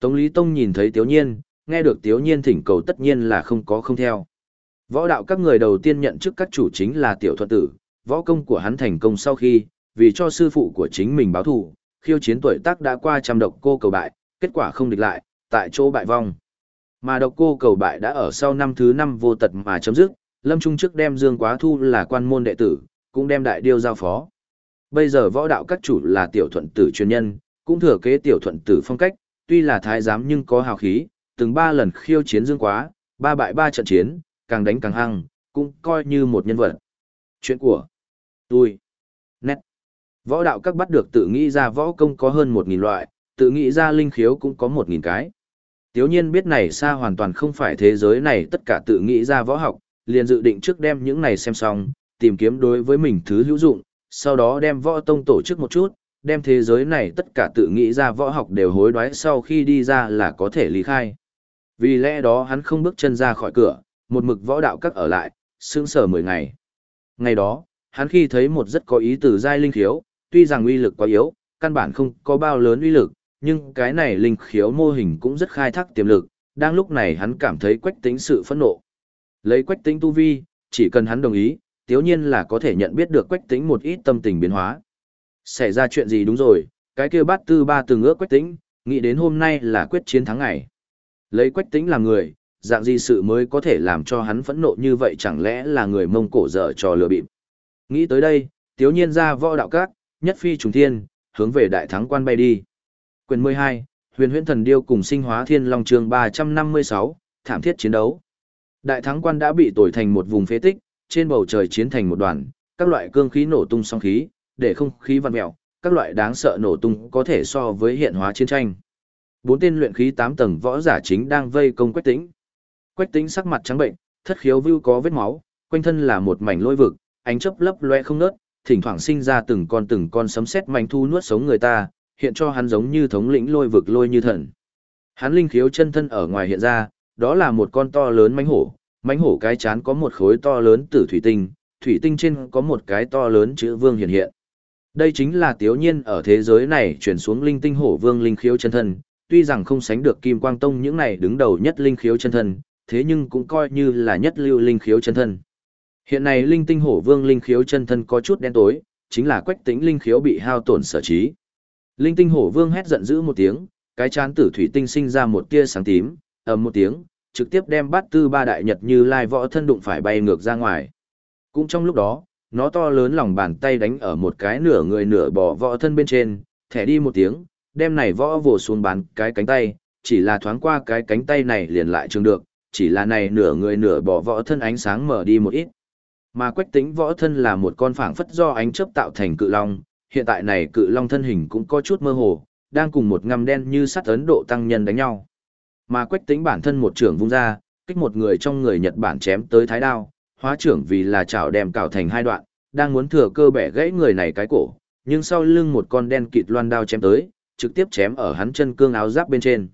Tống Lý Tông nhìn thấy Tiếu Nhiên, nghe được Tiếu Nhiên thỉnh cầu tất nhiên là không có không theo. Võ đạo các người đầu tiên nhận chức các chủ chính là Tiểu Thuận Tử, võ công của hắn thành công sau khi, vì cho sư phụ của chính mình báo thù, khiêu chiến tuổi tác đã qua trăm độc cô cầu bại, kết quả không địch lại, tại chỗ bại vong. Mà độc cô cầu bại đã ở sau năm thứ năm vô tật mà chấm dứt, Lâm Trung trước đem Dương Quá Thu là quan môn đệ tử, cũng đem đại điêu giao phó. Bây giờ võ đạo các chủ là tiểu thuận tử chuyên nhân, cũng thừa kế tiểu thuận tử phong cách, tuy là thái giám nhưng có hào khí, từng ba lần khiêu chiến Dương Quá, ba bại ba trận chiến, càng đánh càng hăng, cũng coi như một nhân vật. Chuyện của tôi. Nét. Võ đạo các bắt được tự nghĩ ra võ công có hơn 1.000 loại, tự nghĩ ra linh khiếu cũng có 1.000 cái. Tiếu nhiên biết này xa hoàn toàn không phải thế giới này tất cả tự nghĩ ra võ học, liền dự định trước đem những này xem xong, tìm kiếm đối với mình thứ hữu dụng, sau đó đem võ tông tổ chức một chút, đem thế giới này tất cả tự nghĩ ra võ học đều hối đoái sau khi đi ra là có thể lý khai. Vì lẽ đó hắn không bước chân ra khỏi cửa, một mực võ đạo các ở lại, sững sờ 10 ngày. Ngày đó, hắn khi thấy một rất có ý từ giai linh khiếu, tuy rằng uy lực quá yếu, căn bản không có bao lớn uy lực, nhưng cái này linh khiếu mô hình cũng rất khai thác tiềm lực, đang lúc này hắn cảm thấy quách tính sự phẫn nộ. Lấy quách tính tu vi, chỉ cần hắn đồng ý, tiếu nhiên là có thể nhận biết được quách tính một ít tâm tình biến hóa. Xảy ra chuyện gì đúng rồi, cái kia bát tư ba từng ước quách tính, nghĩ đến hôm nay là quyết chiến thắng ngày. Lấy quách tính làm người, dạng gì sự mới có thể làm cho hắn phẫn nộ như vậy chẳng lẽ là người mông cổ dở trò lừa bịp. Nghĩ tới đây, tiếu nhiên ra võ đạo các, nhất phi trùng thiên, hướng về đại thắng quan bay đi. Quyền 12, huyền huyễn thần điêu cùng sinh hóa thiên long trường 356, thảm thiết chiến đấu. Đại thắng quan đã bị tổi thành một vùng phế tích, trên bầu trời chiến thành một đoàn, các loại cương khí nổ tung song khí, để không khí vặn mèo, các loại đáng sợ nổ tung có thể so với hiện hóa chiến tranh. Bốn tên luyện khí 8 tầng võ giả chính đang vây công Quách Tĩnh. Quách Tĩnh sắc mặt trắng bệnh, thất khiếu vưu có vết máu, quanh thân là một mảnh lôi vực, ánh chớp lấp loe không ngớt, thỉnh thoảng sinh ra từng con từng con sấm sét mảnh thu nuốt sống người ta, hiện cho hắn giống như thống lĩnh lôi vực lôi như thần. Hắn linh khiếu chân thân ở ngoài hiện ra, đó là một con to lớn mãnh hổ, mãnh hổ cái chán có một khối to lớn tử thủy tinh, thủy tinh trên có một cái to lớn chữ vương hiện hiện. Đây chính là tiếu nhiên ở thế giới này chuyển xuống linh tinh hổ vương linh khiếu chân thân, tuy rằng không sánh được Kim Quang Tông những này đứng đầu nhất linh khiếu chân thân, thế nhưng cũng coi như là nhất lưu linh khiếu chân thân. Hiện nay linh tinh hổ vương linh khiếu chân thân có chút đen tối, chính là quách tính linh khiếu bị hao tổn sở trí. Linh tinh hổ vương hét giận dữ một tiếng, cái chán tử thủy tinh sinh ra một tia sáng tím, ầm một tiếng, trực tiếp đem bát tư ba đại nhật như lai võ thân đụng phải bay ngược ra ngoài. Cũng trong lúc đó, nó to lớn lòng bàn tay đánh ở một cái nửa người nửa bò võ thân bên trên, thẻ đi một tiếng, đem này võ vồ xuống bán cái cánh tay, chỉ là thoáng qua cái cánh tay này liền lại trường được, chỉ là này nửa người nửa bò võ thân ánh sáng mở đi một ít. Mà quách tính võ thân là một con phảng phất do ánh chớp tạo thành cự long, hiện tại này cự long thân hình cũng có chút mơ hồ, đang cùng một ngăm đen như sắt Ấn Độ tăng nhân đánh nhau. Mà quách tính bản thân một trưởng vung ra, kích một người trong người Nhật Bản chém tới thái đao, hóa trưởng vì là chảo đem cào thành hai đoạn, đang muốn thừa cơ bẻ gãy người này cái cổ, nhưng sau lưng một con đen kịt loan đao chém tới, trực tiếp chém ở hắn chân cương áo giáp bên trên.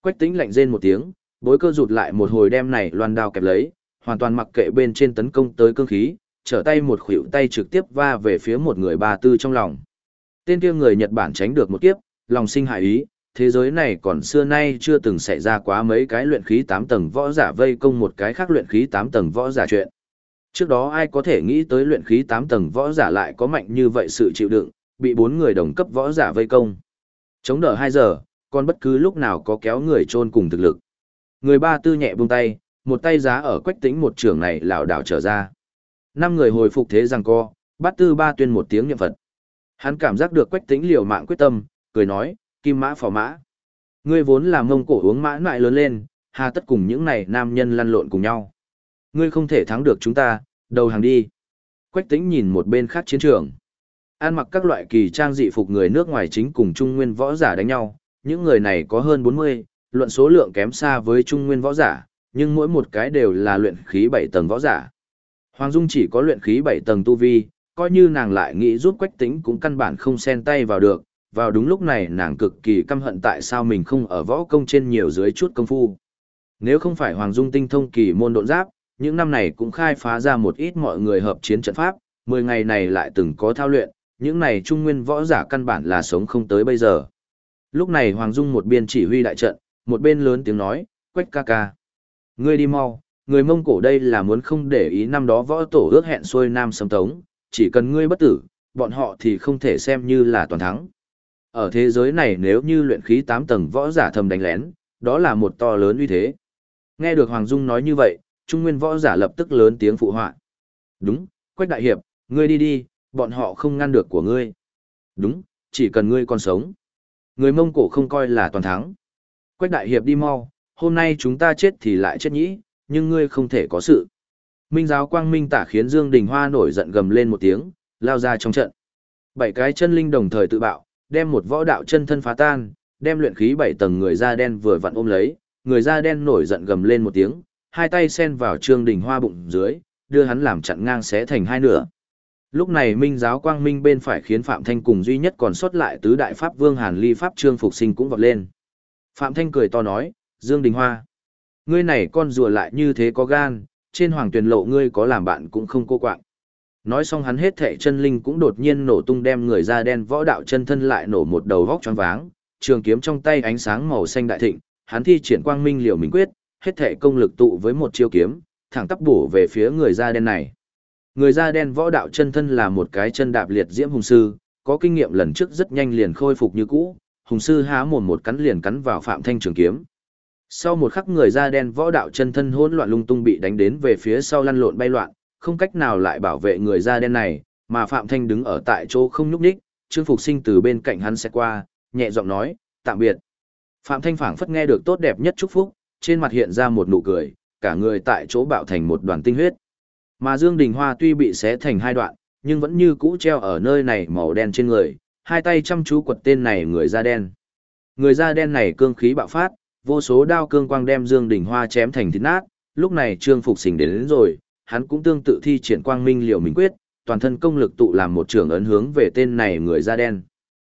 Quách tính lạnh rên một tiếng, bối cơ rụt lại một hồi đem này loan đao kẹp lấy, hoàn toàn mặc kệ bên trên tấn công tới cương khí, trở tay một khuỷu tay trực tiếp va về phía một người ba tư trong lòng. Tên kia người Nhật Bản tránh được một kiếp, lòng sinh hại ý, thế giới này còn xưa nay chưa từng xảy ra quá mấy cái luyện khí 8 tầng võ giả vây công một cái khác luyện khí 8 tầng võ giả chuyện. Trước đó ai có thể nghĩ tới luyện khí 8 tầng võ giả lại có mạnh như vậy sự chịu đựng, bị bốn người đồng cấp võ giả vây công. Chống đỡ 2 giờ, còn bất cứ lúc nào có kéo người chôn cùng thực lực. Người ba tư nhẹ buông tay, một tay giá ở quách tính một trường này lảo đảo trở ra. Năm người hồi phục thế rằng co, bát tư ba tuyên một tiếng nhậm phật. Hắn cảm giác được quách tính liều mạng quyết tâm, cười nói, kim mã phò mã. Ngươi vốn là mông cổ uống mã lại lớn lên, hà tất cùng những này nam nhân lăn lộn cùng nhau. Ngươi không thể thắng được chúng ta, đầu hàng đi. Quách tính nhìn một bên khác chiến trường. An mặc các loại kỳ trang dị phục người nước ngoài chính cùng trung nguyên võ giả đánh nhau, những người này có hơn 40, luận số lượng kém xa với trung nguyên võ giả, nhưng mỗi một cái đều là luyện khí 7 tầng võ giả. Hoàng Dung chỉ có luyện khí 7 tầng tu vi, coi như nàng lại nghĩ giúp quách tính cũng căn bản không xen tay vào được, vào đúng lúc này nàng cực kỳ căm hận tại sao mình không ở võ công trên nhiều dưới chút công phu. Nếu không phải Hoàng Dung tinh thông kỳ môn độn giáp, những năm này cũng khai phá ra một ít mọi người hợp chiến trận pháp, 10 ngày này lại từng có thao luyện, những này trung nguyên võ giả căn bản là sống không tới bây giờ. Lúc này Hoàng Dung một bên chỉ huy đại trận, một bên lớn tiếng nói, quách ca ca. Ngươi đi mau, người Mông Cổ đây là muốn không để ý năm đó võ tổ ước hẹn xuôi nam sấm tống, chỉ cần ngươi bất tử, bọn họ thì không thể xem như là toàn thắng. Ở thế giới này nếu như luyện khí 8 tầng võ giả thầm đánh lén, đó là một to lớn uy thế. Nghe được Hoàng Dung nói như vậy, Trung Nguyên võ giả lập tức lớn tiếng phụ họa. Đúng, Quách Đại Hiệp, ngươi đi đi, bọn họ không ngăn được của ngươi. Đúng, chỉ cần ngươi còn sống. Người Mông Cổ không coi là toàn thắng. Quách Đại Hiệp đi mau, hôm nay chúng ta chết thì lại chết nhĩ, nhưng ngươi không thể có sự. Minh giáo quang minh tả khiến Dương Đình Hoa nổi giận gầm lên một tiếng, lao ra trong trận. Bảy cái chân linh đồng thời tự bạo, đem một võ đạo chân thân phá tan, đem luyện khí bảy tầng người da đen vừa vặn ôm lấy, người da đen nổi giận gầm lên một tiếng, hai tay sen vào Trương Đình Hoa bụng dưới, đưa hắn làm chặn ngang xé thành hai nửa. Lúc này Minh giáo quang minh bên phải khiến Phạm Thanh cùng duy nhất còn sót lại tứ đại pháp vương Hàn Ly pháp Trương Phục Sinh cũng vọt lên. Phạm Thanh cười to nói, Dương Đình Hoa, ngươi này con rùa lại như thế có gan, trên hoàng tuyển lộ ngươi có làm bạn cũng không cô quạng. Nói xong hắn hết thệ chân linh cũng đột nhiên nổ tung đem người da đen võ đạo chân thân lại nổ một đầu vóc choáng váng, trường kiếm trong tay ánh sáng màu xanh đại thịnh, hắn thi triển quang minh liều mình quyết, hết thệ công lực tụ với một chiêu kiếm, thẳng tắp bổ về phía người da đen này. Người da đen võ đạo chân thân là một cái chân đạp liệt diễm hùng sư, có kinh nghiệm lần trước rất nhanh liền khôi phục như cũ, hùng sư há mồm một cắn liền cắn vào Phạm Thanh trường kiếm. Sau một khắc người da đen võ đạo chân thân hỗn loạn lung tung bị đánh đến về phía sau lăn lộn bay loạn, không cách nào lại bảo vệ người da đen này, mà Phạm Thanh đứng ở tại chỗ không nhúc nhích, Trương Phục Sinh từ bên cạnh hắn sẽ qua, nhẹ giọng nói, tạm biệt. Phạm Thanh phảng phất nghe được tốt đẹp nhất chúc phúc, trên mặt hiện ra một nụ cười, cả người tại chỗ bạo thành một đoàn tinh huyết. Mà Dương Đình Hoa tuy bị xé thành hai đoạn, nhưng vẫn như cũ treo ở nơi này màu đen trên người, hai tay chăm chú quật tên này người da đen. Người da đen này cương khí bạo phát, vô số đao cương quang đem Dương Đình Hoa chém thành thịt nát, lúc này Trương Phục Sinh đến, đến rồi, hắn cũng tương tự thi triển quang minh liều mình quyết, toàn thân công lực tụ làm một trường ấn hướng về tên này người da đen.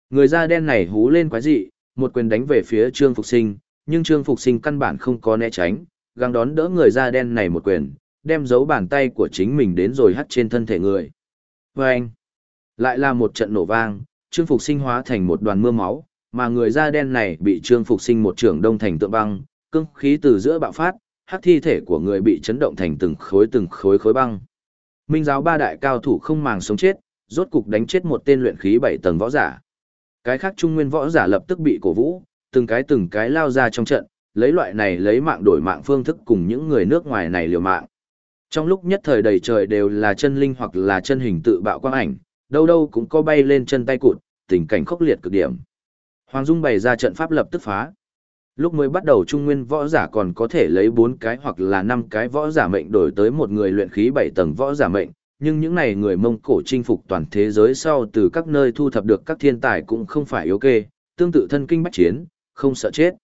Người da đen này hú lên quái dị, một quyền đánh về phía Trương Phục Sinh, nhưng Trương Phục Sinh căn bản không có né tránh, gắng đón đỡ người da đen này một quyền, đem dấu bàn tay của chính mình đến rồi hắt trên thân thể người. Và anh, lại là một trận nổ vang, Trương Phục Sinh hóa thành một đoàn mưa máu, mà người da đen này bị Trương Phục Sinh một trường đông thành tượng băng, cưng khí từ giữa bạo phát, hắc thi thể của người bị chấn động thành từng khối từng khối khối băng. Minh giáo ba đại cao thủ không màng sống chết, rốt cục đánh chết một tên luyện khí bảy tầng võ giả. Cái khác trung nguyên võ giả lập tức bị cổ vũ, từng cái từng cái lao ra trong trận, lấy loại này lấy mạng đổi mạng phương thức cùng những người nước ngoài này liều mạng. Trong lúc nhất thời đầy trời đều là chân linh hoặc là chân hình tự bạo quang ảnh, đâu đâu cũng có bay lên chân tay cụt, tình cảnh khốc liệt cực điểm. Hoàng Dung bày ra trận pháp lập tức phá. Lúc mới bắt đầu trung nguyên võ giả còn có thể lấy 4 cái hoặc là 5 cái võ giả mệnh đổi tới một người luyện khí 7 tầng võ giả mệnh, nhưng những này người Mông Cổ chinh phục toàn thế giới sau từ các nơi thu thập được các thiên tài cũng không phải yếu kê, tương tự thân kinh bách chiến, không sợ chết.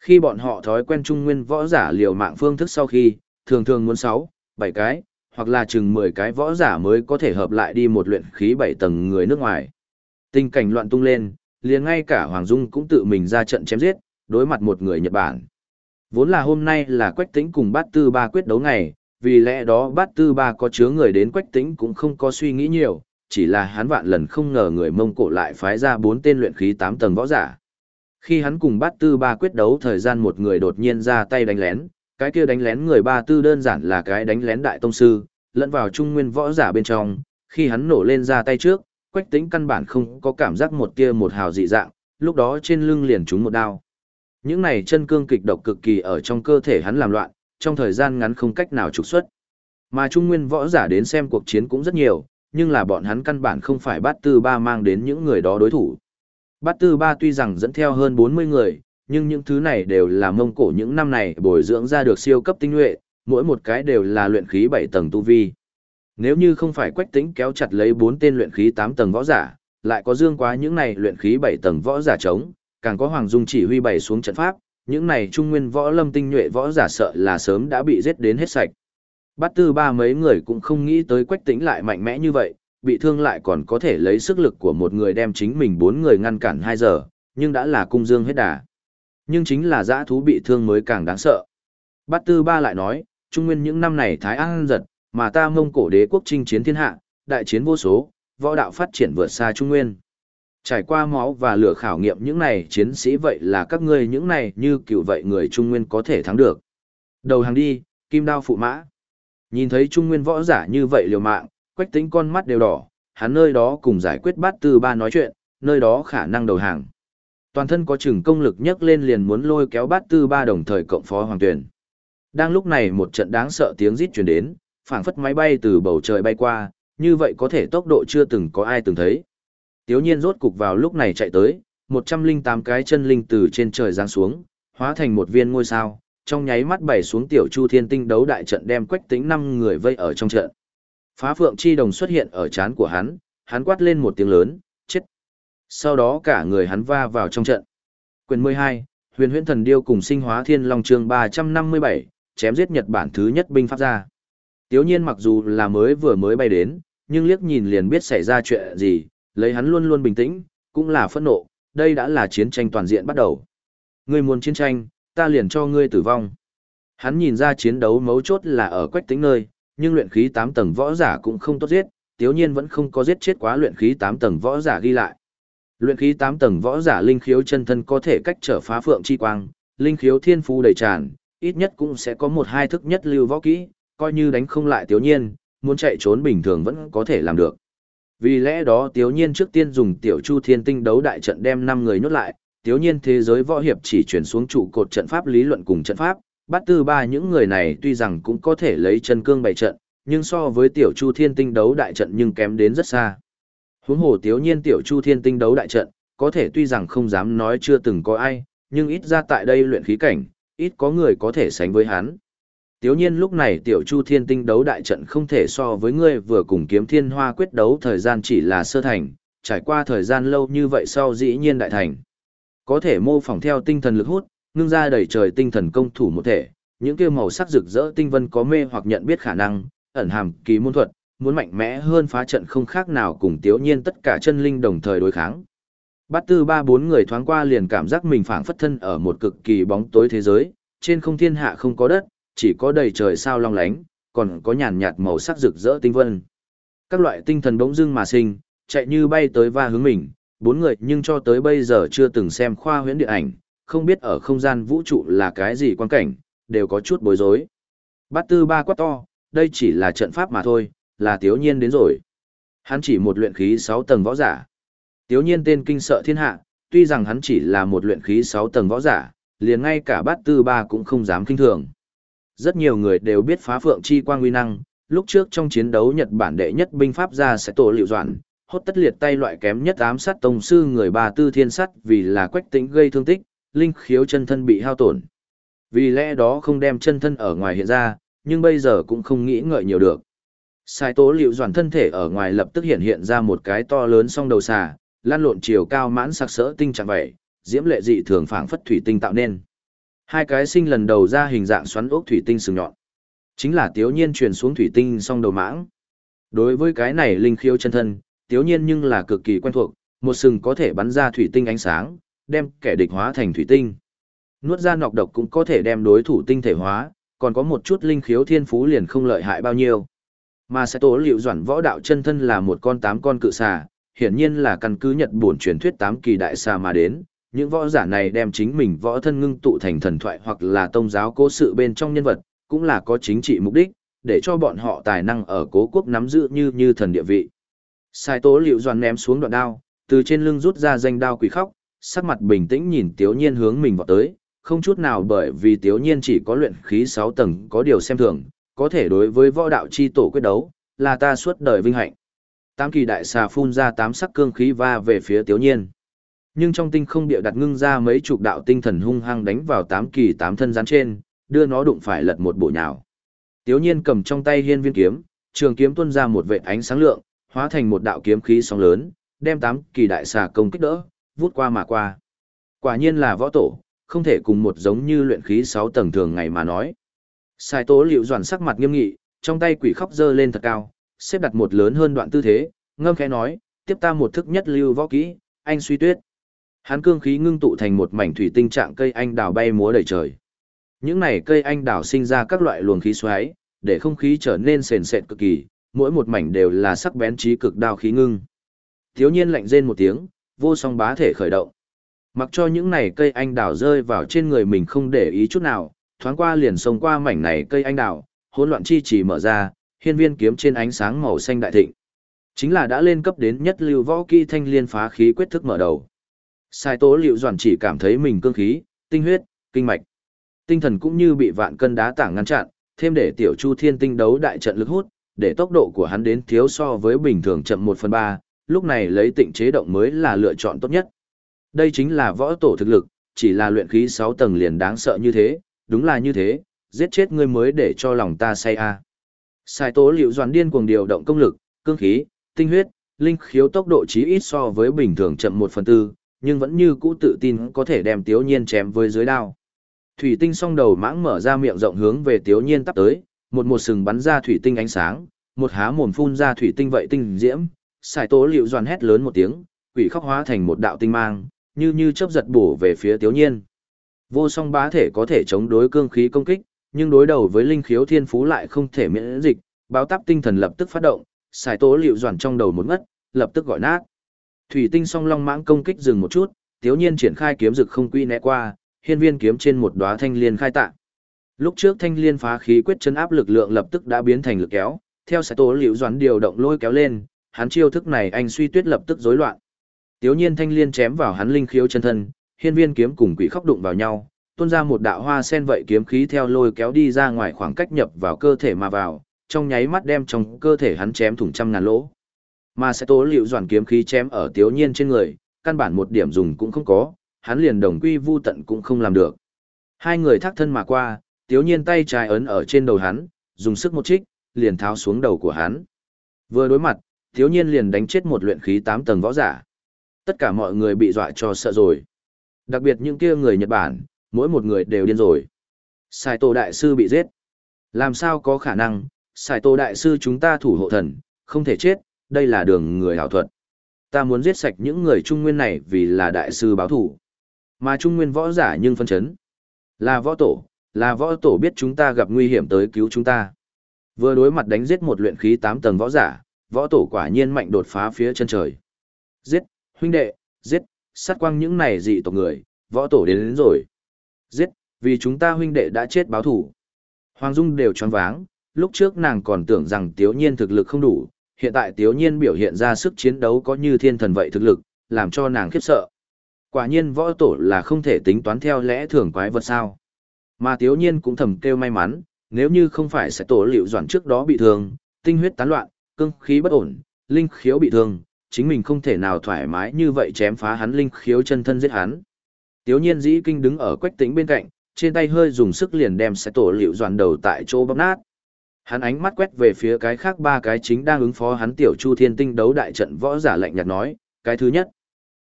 Khi bọn họ thói quen trung nguyên võ giả liều mạng phương thức sau khi, thường thường muốn 6, 7 cái, hoặc là chừng 10 cái võ giả mới có thể hợp lại đi một luyện khí 7 tầng người nước ngoài. Tình cảnh loạn tung lên, liền ngay cả Hoàng Dung cũng tự mình ra trận chém giết, đối mặt một người Nhật Bản. Vốn là hôm nay là Quách Tĩnh cùng Bát Tư Ba quyết đấu ngày, vì lẽ đó Bát Tư Ba có chứa người đến Quách Tĩnh cũng không có suy nghĩ nhiều, chỉ là hắn vạn lần không ngờ người Mông Cổ lại phái ra bốn tên luyện khí 8 tầng võ giả. Khi hắn cùng Bát Tư Ba quyết đấu thời gian một người đột nhiên ra tay đánh lén, cái kia đánh lén người Ba Tư đơn giản là cái đánh lén đại tông sư, lẫn vào trung nguyên võ giả bên trong, khi hắn nổ lên ra tay trước, Quách Tĩnh căn bản không có cảm giác một tia một hào dị dạng, lúc đó trên lưng liền trúng một đao. Những này chân cương kịch độc cực kỳ ở trong cơ thể hắn làm loạn, trong thời gian ngắn không cách nào trục xuất. Mà trung nguyên võ giả đến xem cuộc chiến cũng rất nhiều, nhưng là bọn hắn căn bản không phải bát tư ba mang đến những người đó đối thủ. Bát tư ba tuy rằng dẫn theo hơn 40 người, nhưng những thứ này đều là mông cổ những năm này bồi dưỡng ra được siêu cấp tinh nhuệ, mỗi một cái đều là luyện khí 7 tầng tu vi. Nếu như không phải quách tính kéo chặt lấy 4 tên luyện khí 8 tầng võ giả, lại có dương quá những này luyện khí 7 tầng võ giả chống, càng có Hoàng Dung chỉ huy bày xuống trận pháp, những này trung nguyên võ lâm tinh nhuệ võ giả sợ là sớm đã bị giết đến hết sạch. Bát tư ba mấy người cũng không nghĩ tới quách tĩnh lại mạnh mẽ như vậy, bị thương lại còn có thể lấy sức lực của một người đem chính mình bốn người ngăn cản 2 giờ, nhưng đã là cung dương hết đà. Nhưng chính là giã thú bị thương mới càng đáng sợ. Bát tư ba lại nói, trung nguyên những năm này Thái An giật, mà ta mông cổ đế quốc chinh chiến thiên hạ, đại chiến vô số, võ đạo phát triển vượt xa trung nguyên. Trải qua máu và lửa khảo nghiệm những này chiến sĩ vậy là các ngươi những này như cựu vậy người Trung Nguyên có thể thắng được. Đầu hàng đi, kim đao phụ mã. Nhìn thấy Trung Nguyên võ giả như vậy liều mạng, quách tính con mắt đều đỏ, hắn nơi đó cùng giải quyết bát tư ba nói chuyện, nơi đó khả năng đầu hàng. Toàn thân có chừng công lực nhấc lên liền muốn lôi kéo bát tư ba đồng thời cộng phó hoàng tuyển. Đang lúc này một trận đáng sợ tiếng rít truyền đến, phảng phất máy bay từ bầu trời bay qua, như vậy có thể tốc độ chưa từng có ai từng thấy. Tiếu nhiên rốt cục vào lúc này chạy tới, 108 cái chân linh từ trên trời giáng xuống, hóa thành một viên ngôi sao, trong nháy mắt bảy xuống tiểu chu thiên tinh đấu đại trận đem quách tính năm người vây ở trong trận. Phá phượng chi đồng xuất hiện ở chán của hắn, hắn quát lên một tiếng lớn, chết. Sau đó cả người hắn va vào trong trận. Quyền 12, huyền huyễn thần điêu cùng sinh hóa thiên long trường 357, chém giết Nhật Bản thứ nhất binh pháp gia. Tiếu nhiên mặc dù là mới vừa mới bay đến, nhưng liếc nhìn liền biết xảy ra chuyện gì, lấy hắn luôn luôn bình tĩnh, cũng là phẫn nộ, đây đã là chiến tranh toàn diện bắt đầu. Ngươi muốn chiến tranh, ta liền cho ngươi tử vong. Hắn nhìn ra chiến đấu mấu chốt là ở quách tính nơi, nhưng luyện khí 8 tầng võ giả cũng không tốt giết, tiếu nhiên vẫn không có giết chết quá luyện khí 8 tầng võ giả ghi lại. Luyện khí 8 tầng võ giả linh khiếu chân thân có thể cách trở phá phượng chi quang, linh khiếu thiên phú đầy tràn, ít nhất cũng sẽ có một hai thức nhất lưu võ kỹ, coi như đánh không lại tiếu nhiên, muốn chạy trốn bình thường vẫn có thể làm được. Vì lẽ đó tiếu nhiên trước tiên dùng tiểu chu thiên tinh đấu đại trận đem 5 người nhốt lại, tiếu nhiên thế giới võ hiệp chỉ chuyển xuống trụ cột trận pháp lý luận cùng trận pháp, bắt tư ba những người này tuy rằng cũng có thể lấy chân cương bày trận, nhưng so với tiểu chu thiên tinh đấu đại trận nhưng kém đến rất xa. Huống hồ tiếu nhiên tiểu chu thiên tinh đấu đại trận, có thể tuy rằng không dám nói chưa từng có ai, nhưng ít ra tại đây luyện khí cảnh, ít có người có thể sánh với hắn. Tiếu nhiên lúc này tiểu chu thiên tinh đấu đại trận không thể so với ngươi vừa cùng kiếm thiên hoa quyết đấu thời gian chỉ là sơ thành, trải qua thời gian lâu như vậy sau dĩ nhiên đại thành. Có thể mô phỏng theo tinh thần lực hút, ngưng ra đầy trời tinh thần công thủ một thể, những kia màu sắc rực rỡ tinh vân có mê hoặc nhận biết khả năng, ẩn hàm kỳ môn thuật, muốn mạnh mẽ hơn phá trận không khác nào cùng tiếu nhiên tất cả chân linh đồng thời đối kháng. Bát tư ba bốn người thoáng qua liền cảm giác mình phảng phất thân ở một cực kỳ bóng tối thế giới, trên không thiên hạ không có đất, chỉ có đầy trời sao long lánh, còn có nhàn nhạt màu sắc rực rỡ tinh vân. Các loại tinh thần bỗng dưng mà sinh, chạy như bay tới và hướng mình, bốn người nhưng cho tới bây giờ chưa từng xem khoa huyễn điện ảnh, không biết ở không gian vũ trụ là cái gì quan cảnh, đều có chút bối rối. Bát tư ba quát to, đây chỉ là trận pháp mà thôi, là tiếu nhiên đến rồi. Hắn chỉ một luyện khí 6 tầng võ giả. Tiếu nhiên tên kinh sợ thiên hạ, tuy rằng hắn chỉ là một luyện khí 6 tầng võ giả, liền ngay cả bát tư ba cũng không dám kinh thường. Rất nhiều người đều biết phá phượng chi quang uy năng, lúc trước trong chiến đấu Nhật Bản đệ nhất binh pháp ra sẽ tổ liệu doạn, hốt tất liệt tay loại kém nhất ám sát tông sư người ba tư thiên sắt vì là quách tĩnh gây thương tích, linh khiếu chân thân bị hao tổn. Vì lẽ đó không đem chân thân ở ngoài hiện ra, nhưng bây giờ cũng không nghĩ ngợi nhiều được. Sai tố liệu doạn thân thể ở ngoài lập tức hiện hiện ra một cái to lớn song đầu xà, lan lộn chiều cao mãn sặc sỡ tinh trạng vậy, diễm lệ dị thường phảng phất thủy tinh tạo nên. Hai cái sinh lần đầu ra hình dạng xoắn ốc thủy tinh sừng nhọn. Chính là tiếu nhiên truyền xuống thủy tinh song đầu mãng. Đối với cái này linh khiếu chân thân, tiếu nhiên nhưng là cực kỳ quen thuộc, một sừng có thể bắn ra thủy tinh ánh sáng, đem kẻ địch hóa thành thủy tinh. Nuốt ra nọc độc cũng có thể đem đối thủ tinh thể hóa, còn có một chút linh khiếu thiên phú liền không lợi hại bao nhiêu. Mà sẽ tố liệu doản võ đạo chân thân là một con tám con cự xà, hiển nhiên là căn cứ nhật bổn truyền thuyết tám kỳ đại xà mà đến. Những võ giả này đem chính mình võ thân ngưng tụ thành thần thoại hoặc là tông giáo cố sự bên trong nhân vật, cũng là có chính trị mục đích, để cho bọn họ tài năng ở cố quốc nắm giữ như như thần địa vị. Sai tố liệu doan ném xuống đoạn đao, từ trên lưng rút ra danh đao quỷ khóc, sắc mặt bình tĩnh nhìn Tiếu Nhiên hướng mình vào tới, không chút nào bởi vì Tiếu Nhiên chỉ có luyện khí 6 tầng có điều xem thường, có thể đối với võ đạo chi tổ quyết đấu, là ta suốt đời vinh hạnh. Tám kỳ đại xà phun ra tám sắc cương khí va về phía Tiếu Nhiên. Nhưng trong tinh không địa đặt ngưng ra mấy chục đạo tinh thần hung hăng đánh vào tám kỳ tám thân rắn trên, đưa nó đụng phải lật một bộ nhào. Tiếu Nhiên cầm trong tay hiên viên kiếm, trường kiếm tuôn ra một vệt ánh sáng lượng, hóa thành một đạo kiếm khí sóng lớn, đem tám kỳ đại xà công kích đỡ, vút qua mà qua. Quả nhiên là võ tổ, không thể cùng một giống như luyện khí 6 tầng thường ngày mà nói. Sai tố liệu doản sắc mặt nghiêm nghị, trong tay quỷ khóc dơ lên thật cao, xếp đặt một lớn hơn đoạn tư thế, ngâm khẽ nói, tiếp ta một thức nhất lưu võ kỹ, anh suy tuyết. Hán cương khí ngưng tụ thành một mảnh thủy tinh trạng cây anh đào bay múa đầy trời. Những này cây anh đào sinh ra các loại luồng khí xoáy, để không khí trở nên sền sệt cực kỳ, mỗi một mảnh đều là sắc bén trí cực đao khí ngưng. Thiếu nhiên lạnh rên một tiếng, vô song bá thể khởi động. Mặc cho những này cây anh đào rơi vào trên người mình không để ý chút nào, thoáng qua liền xông qua mảnh này cây anh đào, hỗn loạn chi chỉ mở ra, hiên viên kiếm trên ánh sáng màu xanh đại thịnh. Chính là đã lên cấp đến nhất lưu võ kỹ thanh liên phá khí quyết thức mở đầu. Sai tố liệu doản chỉ cảm thấy mình cương khí, tinh huyết, kinh mạch. Tinh thần cũng như bị vạn cân đá tảng ngăn chặn, thêm để tiểu chu thiên tinh đấu đại trận lực hút, để tốc độ của hắn đến thiếu so với bình thường chậm 1 phần 3, lúc này lấy tịnh chế động mới là lựa chọn tốt nhất. Đây chính là võ tổ thực lực, chỉ là luyện khí 6 tầng liền đáng sợ như thế, đúng là như thế, giết chết ngươi mới để cho lòng ta say a. À. Sai tố liệu doàn điên cuồng điều động công lực, cương khí, tinh huyết, linh khiếu tốc độ chí ít so với bình thường chậm 1 phần 4, nhưng vẫn như cũ tự tin có thể đem tiếu nhiên chém với dưới đao. Thủy tinh song đầu mãng mở ra miệng rộng hướng về tiếu nhiên tắp tới, một một sừng bắn ra thủy tinh ánh sáng, một há mồm phun ra thủy tinh vậy tinh diễm, xài tố liệu doàn hét lớn một tiếng, quỷ khóc hóa thành một đạo tinh mang, như như chớp giật bổ về phía tiếu nhiên. Vô song bá thể có thể chống đối cương khí công kích, nhưng đối đầu với linh khiếu thiên phú lại không thể miễn dịch, báo táp tinh thần lập tức phát động, xài tố liệu doàn trong đầu một ngất, lập tức gọi nát. Thủy tinh song long mãng công kích dừng một chút, tiếu nhiên triển khai kiếm rực không quy né qua, hiên viên kiếm trên một đóa thanh liên khai tạ. Lúc trước thanh liên phá khí quyết chân áp lực lượng lập tức đã biến thành lực kéo, theo sẽ tố liễu doán điều động lôi kéo lên, hắn chiêu thức này anh suy tuyết lập tức rối loạn. Tiếu nhiên thanh liên chém vào hắn linh khiếu chân thân, hiên viên kiếm cùng quỷ khóc đụng vào nhau, tuôn ra một đạo hoa sen vậy kiếm khí theo lôi kéo đi ra ngoài khoảng cách nhập vào cơ thể mà vào, trong nháy mắt đem trong cơ thể hắn chém thủng trăm ngàn lỗ. Mà sẽ tố liệu doán kiếm khí chém ở tiếu nhiên trên người, căn bản một điểm dùng cũng không có, hắn liền đồng quy vu tận cũng không làm được. Hai người thác thân mà qua, tiếu nhiên tay trái ấn ở trên đầu hắn, dùng sức một trích, liền tháo xuống đầu của hắn. Vừa đối mặt, tiếu nhiên liền đánh chết một luyện khí 8 tầng võ giả. Tất cả mọi người bị dọa cho sợ rồi. Đặc biệt những kia người Nhật Bản, mỗi một người đều điên rồi. Sai Tô Đại Sư bị giết. Làm sao có khả năng, Sai Tô Đại Sư chúng ta thủ hộ thần, không thể chết, đây là đường người hảo thuật. Ta muốn giết sạch những người Trung Nguyên này vì là Đại Sư báo thủ. Mà Trung Nguyên võ giả nhưng phân chấn. Là võ tổ, là võ tổ biết chúng ta gặp nguy hiểm tới cứu chúng ta. Vừa đối mặt đánh giết một luyện khí 8 tầng võ giả, võ tổ quả nhiên mạnh đột phá phía chân trời. Giết, huynh đệ, giết, sát quang những này dị tộc người, võ tổ đến, đến rồi. Giết, vì chúng ta huynh đệ đã chết báo thủ. Hoàng Dung đều choáng váng, lúc trước nàng còn tưởng rằng Tiếu Nhiên thực lực không đủ, hiện tại Tiếu Nhiên biểu hiện ra sức chiến đấu có như thiên thần vậy thực lực, làm cho nàng khiếp sợ. Quả nhiên võ tổ là không thể tính toán theo lẽ thường quái vật sao. Mà Tiếu Nhiên cũng thầm kêu may mắn, nếu như không phải sẽ tổ liệu doản trước đó bị thương, tinh huyết tán loạn, cương khí bất ổn, linh khiếu bị thương, chính mình không thể nào thoải mái như vậy chém phá hắn linh khiếu chân thân giết hắn. Tiếu nhiên dĩ kinh đứng ở quách tĩnh bên cạnh, trên tay hơi dùng sức liền đem sẽ tổ liệu doản đầu tại chỗ bóp nát. Hắn ánh mắt quét về phía cái khác ba cái chính đang ứng phó hắn tiểu chu thiên tinh đấu đại trận võ giả lạnh nhạt nói, cái thứ nhất.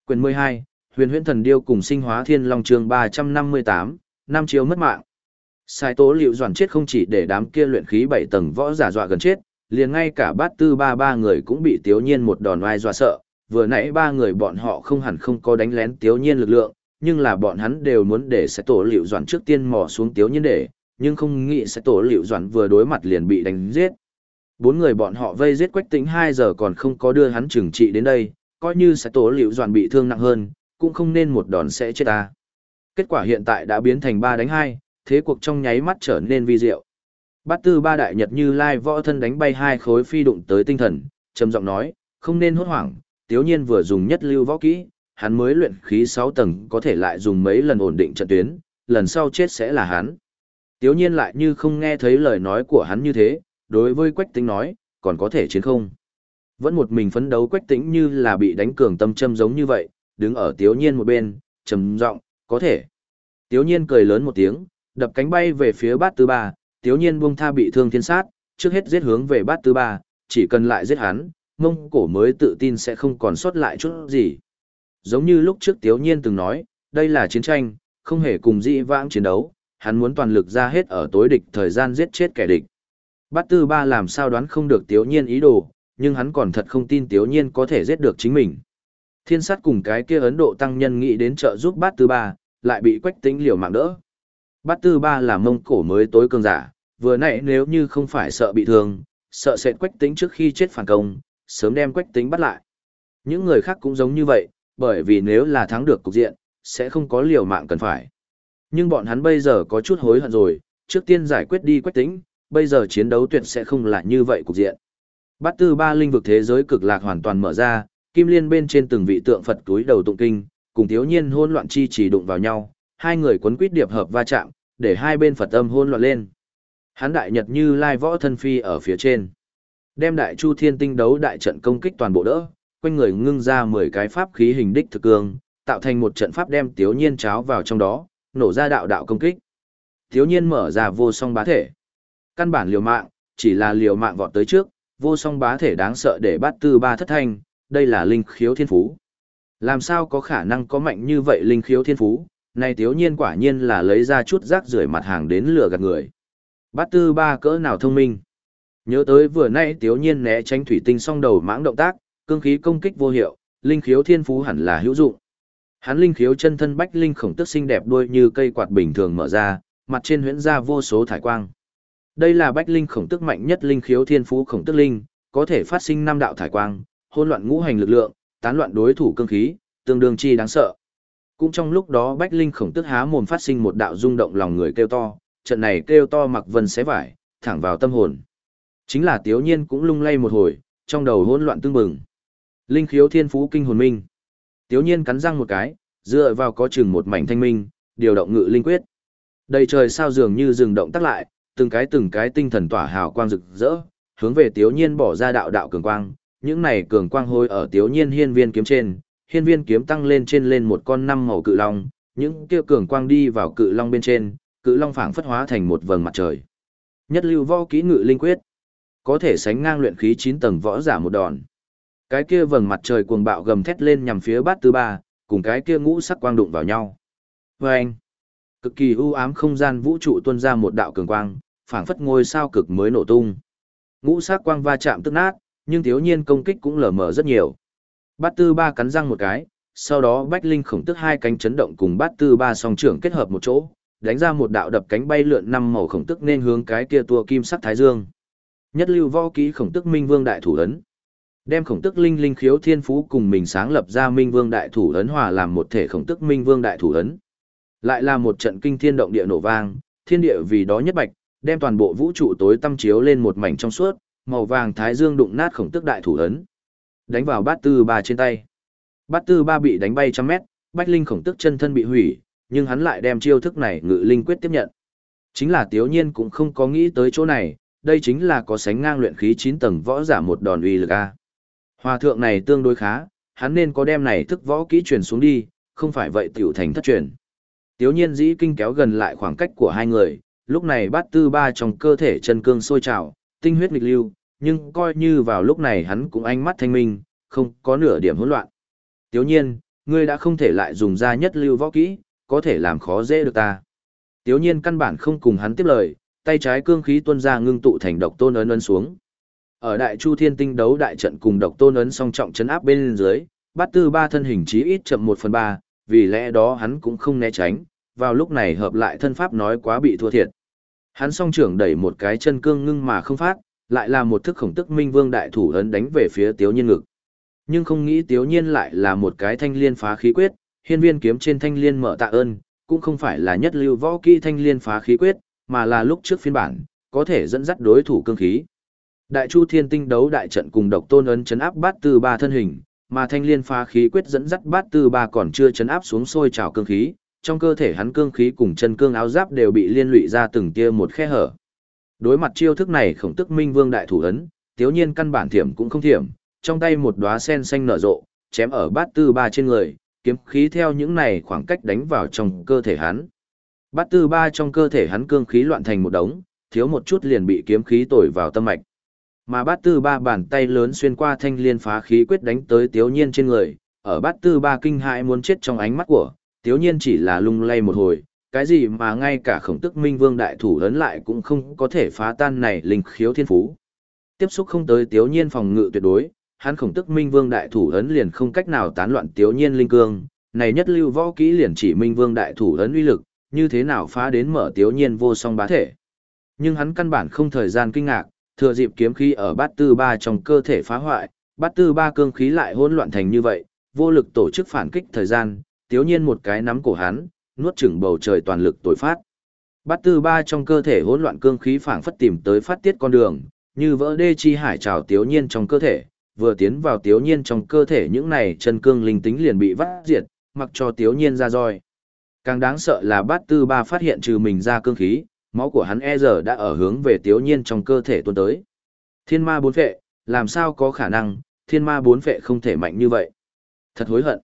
Quyền 12, huyền huyễn thần điêu cùng sinh hóa thiên long trường 358, năm chiếu mất mạng. Sai tố liệu doản chết không chỉ để đám kia luyện khí bảy tầng võ giả dọa gần chết, liền ngay cả bát tư ba ba người cũng bị tiếu nhiên một đòn oai dọa sợ. Vừa nãy ba người bọn họ không hẳn không có đánh lén tiếu nhiên lực lượng, nhưng là bọn hắn đều muốn để sai tố liệu doản trước tiên mò xuống tiếu nhiên để, nhưng không nghĩ sẽ tổ liệu doãn vừa đối mặt liền bị đánh giết. Bốn người bọn họ vây giết quách tính hai giờ còn không có đưa hắn trừng trị đến đây, coi như sẽ tổ liệu doãn bị thương nặng hơn, cũng không nên một đòn sẽ chết ta. Kết quả hiện tại đã biến thành ba đánh hai thế cuộc trong nháy mắt trở nên vi diệu. Bát tư ba đại nhật như lai võ thân đánh bay hai khối phi đụng tới tinh thần, trầm giọng nói, không nên hốt hoảng, tiếu nhiên vừa dùng nhất lưu võ kỹ, hắn mới luyện khí 6 tầng có thể lại dùng mấy lần ổn định trận tuyến, lần sau chết sẽ là hắn. Tiếu nhiên lại như không nghe thấy lời nói của hắn như thế, đối với quách tính nói, còn có thể chiến không. Vẫn một mình phấn đấu quách tính như là bị đánh cường tâm châm giống như vậy, đứng ở tiếu nhiên một bên, trầm giọng, có thể. Tiếu nhiên cười lớn một tiếng, đập cánh bay về phía bát tư ba, tiếu nhiên buông tha bị thương thiên sát, trước hết giết hướng về bát tư ba, chỉ cần lại giết hắn, mông cổ mới tự tin sẽ không còn sót lại chút gì. Giống như lúc trước tiếu nhiên từng nói, đây là chiến tranh, không hề cùng dị vãng chiến đấu, hắn muốn toàn lực ra hết ở tối địch thời gian giết chết kẻ địch. Bát tư ba làm sao đoán không được tiếu nhiên ý đồ, nhưng hắn còn thật không tin tiếu nhiên có thể giết được chính mình. Thiên sát cùng cái kia Ấn Độ tăng nhân nghĩ đến trợ giúp bát tư ba, lại bị quách tính liều mạng đỡ. Bát tư ba là mông cổ mới tối cường giả, vừa nãy nếu như không phải sợ bị thương, sợ sệt quách tính trước khi chết phản công, sớm đem quách tính bắt lại. Những người khác cũng giống như vậy, bởi vì nếu là thắng được cục diện, sẽ không có liều mạng cần phải. Nhưng bọn hắn bây giờ có chút hối hận rồi, trước tiên giải quyết đi quách tính, bây giờ chiến đấu tuyệt sẽ không lại như vậy cục diện. Bát tư ba linh vực thế giới cực lạc hoàn toàn mở ra, kim liên bên trên từng vị tượng Phật túi đầu tụng kinh, cùng thiếu nhiên hôn loạn chi chỉ đụng vào nhau, hai người quấn quýt điệp hợp va chạm, để hai bên Phật âm hôn loạn lên. Hán đại nhật như lai võ thân phi ở phía trên. Đem đại chu thiên tinh đấu đại trận công kích toàn bộ đỡ, quanh người ngưng ra 10 cái pháp khí hình đích thực cương, tạo thành một trận pháp đem thiếu nhiên cháo vào trong đó, nổ ra đạo đạo công kích. thiếu nhiên mở ra vô song bá thể. Căn bản liều mạng, chỉ là liều mạng vọt tới trước, vô song bá thể đáng sợ để bắt tư ba thất thanh, đây là linh khiếu thiên phú. Làm sao có khả năng có mạnh như vậy linh khiếu thiên phú, này thiếu nhiên quả nhiên là lấy ra chút rác rưởi mặt hàng đến lừa gạt người. Bát tư ba cỡ nào thông minh. Nhớ tới vừa nãy thiếu nhiên né tránh thủy tinh song đầu mãng động tác, cương khí công kích vô hiệu, linh khiếu thiên phú hẳn là hữu dụng. Hắn linh khiếu chân thân bách linh khổng tức xinh đẹp đuôi như cây quạt bình thường mở ra, mặt trên huyễn ra vô số thải quang. Đây là bách linh khổng tức mạnh nhất linh khiếu thiên phú khổng tức linh, có thể phát sinh năm đạo thải quang, hỗn loạn ngũ hành lực lượng, tán loạn đối thủ cương khí, tương đương chi đáng sợ. Cũng trong lúc đó bách linh khổng tức há mồm phát sinh một đạo rung động lòng người kêu to, trận này kêu to mặc vân xé vải, thẳng vào tâm hồn. Chính là Tiếu Nhiên cũng lung lay một hồi, trong đầu hỗn loạn tương bừng. Linh khiếu thiên phú kinh hồn minh. Tiếu Nhiên cắn răng một cái, dựa vào có chừng một mảnh thanh minh, điều động ngự linh quyết. Đầy trời sao dường như dừng động tắt lại, từng cái từng cái tinh thần tỏa hào quang rực rỡ, hướng về Tiếu Nhiên bỏ ra đạo đạo cường quang, những này cường quang hôi ở Tiếu Nhiên hiên viên kiếm trên, hiên viên kiếm tăng lên trên lên một con năm màu cự long, những kia cường quang đi vào cự long bên trên, cự long phảng phất hóa thành một vầng mặt trời. Nhất lưu võ kỹ ngự linh quyết, có thể sánh ngang luyện khí 9 tầng võ giả một đòn. Cái kia vầng mặt trời cuồng bạo gầm thét lên nhằm phía bát tứ ba, cùng cái kia ngũ sắc quang đụng vào nhau. Và anh, cực kỳ u ám không gian vũ trụ tuôn ra một đạo cường quang, phảng phất ngôi sao cực mới nổ tung. Ngũ sắc quang va chạm tức nát, nhưng thiếu nhiên công kích cũng lở mở rất nhiều. Bát tư ba cắn răng một cái, sau đó bách linh khổng tức hai cánh chấn động cùng bát tư ba song trưởng kết hợp một chỗ, đánh ra một đạo đập cánh bay lượn năm màu khổng tức nên hướng cái kia tua kim sắc thái dương. Nhất lưu võ kỹ khổng tức minh vương đại thủ ấn. Đem khổng tức linh linh khiếu thiên phú cùng mình sáng lập ra minh vương đại thủ ấn hòa làm một thể khổng tức minh vương đại thủ ấn. Lại là một trận kinh thiên động địa nổ vang, thiên địa vì đó nhất bạch, đem toàn bộ vũ trụ tối tâm chiếu lên một mảnh trong suốt, màu vàng thái dương đụng nát khổng tức đại thủ ấn. Đánh vào bát tư ba trên tay. Bát tư ba bị đánh bay trăm mét, bách linh khổng tức chân thân bị hủy, nhưng hắn lại đem chiêu thức này ngự linh quyết tiếp nhận. Chính là tiếu nhiên cũng không có nghĩ tới chỗ này, đây chính là có sánh ngang luyện khí 9 tầng võ giả một đòn uy lực A. Hòa thượng này tương đối khá, hắn nên có đem này thức võ kỹ truyền xuống đi, không phải vậy tiểu thành thất truyền. Tiếu nhiên dĩ kinh kéo gần lại khoảng cách của hai người, lúc này bát tư ba trong cơ thể chân cương sôi trào, tinh huyết nghịch lưu, nhưng coi như vào lúc này hắn cũng ánh mắt thanh minh, không có nửa điểm hỗn loạn. Tiếu nhiên, ngươi đã không thể lại dùng ra nhất lưu võ kỹ, có thể làm khó dễ được ta. Tiếu nhiên căn bản không cùng hắn tiếp lời, tay trái cương khí tuôn ra ngưng tụ thành độc tôn ấn ấn xuống. Ở đại chu thiên tinh đấu đại trận cùng độc tôn ấn song trọng chấn áp bên dưới, bát tư ba thân hình chí ít chậm một phần ba, vì lẽ đó hắn cũng không né tránh, vào lúc này hợp lại thân pháp nói quá bị thua thiệt. Hắn song trưởng đẩy một cái chân cương ngưng mà không phát, lại là một thức khổng tức minh vương đại thủ ấn đánh về phía tiếu nhiên ngực. Nhưng không nghĩ tiếu nhiên lại là một cái thanh liên phá khí quyết, hiên viên kiếm trên thanh liên mở tạ ơn, cũng không phải là nhất lưu võ kỹ thanh liên phá khí quyết, mà là lúc trước phiên bản, có thể dẫn dắt đối thủ cương khí. Đại Chu Thiên Tinh đấu đại trận cùng độc tôn ấn chấn áp bát tư ba thân hình, mà thanh liên phá khí quyết dẫn dắt bát tư ba còn chưa chấn áp xuống sôi trào cương khí, trong cơ thể hắn cương khí cùng chân cương áo giáp đều bị liên lụy ra từng tia một khe hở. Đối mặt chiêu thức này khổng tức minh vương đại thủ ấn, tiếu nhiên căn bản thiểm cũng không thiểm, trong tay một đóa sen xanh nở rộ, chém ở bát tư ba trên người, kiếm khí theo những này khoảng cách đánh vào trong cơ thể hắn. Bát tư ba trong cơ thể hắn cương khí loạn thành một đống, thiếu một chút liền bị kiếm khí tồi vào tâm mạch. Mà bát tư ba bàn tay lớn xuyên qua thanh liên phá khí quyết đánh tới tiếu nhiên trên người, ở bát tư ba kinh hãi muốn chết trong ánh mắt của, tiếu nhiên chỉ là lung lay một hồi, cái gì mà ngay cả khổng tức minh vương đại thủ lớn lại cũng không có thể phá tan này linh khiếu thiên phú. Tiếp xúc không tới tiếu nhiên phòng ngự tuyệt đối, hắn khổng tức minh vương đại thủ ấn liền không cách nào tán loạn tiếu nhiên linh cương, này nhất lưu võ kỹ liền chỉ minh vương đại thủ ấn uy lực, như thế nào phá đến mở tiếu nhiên vô song bá thể. Nhưng hắn căn bản không thời gian kinh ngạc, thừa dịp kiếm khí ở bát tư ba trong cơ thể phá hoại, bát tư ba cương khí lại hỗn loạn thành như vậy, vô lực tổ chức phản kích thời gian, tiếu nhiên một cái nắm cổ hắn, nuốt chửng bầu trời toàn lực tối phát. Bát tư ba trong cơ thể hỗn loạn cương khí phảng phất tìm tới phát tiết con đường, như vỡ đê chi hải trào tiếu nhiên trong cơ thể, vừa tiến vào tiếu nhiên trong cơ thể những này chân cương linh tính liền bị vắt diệt, mặc cho tiếu nhiên ra roi. Càng đáng sợ là bát tư ba phát hiện trừ mình ra cương khí, máu của hắn e giờ đã ở hướng về tiếu nhiên trong cơ thể tuôn tới. Thiên ma bốn phệ, làm sao có khả năng, thiên ma bốn phệ không thể mạnh như vậy. Thật hối hận.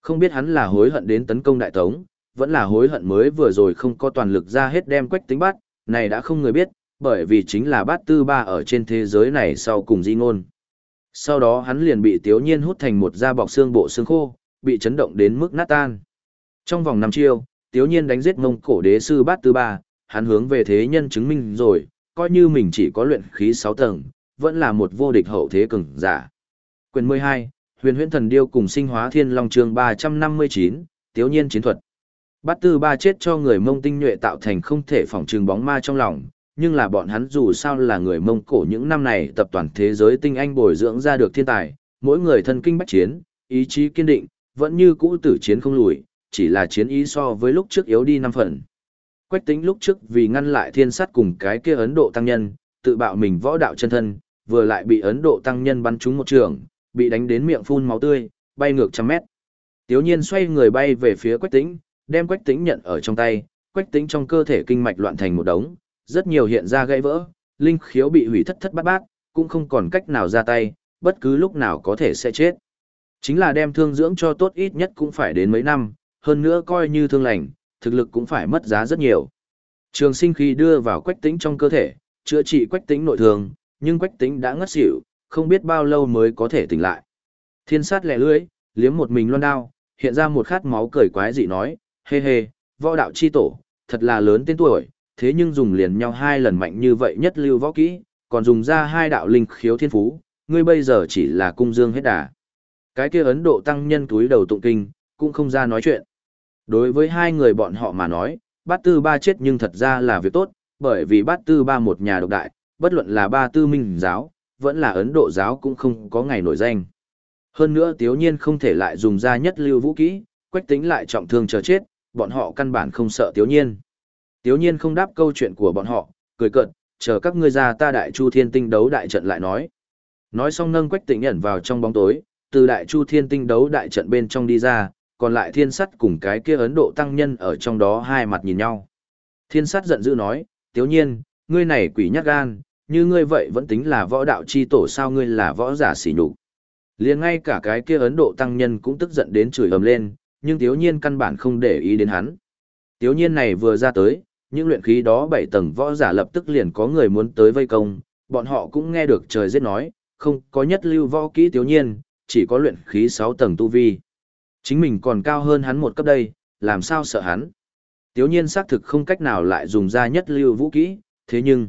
Không biết hắn là hối hận đến tấn công đại tống, vẫn là hối hận mới vừa rồi không có toàn lực ra hết đem quách tính bắt, này đã không người biết, bởi vì chính là bát tư ba ở trên thế giới này sau cùng di ngôn. Sau đó hắn liền bị tiếu nhiên hút thành một da bọc xương bộ xương khô, bị chấn động đến mức nát tan. Trong vòng năm chiêu, tiếu nhiên đánh giết mông cổ đế sư bát tư ba, hắn hướng về thế nhân chứng minh rồi, coi như mình chỉ có luyện khí 6 tầng, vẫn là một vô địch hậu thế cường giả. Quyền 12, Huyền Huyễn Thần Điêu cùng Sinh Hóa Thiên Long chương 359, Tiếu Nhiên chiến thuật. Bát Tư Ba chết cho người Mông tinh nhuệ tạo thành không thể phòng trường bóng ma trong lòng, nhưng là bọn hắn dù sao là người Mông cổ những năm này tập toàn thế giới tinh anh bồi dưỡng ra được thiên tài, mỗi người thân kinh bách chiến, ý chí kiên định, vẫn như cũ tử chiến không lùi, chỉ là chiến ý so với lúc trước yếu đi năm phần. Quách tính lúc trước vì ngăn lại thiên sát cùng cái kia Ấn Độ tăng nhân, tự bạo mình võ đạo chân thân, vừa lại bị Ấn Độ tăng nhân bắn trúng một trường, bị đánh đến miệng phun máu tươi, bay ngược trăm mét. Tiếu nhiên xoay người bay về phía quách tính, đem quách tính nhận ở trong tay, quách tính trong cơ thể kinh mạch loạn thành một đống, rất nhiều hiện ra gãy vỡ, linh khiếu bị hủy thất thất bát bát, cũng không còn cách nào ra tay, bất cứ lúc nào có thể sẽ chết. Chính là đem thương dưỡng cho tốt ít nhất cũng phải đến mấy năm, hơn nữa coi như thương lành, thực lực cũng phải mất giá rất nhiều. Trường sinh khí đưa vào quách tính trong cơ thể, chữa trị quách tính nội thương, nhưng quách tính đã ngất xỉu, không biết bao lâu mới có thể tỉnh lại. Thiên sát lẻ lưỡi, liếm một mình loan đao, hiện ra một khát máu cười quái dị nói, hê hê, võ đạo chi tổ, thật là lớn tên tuổi, thế nhưng dùng liền nhau hai lần mạnh như vậy nhất lưu võ kỹ, còn dùng ra hai đạo linh khiếu thiên phú, ngươi bây giờ chỉ là cung dương hết đà. Cái kia Ấn Độ tăng nhân túi đầu tụng kinh, cũng không ra nói chuyện. Đối với hai người bọn họ mà nói, bát tư ba chết nhưng thật ra là việc tốt, bởi vì bát tư ba một nhà độc đại, bất luận là ba tư minh giáo, vẫn là Ấn Độ giáo cũng không có ngày nổi danh. Hơn nữa tiếu nhiên không thể lại dùng ra nhất lưu vũ kỹ, quách tính lại trọng thương chờ chết, bọn họ căn bản không sợ tiếu nhiên. Tiếu nhiên không đáp câu chuyện của bọn họ, cười cợt, chờ các ngươi ra ta đại chu thiên tinh đấu đại trận lại nói. Nói xong nâng quách tính ẩn vào trong bóng tối, từ đại chu thiên tinh đấu đại trận bên trong đi ra, còn lại thiên sắt cùng cái kia Ấn Độ tăng nhân ở trong đó hai mặt nhìn nhau. Thiên sắt giận dữ nói, tiếu nhiên, ngươi này quỷ nhát gan, như ngươi vậy vẫn tính là võ đạo chi tổ sao ngươi là võ giả xỉ nhục? Liền ngay cả cái kia ấn độ tăng nhân cũng tức giận đến chửi ầm lên nhưng tiếu nhiên căn bản không để ý đến hắn. Tiếu nhiên này vừa ra tới những luyện khí đó bảy tầng võ giả lập tức liền có người muốn tới vây công bọn họ cũng nghe được trời giết nói không có nhất lưu võ kỹ tiếu nhiên chỉ có luyện khí sáu tầng tu vi chính mình còn cao hơn hắn một cấp đây làm sao sợ hắn tiếu nhiên xác thực không cách nào lại dùng ra nhất lưu vũ kỹ thế nhưng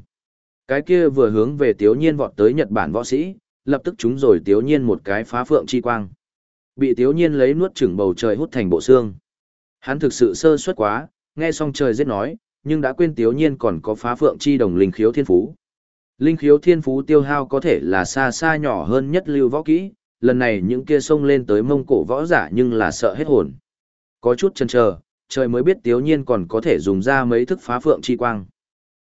cái kia vừa hướng về Tiếu Nhiên vọt tới Nhật Bản võ sĩ, lập tức chúng rồi Tiếu Nhiên một cái phá phượng chi quang. Bị Tiếu Nhiên lấy nuốt chửng bầu trời hút thành bộ xương. Hắn thực sự sơ suất quá, nghe xong trời giết nói, nhưng đã quên Tiếu Nhiên còn có phá phượng chi đồng linh khiếu thiên phú. Linh khiếu thiên phú tiêu hao có thể là xa xa nhỏ hơn nhất lưu võ kỹ, lần này những kia xông lên tới mông cổ võ giả nhưng là sợ hết hồn. Có chút chần chờ, trời mới biết Tiếu Nhiên còn có thể dùng ra mấy thức phá phượng chi quang.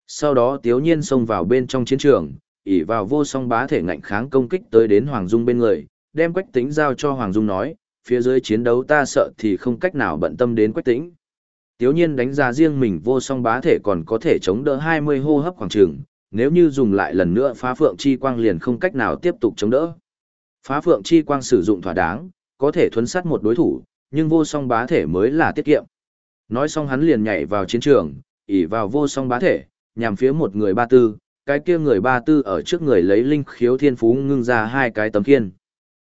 Sau đó Tiếu Nhiên xông vào bên trong chiến trường, ỉ vào vô song bá thể ngạnh kháng công kích tới đến Hoàng Dung bên người, đem Quách Tĩnh giao cho Hoàng Dung nói, phía dưới chiến đấu ta sợ thì không cách nào bận tâm đến Quách Tĩnh. Tiếu Nhiên đánh ra riêng mình vô song bá thể còn có thể chống đỡ 20 hô hấp khoảng trường, nếu như dùng lại lần nữa phá phượng chi quang liền không cách nào tiếp tục chống đỡ. Phá phượng chi quang sử dụng thỏa đáng, có thể thuấn sát một đối thủ, nhưng vô song bá thể mới là tiết kiệm. Nói xong hắn liền nhảy vào chiến trường, ỉ vào vô song bá thể, nhằm phía một người ba tư, cái kia người ba tư ở trước người lấy linh khiếu thiên phú ngưng ra hai cái tấm khiên.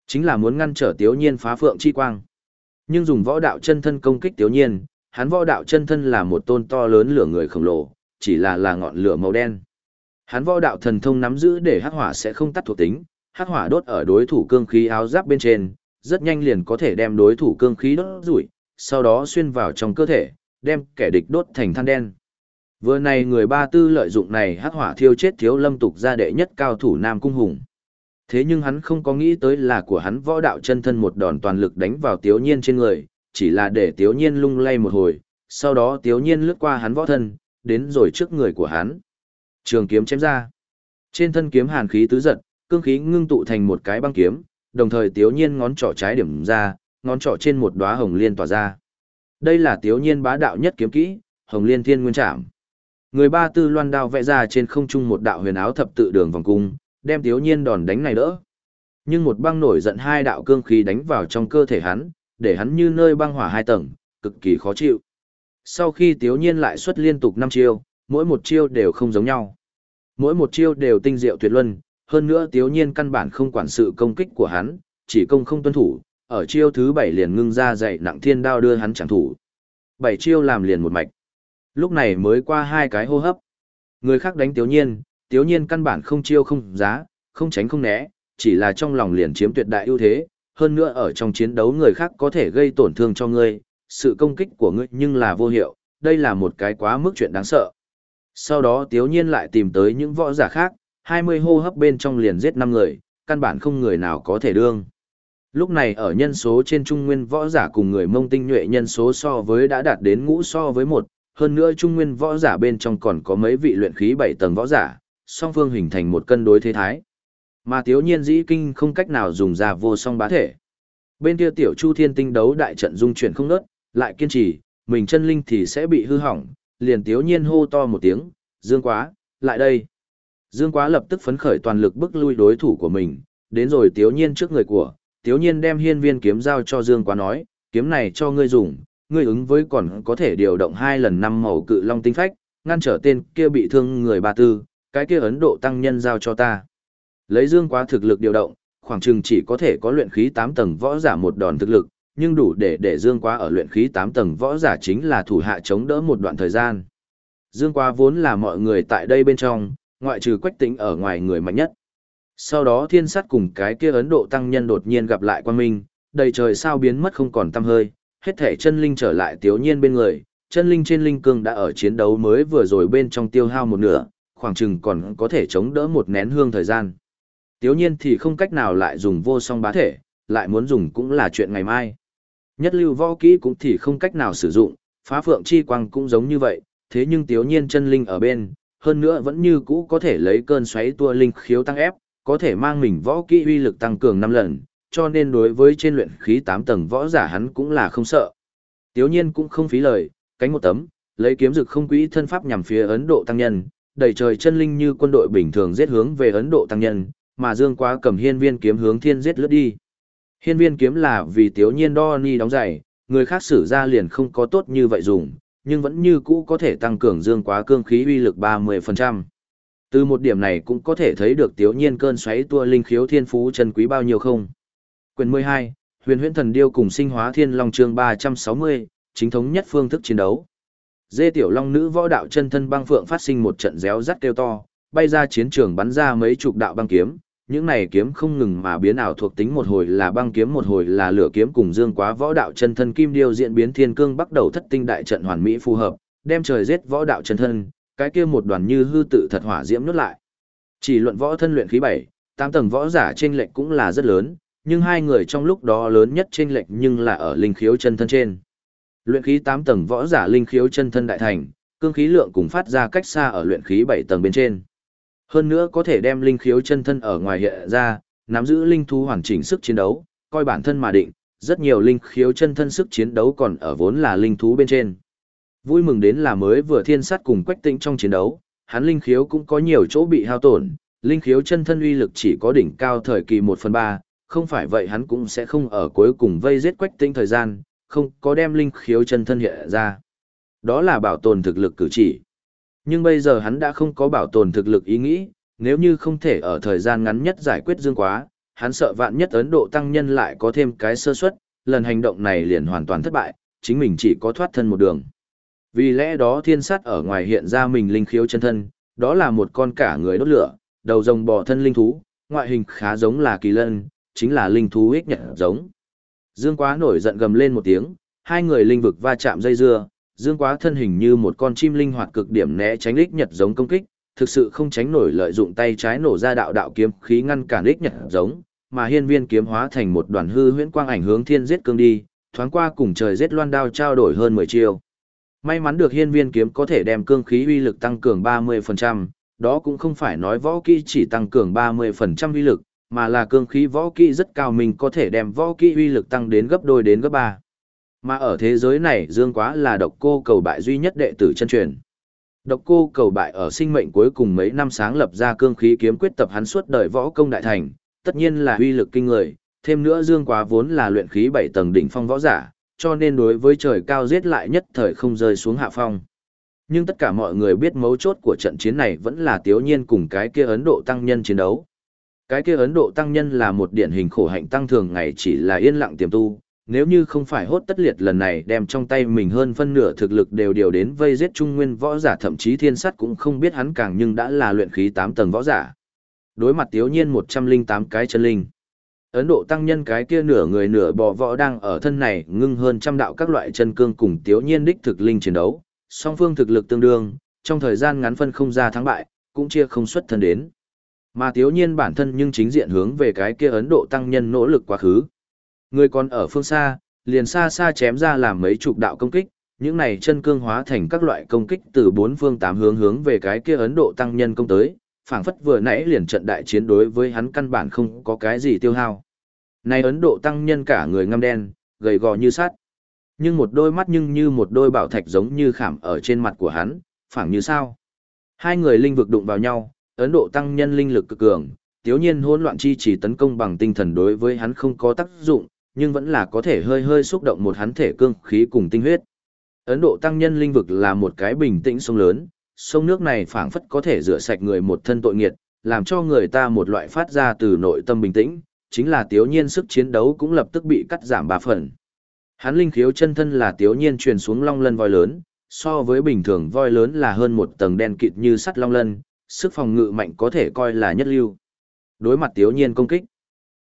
Chính là muốn ngăn trở Tiếu Nhiên phá phượng chi quang. Nhưng dùng võ đạo chân thân công kích Tiếu Nhiên, hắn võ đạo chân thân là một tôn to lớn lửa người khổng lồ, chỉ là là ngọn lửa màu đen. Hắn võ đạo thần thông nắm giữ để hắc hỏa sẽ không tắt thuộc tính, hắc hỏa đốt ở đối thủ cương khí áo giáp bên trên, rất nhanh liền có thể đem đối thủ cương khí đốt rủi, sau đó xuyên vào trong cơ thể, đem kẻ địch đốt thành than đen. Vừa này người ba tư lợi dụng này hắc hỏa thiêu chết thiếu lâm tục gia đệ nhất cao thủ Nam Cung Hùng. Thế nhưng hắn không có nghĩ tới là của hắn võ đạo chân thân một đòn toàn lực đánh vào tiếu nhiên trên người, chỉ là để tiếu nhiên lung lay một hồi, sau đó tiếu nhiên lướt qua hắn võ thân, đến rồi trước người của hắn. Trường kiếm chém ra. Trên thân kiếm hàn khí tứ giật, cương khí ngưng tụ thành một cái băng kiếm, đồng thời tiếu nhiên ngón trỏ trái điểm ra, ngón trỏ trên một đóa hồng liên tỏa ra. Đây là tiếu nhiên bá đạo nhất kiếm kỹ, hồng liên thiên nguyên trảm. Người ba tư loan đao vẽ ra trên không trung một đạo huyền áo thập tự đường vòng cung, đem tiếu nhiên đòn đánh này đỡ. Nhưng một băng nổi giận hai đạo cương khí đánh vào trong cơ thể hắn, để hắn như nơi băng hỏa hai tầng, cực kỳ khó chịu. Sau khi tiếu nhiên lại xuất liên tục năm chiêu, mỗi một chiêu đều không giống nhau. Mỗi một chiêu đều tinh diệu tuyệt luân, hơn nữa tiếu nhiên căn bản không quản sự công kích của hắn, chỉ công không tuân thủ, ở chiêu thứ bảy liền ngưng ra dạy nặng thiên đao đưa hắn chẳng thủ. Bảy chiêu làm liền một mạch. Lúc này mới qua hai cái hô hấp. Người khác đánh tiếu nhiên, tiếu nhiên căn bản không chiêu không giá, không tránh không né, chỉ là trong lòng liền chiếm tuyệt đại ưu thế, hơn nữa ở trong chiến đấu người khác có thể gây tổn thương cho ngươi, sự công kích của ngươi nhưng là vô hiệu, đây là một cái quá mức chuyện đáng sợ. Sau đó tiếu nhiên lại tìm tới những võ giả khác, 20 hô hấp bên trong liền giết 5 người, căn bản không người nào có thể đương. Lúc này ở nhân số trên trung nguyên võ giả cùng người mông tinh nhuệ nhân số so với đã đạt đến ngũ so với một, hơn nữa trung nguyên võ giả bên trong còn có mấy vị luyện khí 7 tầng võ giả, song phương hình thành một cân đối thế thái. Mà tiếu nhiên dĩ kinh không cách nào dùng ra vô song bá thể. Bên kia tiểu chu thiên tinh đấu đại trận dung chuyển không nớt, lại kiên trì, mình chân linh thì sẽ bị hư hỏng, liền tiếu nhiên hô to một tiếng, dương quá, lại đây. Dương quá lập tức phấn khởi toàn lực bức lui đối thủ của mình, đến rồi tiếu nhiên trước người của, tiếu nhiên đem hiên viên kiếm giao cho Dương quá nói, kiếm này cho ngươi dùng, ngươi ứng với còn có thể điều động hai lần năm màu cự long tinh phách, ngăn trở tên kia bị thương người ba tư, cái kia Ấn Độ tăng nhân giao cho ta. Lấy Dương quá thực lực điều động, khoảng chừng chỉ có thể có luyện khí 8 tầng võ giả một đòn thực lực, nhưng đủ để để Dương quá ở luyện khí 8 tầng võ giả chính là thủ hạ chống đỡ một đoạn thời gian. Dương quá vốn là mọi người tại đây bên trong, ngoại trừ quách tính ở ngoài người mạnh nhất. Sau đó thiên sát cùng cái kia Ấn Độ tăng nhân đột nhiên gặp lại quan minh, đầy trời sao biến mất không còn tăm hơi, hết thể chân linh trở lại tiếu nhiên bên người, chân linh trên linh cương đã ở chiến đấu mới vừa rồi bên trong tiêu hao một nửa, khoảng chừng còn có thể chống đỡ một nén hương thời gian. Tiếu nhiên thì không cách nào lại dùng vô song bá thể, lại muốn dùng cũng là chuyện ngày mai. Nhất lưu võ kỹ cũng thì không cách nào sử dụng, phá phượng chi quang cũng giống như vậy, thế nhưng tiếu nhiên chân linh ở bên, hơn nữa vẫn như cũ có thể lấy cơn xoáy tua linh khiếu tăng ép, có thể mang mình võ kỹ uy lực tăng cường 5 lần, cho nên đối với trên luyện khí 8 tầng võ giả hắn cũng là không sợ. Tiếu nhiên cũng không phí lời, cánh một tấm, lấy kiếm dực không quỹ thân pháp nhằm phía Ấn Độ tăng nhân, đầy trời chân linh như quân đội bình thường giết hướng về Ấn Độ tăng nhân, mà Dương Quá cầm hiên viên kiếm hướng thiên giết lướt đi. Hiên viên kiếm là vì Tiếu nhiên đo ni đóng giày, người khác sử ra liền không có tốt như vậy dùng, nhưng vẫn như cũ có thể tăng cường Dương Quá cương khí uy lực 30%. Từ một điểm này cũng có thể thấy được tiểu nhiên cơn xoáy tua linh khiếu thiên phú chân quý bao nhiêu không. Quyền 12, Huyền Huyễn Thần Điêu cùng Sinh Hóa Thiên Long chương 360, chính thống nhất phương thức chiến đấu. Dê tiểu long nữ võ đạo chân thân băng phượng phát sinh một trận réo rắt kêu to, bay ra chiến trường bắn ra mấy chục đạo băng kiếm, những này kiếm không ngừng mà biến ảo thuộc tính một hồi là băng kiếm một hồi là lửa kiếm cùng dương quá võ đạo chân thân kim điêu diễn biến thiên cương bắt đầu thất tinh đại trận hoàn mỹ phù hợp, đem trời giết võ đạo chân thân, cái kia một đoàn như hư tự thật hỏa diễm nuốt lại. Chỉ luận võ thân luyện khí bảy tám tầng võ giả trên lệnh cũng là rất lớn, nhưng hai người trong lúc đó lớn nhất trên lệnh nhưng là ở linh khiếu chân thân trên. Luyện khí tám tầng võ giả linh khiếu chân thân đại thành, cương khí lượng cùng phát ra cách xa ở luyện khí bảy tầng bên trên. Hơn nữa có thể đem linh khiếu chân thân ở ngoài hiện ra, nắm giữ linh thú hoàn chỉnh sức chiến đấu, coi bản thân mà định, rất nhiều linh khiếu chân thân sức chiến đấu còn ở vốn là linh thú bên trên. Vui mừng đến là mới vừa thiên sát cùng quách tĩnh trong chiến đấu, hắn linh khiếu cũng có nhiều chỗ bị hao tổn, linh khiếu chân thân uy lực chỉ có đỉnh cao thời kỳ 1 phần 3, không phải vậy hắn cũng sẽ không ở cuối cùng vây giết quách tĩnh thời gian, không có đem linh khiếu chân thân hiện ra. Đó là bảo tồn thực lực cử chỉ. Nhưng bây giờ hắn đã không có bảo tồn thực lực ý nghĩ, nếu như không thể ở thời gian ngắn nhất giải quyết dương quá, hắn sợ vạn nhất Ấn Độ tăng nhân lại có thêm cái sơ suất, lần hành động này liền hoàn toàn thất bại, chính mình chỉ có thoát thân một đường. Vì lẽ đó thiên sát ở ngoài hiện ra mình linh khiếu chân thân, đó là một con cả người đốt lửa, đầu rồng bò thân linh thú, ngoại hình khá giống là kỳ lân, chính là linh thú ích nhật giống. Dương Quá nổi giận gầm lên một tiếng, hai người linh vực va chạm dây dưa, Dương Quá thân hình như một con chim linh hoạt cực điểm né tránh lích nhật giống công kích, thực sự không tránh nổi lợi dụng tay trái nổ ra đạo đạo kiếm khí ngăn cản ích nhật giống, mà hiên viên kiếm hóa thành một đoàn hư huyễn quang ảnh hướng thiên giết cương đi, thoáng qua cùng trời giết loan đao trao đổi hơn 10 chiêu. May mắn được hiên viên kiếm có thể đem cương khí uy lực tăng cường 30%, đó cũng không phải nói võ kỹ chỉ tăng cường 30% uy lực, mà là cương khí võ kỹ rất cao mình có thể đem võ kỹ uy lực tăng đến gấp đôi đến gấp ba. Mà ở thế giới này Dương Quá là độc cô cầu bại duy nhất đệ tử chân truyền. Độc cô cầu bại ở sinh mệnh cuối cùng mấy năm sáng lập ra cương khí kiếm quyết tập hắn suốt đời võ công đại thành, tất nhiên là uy lực kinh người, thêm nữa Dương Quá vốn là luyện khí bảy tầng đỉnh phong võ giả, cho nên đối với trời cao giết lại nhất thời không rơi xuống hạ phong. Nhưng tất cả mọi người biết mấu chốt của trận chiến này vẫn là Tiếu Nhiên cùng cái kia Ấn Độ tăng nhân chiến đấu. Cái kia Ấn Độ tăng nhân là một điển hình khổ hạnh tăng thường ngày chỉ là yên lặng tiềm tu, nếu như không phải hốt tất liệt lần này đem trong tay mình hơn phân nửa thực lực đều điều đến vây giết trung nguyên võ giả thậm chí thiên sắt cũng không biết hắn càng nhưng đã là luyện khí 8 tầng võ giả. Đối mặt Tiếu Nhiên 108 cái chân linh. Ấn Độ tăng nhân cái kia nửa người nửa bò võ đang ở thân này ngưng hơn trăm đạo các loại chân cương cùng Tiếu Nhiên đích thực linh chiến đấu, song phương thực lực tương đương, trong thời gian ngắn phân không ra thắng bại, cũng chia không xuất thân đến. Mà Tiếu Nhiên bản thân nhưng chính diện hướng về cái kia Ấn Độ tăng nhân nỗ lực quá khứ. Người còn ở phương xa, liền xa xa chém ra làm mấy chục đạo công kích, những này chân cương hóa thành các loại công kích từ bốn phương tám hướng hướng về cái kia Ấn Độ tăng nhân công tới, phảng phất vừa nãy liền trận đại chiến đối với hắn căn bản không có cái gì tiêu hao. Này Ấn Độ tăng nhân cả người ngăm đen, gầy gò như sắt. Nhưng một đôi mắt nhưng như một đôi bảo thạch giống như khảm ở trên mặt của hắn, phảng như sao. Hai người linh vực đụng vào nhau, Ấn Độ tăng nhân linh lực cực cường, tiếu nhiên hỗn loạn chi chỉ tấn công bằng tinh thần đối với hắn không có tác dụng, nhưng vẫn là có thể hơi hơi xúc động một hắn thể cương khí cùng tinh huyết. Ấn Độ tăng nhân linh vực là một cái bình tĩnh sông lớn, sông nước này phảng phất có thể rửa sạch người một thân tội nghiệt, làm cho người ta một loại phát ra từ nội tâm bình tĩnh, chính là tiếu nhiên sức chiến đấu cũng lập tức bị cắt giảm ba phần. Hắn linh khiếu chân thân là tiếu nhiên truyền xuống long lân voi lớn, so với bình thường voi lớn là hơn một tầng đen kịt như sắt long lân, sức phòng ngự mạnh có thể coi là nhất lưu. Đối mặt tiếu nhiên công kích,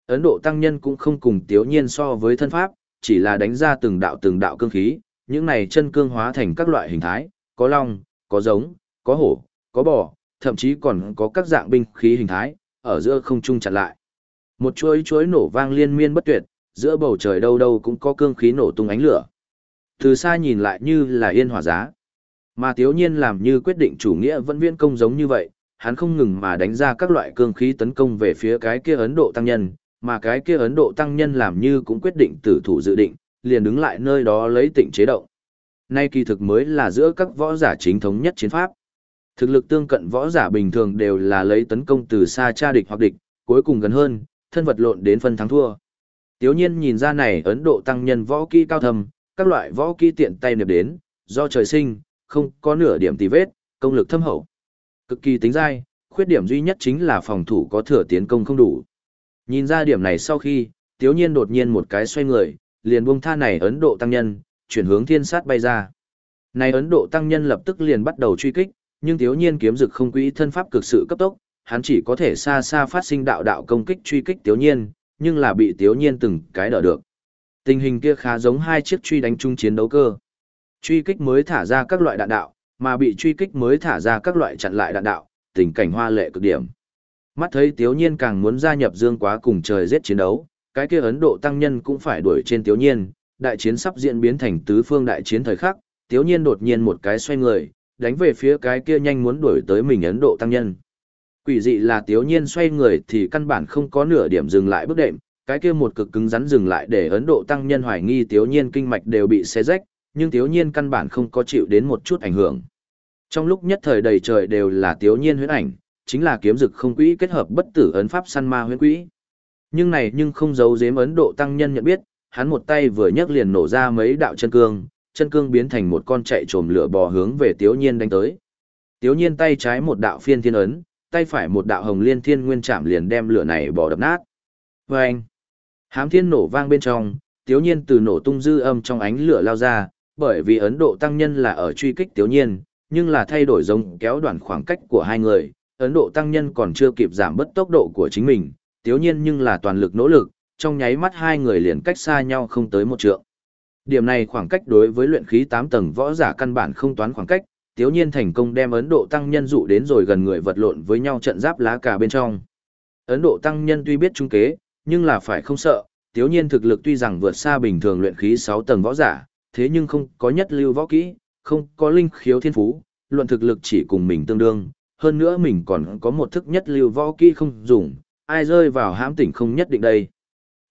Ấn Độ tăng nhân cũng không cùng tiếu nhiên so với thân pháp, chỉ là đánh ra từng đạo từng đạo cương khí, những này chân cương hóa thành các loại hình thái, có long, có giống, có hổ, có bò, thậm chí còn có các dạng binh khí hình thái, ở giữa không trung chặn lại. Một chuỗi chuỗi nổ vang liên miên bất tuyệt, giữa bầu trời đâu đâu cũng có cương khí nổ tung ánh lửa. Từ xa nhìn lại như là yên hỏa giá. Mà tiếu nhiên làm như quyết định chủ nghĩa vẫn viên công giống như vậy, hắn không ngừng mà đánh ra các loại cương khí tấn công về phía cái kia Ấn Độ tăng nhân, mà cái kia Ấn Độ tăng nhân làm như cũng quyết định tử thủ dự định, liền đứng lại nơi đó lấy tịnh chế động. Nay kỳ thực mới là giữa các võ giả chính thống nhất chiến pháp. Thực lực tương cận võ giả bình thường đều là lấy tấn công từ xa tra địch hoặc địch, cuối cùng gần hơn, thân vật lộn đến phân thắng thua. Tiếu nhiên nhìn ra này Ấn Độ tăng nhân võ kỹ cao thầm, các loại võ kỹ tiện tay nệp đến, do trời sinh, không có nửa điểm tì vết, công lực thâm hậu. Cực kỳ tính dai, khuyết điểm duy nhất chính là phòng thủ có thừa tiến công không đủ. Nhìn ra điểm này sau khi, Tiếu nhiên đột nhiên một cái xoay người, liền buông tha này Ấn Độ tăng nhân, chuyển hướng thiên sát bay ra. Này Ấn Độ tăng nhân lập tức liền bắt đầu truy kích, nhưng Tiếu nhiên kiếm dực không quỹ thân pháp cực sự cấp tốc, hắn chỉ có thể xa xa phát sinh đạo đạo công kích truy kích Tiếu nhiên, nhưng là bị Tiếu nhiên từng cái đỡ được. Tình hình kia khá giống hai chiếc truy đánh chung chiến đấu cơ. Truy kích mới thả ra các loại đạn đạo, mà bị truy kích mới thả ra các loại chặn lại đạn đạo, tình cảnh hoa lệ cực điểm. Mắt thấy Tiếu Nhiên càng muốn gia nhập Dương Quá cùng trời giết chiến đấu, cái kia Ấn Độ tăng nhân cũng phải đuổi trên Tiếu Nhiên, đại chiến sắp diễn biến thành tứ phương đại chiến thời khắc, Tiếu Nhiên đột nhiên một cái xoay người, đánh về phía cái kia nhanh muốn đuổi tới mình Ấn Độ tăng nhân. Quỷ dị là Tiếu Nhiên xoay người thì căn bản không có nửa điểm dừng lại bước đệm, cái kia một cực cứng rắn dừng lại để Ấn Độ tăng nhân hoài nghi Tiếu Nhiên kinh mạch đều bị xé rách, nhưng Tiếu Nhiên căn bản không có chịu đến một chút ảnh hưởng. Trong lúc nhất thời đầy trời đều là Tiếu Nhiên huyễn ảnh, chính là kiếm dực không quỹ kết hợp bất tử ấn pháp săn ma huyễn quỹ. Nhưng này nhưng không giấu giếm Ấn Độ tăng nhân nhận biết, hắn một tay vừa nhấc liền nổ ra mấy đạo chân cương, chân cương biến thành một con chạy trồm lửa bò hướng về Tiếu Nhiên đánh tới. Tiếu Nhiên tay trái một đạo phiên thiên ấn, tay phải một đạo hồng liên thiên nguyên chạm liền đem lửa này bò đập nát. Và anh, hám thiên nổ vang bên trong, Tiếu Nhiên từ nổ tung dư âm trong ánh lửa lao ra, bởi vì Ấn Độ tăng nhân là ở truy kích Tiếu Nhiên, nhưng là thay đổi giống kéo đoạn khoảng cách của hai người, Ấn Độ tăng nhân còn chưa kịp giảm bớt tốc độ của chính mình, Tiếu Nhiên nhưng là toàn lực nỗ lực, trong nháy mắt hai người liền cách xa nhau không tới một trượng. Điểm này khoảng cách đối với luyện khí 8 tầng võ giả căn bản không toán khoảng cách, Tiếu Nhiên thành công đem Ấn Độ tăng nhân dụ đến rồi gần người vật lộn với nhau trận giáp lá cà bên trong. Ấn Độ tăng nhân tuy biết trung kế, nhưng là phải không sợ, Tiếu Nhiên thực lực tuy rằng vượt xa bình thường luyện khí 6 tầng võ giả, thế nhưng không có nhất lưu võ kỹ, không có linh khiếu thiên phú, luận thực lực chỉ cùng mình tương đương, hơn nữa mình còn có một thức nhất lưu võ kỹ không dùng, ai rơi vào hãm tỉnh không nhất định đây.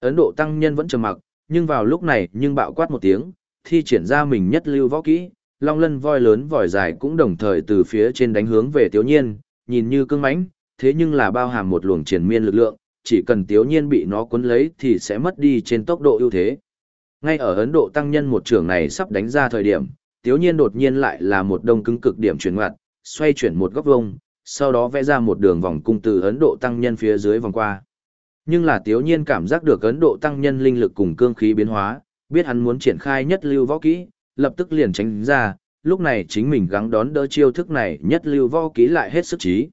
Ấn Độ tăng nhân vẫn trầm mặc, nhưng vào lúc này nhưng bạo quát một tiếng, thi triển ra mình nhất lưu võ kỹ, long lân voi lớn vòi dài cũng đồng thời từ phía trên đánh hướng về Tiếu Nhiên, nhìn như cương mãnh, thế nhưng là bao hàm một luồng triển miên lực lượng, chỉ cần Tiếu Nhiên bị nó cuốn lấy thì sẽ mất đi trên tốc độ ưu thế. Ngay ở Ấn Độ tăng nhân một trường này sắp đánh ra thời điểm, Tiếu Nhiên đột nhiên lại là một đông cứng cực điểm chuyển ngoặt, xoay chuyển một góc vông, sau đó vẽ ra một đường vòng cung từ Ấn Độ tăng nhân phía dưới vòng qua. Nhưng là Tiếu Nhiên cảm giác được Ấn Độ tăng nhân linh lực cùng cương khí biến hóa, biết hắn muốn triển khai nhất lưu võ kỹ, lập tức liền tránh ra, lúc này chính mình gắng đón đỡ chiêu thức này nhất lưu võ kỹ lại hết sức trí.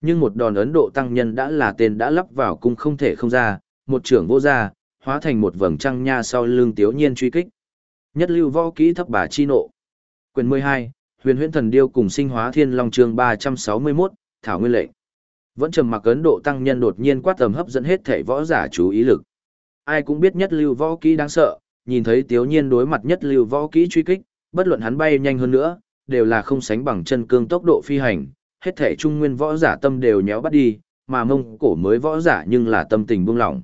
Nhưng một đòn Ấn Độ tăng nhân đã là tên đã lắp vào cung không thể không ra, một trưởng vô ra, hóa thành một vầng trăng nha sau lưng Tiếu Nhiên truy kích. Nhất lưu võ kỹ thấp bà chi nộ. Quyền 12, Huyền Huyễn Thần Điêu cùng Sinh Hóa Thiên Long chương 361, Thảo Nguyên lệnh. Vẫn trầm mặc Ấn Độ tăng nhân đột nhiên quát tầm hấp dẫn hết thể võ giả chú ý lực. Ai cũng biết nhất lưu võ kỹ đáng sợ, nhìn thấy Tiếu Nhiên đối mặt nhất lưu võ kỹ truy kích, bất luận hắn bay nhanh hơn nữa, đều là không sánh bằng chân cương tốc độ phi hành, hết thể trung nguyên võ giả tâm đều nhéo bắt đi, mà mông cổ mới võ giả nhưng là tâm tình buông lỏng.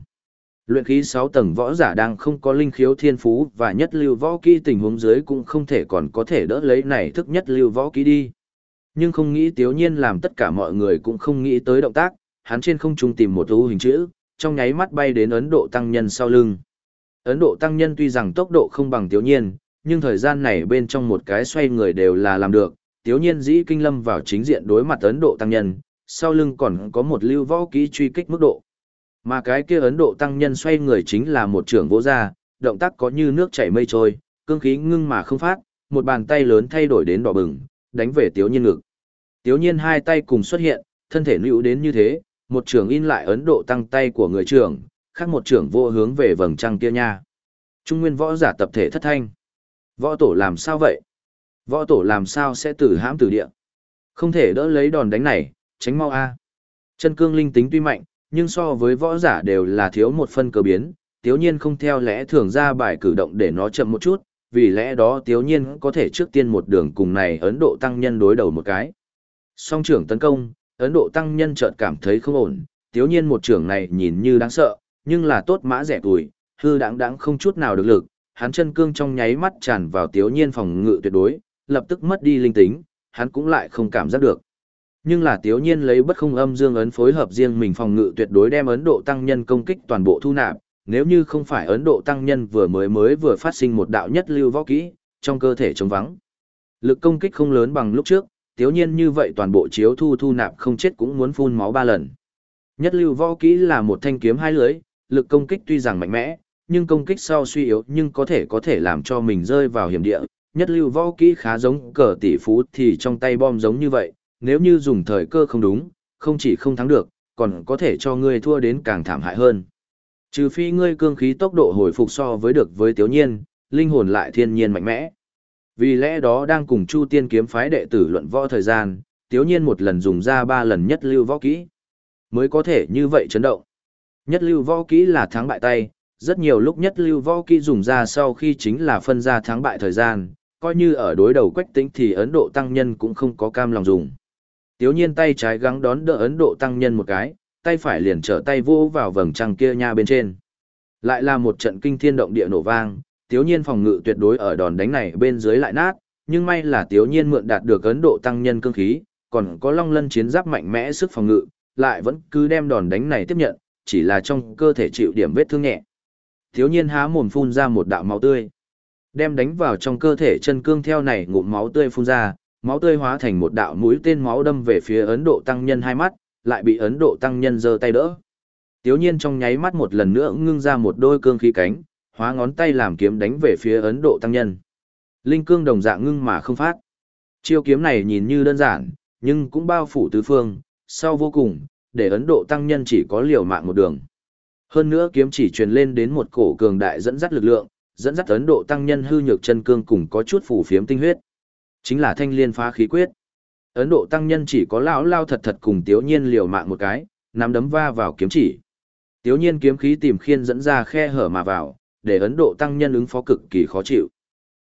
Luyện khí 6 tầng võ giả đang không có linh khiếu thiên phú và nhất lưu võ kỹ tình huống dưới cũng không thể còn có thể đỡ lấy này thức nhất lưu võ kỹ đi. Nhưng không nghĩ tiếu nhiên làm tất cả mọi người cũng không nghĩ tới động tác, hắn trên không trung tìm một ưu hình chữ, trong nháy mắt bay đến Ấn Độ tăng nhân sau lưng. Ấn Độ tăng nhân tuy rằng tốc độ không bằng tiếu nhiên, nhưng thời gian này bên trong một cái xoay người đều là làm được, tiếu nhiên dĩ kinh lâm vào chính diện đối mặt Ấn Độ tăng nhân, sau lưng còn có một lưu võ kỹ truy kích mức độ. Mà cái kia Ấn Độ tăng nhân xoay người chính là một trưởng vỗ gia, động tác có như nước chảy mây trôi, cương khí ngưng mà không phát, một bàn tay lớn thay đổi đến đỏ bừng, đánh về Tiếu Nhiên ngực. Tiếu Nhiên hai tay cùng xuất hiện, thân thể lưu đến như thế, một trưởng in lại Ấn Độ tăng tay của người trưởng, khác một trưởng vô hướng về vầng trăng kia nha. Trung nguyên võ giả tập thể thất thanh. Võ tổ làm sao vậy? Võ tổ làm sao sẽ tử hãm tử địa? Không thể đỡ lấy đòn đánh này, tránh mau a. Chân cương linh tính tuy mạnh, nhưng so với võ giả đều là thiếu một phân cơ biến, tiếu nhiên không theo lẽ thường ra bài cử động để nó chậm một chút, vì lẽ đó tiếu nhiên có thể trước tiên một đường cùng này Ấn Độ tăng nhân đối đầu một cái. Song trưởng tấn công, Ấn Độ tăng nhân chợt cảm thấy không ổn, tiếu nhiên một trưởng này nhìn như đáng sợ, nhưng là tốt mã rẻ tuổi, hư đáng đáng không chút nào được lực, hắn chân cương trong nháy mắt tràn vào tiếu nhiên phòng ngự tuyệt đối, lập tức mất đi linh tính, hắn cũng lại không cảm giác được. Nhưng là tiếu nhiên lấy bất không âm dương ấn phối hợp riêng mình phòng ngự tuyệt đối đem Ấn Độ tăng nhân công kích toàn bộ thu nạp, nếu như không phải Ấn Độ tăng nhân vừa mới mới vừa phát sinh một đạo nhất lưu võ kỹ, trong cơ thể trống vắng. Lực công kích không lớn bằng lúc trước, tiếu nhiên như vậy toàn bộ chiếu thu thu nạp không chết cũng muốn phun máu ba lần. Nhất lưu võ kỹ là một thanh kiếm hai lưới, lực công kích tuy rằng mạnh mẽ, nhưng công kích sau suy yếu nhưng có thể có thể làm cho mình rơi vào hiểm địa. Nhất lưu võ kỹ khá giống cờ tỷ phú thì trong tay bom giống như vậy, nếu như dùng thời cơ không đúng, không chỉ không thắng được, còn có thể cho ngươi thua đến càng thảm hại hơn. Trừ phi ngươi cương khí tốc độ hồi phục so với được với Tiếu Nhiên, linh hồn lại thiên nhiên mạnh mẽ. Vì lẽ đó đang cùng Chu Tiên kiếm phái đệ tử luận võ thời gian, Tiếu Nhiên một lần dùng ra ba lần nhất lưu võ kỹ, mới có thể như vậy chấn động. Nhất lưu võ kỹ là thắng bại tay, rất nhiều lúc nhất lưu võ kỹ dùng ra sau khi chính là phân ra thắng bại thời gian, coi như ở đối đầu quách tính thì Ấn Độ tăng nhân cũng không có cam lòng dùng. Tiếu nhiên tay trái gắng đón đỡ Ấn Độ tăng nhân một cái, tay phải liền trở tay vô vào vầng trăng kia nha bên trên. Lại là một trận kinh thiên động địa nổ vang, tiếu nhiên phòng ngự tuyệt đối ở đòn đánh này bên dưới lại nát, nhưng may là tiếu nhiên mượn đạt được Ấn Độ tăng nhân cương khí, còn có long lân chiến giáp mạnh mẽ sức phòng ngự, lại vẫn cứ đem đòn đánh này tiếp nhận, chỉ là trong cơ thể chịu điểm vết thương nhẹ. Tiếu nhiên há mồm phun ra một đạo máu tươi. Đem đánh vào trong cơ thể chân cương theo này ngụm máu tươi phun ra, máu tươi hóa thành một đạo mũi tên máu đâm về phía Ấn Độ tăng nhân hai mắt, lại bị Ấn Độ tăng nhân giơ tay đỡ. Tiếu nhiên trong nháy mắt một lần nữa ngưng ra một đôi cương khí cánh, hóa ngón tay làm kiếm đánh về phía Ấn Độ tăng nhân. Linh cương đồng dạng ngưng mà không phát. Chiêu kiếm này nhìn như đơn giản, nhưng cũng bao phủ tứ phương, sau vô cùng, để Ấn Độ tăng nhân chỉ có liều mạng một đường. Hơn nữa kiếm chỉ truyền lên đến một cổ cường đại dẫn dắt lực lượng, dẫn dắt Ấn Độ tăng nhân hư nhược chân cương cùng có chút phủ phiếm tinh huyết. Chính là thanh liên phá khí quyết. Ấn Độ tăng nhân chỉ có lão lao thật thật cùng Tiếu Nhiên liều mạng một cái, nắm đấm va vào kiếm chỉ. Tiếu Nhiên kiếm khí tìm khiên dẫn ra khe hở mà vào, để Ấn Độ tăng nhân ứng phó cực kỳ khó chịu.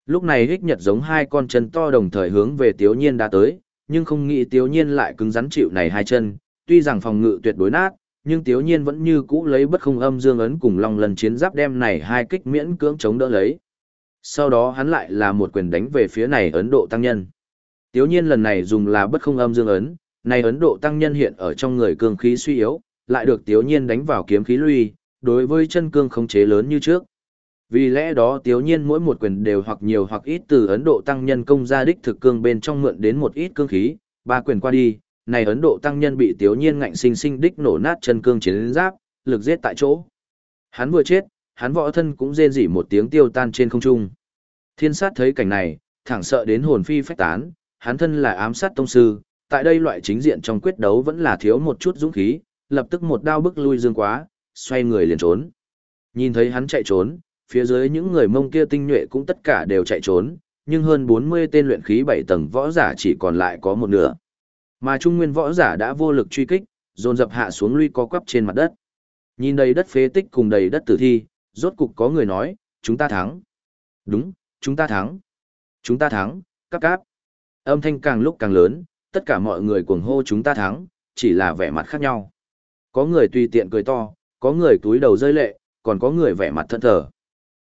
Lúc này hích nhật giống hai con chân to đồng thời hướng về Tiếu Nhiên đã tới, nhưng không nghĩ Tiếu Nhiên lại cứng rắn chịu này hai chân, tuy rằng phòng ngự tuyệt đối nát, nhưng Tiếu Nhiên vẫn như cũ lấy bất không âm dương ấn cùng long lần chiến giáp đem này hai kích miễn cưỡng chống đỡ lấy. Sau đó hắn lại là một quyền đánh về phía này Ấn Độ tăng nhân. Tiếu Nhiên lần này dùng là bất không âm dương ấn, này Ấn Độ tăng nhân hiện ở trong người cương khí suy yếu, lại được Tiếu Nhiên đánh vào kiếm khí lui, đối với chân cương không chế lớn như trước. Vì lẽ đó Tiếu Nhiên mỗi một quyền đều hoặc nhiều hoặc ít từ Ấn Độ tăng nhân công ra đích thực cương bên trong mượn đến một ít cương khí, ba quyền qua đi, này Ấn Độ tăng nhân bị Tiếu Nhiên ngạnh sinh sinh đích nổ nát chân cương chiến giáp, lực giết tại chỗ. Hắn vừa chết, hắn võ thân cũng rên rỉ một tiếng tiêu tan trên không trung. Thiên sát thấy cảnh này, thẳng sợ đến hồn phi phách tán, hắn thân là ám sát tông sư, tại đây loại chính diện trong quyết đấu vẫn là thiếu một chút dũng khí, lập tức một đao bức lui dương quá, xoay người liền trốn. Nhìn thấy hắn chạy trốn, phía dưới những người mông kia tinh nhuệ cũng tất cả đều chạy trốn, nhưng hơn 40 tên luyện khí 7 tầng võ giả chỉ còn lại có một nửa. Mà trung nguyên võ giả đã vô lực truy kích, dồn dập hạ xuống lui co quắp trên mặt đất. Nhìn đầy đất phế tích cùng đầy đất tử thi, rốt cục có người nói, chúng ta thắng. Đúng, chúng ta thắng. Chúng ta thắng, các cáp. Âm thanh càng lúc càng lớn, tất cả mọi người cuồng hô chúng ta thắng, chỉ là vẻ mặt khác nhau. Có người tùy tiện cười to, có người túi đầu rơi lệ, còn có người vẻ mặt thân thờ.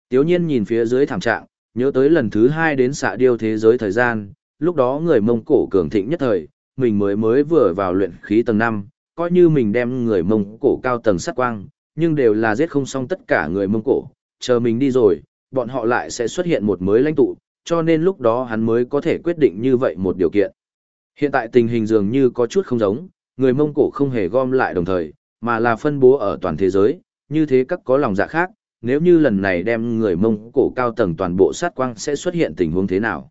Tiếu nhiên nhìn phía dưới thảm trạng, nhớ tới lần thứ hai đến xạ điêu thế giới thời gian, lúc đó người Mông Cổ cường thịnh nhất thời, mình mới mới vừa vào luyện khí tầng 5, coi như mình đem người Mông Cổ cao tầng sát quang, nhưng đều là giết không xong tất cả người Mông Cổ, chờ mình đi rồi, bọn họ lại sẽ xuất hiện một mới lãnh tụ, cho nên lúc đó hắn mới có thể quyết định như vậy một điều kiện. Hiện tại tình hình dường như có chút không giống, người Mông Cổ không hề gom lại đồng thời, mà là phân bố ở toàn thế giới, như thế các có lòng dạ khác, nếu như lần này đem người Mông Cổ cao tầng toàn bộ sát quang sẽ xuất hiện tình huống thế nào.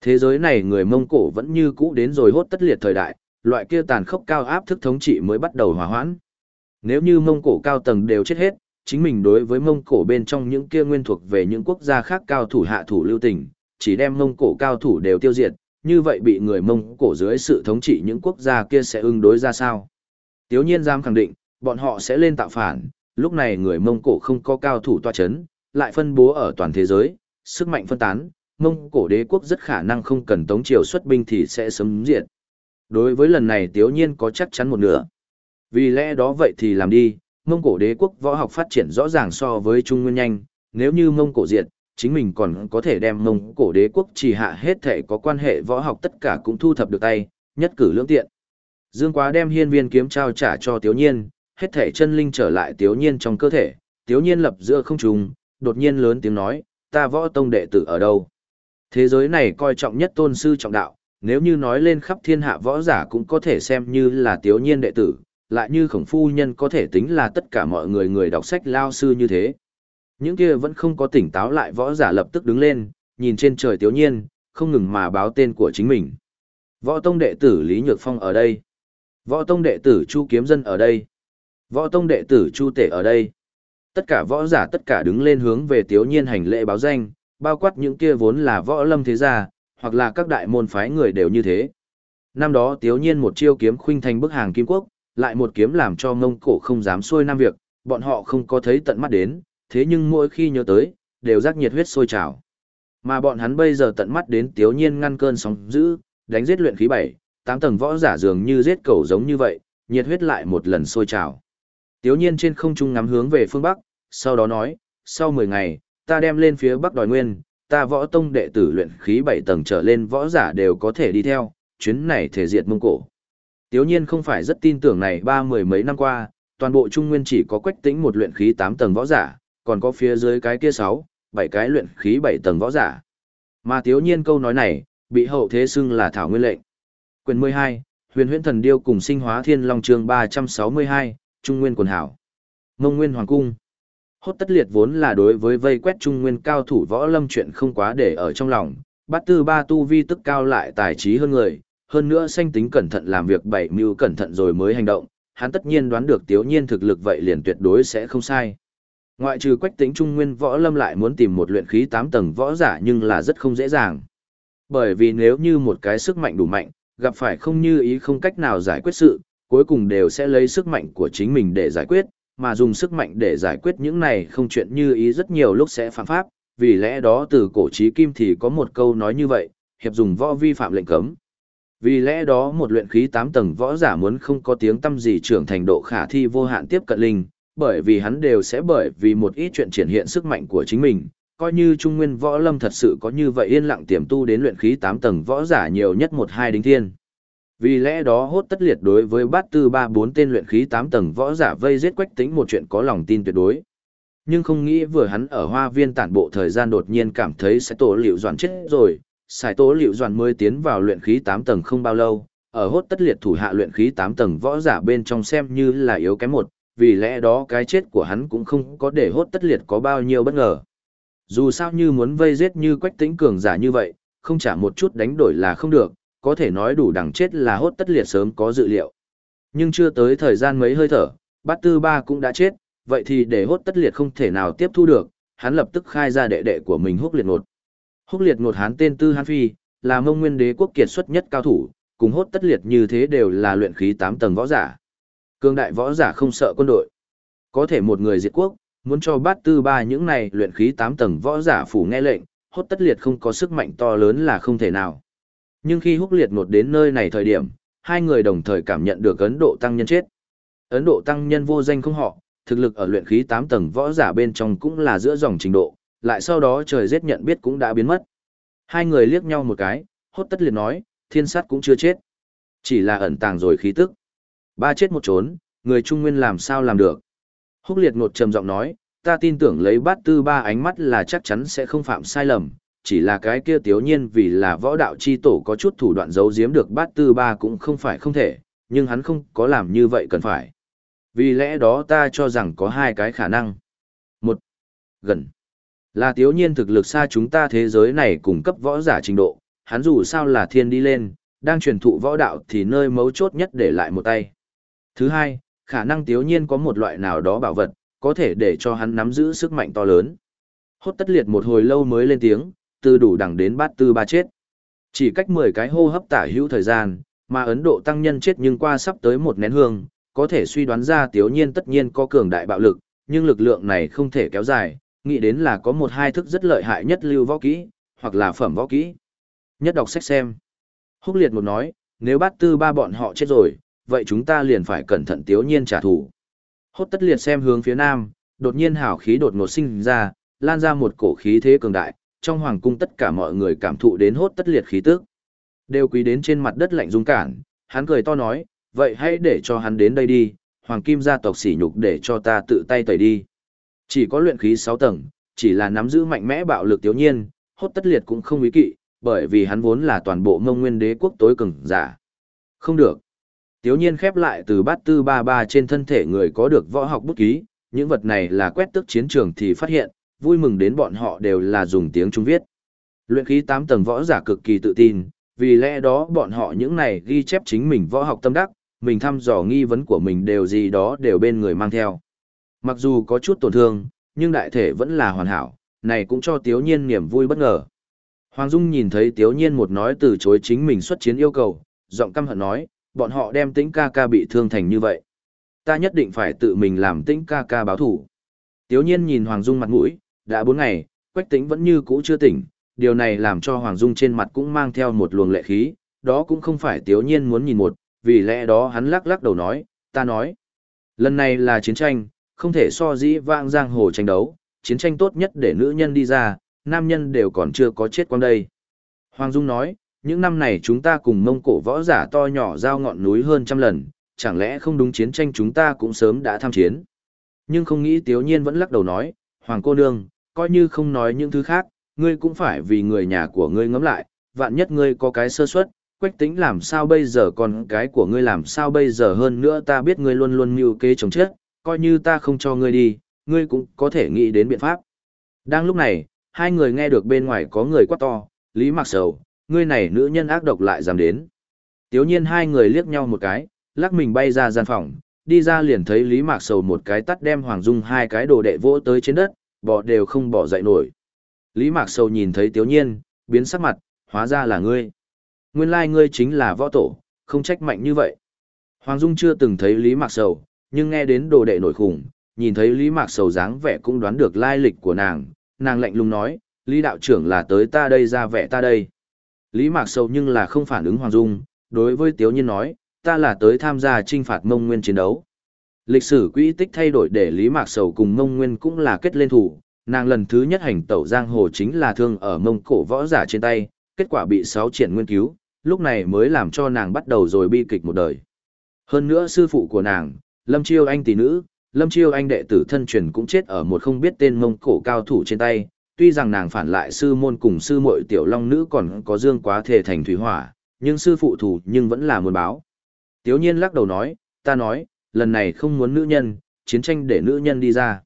Thế giới này người Mông Cổ vẫn như cũ đến rồi hốt tất liệt thời đại, loại kia tàn khốc cao áp thức thống trị mới bắt đầu hòa hoãn. Nếu như Mông Cổ cao tầng đều chết hết, chính mình đối với Mông Cổ bên trong những kia nguyên thuộc về những quốc gia khác cao thủ hạ thủ lưu tình, chỉ đem Mông Cổ cao thủ đều tiêu diệt, như vậy bị người Mông Cổ dưới sự thống trị những quốc gia kia sẽ ứng đối ra sao? Tiếu nhiên giam khẳng định, bọn họ sẽ lên tạo phản, lúc này người Mông Cổ không có cao thủ toa chấn, lại phân bố ở toàn thế giới, sức mạnh phân tán, Mông Cổ đế quốc rất khả năng không cần tống triều xuất binh thì sẽ sớm diệt. Đối với lần này Tiếu nhiên có chắc chắn một nửa. Vì lẽ đó vậy thì làm đi, Mông Cổ đế quốc võ học phát triển rõ ràng so với Trung Nguyên nhanh, nếu như Mông Cổ diệt, chính mình còn có thể đem Mông Cổ đế quốc chỉ hạ hết thể có quan hệ võ học tất cả cũng thu thập được tay, nhất cử lưỡng tiện. Dương Quá đem hiên viên kiếm trao trả cho Tiếu Nhiên, hết thể chân linh trở lại Tiếu Nhiên trong cơ thể, Tiếu Nhiên lập giữa không trung, đột nhiên lớn tiếng nói, ta võ tông đệ tử ở đâu? Thế giới này coi trọng nhất tôn sư trọng đạo, nếu như nói lên khắp thiên hạ võ giả cũng có thể xem như là Tiếu Nhiên đệ tử, lại như khổng phu nhân có thể tính là tất cả mọi người người đọc sách lao sư như thế. Những kia vẫn không có tỉnh táo lại võ giả lập tức đứng lên, nhìn trên trời Tiếu Nhiên, không ngừng mà báo tên của chính mình. Võ tông đệ tử Lý Nhược Phong ở đây. Võ tông đệ tử Chu Kiếm Dân ở đây. Võ tông đệ tử Chu Tể ở đây. Tất cả võ giả tất cả đứng lên hướng về Tiếu Nhiên hành lễ báo danh, bao quát những kia vốn là võ lâm thế gia, hoặc là các đại môn phái người đều như thế. Năm đó Tiếu Nhiên một chiêu kiếm khuynh thành bức hàng kim quốc, lại một kiếm làm cho mông cổ không dám xuôi nam việc, bọn họ không có thấy tận mắt đến, thế nhưng mỗi khi nhớ tới, đều rắc nhiệt huyết sôi trào. Mà bọn hắn bây giờ tận mắt đến Tiếu Nhiên ngăn cơn sóng dữ, đánh giết luyện khí bảy tám tầng võ giả dường như giết cầu giống như vậy, nhiệt huyết lại một lần sôi trào. Tiếu nhiên trên không trung ngắm hướng về phương Bắc, sau đó nói, sau 10 ngày, ta đem lên phía Bắc đòi nguyên, ta võ tông đệ tử luyện khí 7 tầng trở lên võ giả đều có thể đi theo, chuyến này thể diệt mông cổ. Tiếu nhiên không phải rất tin tưởng này ba mười mấy năm qua, toàn bộ Trung Nguyên chỉ có quách tĩnh một luyện khí 8 tầng võ giả, còn có phía dưới cái kia 6, 7 cái luyện khí 7 tầng võ giả. Mà tiếu nhiên câu nói này, bị hậu thế xưng là thảo nguyên lệnh. Quyền 12, huyền huyễn thần điêu cùng sinh hóa thiên long trường 362, Trung Nguyên quần hảo. Mông Nguyên Hoàng Cung. Hốt tất liệt vốn là đối với vây quét Trung Nguyên cao thủ võ lâm chuyện không quá để ở trong lòng, bát tư ba tu vi tức cao lại tài trí hơn người, hơn nữa sanh tính cẩn thận làm việc bảy mưu cẩn thận rồi mới hành động, hắn tất nhiên đoán được tiếu nhiên thực lực vậy liền tuyệt đối sẽ không sai. Ngoại trừ quách tĩnh Trung Nguyên võ lâm lại muốn tìm một luyện khí 8 tầng võ giả nhưng là rất không dễ dàng. Bởi vì nếu như một cái sức mạnh đủ mạnh, gặp phải không như ý không cách nào giải quyết sự, cuối cùng đều sẽ lấy sức mạnh của chính mình để giải quyết, mà dùng sức mạnh để giải quyết những này không chuyện như ý rất nhiều lúc sẽ phạm pháp, vì lẽ đó từ cổ chí kim thì có một câu nói như vậy, hiệp dùng võ vi phạm lệnh cấm. Vì lẽ đó một luyện khí 8 tầng võ giả muốn không có tiếng tâm gì trưởng thành độ khả thi vô hạn tiếp cận linh, bởi vì hắn đều sẽ bởi vì một ít chuyện triển hiện sức mạnh của chính mình, coi như trung nguyên võ lâm thật sự có như vậy yên lặng tiềm tu đến luyện khí 8 tầng võ giả nhiều nhất một hai đính thiên. Vì lẽ đó hốt tất liệt đối với bát tư ba bốn tên luyện khí 8 tầng võ giả vây giết quách tính một chuyện có lòng tin tuyệt đối. Nhưng không nghĩ vừa hắn ở hoa viên tản bộ thời gian đột nhiên cảm thấy sẽ tổ liệu doạn chết rồi, sải tố liệu doạn mới tiến vào luyện khí 8 tầng không bao lâu, ở hốt tất liệt thủ hạ luyện khí 8 tầng võ giả bên trong xem như là yếu kém một, vì lẽ đó cái chết của hắn cũng không có để hốt tất liệt có bao nhiêu bất ngờ. Dù sao như muốn vây giết như quách tĩnh cường giả như vậy, không trả một chút đánh đổi là không được, có thể nói đủ đằng chết là hốt tất liệt sớm có dự liệu. Nhưng chưa tới thời gian mấy hơi thở, bát tư ba cũng đã chết, vậy thì để hốt tất liệt không thể nào tiếp thu được, hắn lập tức khai ra đệ đệ của mình húc liệt một. Húc liệt ngột hán tên tư hán phi, là mông nguyên đế quốc kiệt xuất nhất cao thủ, cùng hốt tất liệt như thế đều là luyện khí 8 tầng võ giả. Cương đại võ giả không sợ quân đội. Có thể một người diệt quốc, muốn cho bát tư ba những này luyện khí 8 tầng võ giả phủ nghe lệnh, hốt tất liệt không có sức mạnh to lớn là không thể nào. Nhưng khi húc liệt ngột đến nơi này thời điểm, hai người đồng thời cảm nhận được Ấn Độ tăng nhân chết. Ấn Độ tăng nhân vô danh không họ, thực lực ở luyện khí 8 tầng võ giả bên trong cũng là giữa dòng trình độ, lại sau đó trời giết nhận biết cũng đã biến mất. Hai người liếc nhau một cái, hốt tất liền nói, thiên sát cũng chưa chết. Chỉ là ẩn tàng rồi khí tức. Ba chết một trốn, người Trung Nguyên làm sao làm được. Húc liệt ngột trầm giọng nói, ta tin tưởng lấy bát tư ba ánh mắt là chắc chắn sẽ không phạm sai lầm, chỉ là cái kia tiếu nhiên vì là võ đạo chi tổ có chút thủ đoạn giấu giếm được bát tư ba cũng không phải không thể, nhưng hắn không có làm như vậy cần phải. Vì lẽ đó ta cho rằng có hai cái khả năng. Một, gần, là tiếu nhiên thực lực xa chúng ta thế giới này cung cấp võ giả trình độ, hắn dù sao là thiên đi lên, đang truyền thụ võ đạo thì nơi mấu chốt nhất để lại một tay. Thứ hai, khả năng tiếu nhiên có một loại nào đó bảo vật, có thể để cho hắn nắm giữ sức mạnh to lớn. Hốt tất liệt một hồi lâu mới lên tiếng, từ đủ đẳng đến bát tư ba chết. Chỉ cách 10 cái hô hấp tả hữu thời gian, mà Ấn Độ tăng nhân chết nhưng qua sắp tới một nén hương, có thể suy đoán ra tiếu nhiên tất nhiên có cường đại bạo lực, nhưng lực lượng này không thể kéo dài, nghĩ đến là có một hai thức rất lợi hại nhất lưu võ kỹ, hoặc là phẩm võ kỹ. Nhất đọc sách xem. Húc liệt một nói, nếu bát tư ba bọn họ chết rồi, vậy chúng ta liền phải cẩn thận tiếu nhiên trả thù. Hốt tất liệt xem hướng phía nam, đột nhiên hào khí đột ngột sinh ra, lan ra một cổ khí thế cường đại, trong hoàng cung tất cả mọi người cảm thụ đến hốt tất liệt khí tức. Đều quý đến trên mặt đất lạnh dung cản, hắn cười to nói, vậy hãy để cho hắn đến đây đi, hoàng kim gia tộc sỉ nhục để cho ta tự tay tẩy đi. Chỉ có luyện khí 6 tầng, chỉ là nắm giữ mạnh mẽ bạo lực tiểu nhiên, hốt tất liệt cũng không ý kỵ, bởi vì hắn vốn là toàn bộ ngông nguyên đế quốc tối cường giả. Không được. Tiểu nhiên khép lại từ bát tư ba ba trên thân thể người có được võ học bút ký, những vật này là quét tức chiến trường thì phát hiện, vui mừng đến bọn họ đều là dùng tiếng Trung viết. Luyện khí 8 tầng võ giả cực kỳ tự tin, vì lẽ đó bọn họ những này ghi chép chính mình võ học tâm đắc, mình thăm dò nghi vấn của mình đều gì đó đều bên người mang theo. Mặc dù có chút tổn thương, nhưng đại thể vẫn là hoàn hảo, này cũng cho Tiếu Nhiên niềm vui bất ngờ. Hoàng Dung nhìn thấy Tiếu Nhiên một nói từ chối chính mình xuất chiến yêu cầu, giọng căm hận nói, bọn họ đem tĩnh ca ca bị thương thành như vậy. Ta nhất định phải tự mình làm tĩnh ca ca báo thủ. Tiếu Nhiên nhìn Hoàng Dung mặt mũi, đã bốn ngày, Quách Tĩnh vẫn như cũ chưa tỉnh, điều này làm cho Hoàng Dung trên mặt cũng mang theo một luồng lệ khí, đó cũng không phải Tiếu Nhiên muốn nhìn một, vì lẽ đó hắn lắc lắc đầu nói, ta nói. Lần này là chiến tranh, không thể so dĩ vãng giang hồ tranh đấu, chiến tranh tốt nhất để nữ nhân đi ra, nam nhân đều còn chưa có chết quang đây. Hoàng Dung nói, những năm này chúng ta cùng mông cổ võ giả to nhỏ giao ngọn núi hơn trăm lần, chẳng lẽ không đúng chiến tranh chúng ta cũng sớm đã tham chiến. Nhưng không nghĩ Tiếu Nhiên vẫn lắc đầu nói, Hoàng cô nương, coi như không nói những thứ khác, ngươi cũng phải vì người nhà của ngươi ngẫm lại, vạn nhất ngươi có cái sơ suất, quách tính làm sao bây giờ còn cái của ngươi làm sao bây giờ hơn nữa ta biết ngươi luôn luôn mưu kế chống chết, coi như ta không cho ngươi đi, ngươi cũng có thể nghĩ đến biện pháp. Đang lúc này, hai người nghe được bên ngoài có người quát to, Lý Mạc Sầu, ngươi này nữ nhân ác độc lại dám đến. Tiếu nhiên hai người liếc nhau một cái, lắc mình bay ra gian phòng, đi ra liền thấy Lý Mạc Sầu một cái tắt đem Hoàng Dung hai cái đồ đệ vỗ tới trên đất, bỏ đều không bỏ dậy nổi. Lý Mạc Sầu nhìn thấy Tiếu Nhiên, biến sắc mặt, hóa ra là ngươi. Nguyên lai ngươi chính là võ tổ, không trách mạnh như vậy. Hoàng Dung chưa từng thấy Lý Mạc Sầu, nhưng nghe đến đồ đệ nổi khủng, nhìn thấy Lý Mạc Sầu dáng vẻ cũng đoán được lai lịch của nàng, nàng lạnh lùng nói, Lý đạo trưởng là tới ta đây ra vẻ ta đây. Lý Mạc Sầu nhưng là không phản ứng Hoàng Dung, đối với Tiếu Nhiên nói, ta là tới tham gia trinh phạt mông nguyên chiến đấu. Lịch sử quỹ tích thay đổi để Lý Mạc Sầu cùng mông nguyên cũng là kết lên thủ, nàng lần thứ nhất hành tẩu giang hồ chính là thương ở mông cổ võ giả trên tay, kết quả bị sáu triển nguyên cứu, lúc này mới làm cho nàng bắt đầu rồi bi kịch một đời. Hơn nữa sư phụ của nàng, Lâm Chiêu Anh tỷ nữ, Lâm Chiêu Anh đệ tử thân truyền cũng chết ở một không biết tên mông cổ cao thủ trên tay, tuy rằng nàng phản lại sư môn cùng sư muội tiểu long nữ còn có dương quá thể thành thủy hỏa, nhưng sư phụ thủ nhưng vẫn là muốn báo. Tiếu nhiên lắc đầu nói, ta nói, lần này không muốn nữ nhân, chiến tranh để nữ nhân đi ra.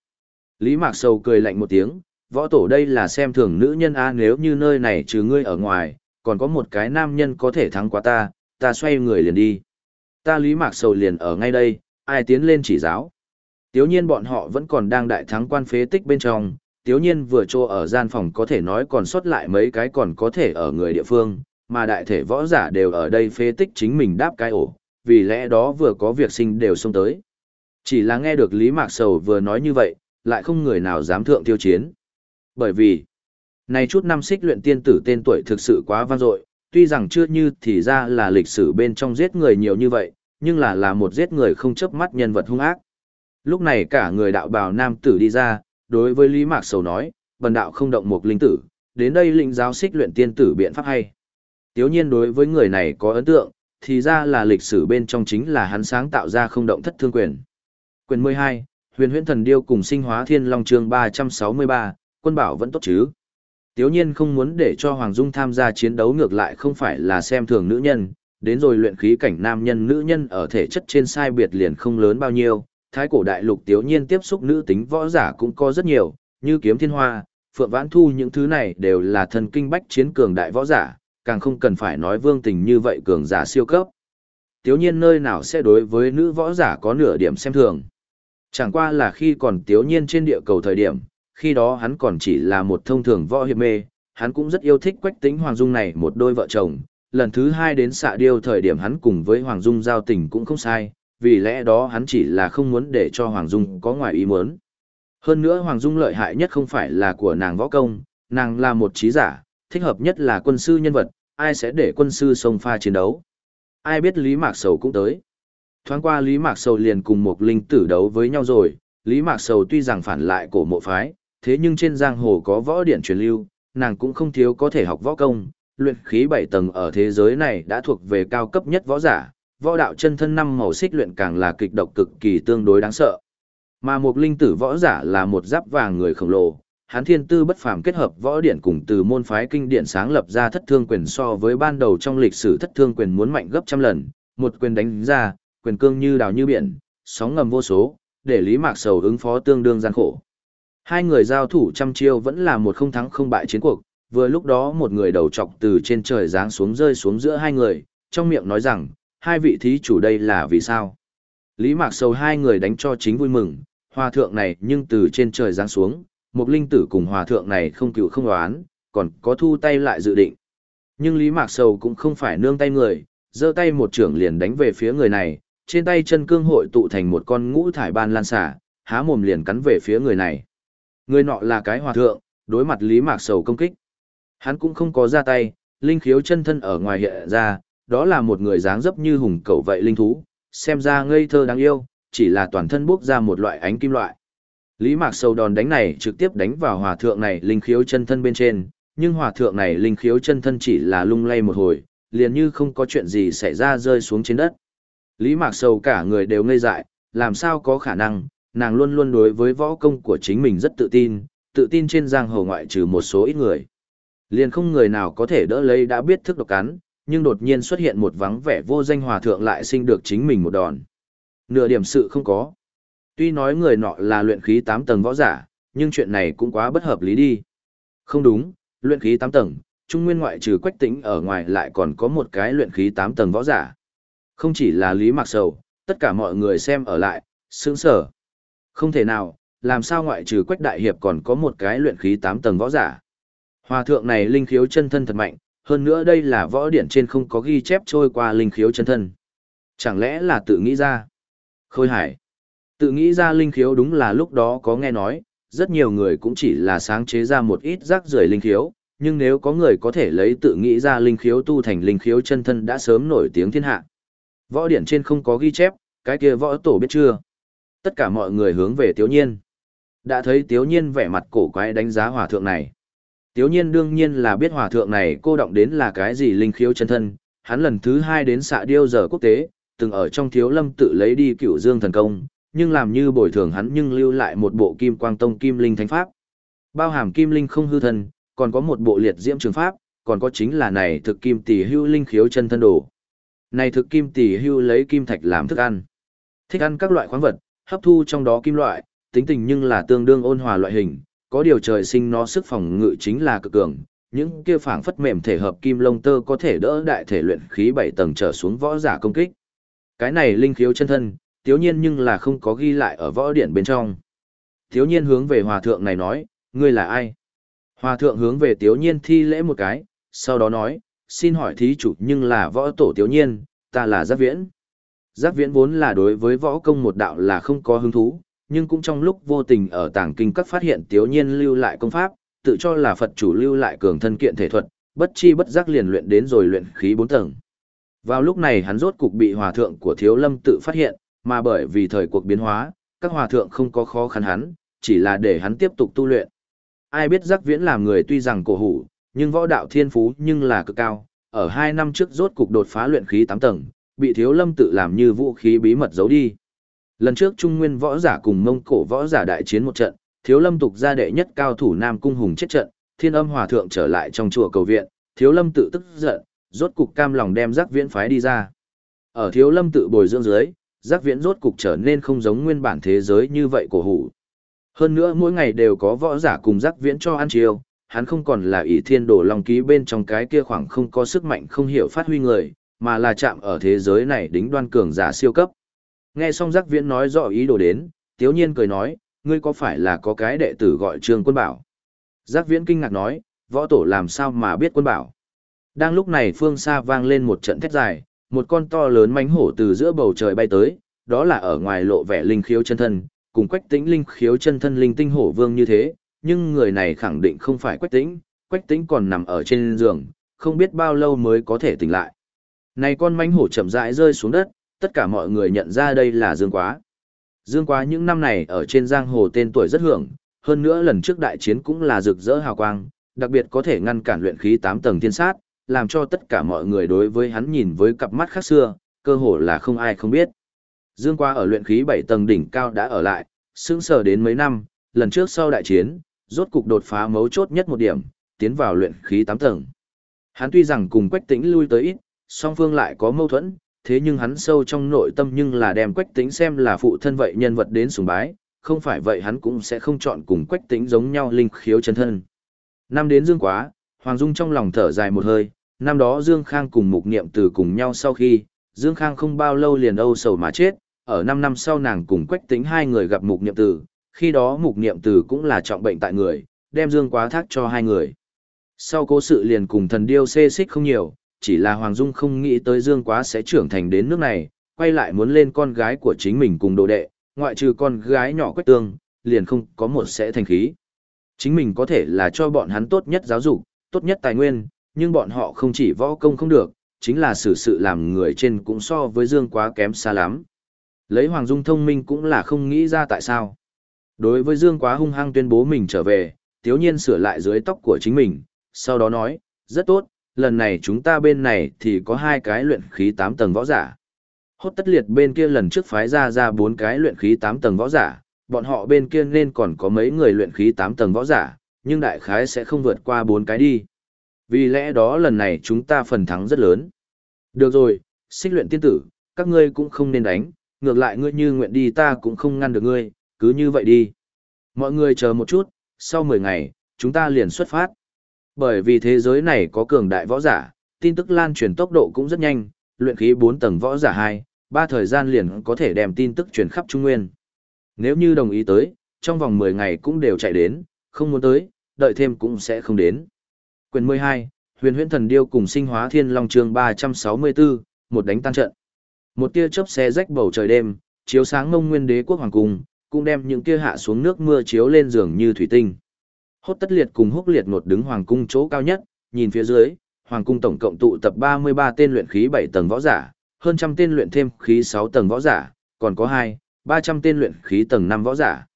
Lý Mạc Sầu cười lạnh một tiếng, võ tổ đây là xem thường nữ nhân a nếu như nơi này trừ ngươi ở ngoài, còn có một cái nam nhân có thể thắng qua ta, ta xoay người liền đi. Ta Lý Mạc Sầu liền ở ngay đây, ai tiến lên chỉ giáo. Tiếu nhiên bọn họ vẫn còn đang đại thắng quan phế tích bên trong, tiếu nhiên vừa trô ở gian phòng có thể nói còn sót lại mấy cái còn có thể ở người địa phương, mà đại thể võ giả đều ở đây phế tích chính mình đáp cái ổ, vì lẽ đó vừa có việc sinh đều xông tới. Chỉ là nghe được Lý Mạc Sầu vừa nói như vậy, lại không người nào dám thượng tiêu chiến. Bởi vì, này chút năm xích luyện tiên tử tên tuổi thực sự quá vang dội, tuy rằng chưa như thì ra là lịch sử bên trong giết người nhiều như vậy, nhưng là là một giết người không chớp mắt nhân vật hung ác. Lúc này cả người đạo bào nam tử đi ra, đối với Lý Mạc Sầu nói, bần đạo không động một linh tử, đến đây lĩnh giáo xích luyện tiên tử biện pháp hay. Tiếu nhiên đối với người này có ấn tượng, thì ra là lịch sử bên trong chính là hắn sáng tạo ra không động thất thương quyền. Quyền 12, huyền huyễn thần điêu cùng sinh hóa thiên long chương 363, quân bảo vẫn tốt chứ. Tiếu nhiên không muốn để cho Hoàng Dung tham gia chiến đấu ngược lại không phải là xem thường nữ nhân, đến rồi luyện khí cảnh nam nhân nữ nhân ở thể chất trên sai biệt liền không lớn bao nhiêu, thái cổ đại lục tiểu nhiên tiếp xúc nữ tính võ giả cũng có rất nhiều, như kiếm thiên hoa, phượng vãn thu những thứ này đều là thần kinh bách chiến cường đại võ giả, càng không cần phải nói vương tình như vậy cường giả siêu cấp. Tiểu nhiên nơi nào sẽ đối với nữ võ giả có nửa điểm xem thường. Chẳng qua là khi còn tiểu nhiên trên địa cầu thời điểm, khi đó hắn còn chỉ là một thông thường võ hiệp mê, hắn cũng rất yêu thích quách tính Hoàng Dung này một đôi vợ chồng. Lần thứ hai đến xạ điêu thời điểm hắn cùng với Hoàng Dung giao tình cũng không sai, vì lẽ đó hắn chỉ là không muốn để cho Hoàng Dung có ngoài ý muốn. Hơn nữa Hoàng Dung lợi hại nhất không phải là của nàng võ công, nàng là một trí giả, thích hợp nhất là quân sư nhân vật, ai sẽ để quân sư xông pha chiến đấu. Ai biết Lý Mạc Sầu cũng tới. Thoáng qua Lý Mạc Sầu liền cùng một linh tử đấu với nhau rồi, Lý Mạc Sầu tuy rằng phản lại cổ mộ phái, thế nhưng trên giang hồ có võ điển truyền lưu, nàng cũng không thiếu có thể học võ công, luyện khí bảy tầng ở thế giới này đã thuộc về cao cấp nhất võ giả, võ đạo chân thân năm màu xích luyện càng là kịch độc cực kỳ tương đối đáng sợ. Mà một linh tử võ giả là một giáp vàng người khổng lồ, hắn thiên tư bất phàm kết hợp võ điển cùng từ môn phái kinh điển sáng lập ra thất thương quyền so với ban đầu trong lịch sử thất thương quyền muốn mạnh gấp trăm lần, một quyền đánh ra, quyền cương như đào như biển, sóng ngầm vô số, để Lý Mạc Sầu ứng phó tương đương gian khổ. Hai người giao thủ trăm chiêu vẫn là một không thắng không bại chiến cuộc, vừa lúc đó một người đầu chọc từ trên trời giáng xuống rơi xuống giữa hai người, trong miệng nói rằng, hai vị thí chủ đây là vì sao? Lý Mạc Sầu hai người đánh cho chính vui mừng, hòa thượng này nhưng từ trên trời giáng xuống, một linh tử cùng hòa thượng này không cựu không đoán, còn có thu tay lại dự định. Nhưng Lý Mạc Sầu cũng không phải nương tay người, giơ tay một trưởng liền đánh về phía người này, trên tay chân cương hội tụ thành một con ngũ thải ban lan xả, há mồm liền cắn về phía người này. Người nọ là cái hòa thượng, đối mặt Lý Mạc Sầu công kích. Hắn cũng không có ra tay, linh khiếu chân thân ở ngoài hiện ra, đó là một người dáng dấp như hùng cẩu vậy linh thú, xem ra ngây thơ đáng yêu, chỉ là toàn thân bốc ra một loại ánh kim loại. Lý Mạc Sầu đòn đánh này trực tiếp đánh vào hòa thượng này linh khiếu chân thân bên trên, nhưng hòa thượng này linh khiếu chân thân chỉ là lung lay một hồi, liền như không có chuyện gì xảy ra rơi xuống trên đất. Lý Mạc Sầu cả người đều ngây dại, làm sao có khả năng, nàng luôn luôn đối với võ công của chính mình rất tự tin, tự tin trên giang hồ ngoại trừ một số ít người. Liền không người nào có thể đỡ lấy đã biết thức độc cắn, nhưng đột nhiên xuất hiện một vắng vẻ vô danh hòa thượng lại sinh được chính mình một đòn. Nửa điểm sự không có. Tuy nói người nọ là luyện khí 8 tầng võ giả, nhưng chuyện này cũng quá bất hợp lý đi. Không đúng, luyện khí 8 tầng, trung nguyên ngoại trừ quách tĩnh ở ngoài lại còn có một cái luyện khí 8 tầng võ giả. Không chỉ là Lý Mạc Sầu, tất cả mọi người xem ở lại, sướng sở. Không thể nào, làm sao ngoại trừ quách đại hiệp còn có một cái luyện khí 8 tầng võ giả. Hòa thượng này linh khiếu chân thân thật mạnh, hơn nữa đây là võ điển trên không có ghi chép trôi qua linh khiếu chân thân. Chẳng lẽ là tự nghĩ ra? Khôi hải. Tự nghĩ ra linh khiếu đúng là lúc đó có nghe nói, rất nhiều người cũng chỉ là sáng chế ra một ít rác rưởi linh khiếu, nhưng nếu có người có thể lấy tự nghĩ ra linh khiếu tu thành linh khiếu chân thân đã sớm nổi tiếng thiên hạ. Võ điển trên không có ghi chép, cái kia võ tổ biết chưa? Tất cả mọi người hướng về Tiếu Nhiên. Đã thấy Tiếu Nhiên vẻ mặt cổ quái đánh giá hòa thượng này. Tiếu Nhiên đương nhiên là biết hòa thượng này cô động đến là cái gì linh khiếu chân thân, hắn lần thứ hai đến xạ điêu giờ quốc tế, từng ở trong thiếu lâm tự lấy đi cửu dương thần công, nhưng làm như bồi thường hắn nhưng lưu lại một bộ kim quang tông kim linh thánh pháp. Bao hàm kim linh không hư thân, còn có một bộ liệt diễm trường pháp, còn có chính là này thực kim tỷ hưu linh khiếu chân thân đồ. Này thực kim tỷ hưu lấy kim thạch làm thức ăn. Thích ăn các loại khoáng vật, hấp thu trong đó kim loại, tính tình nhưng là tương đương ôn hòa loại hình, có điều trời sinh nó sức phòng ngự chính là cực cường, những kia phảng phất mềm thể hợp kim lông tơ có thể đỡ đại thể luyện khí 7 tầng trở xuống võ giả công kích. Cái này linh khiếu chân thân, tiếu nhiên nhưng là không có ghi lại ở võ điển bên trong. Tiếu nhiên hướng về hòa thượng này nói, ngươi là ai? Hòa thượng hướng về tiếu nhiên thi lễ một cái, sau đó nói, xin hỏi thí chủ nhưng là võ tổ tiếu nhiên, ta là giác viễn. Giác viễn vốn là đối với võ công một đạo là không có hứng thú, nhưng cũng trong lúc vô tình ở tàng kinh các phát hiện tiếu nhiên lưu lại công pháp, tự cho là Phật chủ lưu lại cường thân kiện thể thuật, bất chi bất giác liền luyện đến rồi luyện khí bốn tầng. Vào lúc này hắn rốt cục bị hòa thượng của thiếu lâm tự phát hiện, mà bởi vì thời cuộc biến hóa, các hòa thượng không có khó khăn hắn, chỉ là để hắn tiếp tục tu luyện. Ai biết giác viễn làm người tuy rằng cổ hủ, nhưng võ đạo thiên phú nhưng là cực cao, ở hai năm trước rốt cục đột phá luyện khí tám tầng, bị thiếu lâm tự làm như vũ khí bí mật giấu đi. Lần trước Trung Nguyên võ giả cùng Mông Cổ võ giả đại chiến một trận, Thiếu Lâm tục gia đệ nhất cao thủ Nam Cung Hùng chết trận, Thiên Âm Hòa thượng trở lại trong chùa cầu viện, Thiếu Lâm tự tức giận, rốt cục cam lòng đem Giác Viễn phái đi ra. Ở Thiếu Lâm tự bồi dưỡng dưới, Giác Viễn rốt cục trở nên không giống nguyên bản thế giới như vậy cổ hủ. Hơn nữa mỗi ngày đều có võ giả cùng Giác Viễn cho ăn chiều, hắn không còn là ỷ thiên đồ lòng ký bên trong cái kia khoảng không có sức mạnh không hiểu phát huy người, mà là chạm ở thế giới này đính đoan cường giả siêu cấp. Nghe xong giác viễn nói rõ ý đồ đến, tiếu nhiên cười nói, ngươi có phải là có cái đệ tử gọi trương quân bảo? Giác viễn kinh ngạc nói, võ tổ làm sao mà biết quân bảo? Đang lúc này phương xa vang lên một trận thét dài, một con to lớn mánh hổ từ giữa bầu trời bay tới, đó là ở ngoài lộ vẻ linh khiếu chân thân, cùng quách tĩnh linh khiếu chân thân linh tinh hổ vương như thế, nhưng người này khẳng định không phải quách tĩnh, quách tĩnh còn nằm ở trên giường, không biết bao lâu mới có thể tỉnh lại. Này con mánh hổ chậm rãi rơi xuống đất, tất cả mọi người nhận ra đây là Dương Quá. Dương Quá những năm này ở trên giang hồ tên tuổi rất hưởng, hơn nữa lần trước đại chiến cũng là rực rỡ hào quang, đặc biệt có thể ngăn cản luyện khí 8 tầng thiên sát, làm cho tất cả mọi người đối với hắn nhìn với cặp mắt khác xưa, cơ hồ là không ai không biết. Dương Quá ở luyện khí 7 tầng đỉnh cao đã ở lại, sững sờ đến mấy năm, lần trước sau đại chiến, rốt cục đột phá mấu chốt nhất một điểm, tiến vào luyện khí 8 tầng. Hắn tuy rằng cùng Quách Tĩnh lui tới ít, song phương lại có mâu thuẫn, thế nhưng hắn sâu trong nội tâm nhưng là đem quách tính xem là phụ thân vậy nhân vật đến sùng bái, không phải vậy hắn cũng sẽ không chọn cùng quách tính giống nhau linh khiếu chân thân. Năm đến Dương Quá, Hoàng Dung trong lòng thở dài một hơi, năm đó Dương Khang cùng mục niệm từ cùng nhau sau khi, Dương Khang không bao lâu liền âu sầu mà chết, ở năm năm sau nàng cùng quách tính hai người gặp mục niệm từ, khi đó mục niệm từ cũng là trọng bệnh tại người, đem Dương Quá thác cho hai người. Sau cố sự liền cùng thần điêu xê xích không nhiều, chỉ là Hoàng Dung không nghĩ tới Dương Quá sẽ trưởng thành đến nước này, quay lại muốn lên con gái của chính mình cùng đồ đệ, ngoại trừ con gái nhỏ quách tương, liền không có một sẽ thành khí. Chính mình có thể là cho bọn hắn tốt nhất giáo dục, tốt nhất tài nguyên, nhưng bọn họ không chỉ võ công không được, chính là xử sự làm người trên cũng so với Dương Quá kém xa lắm. Lấy Hoàng Dung thông minh cũng là không nghĩ ra tại sao. Đối với Dương Quá hung hăng tuyên bố mình trở về, tiếu nhiên sửa lại dưới tóc của chính mình, sau đó nói, rất tốt, lần này chúng ta bên này thì có hai cái luyện khí 8 tầng võ giả. Hốt tất liệt bên kia lần trước phái ra ra bốn cái luyện khí 8 tầng võ giả, bọn họ bên kia nên còn có mấy người luyện khí 8 tầng võ giả, nhưng đại khái sẽ không vượt qua bốn cái đi. Vì lẽ đó lần này chúng ta phần thắng rất lớn. Được rồi, xích luyện tiên tử, các ngươi cũng không nên đánh, ngược lại ngươi như nguyện đi ta cũng không ngăn được ngươi, cứ như vậy đi. Mọi người chờ một chút, sau 10 ngày, chúng ta liền xuất phát. Bởi vì thế giới này có cường đại võ giả, tin tức lan truyền tốc độ cũng rất nhanh, luyện khí 4 tầng võ giả 2, 3 thời gian liền có thể đem tin tức truyền khắp Trung Nguyên. Nếu như đồng ý tới, trong vòng 10 ngày cũng đều chạy đến, không muốn tới, đợi thêm cũng sẽ không đến. Quyền 12, Huyền huyễn thần điêu cùng sinh hóa thiên long chương 364, một đánh tan trận. Một tia chớp xe rách bầu trời đêm, chiếu sáng ngông nguyên đế quốc hoàng cung, cũng đem những tia hạ xuống nước mưa chiếu lên giường như thủy tinh. Hốt tất liệt cùng húc liệt ngột đứng hoàng cung chỗ cao nhất, nhìn phía dưới, hoàng cung tổng cộng tụ tập 33 tên luyện khí 7 tầng võ giả, hơn trăm tên luyện thêm khí 6 tầng võ giả, còn có 2, 300 tên luyện khí tầng 5 võ giả.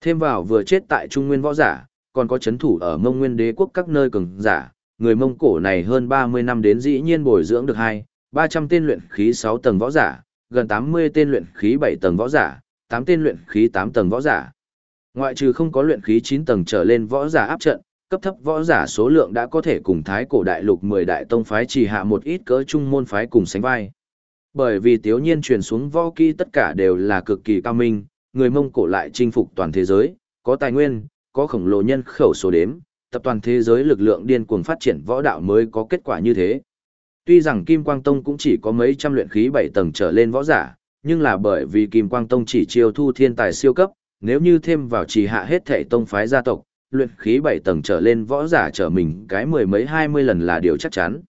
Thêm vào vừa chết tại Trung Nguyên võ giả, còn có chấn thủ ở Mông Nguyên đế quốc các nơi cường giả, người Mông Cổ này hơn 30 năm đến dĩ nhiên bồi dưỡng được 2, 300 tên luyện khí 6 tầng võ giả, gần 80 tên luyện khí 7 tầng võ giả, 8 tên luyện khí 8 tầng võ giả. Ngoại trừ không có luyện khí 9 tầng trở lên võ giả áp trận, cấp thấp võ giả số lượng đã có thể cùng thái cổ đại lục 10 đại tông phái chỉ hạ một ít cỡ trung môn phái cùng sánh vai. Bởi vì tiếu nhiên truyền xuống võ kỹ tất cả đều là cực kỳ cao minh, người Mông Cổ lại chinh phục toàn thế giới, có tài nguyên, có khổng lồ nhân khẩu số đếm, tập toàn thế giới lực lượng điên cuồng phát triển võ đạo mới có kết quả như thế. Tuy rằng Kim Quang Tông cũng chỉ có mấy trăm luyện khí 7 tầng trở lên võ giả, nhưng là bởi vì Kim Quang Tông chỉ chiêu thu thiên tài siêu cấp, nếu như thêm vào trì hạ hết thệ tông phái gia tộc, luyện khí 7 tầng trở lên võ giả trở mình cái mười mấy hai mươi lần là điều chắc chắn.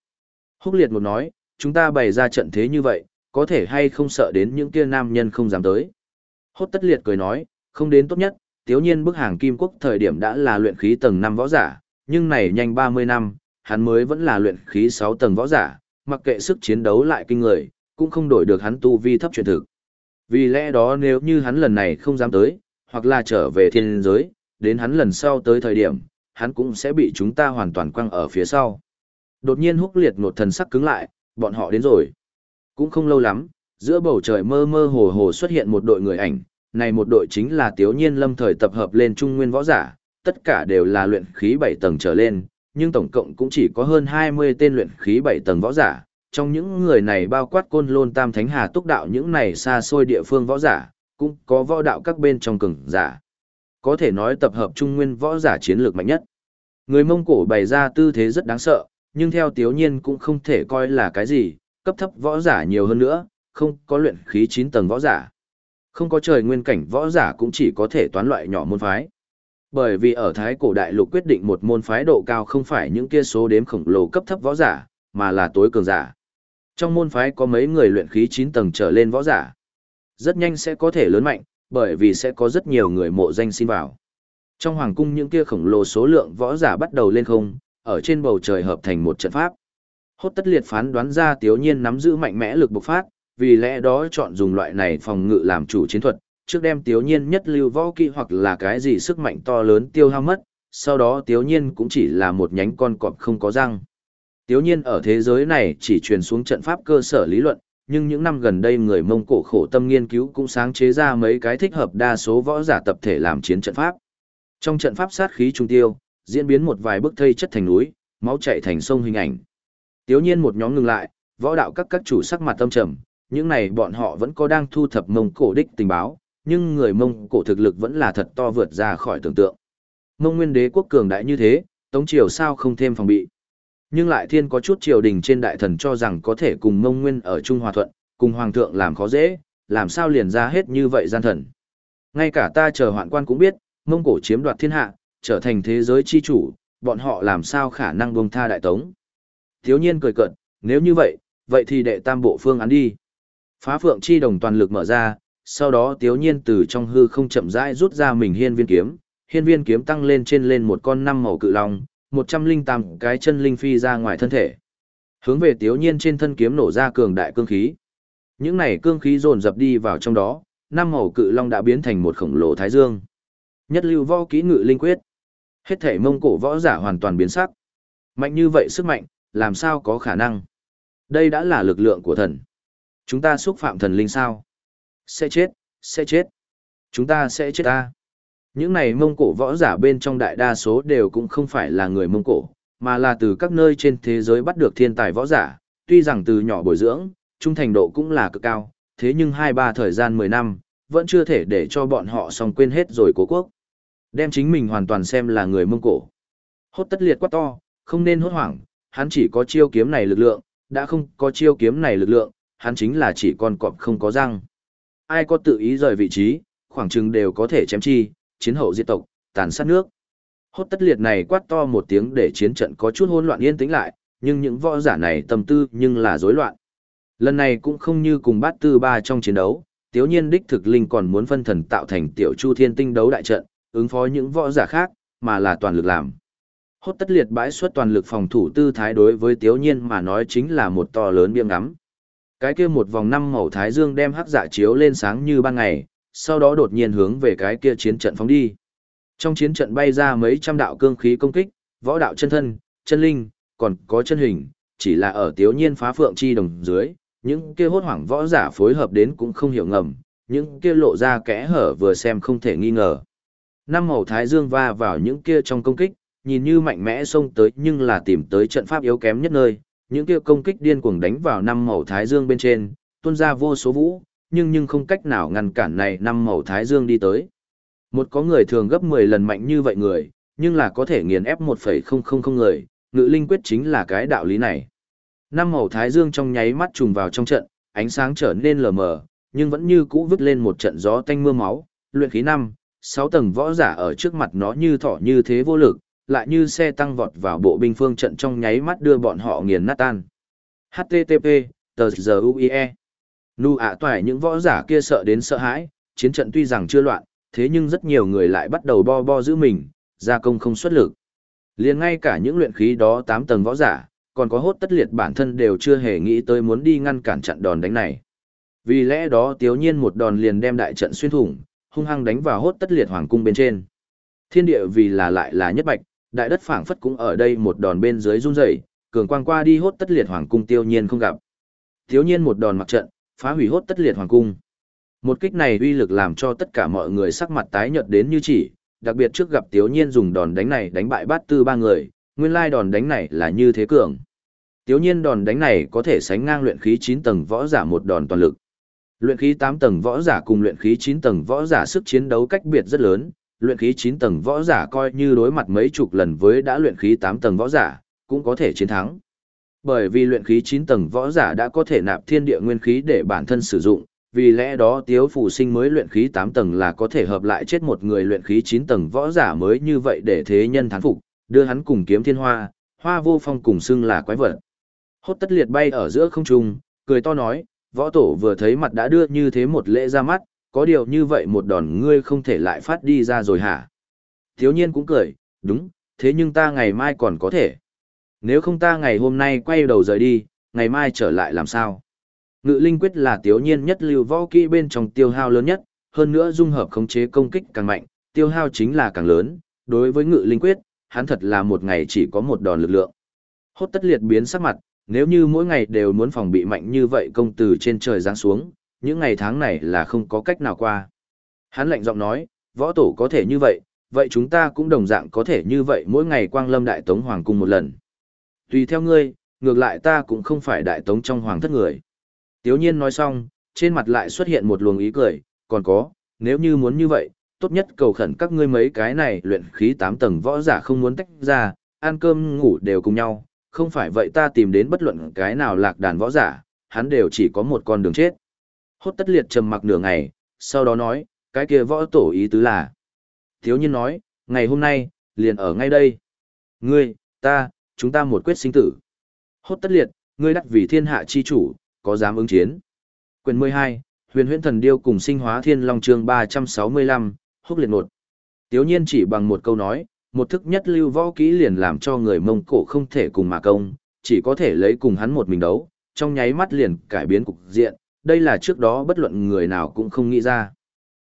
Húc liệt một nói, chúng ta bày ra trận thế như vậy, có thể hay không sợ đến những kia nam nhân không dám tới. Hốt tất liệt cười nói, không đến tốt nhất, tiếu nhiên bức hàng kim quốc thời điểm đã là luyện khí tầng 5 võ giả, nhưng này nhanh 30 năm, hắn mới vẫn là luyện khí 6 tầng võ giả, mặc kệ sức chiến đấu lại kinh người, cũng không đổi được hắn tu vi thấp truyền thực. Vì lẽ đó nếu như hắn lần này không dám tới, hoặc là trở về thiên giới, đến hắn lần sau tới thời điểm, hắn cũng sẽ bị chúng ta hoàn toàn quăng ở phía sau. Đột nhiên húc liệt một thần sắc cứng lại, bọn họ đến rồi. Cũng không lâu lắm, giữa bầu trời mơ mơ hồ hồ xuất hiện một đội người ảnh, này một đội chính là Tiếu Nhiên Lâm thời tập hợp lên trung nguyên võ giả, tất cả đều là luyện khí 7 tầng trở lên, nhưng tổng cộng cũng chỉ có hơn 20 tên luyện khí 7 tầng võ giả. Trong những người này bao quát côn lôn tam thánh hà túc đạo những này xa xôi địa phương võ giả, cũng có võ đạo các bên trong cường giả. Có thể nói tập hợp trung nguyên võ giả chiến lược mạnh nhất. Người Mông Cổ bày ra tư thế rất đáng sợ, nhưng theo Tiếu Nhiên cũng không thể coi là cái gì, cấp thấp võ giả nhiều hơn nữa, không có luyện khí 9 tầng võ giả. Không có trời nguyên cảnh võ giả cũng chỉ có thể toán loại nhỏ môn phái. Bởi vì ở Thái cổ đại lục quyết định một môn phái độ cao không phải những kia số đếm khổng lồ cấp thấp võ giả, mà là tối cường giả. Trong môn phái có mấy người luyện khí 9 tầng trở lên võ giả. Rất nhanh sẽ có thể lớn mạnh, bởi vì sẽ có rất nhiều người mộ danh xin vào. Trong hoàng cung những kia khổng lồ số lượng võ giả bắt đầu lên không, ở trên bầu trời hợp thành một trận pháp. Hốt tất liệt phán đoán ra tiếu nhiên nắm giữ mạnh mẽ lực bộc phát, vì lẽ đó chọn dùng loại này phòng ngự làm chủ chiến thuật, trước đem tiếu nhiên nhất lưu võ kỹ hoặc là cái gì sức mạnh to lớn tiêu hao mất, sau đó tiếu nhiên cũng chỉ là một nhánh con cọp không có răng. Tiếu nhiên ở thế giới này chỉ truyền xuống trận pháp cơ sở lý luận, nhưng những năm gần đây người Mông Cổ khổ tâm nghiên cứu cũng sáng chế ra mấy cái thích hợp đa số võ giả tập thể làm chiến trận pháp. Trong trận pháp sát khí trung tiêu, diễn biến một vài bức thây chất thành núi, máu chảy thành sông hình ảnh. Tiếu nhiên một nhóm ngừng lại, võ đạo các các chủ sắc mặt tâm trầm, những này bọn họ vẫn có đang thu thập Mông Cổ đích tình báo, nhưng người Mông Cổ thực lực vẫn là thật to vượt ra khỏi tưởng tượng. Mông Nguyên đế quốc cường đại như thế, Tống Triều sao không thêm phòng bị. Nhưng lại thiên có chút triều đình trên đại thần cho rằng có thể cùng Mông Nguyên ở Trung Hòa Thuận, cùng Hoàng thượng làm khó dễ, làm sao liền ra hết như vậy gian thần. Ngay cả ta chờ hoạn quan cũng biết, Mông Cổ chiếm đoạt thiên hạ, trở thành thế giới chi chủ, bọn họ làm sao khả năng buông tha đại tống. Thiếu nhiên cười cợt, nếu như vậy, vậy thì đệ tam bộ phương án đi. Phá phượng chi đồng toàn lực mở ra, sau đó tiếu nhiên từ trong hư không chậm rãi rút ra mình hiên viên kiếm, hiên viên kiếm tăng lên trên lên một con năm màu cự long, một trăm linh tám cái chân linh phi ra ngoài thân thể. Hướng về tiếu nhiên trên thân kiếm nổ ra cường đại cương khí. Những này cương khí dồn dập đi vào trong đó, năm màu cự long đã biến thành một khổng lồ thái dương. Nhất lưu võ kỹ ngự linh quyết. Hết thể mông cổ võ giả hoàn toàn biến sắc. Mạnh như vậy sức mạnh, làm sao có khả năng? Đây đã là lực lượng của thần. Chúng ta xúc phạm thần linh sao? Sẽ chết, sẽ chết. Chúng ta sẽ chết ta. Những này mông cổ võ giả bên trong đại đa số đều cũng không phải là người mông cổ, mà là từ các nơi trên thế giới bắt được thiên tài võ giả, tuy rằng từ nhỏ bồi dưỡng, trung thành độ cũng là cực cao, thế nhưng hai ba thời gian 10 năm, vẫn chưa thể để cho bọn họ xong quên hết rồi cố quốc. Đem chính mình hoàn toàn xem là người mông cổ. Hốt tất liệt quá to, không nên hốt hoảng, hắn chỉ có chiêu kiếm này lực lượng, đã không có chiêu kiếm này lực lượng, hắn chính là chỉ con cọp không có răng. Ai có tự ý rời vị trí, khoảng chừng đều có thể chém chi, chiến hậu diệt tộc, tàn sát nước. Hốt tất liệt này quát to một tiếng để chiến trận có chút hỗn loạn yên tĩnh lại, nhưng những võ giả này tâm tư nhưng là rối loạn. Lần này cũng không như cùng bát tư ba trong chiến đấu, tiếu nhiên đích thực linh còn muốn phân thần tạo thành tiểu chu thiên tinh đấu đại trận, ứng phó những võ giả khác, mà là toàn lực làm. Hốt tất liệt bãi suất toàn lực phòng thủ tư thái đối với tiếu nhiên mà nói chính là một to lớn biêm ngắm. Cái kia một vòng năm màu thái dương đem hắc dạ chiếu lên sáng như ban ngày, sau đó đột nhiên hướng về cái kia chiến trận phóng đi. Trong chiến trận bay ra mấy trăm đạo cương khí công kích, võ đạo chân thân, chân linh, còn có chân hình, chỉ là ở tiếu nhiên phá phượng chi đồng dưới, những kia hốt hoảng võ giả phối hợp đến cũng không hiểu ngầm, những kia lộ ra kẽ hở vừa xem không thể nghi ngờ. Năm màu thái dương va vào những kia trong công kích, nhìn như mạnh mẽ xông tới nhưng là tìm tới trận pháp yếu kém nhất nơi, những kia công kích điên cuồng đánh vào năm màu thái dương bên trên, tuôn ra vô số vũ, nhưng nhưng không cách nào ngăn cản này năm màu thái dương đi tới. Một có người thường gấp 10 lần mạnh như vậy người, nhưng là có thể nghiền ép 1,000 người, ngự linh quyết chính là cái đạo lý này. Năm màu thái dương trong nháy mắt trùng vào trong trận, ánh sáng trở nên lờ mờ, nhưng vẫn như cũ vứt lên một trận gió tanh mưa máu, luyện khí năm, sáu tầng võ giả ở trước mặt nó như thỏ như thế vô lực, lại như xe tăng vọt vào bộ binh phương trận trong nháy mắt đưa bọn họ nghiền nát tan. HTTP, tờ giờ UIE. Nụ ạ toài những võ giả kia sợ đến sợ hãi, chiến trận tuy rằng chưa loạn, thế nhưng rất nhiều người lại bắt đầu bo bo giữ mình, gia công không xuất lực. liền ngay cả những luyện khí đó 8 tầng võ giả, còn có hốt tất liệt bản thân đều chưa hề nghĩ tới muốn đi ngăn cản trận đòn đánh này. Vì lẽ đó tiếu nhiên một đòn liền đem đại trận xuyên thủng, hung hăng đánh vào hốt tất liệt hoàng cung bên trên. Thiên địa vì là lại là nhất bạch, đại đất phảng phất cũng ở đây một đòn bên dưới run rẩy, cường quang qua đi hốt tất liệt hoàng cung tiêu nhiên không gặp. Tiếu nhiên một đòn mặc trận, phá hủy hốt tất liệt hoàng cung. Một kích này uy lực làm cho tất cả mọi người sắc mặt tái nhợt đến như chỉ, đặc biệt trước gặp Tiếu Nhiên dùng đòn đánh này đánh bại bát tư ba người, nguyên lai đòn đánh này là như thế cường. Tiếu Nhiên đòn đánh này có thể sánh ngang luyện khí 9 tầng võ giả một đòn toàn lực. Luyện khí 8 tầng võ giả cùng luyện khí 9 tầng võ giả sức chiến đấu cách biệt rất lớn, luyện khí 9 tầng võ giả coi như đối mặt mấy chục lần với đã luyện khí 8 tầng võ giả, cũng có thể chiến thắng. Bởi vì luyện khí 9 tầng võ giả đã có thể nạp thiên địa nguyên khí để bản thân sử dụng, vì lẽ đó tiếu phủ sinh mới luyện khí 8 tầng là có thể hợp lại chết một người luyện khí 9 tầng võ giả mới như vậy để thế nhân thán phục, đưa hắn cùng kiếm thiên hoa, hoa vô phong cùng xưng là quái vật. Hốt tất liệt bay ở giữa không trung, cười to nói, võ tổ vừa thấy mặt đã đưa như thế một lễ ra mắt, có điều như vậy một đòn ngươi không thể lại phát đi ra rồi hả? Thiếu nhiên cũng cười, đúng, thế nhưng ta ngày mai còn có thể. Nếu không ta ngày hôm nay quay đầu rời đi, ngày mai trở lại làm sao? Ngự linh quyết là tiểu nhiên nhất lưu võ kỹ bên trong tiêu hao lớn nhất, hơn nữa dung hợp khống chế công kích càng mạnh, tiêu hao chính là càng lớn. Đối với ngự linh quyết, hắn thật là một ngày chỉ có một đòn lực lượng. Hốt tất liệt biến sắc mặt, nếu như mỗi ngày đều muốn phòng bị mạnh như vậy công từ trên trời giáng xuống, những ngày tháng này là không có cách nào qua. Hắn lạnh giọng nói, võ tổ có thể như vậy, vậy chúng ta cũng đồng dạng có thể như vậy mỗi ngày quang lâm đại tống hoàng cung một lần. Tùy theo ngươi, ngược lại ta cũng không phải đại tống trong hoàng thất người. Tiếu nhiên nói xong, trên mặt lại xuất hiện một luồng ý cười, còn có, nếu như muốn như vậy, tốt nhất cầu khẩn các ngươi mấy cái này luyện khí 8 tầng võ giả không muốn tách ra, ăn cơm ngủ đều cùng nhau, không phải vậy ta tìm đến bất luận cái nào lạc đàn võ giả, hắn đều chỉ có một con đường chết. Hốt tất liệt trầm mặc nửa ngày, sau đó nói, cái kia võ tổ ý tứ là. Thiếu nhiên nói, ngày hôm nay, liền ở ngay đây. Ngươi, ta, chúng ta một quyết sinh tử. Hốt tất liệt, ngươi đắc vì thiên hạ chi chủ, có dám ứng chiến. Quyền 12, huyền huyễn thần điêu cùng sinh hóa thiên long chương 365, húc liệt nột. Tiếu nhiên chỉ bằng một câu nói, một thức nhất lưu võ kỹ liền làm cho người mông cổ không thể cùng mà công, chỉ có thể lấy cùng hắn một mình đấu, trong nháy mắt liền cải biến cục diện, đây là trước đó bất luận người nào cũng không nghĩ ra.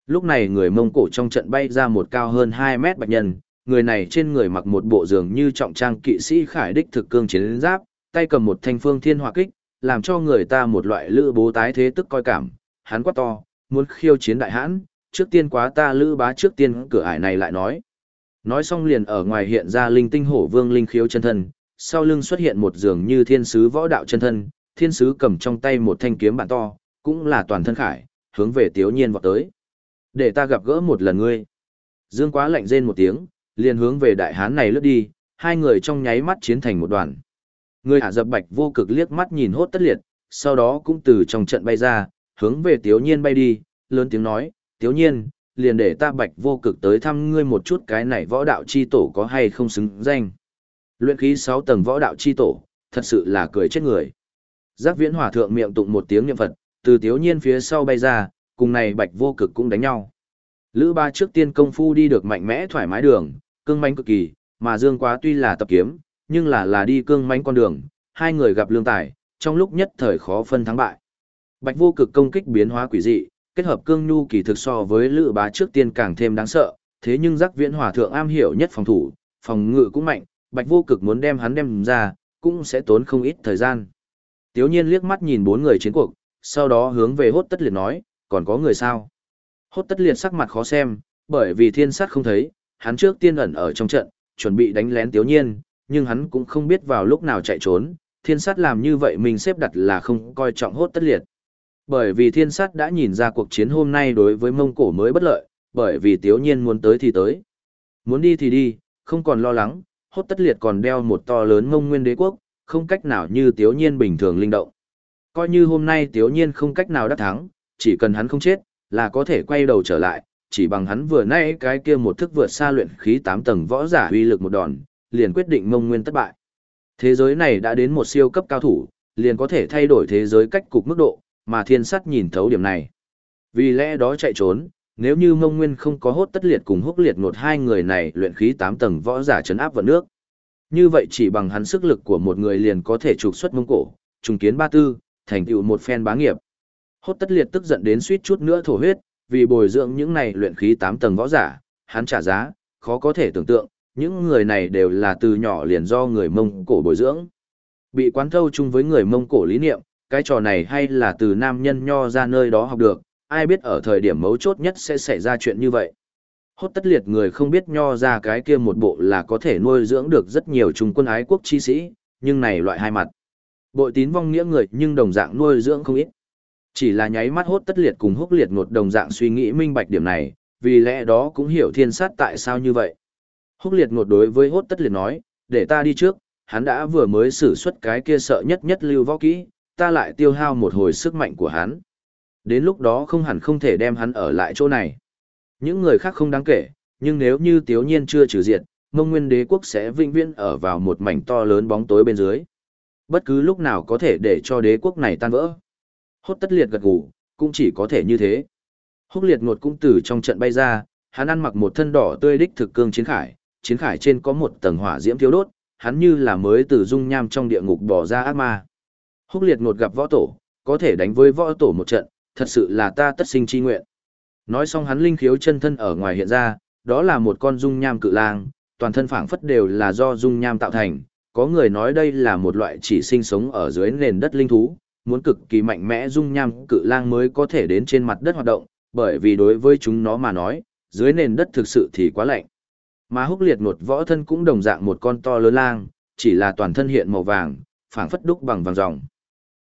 Lúc này người mông cổ trong trận bay ra một cao hơn 2 mét bạch nhân, người này trên người mặc một bộ giường như trọng trang kỵ sĩ khải đích thực cương chiến giáp, tay cầm một thanh phương thiên hỏa kích, làm cho người ta một loại lữ bố tái thế tức coi cảm, hắn quá to, muốn khiêu chiến đại hãn, trước tiên quá ta lữ bá trước tiên cửa ải này lại nói. Nói xong liền ở ngoài hiện ra linh tinh hổ vương linh khiếu chân thân, sau lưng xuất hiện một giường như thiên sứ võ đạo chân thân, thiên sứ cầm trong tay một thanh kiếm bản to, cũng là toàn thân khải, hướng về tiếu nhiên vọt tới. Để ta gặp gỡ một lần ngươi. Dương quá lạnh rên một tiếng, liền hướng về đại hán này lướt đi, hai người trong nháy mắt chiến thành một đoàn. Người Ả Dập Bạch vô cực liếc mắt nhìn hốt tất liệt, sau đó cũng từ trong trận bay ra, hướng về Tiếu Nhiên bay đi, lớn tiếng nói, Tiếu Nhiên, liền để ta Bạch vô cực tới thăm ngươi một chút cái này võ đạo chi tổ có hay không xứng danh. Luyện khí 6 tầng võ đạo chi tổ, thật sự là cười chết người. Giác viễn hòa thượng miệng tụng một tiếng niệm Phật, từ tiếu nhiên phía sau bay ra, cùng này bạch vô cực cũng đánh nhau. Lữ ba trước tiên công phu đi được mạnh mẽ thoải mái đường, cương mãnh cực kỳ, mà Dương Quá tuy là tập kiếm, nhưng là là đi cương mãnh con đường, hai người gặp lương tài, trong lúc nhất thời khó phân thắng bại. Bạch vô cực công kích biến hóa quỷ dị, kết hợp cương nhu kỳ thực so với lữ bá trước tiên càng thêm đáng sợ, thế nhưng giác viễn hòa thượng am hiểu nhất phòng thủ, phòng ngự cũng mạnh, bạch vô cực muốn đem hắn đem ra, cũng sẽ tốn không ít thời gian. Tiếu nhiên liếc mắt nhìn bốn người chiến cuộc, sau đó hướng về hốt tất liệt nói, còn có người sao? Hốt tất liệt sắc mặt khó xem, bởi vì thiên sát không thấy, hắn trước tiên ẩn ở trong trận, chuẩn bị đánh lén tiếu nhiên, nhưng hắn cũng không biết vào lúc nào chạy trốn, thiên sát làm như vậy mình xếp đặt là không coi trọng hốt tất liệt. Bởi vì thiên sát đã nhìn ra cuộc chiến hôm nay đối với mông cổ mới bất lợi, bởi vì tiếu nhiên muốn tới thì tới. Muốn đi thì đi, không còn lo lắng, hốt tất liệt còn đeo một to lớn mông nguyên đế quốc, không cách nào như tiếu nhiên bình thường linh động. Coi như hôm nay tiếu nhiên không cách nào đắc thắng, chỉ cần hắn không chết, là có thể quay đầu trở lại, chỉ bằng hắn vừa nãy cái kia một thức vượt xa luyện khí 8 tầng võ giả uy lực một đòn, liền quyết định mông nguyên thất bại. Thế giới này đã đến một siêu cấp cao thủ, liền có thể thay đổi thế giới cách cục mức độ, mà thiên sắt nhìn thấu điểm này. Vì lẽ đó chạy trốn, nếu như mông nguyên không có hốt tất liệt cùng húc liệt một hai người này luyện khí 8 tầng võ giả chấn áp vào nước. Như vậy chỉ bằng hắn sức lực của một người liền có thể trục xuất mông cổ, trùng kiến ba tư, thành tựu một phen bá nghiệp. Hốt tất liệt tức giận đến suýt chút nữa thổ huyết, vì bồi dưỡng những này luyện khí 8 tầng võ giả, hắn trả giá, khó có thể tưởng tượng, những người này đều là từ nhỏ liền do người Mông Cổ bồi dưỡng. Bị quán thâu chung với người Mông Cổ lý niệm, cái trò này hay là từ nam nhân nho ra nơi đó học được, ai biết ở thời điểm mấu chốt nhất sẽ xảy ra chuyện như vậy. Hốt tất liệt người không biết nho ra cái kia một bộ là có thể nuôi dưỡng được rất nhiều trung quân ái quốc chi sĩ, nhưng này loại hai mặt. Bội tín vong nghĩa người nhưng đồng dạng nuôi dưỡng không ít. Chỉ là nháy mắt hốt tất liệt cùng húc liệt ngột đồng dạng suy nghĩ minh bạch điểm này, vì lẽ đó cũng hiểu thiên sát tại sao như vậy. Húc liệt ngột đối với hốt tất liệt nói, để ta đi trước, hắn đã vừa mới xử xuất cái kia sợ nhất nhất lưu võ kỹ, ta lại tiêu hao một hồi sức mạnh của hắn. Đến lúc đó không hẳn không thể đem hắn ở lại chỗ này. Những người khác không đáng kể, nhưng nếu như tiếu nhiên chưa trừ diệt, mông nguyên đế quốc sẽ vĩnh viễn ở vào một mảnh to lớn bóng tối bên dưới. Bất cứ lúc nào có thể để cho đế quốc này tan vỡ. Hốt tất liệt gật gù, cũng chỉ có thể như thế. Húc liệt ngột cũng từ trong trận bay ra, hắn ăn mặc một thân đỏ tươi đích thực cương chiến khải, chiến khải trên có một tầng hỏa diễm thiếu đốt, hắn như là mới từ dung nham trong địa ngục bỏ ra ác ma. Húc liệt ngột gặp võ tổ, có thể đánh với võ tổ một trận, thật sự là ta tất sinh chi nguyện. Nói xong hắn linh khiếu chân thân ở ngoài hiện ra, đó là một con dung nham cự lang, toàn thân phảng phất đều là do dung nham tạo thành, có người nói đây là một loại chỉ sinh sống ở dưới nền đất linh thú, muốn cực kỳ mạnh mẽ dung nham cự lang mới có thể đến trên mặt đất hoạt động, bởi vì đối với chúng nó mà nói, dưới nền đất thực sự thì quá lạnh. Mà húc liệt một võ thân cũng đồng dạng một con to lớn lang, chỉ là toàn thân hiện màu vàng, phảng phất đúc bằng vàng ròng.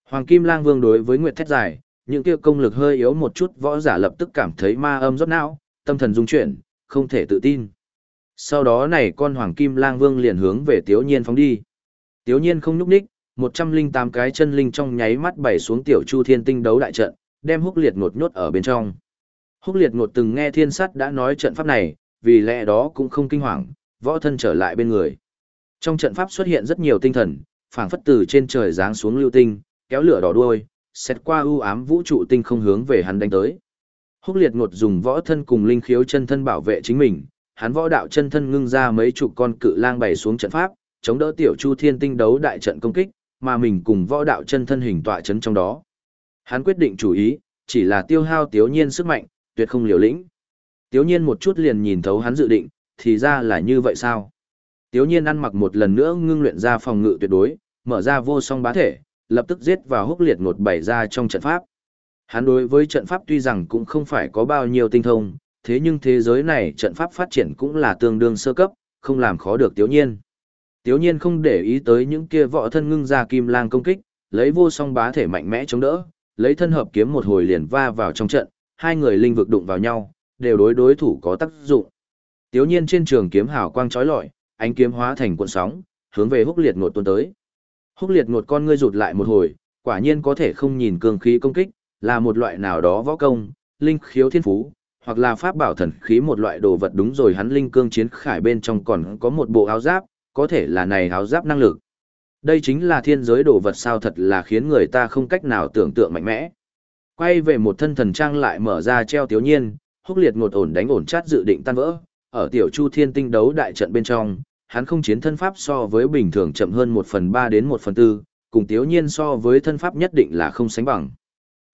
Hoàng Kim Lang Vương đối với Nguyệt Thét Dài, những kia công lực hơi yếu một chút võ giả lập tức cảm thấy ma âm rót não, tâm thần rung chuyển, không thể tự tin. Sau đó này con Hoàng Kim Lang Vương liền hướng về Tiếu Nhiên phóng đi. Tiếu Nhiên không nhúc nhích, 108 cái chân linh trong nháy mắt bảy xuống tiểu chu thiên tinh đấu đại trận, đem húc liệt ngột nhốt ở bên trong. Húc liệt ngột từng nghe thiên sắt đã nói trận pháp này, vì lẽ đó cũng không kinh hoàng, võ thân trở lại bên người. Trong trận pháp xuất hiện rất nhiều tinh thần, phảng phất từ trên trời giáng xuống lưu tinh, kéo lửa đỏ đuôi, xét qua ưu ám vũ trụ tinh không hướng về hắn đánh tới. Húc liệt ngột dùng võ thân cùng linh khiếu chân thân bảo vệ chính mình, hắn võ đạo chân thân ngưng ra mấy chục con cự lang bày xuống trận pháp, chống đỡ tiểu chu thiên tinh đấu đại trận công kích, mà mình cùng võ đạo chân thân hình tọa chấn trong đó. Hắn quyết định chủ ý, chỉ là tiêu hao tiếu nhiên sức mạnh, tuyệt không liều lĩnh. Tiếu nhiên một chút liền nhìn thấu hắn dự định, thì ra là như vậy sao? Tiếu nhiên ăn mặc một lần nữa ngưng luyện ra phòng ngự tuyệt đối, mở ra vô song bá thể, lập tức giết vào húc liệt ngột bảy ra trong trận pháp. Hắn đối với trận pháp tuy rằng cũng không phải có bao nhiêu tinh thông, thế nhưng thế giới này trận pháp phát triển cũng là tương đương sơ cấp, không làm khó được tiếu nhiên. Tiếu nhiên không để ý tới những kia võ thân ngưng ra kim lang công kích, lấy vô song bá thể mạnh mẽ chống đỡ, lấy thân hợp kiếm một hồi liền va vào trong trận, hai người linh vực đụng vào nhau, đều đối đối thủ có tác dụng. Tiếu nhiên trên trường kiếm hào quang chói lọi, ánh kiếm hóa thành cuộn sóng, hướng về húc liệt ngột tuôn tới. Húc liệt ngột con ngươi rụt lại một hồi, quả nhiên có thể không nhìn cường khí công kích, là một loại nào đó võ công, linh khiếu thiên phú, hoặc là pháp bảo thần khí một loại đồ vật đúng rồi hắn linh cương chiến khải bên trong còn có một bộ áo giáp, có thể là này áo giáp năng lực. Đây chính là thiên giới đồ vật sao thật là khiến người ta không cách nào tưởng tượng mạnh mẽ. Quay về một thân thần trang lại mở ra treo tiếu nhiên, húc liệt ngột ổn đánh ổn chát dự định tan vỡ. Ở tiểu chu thiên tinh đấu đại trận bên trong, hắn không chiến thân pháp so với bình thường chậm hơn 1 phần 3 đến 1 phần 4, cùng tiếu nhiên so với thân pháp nhất định là không sánh bằng.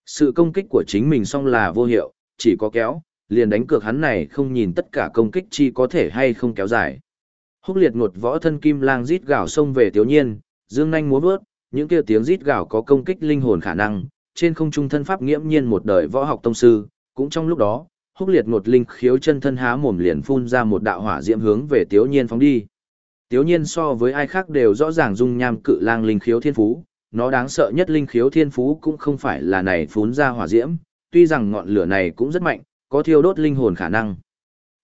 Sự công kích của chính mình song là vô hiệu, chỉ có kéo, liền đánh cược hắn này không nhìn tất cả công kích chi có thể hay không kéo dài. Húc liệt ngột võ thân kim lang rít gào xông về tiểu nhiên, dương nhanh múa vớt, những kia tiếng rít gào có công kích linh hồn khả năng, trên không trung thân pháp nghiễm nhiên một đời võ học tông sư, cũng trong lúc đó, húc liệt ngột linh khiếu chân thân há mồm liền phun ra một đạo hỏa diễm hướng về tiểu nhiên phóng đi. Tiểu nhiên so với ai khác đều rõ ràng dung nham cự lang linh khiếu thiên phú, nó đáng sợ nhất linh khiếu thiên phú cũng không phải là này phun ra hỏa diễm, tuy rằng ngọn lửa này cũng rất mạnh, có thiêu đốt linh hồn khả năng.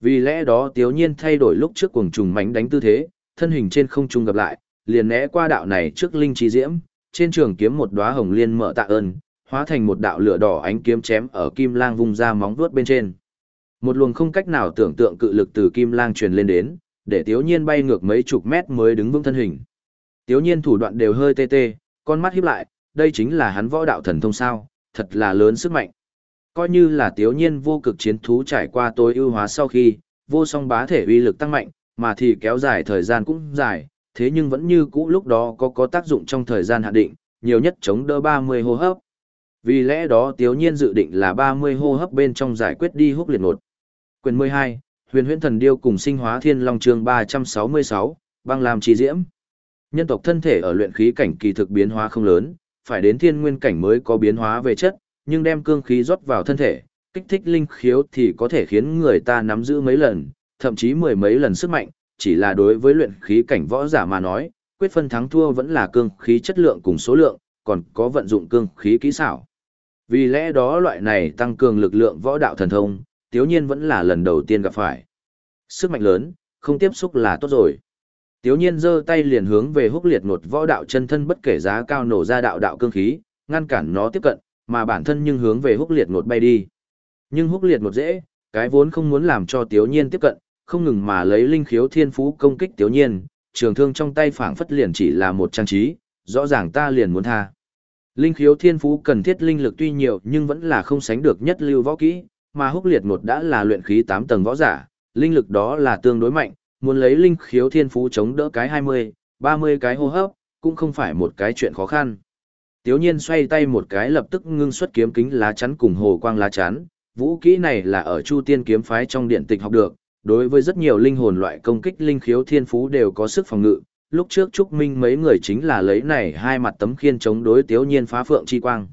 Vì lẽ đó Tiếu Nhiên thay đổi lúc trước cuồng trùng mánh đánh tư thế, thân hình trên không trung gặp lại, liền né qua đạo này trước linh chi diễm, trên trường kiếm một đóa hồng liên mở tạ ơn, hóa thành một đạo lửa đỏ ánh kiếm chém ở kim lang vung ra móng vuốt bên trên. Một luồng không cách nào tưởng tượng cự lực từ kim lang truyền lên đến, để Tiếu Nhiên bay ngược mấy chục mét mới đứng vững thân hình. Tiếu Nhiên thủ đoạn đều hơi tê tê, con mắt híp lại, đây chính là hắn võ đạo thần thông sao, thật là lớn sức mạnh. Coi như là Tiếu Nhiên vô cực chiến thú trải qua tối ưu hóa sau khi, vô song bá thể uy lực tăng mạnh, mà thì kéo dài thời gian cũng dài, thế nhưng vẫn như cũ lúc đó có có tác dụng trong thời gian hạn định, nhiều nhất chống đỡ 30 hô hấp. Vì lẽ đó Tiếu Nhiên dự định là 30 hô hấp bên trong giải quyết đi húc liệt nột. Quyền 12, Huyền Huyễn Thần Điêu cùng Sinh Hóa Thiên Long chương 366, băng làm chi diễm. Nhân tộc thân thể ở luyện khí cảnh kỳ thực biến hóa không lớn, phải đến thiên nguyên cảnh mới có biến hóa về chất, nhưng đem cương khí rót vào thân thể, kích thích linh khiếu thì có thể khiến người ta nắm giữ mấy lần, thậm chí mười mấy lần sức mạnh, chỉ là đối với luyện khí cảnh võ giả mà nói, quyết phân thắng thua vẫn là cương khí chất lượng cùng số lượng, còn có vận dụng cương khí kỹ xảo. Vì lẽ đó loại này tăng cường lực lượng võ đạo thần thông, tiếu nhiên vẫn là lần đầu tiên gặp phải. Sức mạnh lớn, không tiếp xúc là tốt rồi. Tiếu nhiên giơ tay liền hướng về húc liệt một võ đạo chân thân bất kể giá cao nổ ra đạo đạo cương khí, ngăn cản nó tiếp cận, mà bản thân nhưng hướng về húc liệt một bay đi. Nhưng húc liệt một dễ, cái vốn không muốn làm cho tiếu nhiên tiếp cận, không ngừng mà lấy linh khiếu thiên phú công kích tiếu nhiên, trường thương trong tay phảng phất liền chỉ là một trang trí, rõ ràng ta liền muốn tha. Linh khiếu thiên phú cần thiết linh lực tuy nhiều nhưng vẫn là không sánh được nhất lưu võ kỹ, mà húc liệt một đã là luyện khí 8 tầng võ giả, linh lực đó là tương đối mạnh, muốn lấy linh khiếu thiên phú chống đỡ cái 20, 30 cái hô hấp, cũng không phải một cái chuyện khó khăn. Tiếu nhiên xoay tay một cái lập tức ngưng xuất kiếm kính lá chắn cùng hồ quang lá chắn, vũ kỹ này là ở Chu Tiên kiếm phái trong điện tịch học được, đối với rất nhiều linh hồn loại công kích linh khiếu thiên phú đều có sức phòng ngự. Lúc trước Trúc Minh mấy người chính là lấy này hai mặt tấm khiên chống đối Tiếu Nhiên phá phượng chi quang.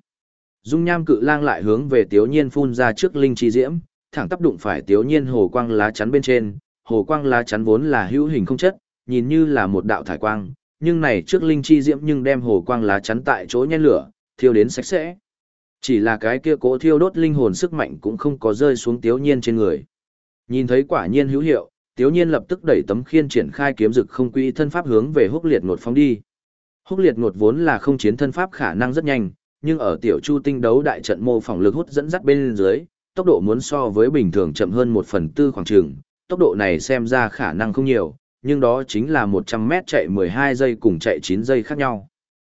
Dung nham cự lang lại hướng về Tiếu Nhiên phun ra trước linh chi diễm, thẳng tắp đụng phải Tiếu Nhiên hồ quang lá chắn bên trên, hồ quang lá chắn vốn là hữu hình không chất, nhìn như là một đạo thải quang, nhưng này trước linh chi diễm nhưng đem hồ quang lá chắn tại chỗ nhen lửa, thiêu đến sạch sẽ. Chỉ là cái kia cố thiêu đốt linh hồn sức mạnh cũng không có rơi xuống tiếu nhiên trên người. Nhìn thấy quả nhiên hữu hiệu, tiếu nhiên lập tức đẩy tấm khiên triển khai kiếm dực không quy thân pháp hướng về húc liệt ngột phóng đi. Húc liệt ngột vốn là không chiến thân pháp khả năng rất nhanh, nhưng ở tiểu chu tinh đấu đại trận mô phỏng lực hút dẫn dắt bên dưới, tốc độ muốn so với bình thường chậm hơn một phần tư khoảng trường, tốc độ này xem ra khả năng không nhiều, nhưng đó chính là 100 mét chạy 12 giây cùng chạy 9 giây khác nhau.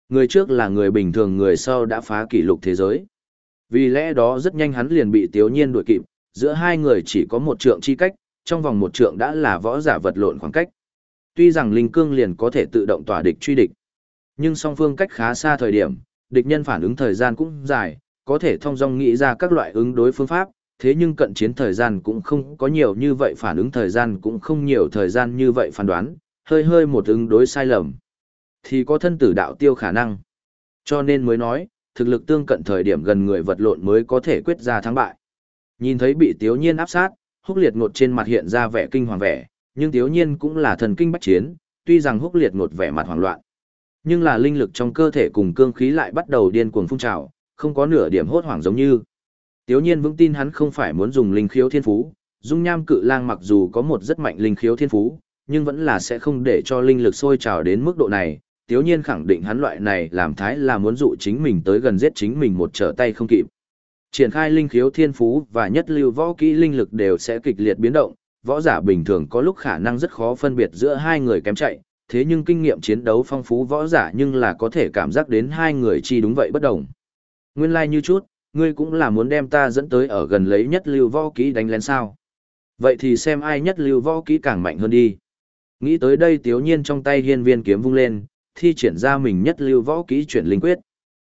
Người trước là người bình thường người sau đã phá kỷ lục thế giới. Vì lẽ đó rất nhanh hắn liền bị Tiếu Nhiên đuổi kịp, giữa hai người chỉ có một trượng chi cách, trong vòng một trượng đã là võ giả vật lộn khoảng cách. Tuy rằng linh cương liền có thể tự động tỏa địch truy địch, nhưng song phương cách khá xa thời điểm, địch nhân phản ứng thời gian cũng dài, có thể thông dong nghĩ ra các loại ứng đối phương pháp, thế nhưng cận chiến thời gian cũng không có nhiều như vậy phản ứng thời gian cũng không nhiều thời gian như vậy phán đoán, hơi hơi một ứng đối sai lầm, thì có thân tử đạo tiêu khả năng. Cho nên mới nói, thực lực tương cận thời điểm gần người vật lộn mới có thể quyết ra thắng bại. Nhìn thấy bị Tiếu Nhiên áp sát, Húc Liệt ngột trên mặt hiện ra vẻ kinh hoàng vẻ, nhưng Tiếu Nhiên cũng là thần kinh bách chiến, tuy rằng Húc Liệt ngột vẻ mặt hoảng loạn, nhưng là linh lực trong cơ thể cùng cương khí lại bắt đầu điên cuồng phun trào, không có nửa điểm hốt hoảng giống như. Tiếu Nhiên vững tin hắn không phải muốn dùng linh khiếu thiên phú, dung nham cự lang mặc dù có một rất mạnh linh khiếu thiên phú, nhưng vẫn là sẽ không để cho linh lực sôi trào đến mức độ này, tiếu nhiên khẳng định hắn loại này làm thái là muốn dụ chính mình tới gần giết chính mình một trở tay không kịp. Triển khai linh khiếu thiên phú và nhất lưu võ kỹ linh lực đều sẽ kịch liệt biến động, võ giả bình thường có lúc khả năng rất khó phân biệt giữa hai người kém chạy, thế nhưng kinh nghiệm chiến đấu phong phú võ giả nhưng là có thể cảm giác đến hai người chi đúng vậy bất đồng. Nguyên lai like như chút, ngươi cũng là muốn đem ta dẫn tới ở gần lấy nhất lưu võ kỹ đánh lén sao. Vậy thì xem ai nhất lưu võ kỹ càng mạnh hơn đi. Nghĩ tới đây tiếu nhiên trong tay hiên viên kiếm vung lên, thi triển ra mình nhất lưu võ kỹ chuyển linh quyết.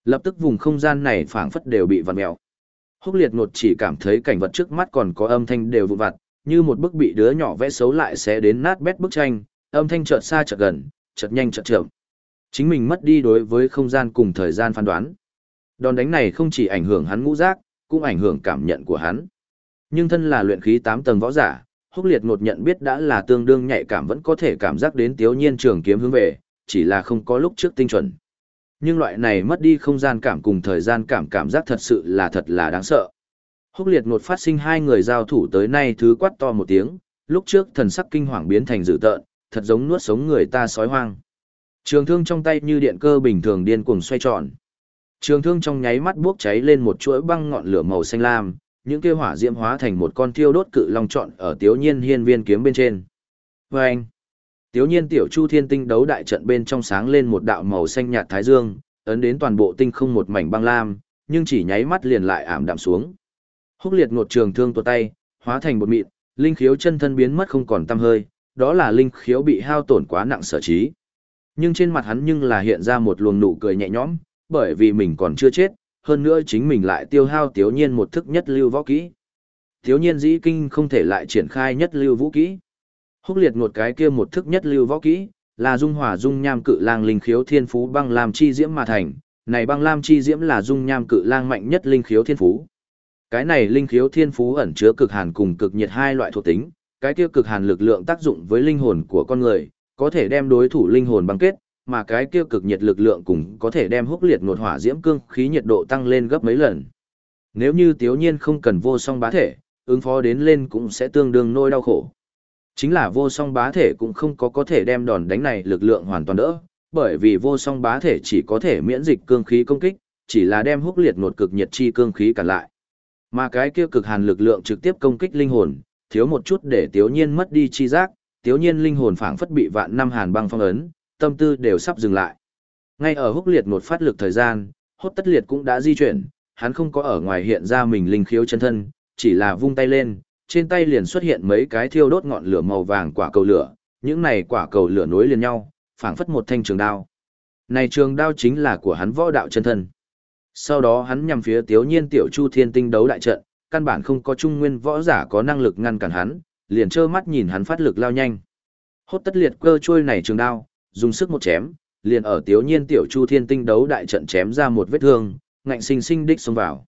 Lập tức vùng không gian này phảng phất đều bị vặn mèo. Húc liệt ngột chỉ cảm thấy cảnh vật trước mắt còn có âm thanh đều vụn vặt, như một bức bị đứa nhỏ vẽ xấu lại sẽ đến nát bét bức tranh, âm thanh chợt xa chợt gần, chợt nhanh chợt chậm. Chính mình mất đi đối với không gian cùng thời gian phán đoán. Đòn đánh này không chỉ ảnh hưởng hắn ngũ giác, cũng ảnh hưởng cảm nhận của hắn. Nhưng thân là luyện khí 8 tầng võ giả, húc liệt ngột nhận biết đã là tương đương nhạy cảm vẫn có thể cảm giác đến tiếu nhiên trường kiếm hướng về, chỉ là không có lúc trước tinh chuẩn. Nhưng loại này mất đi không gian cảm cùng thời gian cảm cảm giác thật sự là thật là đáng sợ. Húc liệt ngột phát sinh hai người giao thủ tới nay thứ quát to một tiếng, lúc trước thần sắc kinh hoàng biến thành dữ tợn, thật giống nuốt sống người ta sói hoang. Trường thương trong tay như điện cơ bình thường điên cuồng xoay tròn. Trường thương trong nháy mắt bốc cháy lên một chuỗi băng ngọn lửa màu xanh lam, những kia hỏa diễm hóa thành một con thiêu đốt cự long trọn ở Tiếu Nhiên hiên viên kiếm bên trên. Và anh, Tiếu Nhiên tiểu Chu Thiên Tinh đấu đại trận bên trong sáng lên một đạo màu xanh nhạt thái dương, ấn đến toàn bộ tinh không một mảnh băng lam, nhưng chỉ nháy mắt liền lại ảm đạm xuống. Húc liệt ngột trường thương tuột tay, hóa thành một mịn, linh khiếu chân thân biến mất không còn tăm hơi, đó là linh khiếu bị hao tổn quá nặng sở trí. Nhưng trên mặt hắn nhưng là hiện ra một luồng nụ cười nhẹ nhõm, bởi vì mình còn chưa chết, hơn nữa chính mình lại tiêu hao tiếu nhiên một thức nhất lưu võ kỹ. Tiếu nhiên dĩ kinh không thể lại triển khai nhất lưu vũ kỹ. Húc liệt một cái kia một thức nhất lưu võ kỹ, là dung hỏa dung nham cự lang linh khiếu thiên phú băng lam chi diễm mà thành. Này băng lam chi diễm là dung nham cự lang mạnh nhất linh khiếu thiên phú. Cái này linh khiếu thiên phú ẩn chứa cực hàn cùng cực nhiệt hai loại thuộc tính, cái kia cực hàn lực lượng tác dụng với linh hồn của con người, có thể đem đối thủ linh hồn băng kết, mà cái kia cực nhiệt lực lượng cũng có thể đem húc liệt nột hỏa diễm cương khí nhiệt độ tăng lên gấp mấy lần. Nếu như Tiếu Nhiên không cần vô song bá thể, ứng phó đến lên cũng sẽ tương đương nỗi đau khổ. Chính là vô song bá thể cũng không có có thể đem đòn đánh này lực lượng hoàn toàn đỡ, bởi vì vô song bá thể chỉ có thể miễn dịch cương khí công kích, chỉ là đem húc liệt nột cực nhiệt chi cương khí cản lại. Mà cái kia cực hàn lực lượng trực tiếp công kích linh hồn, thiếu một chút để Tiếu Nhiên mất đi chi giác, Tiếu Nhiên linh hồn phảng phất bị vạn năm hàn băng phong ấn, tâm tư đều sắp dừng lại. Ngay ở húc liệt một phát lực thời gian, hốt tất liệt cũng đã di chuyển, hắn không có ở ngoài hiện ra mình linh khiếu chân thân, chỉ là vung tay lên, trên tay liền xuất hiện mấy cái thiêu đốt ngọn lửa màu vàng quả cầu lửa, những này quả cầu lửa nối liền nhau, phảng phất một thanh trường đao. Này trường đao chính là của hắn võ đạo chân thân. Sau đó hắn nhằm phía Tiếu Nhiên tiểu Chu Thiên Tinh đấu đại trận, căn bản không có trung nguyên võ giả có năng lực ngăn cản hắn, liền trơ mắt nhìn hắn phát lực lao nhanh. Hốt tất liệt cơ trôi này trường đao, dùng sức một chém, liền ở Tiếu Nhiên tiểu Chu Thiên Tinh đấu đại trận chém ra một vết thương, ngạnh sinh sinh đích xông vào.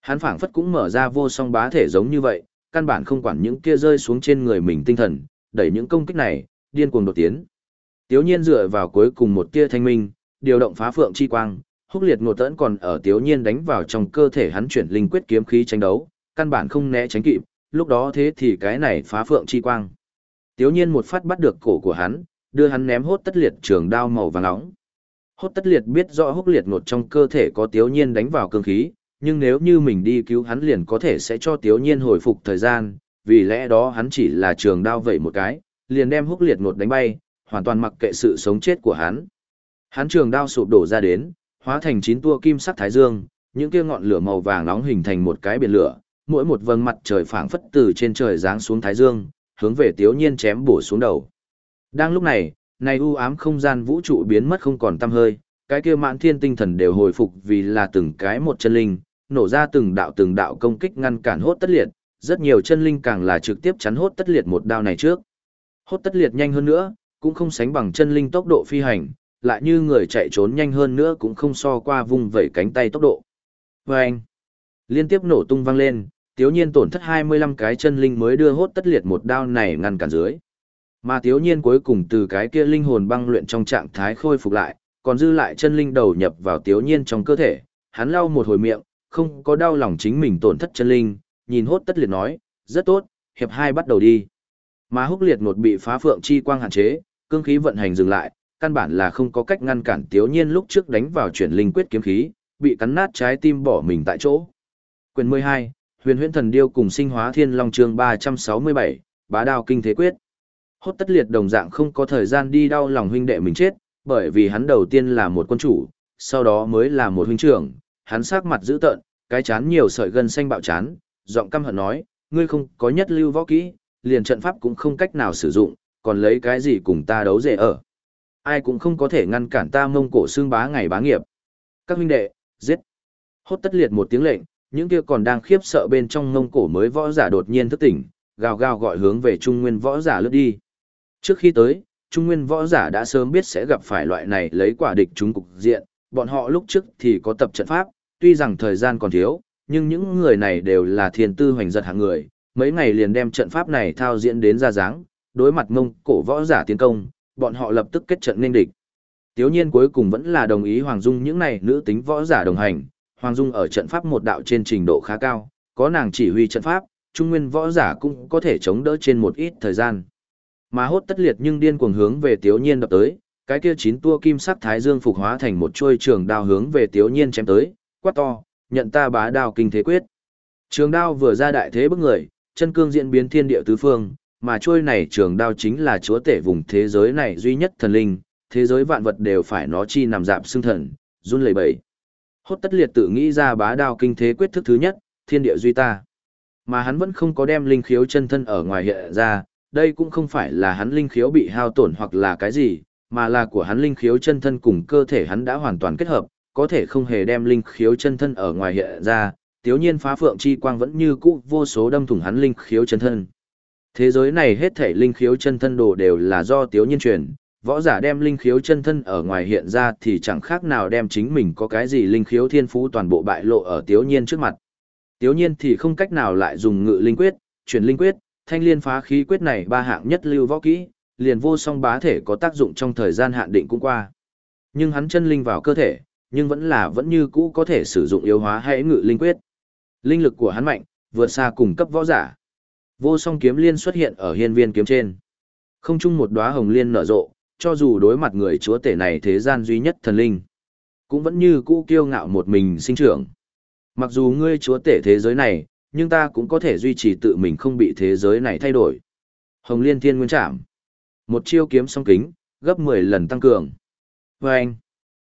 Hắn phảng phất cũng mở ra vô song bá thể giống như vậy, căn bản không quản những kia rơi xuống trên người mình tinh thần, đẩy những công kích này, điên cuồng đột tiến. Tiếu Nhiên dựa vào cuối cùng một tia thanh minh, điều động phá phượng chi quang, húc liệt ngột tẫn còn ở Tiếu Nhiên đánh vào trong cơ thể hắn chuyển linh quyết kiếm khí tranh đấu, căn bản không né tránh kịp, lúc đó thế thì cái này phá phượng chi quang. Tiếu Nhiên một phát bắt được cổ của hắn, đưa hắn ném hốt tất liệt trường đao màu vàng nóng. Hốt tất liệt biết rõ húc liệt ngột trong cơ thể có tiếu nhiên đánh vào cương khí, nhưng nếu như mình đi cứu hắn liền có thể sẽ cho tiếu nhiên hồi phục thời gian, vì lẽ đó hắn chỉ là trường đao vậy một cái, liền đem húc liệt ngột đánh bay, hoàn toàn mặc kệ sự sống chết của hắn. Hắn trường đao sụp đổ ra đến, hóa thành chín tua kim sắc thái dương, những kia ngọn lửa màu vàng nóng hình thành một cái biển lửa, mỗi một vầng mặt trời phảng phất từ trên trời giáng xuống thái dương, hướng về tiếu nhiên chém bổ xuống đầu. Đang lúc này, này u ám không gian vũ trụ biến mất không còn tăm hơi, cái kia mãn thiên tinh thần đều hồi phục vì là từng cái một chân linh, nổ ra từng đạo từng đạo công kích ngăn cản hốt tất liệt, rất nhiều chân linh càng là trực tiếp chắn hốt tất liệt một đao này trước. Hốt tất liệt nhanh hơn nữa, cũng không sánh bằng chân linh tốc độ phi hành, lại như người chạy trốn nhanh hơn nữa cũng không so qua vùng vẩy cánh tay tốc độ. Vâng! liên tiếp nổ tung vang lên, tiếu nhiên tổn thất 25 cái chân linh mới đưa hốt tất liệt một đao này ngăn cản dưới. Mà thiếu nhiên cuối cùng từ cái kia linh hồn băng luyện trong trạng thái khôi phục lại, còn dư lại chân linh đầu nhập vào thiếu nhiên trong cơ thể, hắn lau một hồi miệng, không có đau lòng chính mình tổn thất chân linh, nhìn hốt tất liệt nói, rất tốt, hiệp hai bắt đầu đi. Mà húc liệt một bị phá phượng chi quang hạn chế, cương khí vận hành dừng lại, căn bản là không có cách ngăn cản tiếu nhiên lúc trước đánh vào chuyển linh quyết kiếm khí, bị cắn nát trái tim bỏ mình tại chỗ. Quyền 12, huyền huyễn thần điêu cùng sinh hóa thiên long chương 367, bá đao kinh thế quyết. Hốt tất liệt đồng dạng không có thời gian đi đau lòng huynh đệ mình chết, bởi vì hắn đầu tiên là một quân chủ, sau đó mới là một huynh trưởng, hắn sắc mặt dữ tợn, cái chán nhiều sợi gân xanh bạo chán, giọng căm hận nói, ngươi không có nhất lưu võ kỹ, liền trận pháp cũng không cách nào sử dụng, còn lấy cái gì cùng ta đấu dễ ở. Ai cũng không có thể ngăn cản ta mông cổ xương bá ngày bá nghiệp. Các huynh đệ, giết. Hốt tất liệt một tiếng lệnh, những kia còn đang khiếp sợ bên trong mông cổ mới võ giả đột nhiên thức tỉnh, gào gào gọi hướng về trung nguyên võ giả lướt đi. Trước khi tới, trung nguyên võ giả đã sớm biết sẽ gặp phải loại này lấy quả địch chúng cục diện, bọn họ lúc trước thì có tập trận pháp, tuy rằng thời gian còn thiếu, nhưng những người này đều là thiên tư hoành giật hạng người, mấy ngày liền đem trận pháp này thao diễn đến ra dáng, đối mặt mông cổ võ giả tiến công, bọn họ lập tức kết trận nên địch. Tiếu nhiên cuối cùng vẫn là đồng ý Hoàng Dung những này nữ tính võ giả đồng hành, Hoàng Dung ở trận pháp một đạo trên trình độ khá cao, có nàng chỉ huy trận pháp, trung nguyên võ giả cũng có thể chống đỡ trên một ít thời gian. Mà hốt tất liệt nhưng điên cuồng hướng về Tiếu nhiên đập tới, cái kia chín tua kim sắc thái dương phục hóa thành một chuôi trường đao hướng về Tiếu nhiên chém tới, quát to, nhận ta bá đao kinh thế quyết. Trường đao vừa ra đại thế bức người, chân cương diễn biến thiên địa tứ phương, mà chuôi này trường đao chính là chúa tể vùng thế giới này duy nhất thần linh, thế giới vạn vật đều phải nó chi nằm dạp xương thần, run lẩy bẩy. Hốt tất liệt tự nghĩ ra bá đao kinh thế quyết thức thứ nhất, thiên địa duy ta. Mà hắn vẫn không có đem linh khiếu chân thân ở ngoài hiện ra, đây cũng không phải là hắn linh khiếu bị hao tổn hoặc là cái gì, mà là của hắn linh khiếu chân thân cùng cơ thể hắn đã hoàn toàn kết hợp, có thể không hề đem linh khiếu chân thân ở ngoài hiện ra, tiếu nhiên phá phượng chi quang vẫn như cũ vô số đâm thủng hắn linh khiếu chân thân. Thế giới này hết thể linh khiếu chân thân đồ đều là do tiếu nhiên truyền, võ giả đem linh khiếu chân thân ở ngoài hiện ra thì chẳng khác nào đem chính mình có cái gì linh khiếu thiên phú toàn bộ bại lộ ở tiếu nhiên trước mặt. Tiếu nhiên thì không cách nào lại dùng ngự linh quyết, chuyển linh quyết, thanh liên phá khí quyết này ba hạng nhất lưu võ kỹ, liền vô song bá thể có tác dụng trong thời gian hạn định cũng qua. Nhưng hắn chân linh vào cơ thể, nhưng vẫn là vẫn như cũ có thể sử dụng yếu hóa hay ngự linh quyết. Linh lực của hắn mạnh, vượt xa cùng cấp võ giả. Vô song kiếm liên xuất hiện ở hiên viên kiếm trên. Không chung một đóa hồng liên nở rộ, cho dù đối mặt người chúa tể này thế gian duy nhất thần linh, cũng vẫn như cũ kiêu ngạo một mình sinh trưởng. Mặc dù ngươi chúa tể thế giới này, nhưng ta cũng có thể duy trì tự mình không bị thế giới này thay đổi. Hồng liên thiên nguyên trảm. Một chiêu kiếm song kính, gấp 10 lần tăng cường. Và anh,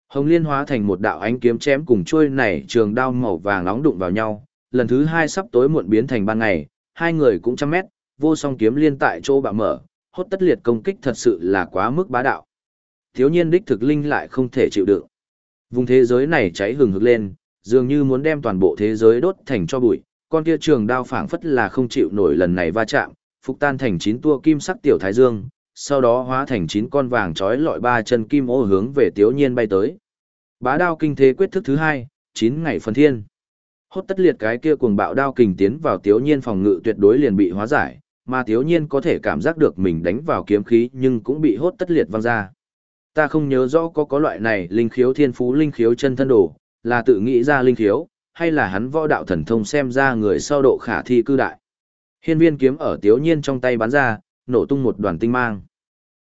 Hồng liên hóa thành một đạo ánh kiếm chém cùng chuôi này trường đao màu vàng nóng đụng vào nhau, lần thứ hai sắp tối muộn biến thành ban ngày, hai người cũng trăm mét, vô song kiếm liên tại chỗ bạo mở, hốt tất liệt công kích thật sự là quá mức bá đạo. Thiếu nhiên đích thực linh lại không thể chịu đựng. Vùng thế giới này cháy hừng hực lên, dường như muốn đem toàn bộ thế giới đốt thành cho bụi, con kia trường đao phảng phất là không chịu nổi lần này va chạm, phục tan thành chín tua kim sắc tiểu thái dương, sau đó hóa thành chín con vàng trói lọi ba chân kim ô hướng về Tiếu Nhiên bay tới. Bá đao kinh thế quyết thức thứ hai, chín ngày phần thiên. Hốt tất liệt cái kia cuồng bạo đao kình tiến vào Tiếu Nhiên phòng ngự tuyệt đối liền bị hóa giải, mà Tiếu Nhiên có thể cảm giác được mình đánh vào kiếm khí nhưng cũng bị hốt tất liệt văng ra. Ta không nhớ rõ có có loại này linh khiếu thiên phú linh khiếu chân thân đồ, là tự nghĩ ra linh khiếu, hay là hắn võ đạo thần thông xem ra người sau độ khả thi cư đại. Hiên viên kiếm ở Tiếu Nhiên trong tay bắn ra, nổ tung một đoàn tinh mang.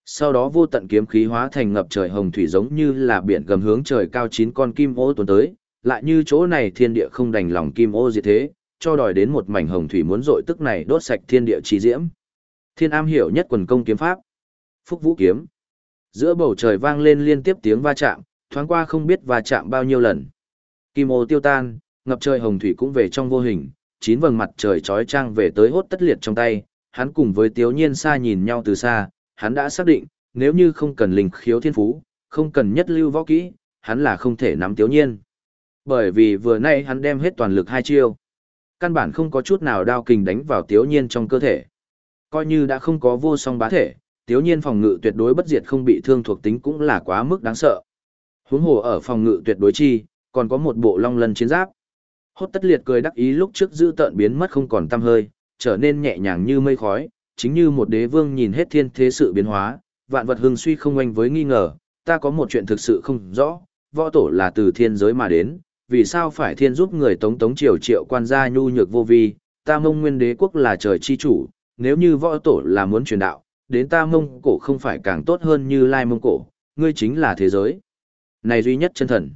Sau đó vô tận kiếm khí hóa thành ngập trời hồng thủy giống như là biển gầm hướng trời cao chín con kim ô tuần tới, lại như chỗ này thiên địa không đành lòng kim ô gì thế, cho đòi đến một mảnh hồng thủy muốn dội tức này đốt sạch thiên địa chi diễm. Thiên am hiểu nhất quần công kiếm pháp. Phúc vũ kiếm. Giữa bầu trời vang lên liên tiếp tiếng va chạm, thoáng qua không biết va chạm bao nhiêu lần. Kim ô tiêu tan, ngập trời hồng thủy cũng về trong vô hình, chín vầng mặt trời chói chang về tới hốt tất liệt trong tay, hắn cùng với Tiếu Nhiên xa nhìn nhau từ xa, hắn đã xác định, nếu như không cần linh khiếu thiên phú, không cần nhất lưu võ kỹ, hắn là không thể nắm Tiếu Nhiên. Bởi vì vừa nay hắn đem hết toàn lực hai chiêu. Căn bản không có chút nào đao kình đánh vào Tiếu Nhiên trong cơ thể. Coi như đã không có vô song bá thể, Tiếu Nhiên phòng ngự tuyệt đối bất diệt không bị thương thuộc tính cũng là quá mức đáng sợ. Huống hồ ở phòng ngự tuyệt đối chi, còn có một bộ long lân chiến giáp. Hốt tất liệt cười đắc ý lúc trước giữ tợn biến mất không còn tăm hơi, trở nên nhẹ nhàng như mây khói, chính như một đế vương nhìn hết thiên thế sự biến hóa, vạn vật hưng suy không oanh với nghi ngờ, ta có một chuyện thực sự không rõ, võ tổ là từ thiên giới mà đến, vì sao phải thiên giúp người tống tống triều triệu quan gia nhu nhược vô vi, ta mông nguyên đế quốc là trời chi chủ, nếu như võ tổ là muốn truyền đạo, đến ta mông cổ không phải càng tốt hơn như lai mông cổ, ngươi chính là thế giới. Này duy nhất chân thần.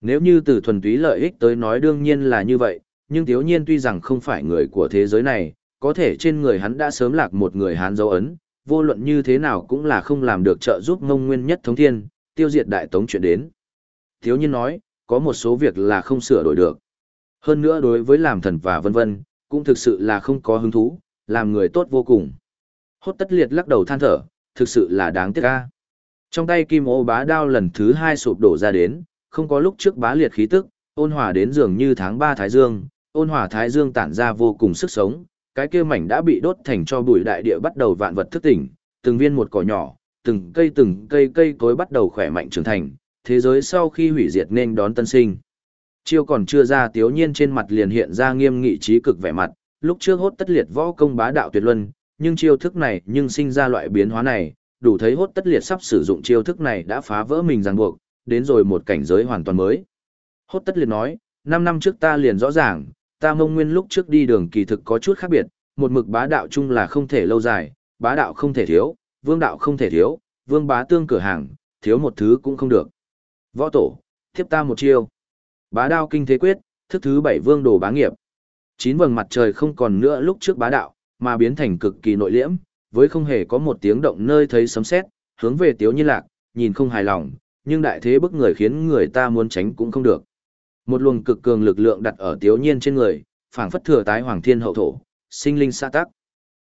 Nếu như từ thuần túy lợi ích tới nói đương nhiên là như vậy, nhưng thiếu nhiên tuy rằng không phải người của thế giới này, có thể trên người hắn đã sớm lạc một người hán dấu ấn, vô luận như thế nào cũng là không làm được trợ giúp ngông nguyên nhất thống thiên, tiêu diệt đại tống chuyện đến. Thiếu nhiên nói, có một số việc là không sửa đổi được. Hơn nữa đối với làm thần và vân vân, cũng thực sự là không có hứng thú, làm người tốt vô cùng. Hốt tất liệt lắc đầu than thở, thực sự là đáng tiếc ca. Trong tay kim ô bá đao lần thứ hai sụp đổ ra đến, không có lúc trước bá liệt khí tức, ôn hòa đến dường như tháng 3 Thái Dương, ôn hòa Thái Dương tản ra vô cùng sức sống, cái kia mảnh đã bị đốt thành cho bụi đại địa bắt đầu vạn vật thức tỉnh, từng viên một cỏ nhỏ, từng cây từng cây cây cối bắt đầu khỏe mạnh trưởng thành, thế giới sau khi hủy diệt nên đón tân sinh. Chiêu còn chưa ra tiếu nhiên trên mặt liền hiện ra nghiêm nghị trí cực vẻ mặt, lúc trước hốt tất liệt võ công bá đạo tuyệt luân, nhưng chiêu thức này nhưng sinh ra loại biến hóa này, đủ thấy hốt tất liệt sắp sử dụng chiêu thức này đã phá vỡ mình ràng buộc, đến rồi một cảnh giới hoàn toàn mới. Hốt tất liền nói, 5 năm trước ta liền rõ ràng, ta mông nguyên lúc trước đi đường kỳ thực có chút khác biệt, một mực bá đạo chung là không thể lâu dài, bá đạo không thể thiếu, vương đạo không thể thiếu, vương bá tương cửa hàng, thiếu một thứ cũng không được. Võ tổ, thiếp ta một chiêu. Bá đao kinh thế quyết, thức thứ bảy vương đồ bá nghiệp. Chín vầng mặt trời không còn nữa lúc trước bá đạo, mà biến thành cực kỳ nội liễm, với không hề có một tiếng động nơi thấy sấm sét, hướng về Tiếu Nhiên Lạc, nhìn không hài lòng, nhưng đại thế bức người khiến người ta muốn tránh cũng không được. Một luồng cực cường lực lượng đặt ở Tiếu Nhiên trên người, phảng phất thừa tái hoàng thiên hậu thổ, sinh linh sa tắc.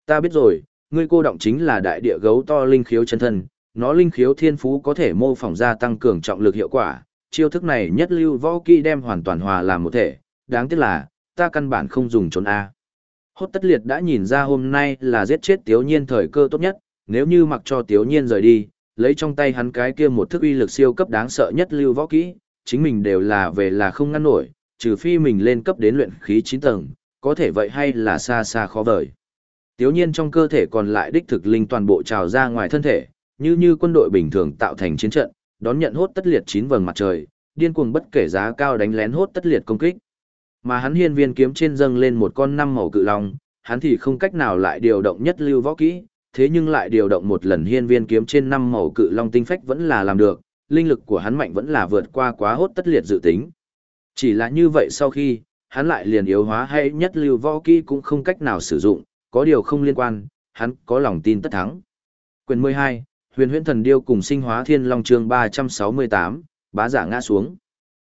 Ta biết rồi, ngươi cô động chính là đại địa gấu to linh khiếu chân thân, nó linh khiếu thiên phú có thể mô phỏng ra tăng cường trọng lực hiệu quả, chiêu thức này nhất lưu võ kỹ đem hoàn toàn hòa làm một thể, đáng tiếc là, ta căn bản không dùng trốn A. Hốt tất liệt đã nhìn ra hôm nay là giết chết tiếu nhiên thời cơ tốt nhất, nếu như mặc cho tiếu nhiên rời đi, lấy trong tay hắn cái kia một thức uy lực siêu cấp đáng sợ nhất lưu võ kỹ, chính mình đều là về là không ngăn nổi, trừ phi mình lên cấp đến luyện khí 9 tầng, có thể vậy hay là xa xa khó vời. Tiếu nhiên trong cơ thể còn lại đích thực linh toàn bộ trào ra ngoài thân thể, như như quân đội bình thường tạo thành chiến trận, đón nhận hốt tất liệt chín vầng mặt trời, điên cuồng bất kể giá cao đánh lén hốt tất liệt công kích. Mà hắn hiên viên kiếm trên dâng lên một con năm màu cự long, hắn thì không cách nào lại điều động nhất lưu võ kỹ, thế nhưng lại điều động một lần hiên viên kiếm trên năm màu cự long tinh phách vẫn là làm được, linh lực của hắn mạnh vẫn là vượt qua quá hốt tất liệt dự tính. Chỉ là như vậy sau khi, hắn lại liền yếu hóa hay nhất lưu võ kỹ cũng không cách nào sử dụng, có điều không liên quan, hắn có lòng tin tất thắng. Quyền 12, Huyền Huyễn Thần Điêu cùng Sinh Hóa Thiên Long chương 368, bá giả ngã xuống.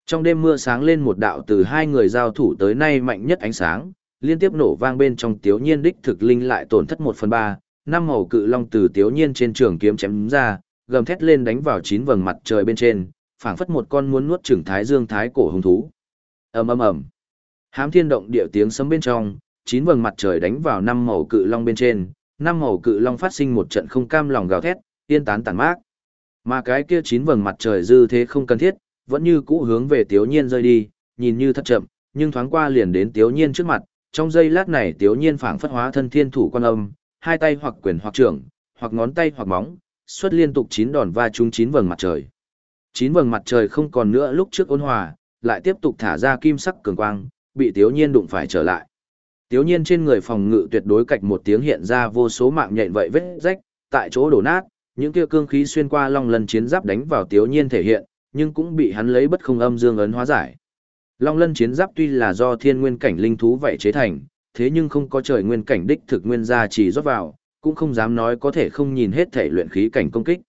Trong đêm mưa sáng lên một đạo từ hai người giao thủ tới nay mạnh nhất ánh sáng, liên tiếp nổ vang bên trong Tiếu Nhiên đích thực linh lại tổn thất một phần ba, năm màu cự long từ Tiếu Nhiên trên trường kiếm chém ra, gầm thét lên đánh vào chín vầng mặt trời bên trên, phảng phất một con muốn nuốt trưởng thái dương thái cổ hung thú. Ầm ầm ầm. Hám thiên động địa tiếng sấm bên trong, chín vầng mặt trời đánh vào năm màu cự long bên trên, năm màu cự long phát sinh một trận không cam lòng gào thét, yên tán tàn mát. Mà cái kia chín vầng mặt trời dư thế không cần thiết, vẫn như cũ hướng về Tiếu Nhiên rơi đi, nhìn như thật chậm, nhưng thoáng qua liền đến Tiếu Nhiên trước mặt, trong giây lát này Tiếu Nhiên phảng phất hóa thân thiên thủ quan âm, hai tay hoặc quyền hoặc trưởng, hoặc ngón tay hoặc móng, xuất liên tục chín đòn va trúng chín vầng mặt trời. Chín vầng mặt trời không còn nữa lúc trước ôn hòa, lại tiếp tục thả ra kim sắc cường quang, bị Tiếu Nhiên đụng phải trở lại. Tiếu Nhiên trên người phòng ngự tuyệt đối cạch một tiếng hiện ra vô số mạng nhện vậy vết rách, tại chỗ đổ nát, những kia cương khí xuyên qua long lân chiến giáp đánh vào Tiếu Nhiên thể hiện, nhưng cũng bị hắn lấy bất không âm dương ấn hóa giải. Long lân chiến giáp tuy là do thiên nguyên cảnh linh thú vậy chế thành, thế nhưng không có trời nguyên cảnh đích thực nguyên gia chỉ rót vào, cũng không dám nói có thể không nhìn hết thể luyện khí cảnh công kích.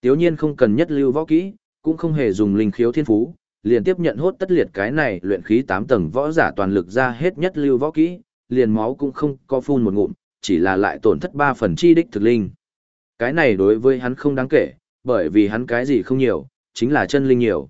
Tiếu nhiên không cần nhất lưu võ kỹ, cũng không hề dùng linh khiếu thiên phú, liền tiếp nhận hốt tất liệt cái này luyện khí 8 tầng võ giả toàn lực ra hết nhất lưu võ kỹ, liền máu cũng không có phun một ngụm, chỉ là lại tổn thất 3 phần chi đích thực linh. Cái này đối với hắn không đáng kể, bởi vì hắn cái gì không nhiều, chính là chân linh nhiều.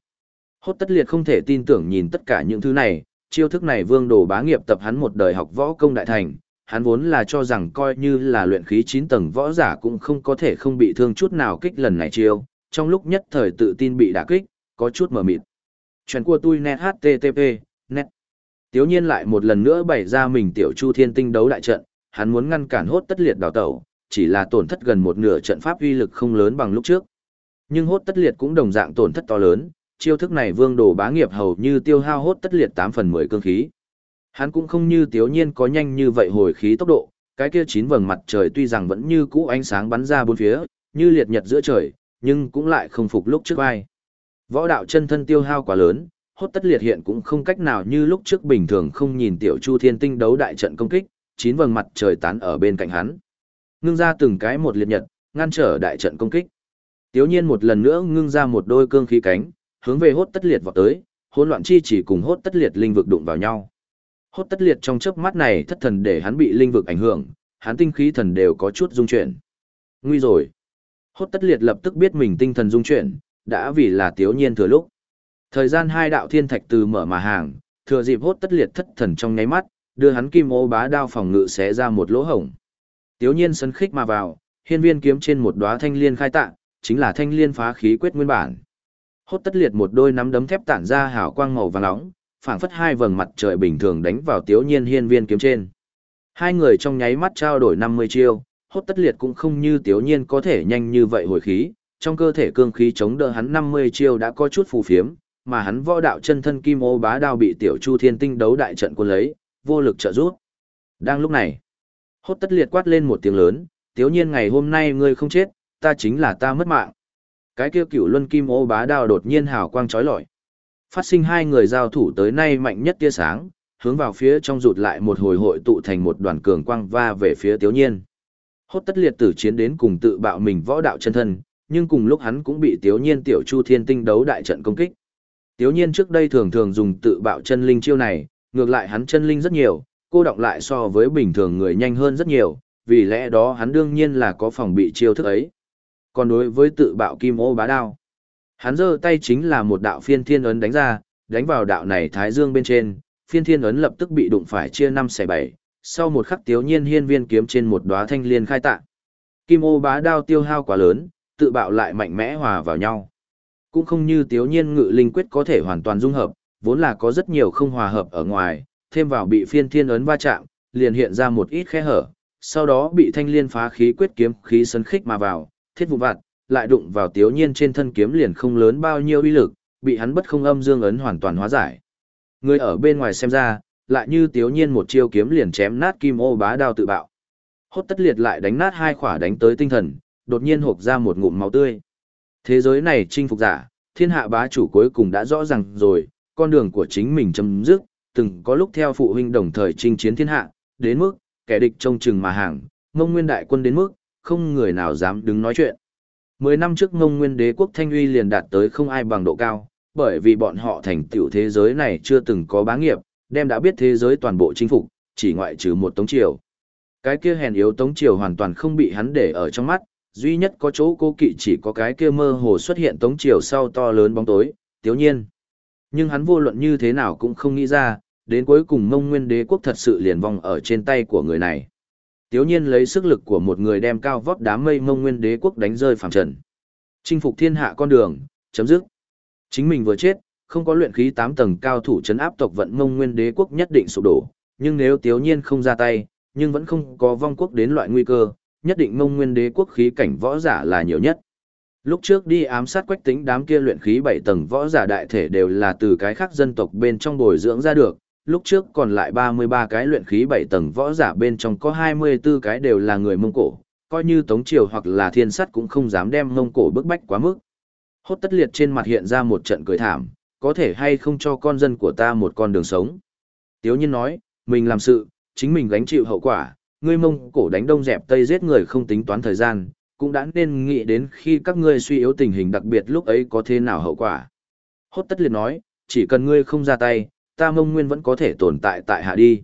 Hốt tất liệt không thể tin tưởng nhìn tất cả những thứ này, chiêu thức này vương đồ bá nghiệp tập hắn một đời học võ công đại thành, hắn vốn là cho rằng coi như là luyện khí 9 tầng võ giả cũng không có thể không bị thương chút nào kích lần này chiêu, trong lúc nhất thời tự tin bị đả kích, có chút mờ mịt. Chuyện của tôi net http, net. Tiếu nhiên lại một lần nữa bày ra mình tiểu chu thiên tinh đấu đại trận, hắn muốn ngăn cản hốt tất liệt đào tẩu, chỉ là tổn thất gần một nửa trận pháp uy lực không lớn bằng lúc trước. Nhưng hốt tất liệt cũng đồng dạng tổn thất to lớn, chiêu thức này vương đồ bá nghiệp hầu như tiêu hao hốt tất liệt 8 phần 10 cương khí. Hắn cũng không như tiếu nhiên có nhanh như vậy hồi khí tốc độ, cái kia chín vầng mặt trời tuy rằng vẫn như cũ ánh sáng bắn ra bốn phía, như liệt nhật giữa trời, nhưng cũng lại không phục lúc trước ai. Võ đạo chân thân tiêu hao quá lớn, hốt tất liệt hiện cũng không cách nào như lúc trước bình thường không nhìn tiểu chu thiên tinh đấu đại trận công kích, chín vầng mặt trời tán ở bên cạnh hắn. ngưng ra từng cái một liệt nhật, ngăn trở đại trận công kích. Tiếu nhiên một lần nữa ngưng ra một đôi cương khí cánh, hướng về hốt tất liệt vào tới, hỗn loạn chi chỉ cùng hốt tất liệt linh vực đụng vào nhau. Hốt tất liệt trong chớp mắt này thất thần để hắn bị linh vực ảnh hưởng, hắn tinh khí thần đều có chút rung chuyển. Nguy rồi. Hốt tất liệt lập tức biết mình tinh thần rung chuyển, đã vì là tiếu nhiên thừa lúc. Thời gian hai đạo thiên thạch từ mở mà hàng, thừa dịp hốt tất liệt thất thần trong nháy mắt, đưa hắn kim ô bá đao phòng ngự xé ra một lỗ hổng. Tiếu nhiên sân khích mà vào, hiên viên kiếm trên một đóa thanh liên khai tạ, chính là thanh liên phá khí quyết nguyên bản. Hốt tất liệt một đôi nắm đấm thép tản ra hào quang màu vàng nóng, phảng phất hai vầng mặt trời bình thường đánh vào tiếu nhiên hiên viên kiếm trên. Hai người trong nháy mắt trao đổi 50 chiêu, hốt tất liệt cũng không như tiếu nhiên có thể nhanh như vậy hồi khí, trong cơ thể cương khí chống đỡ hắn 50 chiêu đã có chút phù phiếm, mà hắn võ đạo chân thân kim ô bá đao bị tiểu chu thiên tinh đấu đại trận quân lấy, vô lực trợ giúp. Đang lúc này, hốt tất liệt quát lên một tiếng lớn, tiếu nhiên ngày hôm nay ngươi không chết, ta chính là ta mất mạng. Cái kia cửu luân kim ô bá đao đột nhiên hào quang chói lọi. Phát sinh hai người giao thủ tới nay mạnh nhất tia sáng, hướng vào phía trong rụt lại một hồi hội tụ thành một đoàn cường quang va về phía tiếu nhiên. Hốt tất liệt tử chiến đến cùng tự bạo mình võ đạo chân thân, nhưng cùng lúc hắn cũng bị tiếu nhiên tiểu chu thiên tinh đấu đại trận công kích. Tiếu nhiên trước đây thường thường dùng tự bạo chân linh chiêu này, ngược lại hắn chân linh rất nhiều, cô động lại so với bình thường người nhanh hơn rất nhiều, vì lẽ đó hắn đương nhiên là có phòng bị chiêu thức ấy. Còn đối với tự bạo kim ô bá đao, hắn giơ tay chính là một đạo phiên thiên ấn đánh ra, đánh vào đạo này thái dương bên trên, phiên thiên ấn lập tức bị đụng phải chia năm xẻ bảy, sau một khắc tiếu nhiên hiên viên kiếm trên một đóa thanh liên khai tạ. Kim ô bá đao tiêu hao quá lớn, tự bạo lại mạnh mẽ hòa vào nhau. Cũng không như tiếu nhiên ngự linh quyết có thể hoàn toàn dung hợp, vốn là có rất nhiều không hòa hợp ở ngoài, thêm vào bị phiên thiên ấn va chạm, liền hiện ra một ít khe hở, sau đó bị thanh liên phá khí quyết kiếm khí sấn khích mà vào, thiết vụ vạn, lại đụng vào tiếu nhiên trên thân kiếm liền không lớn bao nhiêu uy lực, bị hắn bất không âm dương ấn hoàn toàn hóa giải. Người ở bên ngoài xem ra, lại như tiếu nhiên một chiêu kiếm liền chém nát kim ô bá đao tự bạo. Hốt tất liệt lại đánh nát hai khỏa đánh tới tinh thần, đột nhiên hộp ra một ngụm máu tươi. Thế giới này chinh phục giả, thiên hạ bá chủ cuối cùng đã rõ ràng rồi, con đường của chính mình chấm dứt, từng có lúc theo phụ huynh đồng thời chinh chiến thiên hạ, đến mức, kẻ địch trông chừng mà hàng, mông nguyên đại quân đến mức, không người nào dám đứng nói chuyện. Mười năm trước ngông nguyên đế quốc Thanh Uy liền đạt tới không ai bằng độ cao, bởi vì bọn họ thành tựu thế giới này chưa từng có bá nghiệp, đem đã biết thế giới toàn bộ chinh phục, chỉ ngoại trừ một tống triều. Cái kia hèn yếu tống triều hoàn toàn không bị hắn để ở trong mắt, duy nhất có chỗ cô kỵ chỉ có cái kia mơ hồ xuất hiện tống triều sau to lớn bóng tối, tiếu nhiên. Nhưng hắn vô luận như thế nào cũng không nghĩ ra, đến cuối cùng mông nguyên đế quốc thật sự liền vong ở trên tay của người này. Tiếu nhiên lấy sức lực của một người đem cao vót đám mây mông nguyên đế quốc đánh rơi phẳng trần. Chinh phục thiên hạ con đường, chấm dứt. Chính mình vừa chết, không có luyện khí 8 tầng cao thủ chấn áp tộc vận mông nguyên đế quốc nhất định sụp đổ, nhưng nếu tiếu nhiên không ra tay, nhưng vẫn không có vong quốc đến loại nguy cơ, nhất định mông nguyên đế quốc khí cảnh võ giả là nhiều nhất. Lúc trước đi ám sát quách tính đám kia luyện khí 7 tầng võ giả đại thể đều là từ cái khác dân tộc bên trong bồi dưỡng ra được, lúc trước còn lại 33 cái luyện khí 7 tầng võ giả bên trong có 24 cái đều là người Mông Cổ, coi như Tống Triều hoặc là Thiên Sắt cũng không dám đem Mông Cổ bức bách quá mức. Hốt tất liệt trên mặt hiện ra một trận cười thảm, có thể hay không cho con dân của ta một con đường sống. Tiếu nhiên nói, mình làm sự, chính mình gánh chịu hậu quả, ngươi Mông Cổ đánh đông dẹp tây giết người không tính toán thời gian, cũng đã nên nghĩ đến khi các ngươi suy yếu tình hình đặc biệt lúc ấy có thế nào hậu quả. Hốt tất liệt nói, chỉ cần ngươi không ra tay, ta mông nguyên vẫn có thể tồn tại tại hạ đi.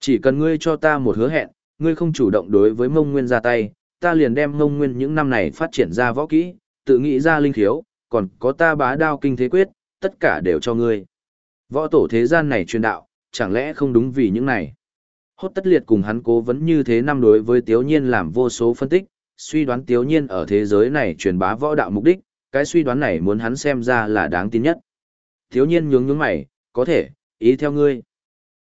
Chỉ cần ngươi cho ta một hứa hẹn, ngươi không chủ động đối với mông nguyên ra tay, ta liền đem mông nguyên những năm này phát triển ra võ kỹ, tự nghĩ ra linh khiếu, còn có ta bá đao kinh thế quyết, tất cả đều cho ngươi. Võ tổ thế gian này truyền đạo, chẳng lẽ không đúng vì những này. Hốt tất liệt cùng hắn cố vấn như thế năm đối với Tiếu Nhiên làm vô số phân tích, suy đoán Tiếu Nhiên ở thế giới này truyền bá võ đạo mục đích, cái suy đoán này muốn hắn xem ra là đáng tin nhất. Tiếu Nhiên nhướng nhướng mày, có thể, Ý theo ngươi.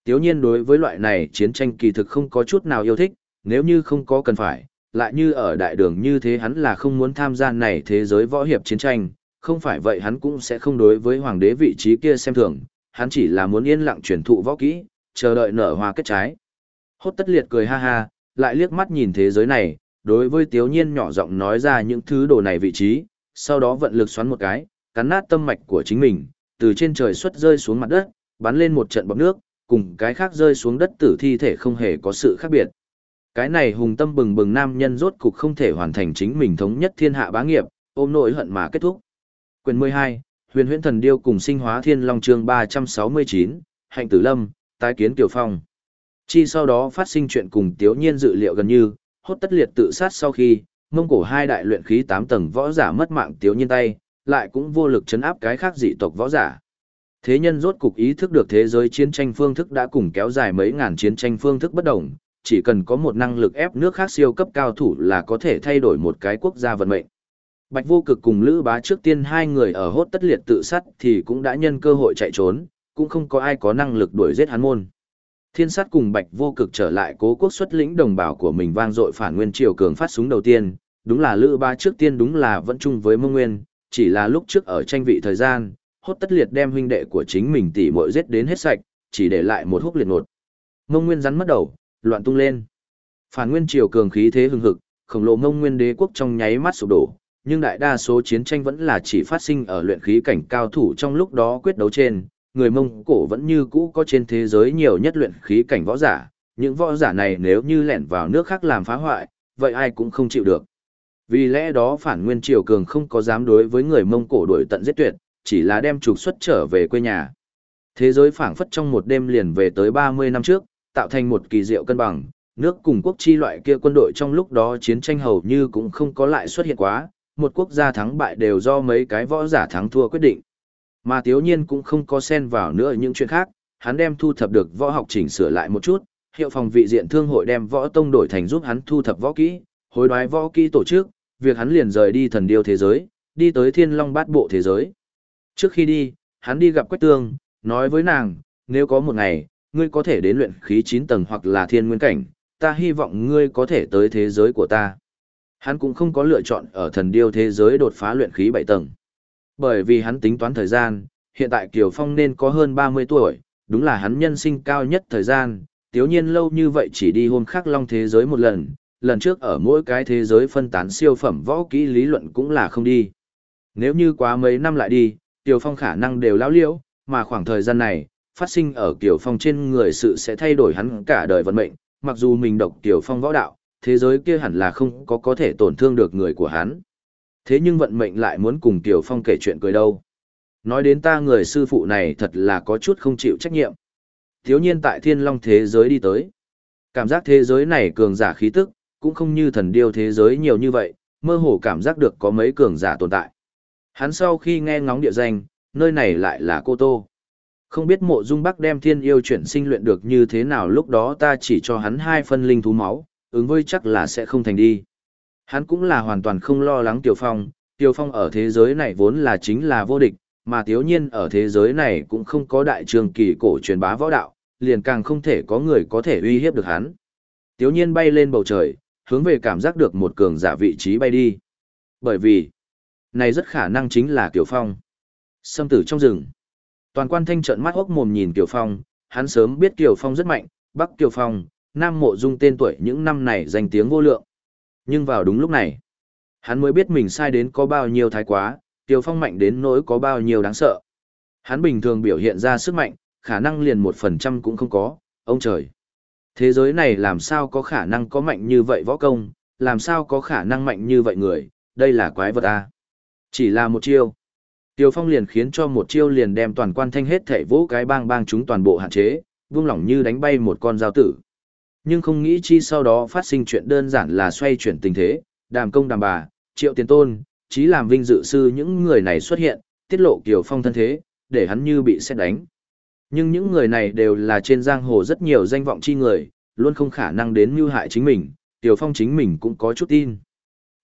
Tiếu nhiên đối với loại này chiến tranh kỳ thực không có chút nào yêu thích, nếu như không có cần phải, lại như ở đại đường như thế hắn là không muốn tham gia này thế giới võ hiệp chiến tranh, không phải vậy hắn cũng sẽ không đối với hoàng đế vị trí kia xem thường, hắn chỉ là muốn yên lặng truyền thụ võ kỹ, chờ đợi nở hoa kết trái. Hốt tất liệt cười ha ha, lại liếc mắt nhìn thế giới này, đối với tiếu nhiên nhỏ giọng nói ra những thứ đồ này vị trí, sau đó vận lực xoắn một cái, cắn nát tâm mạch của chính mình, từ trên trời xuất rơi xuống mặt đất, bắn lên một trận bọt nước, cùng cái khác rơi xuống đất tử thi thể không hề có sự khác biệt. Cái này hùng tâm bừng bừng nam nhân rốt cục không thể hoàn thành chính mình thống nhất thiên hạ bá nghiệp, ôm nỗi hận mà kết thúc. Quyền 12, Huyền Huyễn Thần Điêu cùng Sinh Hóa Thiên Long chương 369, Hạnh Tử Lâm, tái kiến Kiều Phong. Chi sau đó phát sinh chuyện cùng Tiếu Nhiên dự liệu gần như, hốt tất liệt tự sát sau khi, mông cổ hai đại luyện khí 8 tầng võ giả mất mạng Tiếu Nhiên tay, lại cũng vô lực chấn áp cái khác dị tộc võ giả. Thế nhân rốt cục ý thức được thế giới chiến tranh phương thức đã cùng kéo dài mấy ngàn chiến tranh phương thức bất đồng, chỉ cần có một năng lực ép nước khác siêu cấp cao thủ là có thể thay đổi một cái quốc gia vận mệnh. Bạch vô cực cùng Lữ bá trước tiên hai người ở hốt tất liệt tự sát thì cũng đã nhân cơ hội chạy trốn, cũng không có ai có năng lực đuổi giết hắn môn. Thiên sát cùng Bạch vô cực trở lại cố quốc xuất lĩnh đồng bào của mình vang dội phản nguyên triều cường phát súng đầu tiên, đúng là Lữ bá trước tiên đúng là vẫn chung với mông nguyên, chỉ là lúc trước ở tranh vị thời gian, hốt tất liệt đem huynh đệ của chính mình tỉ muội giết đến hết sạch, chỉ để lại một húc liệt ngột. Mông nguyên rắn mất đầu, loạn tung lên. Phản nguyên triều cường khí thế hưng hực, khổng lồ mông nguyên đế quốc trong nháy mắt sụp đổ, nhưng đại đa số chiến tranh vẫn là chỉ phát sinh ở luyện khí cảnh cao thủ trong lúc đó quyết đấu trên, người Mông Cổ vẫn như cũ có trên thế giới nhiều nhất luyện khí cảnh võ giả, những võ giả này nếu như lẻn vào nước khác làm phá hoại, vậy ai cũng không chịu được. Vì lẽ đó phản nguyên triều cường không có dám đối với người Mông Cổ đuổi tận giết tuyệt, chỉ là đem trục xuất trở về quê nhà. Thế giới phảng phất trong một đêm liền về tới 30 năm trước, tạo thành một kỳ diệu cân bằng, nước cùng quốc chi loại kia quân đội trong lúc đó chiến tranh hầu như cũng không có lại xuất hiện quá, một quốc gia thắng bại đều do mấy cái võ giả thắng thua quyết định. Mà Tiếu Nhiên cũng không có xen vào nữa những chuyện khác, hắn đem thu thập được võ học chỉnh sửa lại một chút, hiệu phòng vị diện thương hội đem võ tông đổi thành giúp hắn thu thập võ kỹ, hối đoái võ kỹ tổ chức, việc hắn liền rời đi thần điêu thế giới, đi tới thiên long bát bộ thế giới. Trước khi đi, hắn đi gặp Quách Tương, nói với nàng, nếu có một ngày, ngươi có thể đến luyện khí 9 tầng hoặc là thiên nguyên cảnh, ta hy vọng ngươi có thể tới thế giới của ta. Hắn cũng không có lựa chọn ở thần điêu thế giới đột phá luyện khí 7 tầng. Bởi vì hắn tính toán thời gian, hiện tại Kiều Phong nên có hơn 30 tuổi, đúng là hắn nhân sinh cao nhất thời gian, tiếu nhiên lâu như vậy chỉ đi hôm khác long thế giới một lần, lần trước ở mỗi cái thế giới phân tán siêu phẩm võ kỹ lý luận cũng là không đi. Nếu như quá mấy năm lại đi, Tiểu Phong khả năng đều lão liễu, mà khoảng thời gian này, phát sinh ở Tiểu Phong trên người sự sẽ thay đổi hắn cả đời vận mệnh, mặc dù mình độc Tiểu Phong võ đạo, thế giới kia hẳn là không có có thể tổn thương được người của hắn. Thế nhưng vận mệnh lại muốn cùng Tiểu Phong kể chuyện cười đâu. Nói đến ta người sư phụ này thật là có chút không chịu trách nhiệm. Thiếu nhiên tại thiên long thế giới đi tới. Cảm giác thế giới này cường giả khí tức, cũng không như thần điêu thế giới nhiều như vậy, mơ hồ cảm giác được có mấy cường giả tồn tại. Hắn sau khi nghe ngóng địa danh, nơi này lại là Cô Tô. Không biết mộ dung bắc đem thiên yêu chuyển sinh luyện được như thế nào lúc đó ta chỉ cho hắn hai phân linh thú máu, ứng với chắc là sẽ không thành đi. Hắn cũng là hoàn toàn không lo lắng Tiểu Phong, Tiểu Phong ở thế giới này vốn là chính là vô địch, mà Tiếu Nhiên ở thế giới này cũng không có đại trường kỳ cổ truyền bá võ đạo, liền càng không thể có người có thể uy hiếp được hắn. Tiếu Nhiên bay lên bầu trời, hướng về cảm giác được một cường giả vị trí bay đi. Bởi vì, này rất khả năng chính là Tiểu Phong. Xâm tử trong rừng. Toàn quan thanh trợn mắt hốc mồm nhìn Tiểu Phong, hắn sớm biết Tiểu Phong rất mạnh, Bắc Tiểu Phong, Nam Mộ Dung tên tuổi những năm này danh tiếng vô lượng. Nhưng vào đúng lúc này, hắn mới biết mình sai đến có bao nhiêu thái quá, Kiều Phong mạnh đến nỗi có bao nhiêu đáng sợ. Hắn bình thường biểu hiện ra sức mạnh, khả năng liền một phần trăm cũng không có, ông trời. Thế giới này làm sao có khả năng có mạnh như vậy võ công, làm sao có khả năng mạnh như vậy người, đây là quái vật à. Chỉ là một chiêu. Tiêu Phong liền khiến cho một chiêu liền đem toàn quan thanh hết thể vũ cái bang bang chúng toàn bộ hạn chế, vung lỏng như đánh bay một con dao tử nhưng không nghĩ chi sau đó phát sinh chuyện đơn giản là xoay chuyển tình thế, đàm công đàm bà, triệu tiền tôn, chí làm vinh dự sư những người này xuất hiện, tiết lộ Kiều Phong thân thế, để hắn như bị xét đánh. Nhưng những người này đều là trên giang hồ rất nhiều danh vọng chi người, luôn không khả năng đến mưu hại chính mình, Tiểu Phong chính mình cũng có chút tin.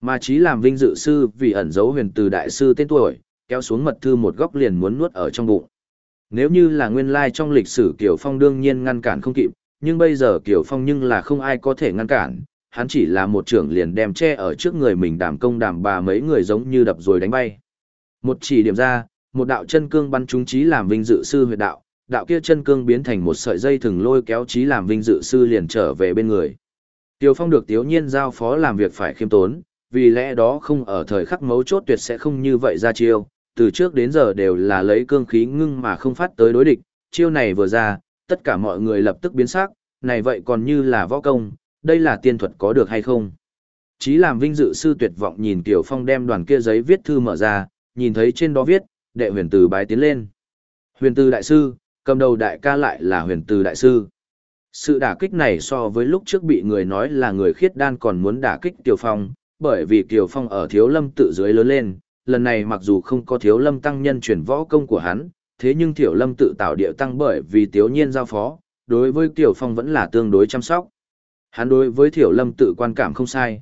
Mà chí làm vinh dự sư vì ẩn giấu huyền từ đại sư tên tuổi, kéo xuống mật thư một góc liền muốn nuốt ở trong bụng. Nếu như là nguyên lai trong lịch sử Kiều Phong đương nhiên ngăn cản không kịp, nhưng bây giờ Kiều Phong nhưng là không ai có thể ngăn cản, hắn chỉ là một trưởng liền đem che ở trước người mình đảm công đảm bà mấy người giống như đập rồi đánh bay. Một chỉ điểm ra, một đạo chân cương bắn trúng trí làm vinh dự sư huyệt đạo, đạo kia chân cương biến thành một sợi dây thừng lôi kéo trí làm vinh dự sư liền trở về bên người. Tiêu Phong được Tiếu Nhiên giao phó làm việc phải khiêm tốn, vì lẽ đó không ở thời khắc mấu chốt tuyệt sẽ không như vậy ra chiêu, từ trước đến giờ đều là lấy cương khí ngưng mà không phát tới đối địch, chiêu này vừa ra, tất cả mọi người lập tức biến sắc, này vậy còn như là võ công, đây là tiên thuật có được hay không? Chí làm vinh dự sư tuyệt vọng nhìn tiểu Phong đem đoàn kia giấy viết thư mở ra, nhìn thấy trên đó viết, đệ huyền từ bái tiến lên. Huyền từ đại sư, cầm đầu đại ca lại là huyền từ đại sư. Sự đả kích này so với lúc trước bị người nói là người khiết đan còn muốn đả kích tiểu Phong, bởi vì Kiều Phong ở thiếu lâm tự dưới lớn lên, lần này mặc dù không có thiếu lâm tăng nhân chuyển võ công của hắn, thế nhưng thiếu lâm tự tạo địa tăng bởi vì tiếu nhiên giao phó, đối với Kiều Phong vẫn là tương đối chăm sóc. Hắn đối với Thiểu Lâm tự quan cảm không sai.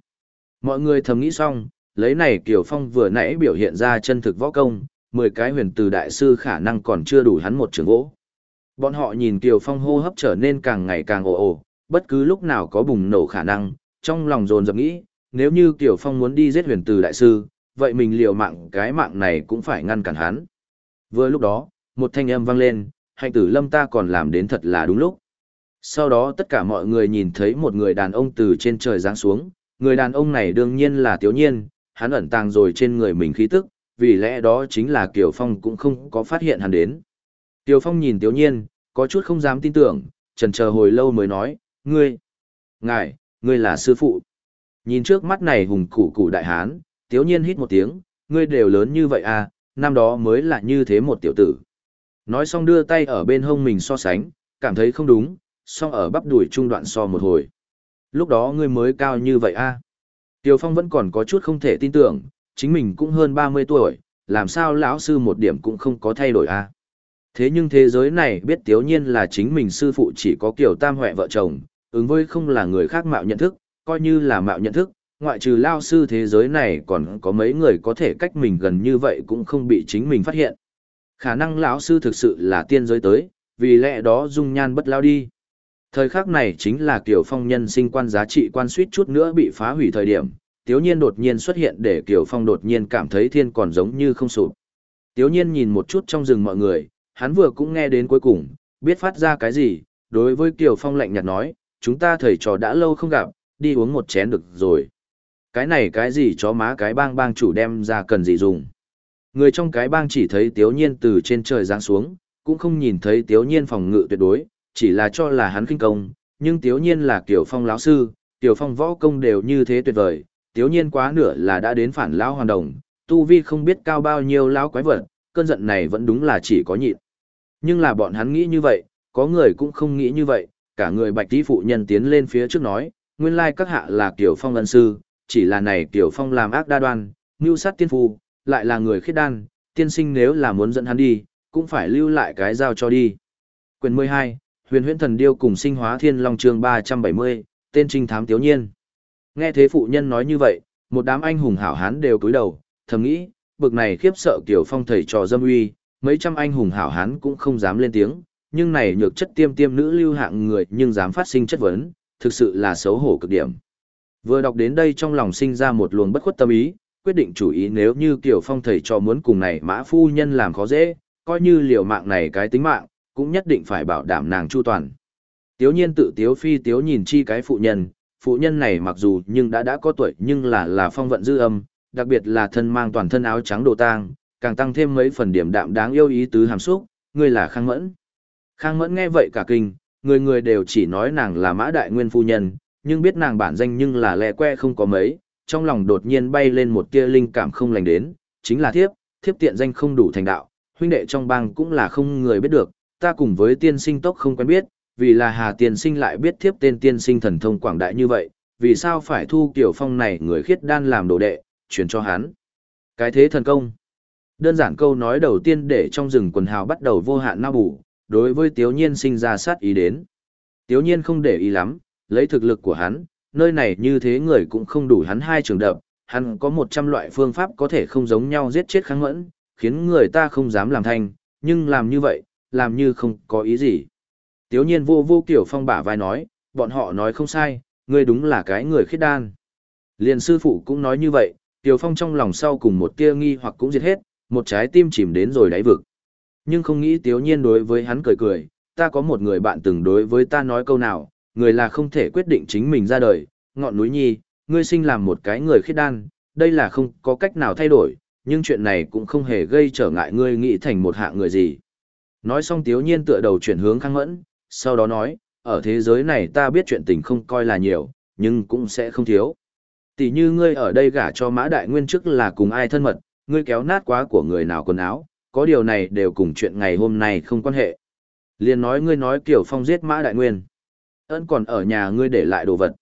Mọi người thầm nghĩ xong, lấy này Kiều Phong vừa nãy biểu hiện ra chân thực võ công, 10 cái huyền từ đại sư khả năng còn chưa đủ hắn một trường gỗ. Bọn họ nhìn Kiều Phong hô hấp trở nên càng ngày càng ồ ồ, bất cứ lúc nào có bùng nổ khả năng, trong lòng dồn dập nghĩ, nếu như Kiều Phong muốn đi giết huyền từ đại sư, vậy mình liều mạng cái mạng này cũng phải ngăn cản hắn. Vừa lúc đó, một thanh âm vang lên, hành tử lâm ta còn làm đến thật là đúng lúc. Sau đó tất cả mọi người nhìn thấy một người đàn ông từ trên trời giáng xuống, người đàn ông này đương nhiên là Tiếu Nhiên, hắn ẩn tàng rồi trên người mình khí tức, vì lẽ đó chính là Kiều Phong cũng không có phát hiện hắn đến. tiểu Phong nhìn Tiếu Nhiên, có chút không dám tin tưởng, trần chờ hồi lâu mới nói, ngươi, ngài, ngươi là sư phụ. Nhìn trước mắt này hùng củ củ đại hán, Tiếu Nhiên hít một tiếng, ngươi đều lớn như vậy à, năm đó mới là như thế một tiểu tử. Nói xong đưa tay ở bên hông mình so sánh, cảm thấy không đúng, song ở bắp đùi trung đoạn so một hồi. Lúc đó ngươi mới cao như vậy a? À? Tiêu Phong vẫn còn có chút không thể tin tưởng, chính mình cũng hơn 30 tuổi, làm sao lão sư một điểm cũng không có thay đổi a? Thế nhưng thế giới này biết tiếu nhiên là chính mình sư phụ chỉ có kiểu tam huệ vợ chồng, ứng với không là người khác mạo nhận thức, coi như là mạo nhận thức, ngoại trừ lao sư thế giới này còn có mấy người có thể cách mình gần như vậy cũng không bị chính mình phát hiện. Khả năng lão sư thực sự là tiên giới tới, vì lẽ đó dung nhan bất lao đi. Thời khắc này chính là Kiều Phong nhân sinh quan giá trị quan suýt chút nữa bị phá hủy thời điểm, Tiếu Nhiên đột nhiên xuất hiện để Kiều Phong đột nhiên cảm thấy thiên còn giống như không sụp. Tiếu Nhiên nhìn một chút trong rừng mọi người, hắn vừa cũng nghe đến cuối cùng, biết phát ra cái gì, đối với Kiều Phong lạnh nhạt nói, chúng ta thầy trò đã lâu không gặp, đi uống một chén được rồi. Cái này cái gì chó má cái bang bang chủ đem ra cần gì dùng. Người trong cái bang chỉ thấy Tiếu Nhiên từ trên trời giáng xuống, cũng không nhìn thấy Tiếu Nhiên phòng ngự tuyệt đối, chỉ là cho là hắn kinh công, nhưng tiếu nhiên là kiểu phong lão sư, tiểu phong võ công đều như thế tuyệt vời, tiếu nhiên quá nửa là đã đến phản lão hoàn đồng, tu vi không biết cao bao nhiêu lão quái vật, cơn giận này vẫn đúng là chỉ có nhịn. Nhưng là bọn hắn nghĩ như vậy, có người cũng không nghĩ như vậy, cả người bạch tí phụ nhân tiến lên phía trước nói, nguyên lai các hạ là tiểu phong ân sư, chỉ là này tiểu phong làm ác đa đoan, mưu sát tiên phu, lại là người khiết đan, tiên sinh nếu là muốn dẫn hắn đi, cũng phải lưu lại cái giao cho đi. Quyền 12, Huyền huyễn thần điêu cùng sinh hóa thiên long chương 370, tên trinh thám tiếu nhiên. Nghe thế phụ nhân nói như vậy, một đám anh hùng hảo hán đều cúi đầu, thầm nghĩ, bực này khiếp sợ tiểu phong thầy trò dâm uy, mấy trăm anh hùng hảo hán cũng không dám lên tiếng, nhưng này nhược chất tiêm tiêm nữ lưu hạng người nhưng dám phát sinh chất vấn, thực sự là xấu hổ cực điểm. Vừa đọc đến đây trong lòng sinh ra một luồng bất khuất tâm ý, quyết định chủ ý nếu như Kiều phong thầy cho muốn cùng này mã phu nhân làm khó dễ, coi như liều mạng này cái tính mạng, cũng nhất định phải bảo đảm nàng chu toàn. Tiếu nhiên tự tiếu phi tiếu nhìn chi cái phụ nhân, phụ nhân này mặc dù nhưng đã đã có tuổi nhưng là là phong vận dư âm, đặc biệt là thân mang toàn thân áo trắng đồ tang, càng tăng thêm mấy phần điểm đạm đáng yêu ý tứ hàm xúc, người là Khang Mẫn. Khang Mẫn nghe vậy cả kinh, người người đều chỉ nói nàng là mã đại nguyên phu nhân, nhưng biết nàng bản danh nhưng là lẹ que không có mấy, trong lòng đột nhiên bay lên một tia linh cảm không lành đến, chính là thiếp, thiếp tiện danh không đủ thành đạo, huynh đệ trong bang cũng là không người biết được, ta cùng với tiên sinh tốc không quen biết, vì là Hà tiên sinh lại biết thiếp tên tiên sinh thần thông quảng đại như vậy, vì sao phải thu kiểu phong này người khiết đan làm đồ đệ, truyền cho hắn. Cái thế thần công. Đơn giản câu nói đầu tiên để trong rừng quần hào bắt đầu vô hạn nao bù, đối với tiếu nhiên sinh ra sát ý đến. Tiếu nhiên không để ý lắm, lấy thực lực của hắn, nơi này như thế người cũng không đủ hắn hai trường đập, hắn có một trăm loại phương pháp có thể không giống nhau giết chết kháng mẫn, khiến người ta không dám làm thanh, nhưng làm như vậy, làm như không có ý gì. Tiếu nhiên vô vô kiểu phong bả vai nói, bọn họ nói không sai, ngươi đúng là cái người khiết đan. Liền sư phụ cũng nói như vậy, Tiểu Phong trong lòng sau cùng một tia nghi hoặc cũng diệt hết, một trái tim chìm đến rồi đáy vực. Nhưng không nghĩ Tiếu Nhiên đối với hắn cười cười, ta có một người bạn từng đối với ta nói câu nào, người là không thể quyết định chính mình ra đời, ngọn núi nhi, ngươi sinh làm một cái người khiết đan, đây là không có cách nào thay đổi, nhưng chuyện này cũng không hề gây trở ngại ngươi nghĩ thành một hạng người gì. Nói xong tiếu nhiên tựa đầu chuyển hướng khang mẫn, sau đó nói, ở thế giới này ta biết chuyện tình không coi là nhiều, nhưng cũng sẽ không thiếu. Tỷ như ngươi ở đây gả cho mã đại nguyên trước là cùng ai thân mật, ngươi kéo nát quá của người nào quần áo, có điều này đều cùng chuyện ngày hôm nay không quan hệ. Liên nói ngươi nói Kiều Phong giết mã đại nguyên. Ấn còn ở nhà ngươi để lại đồ vật.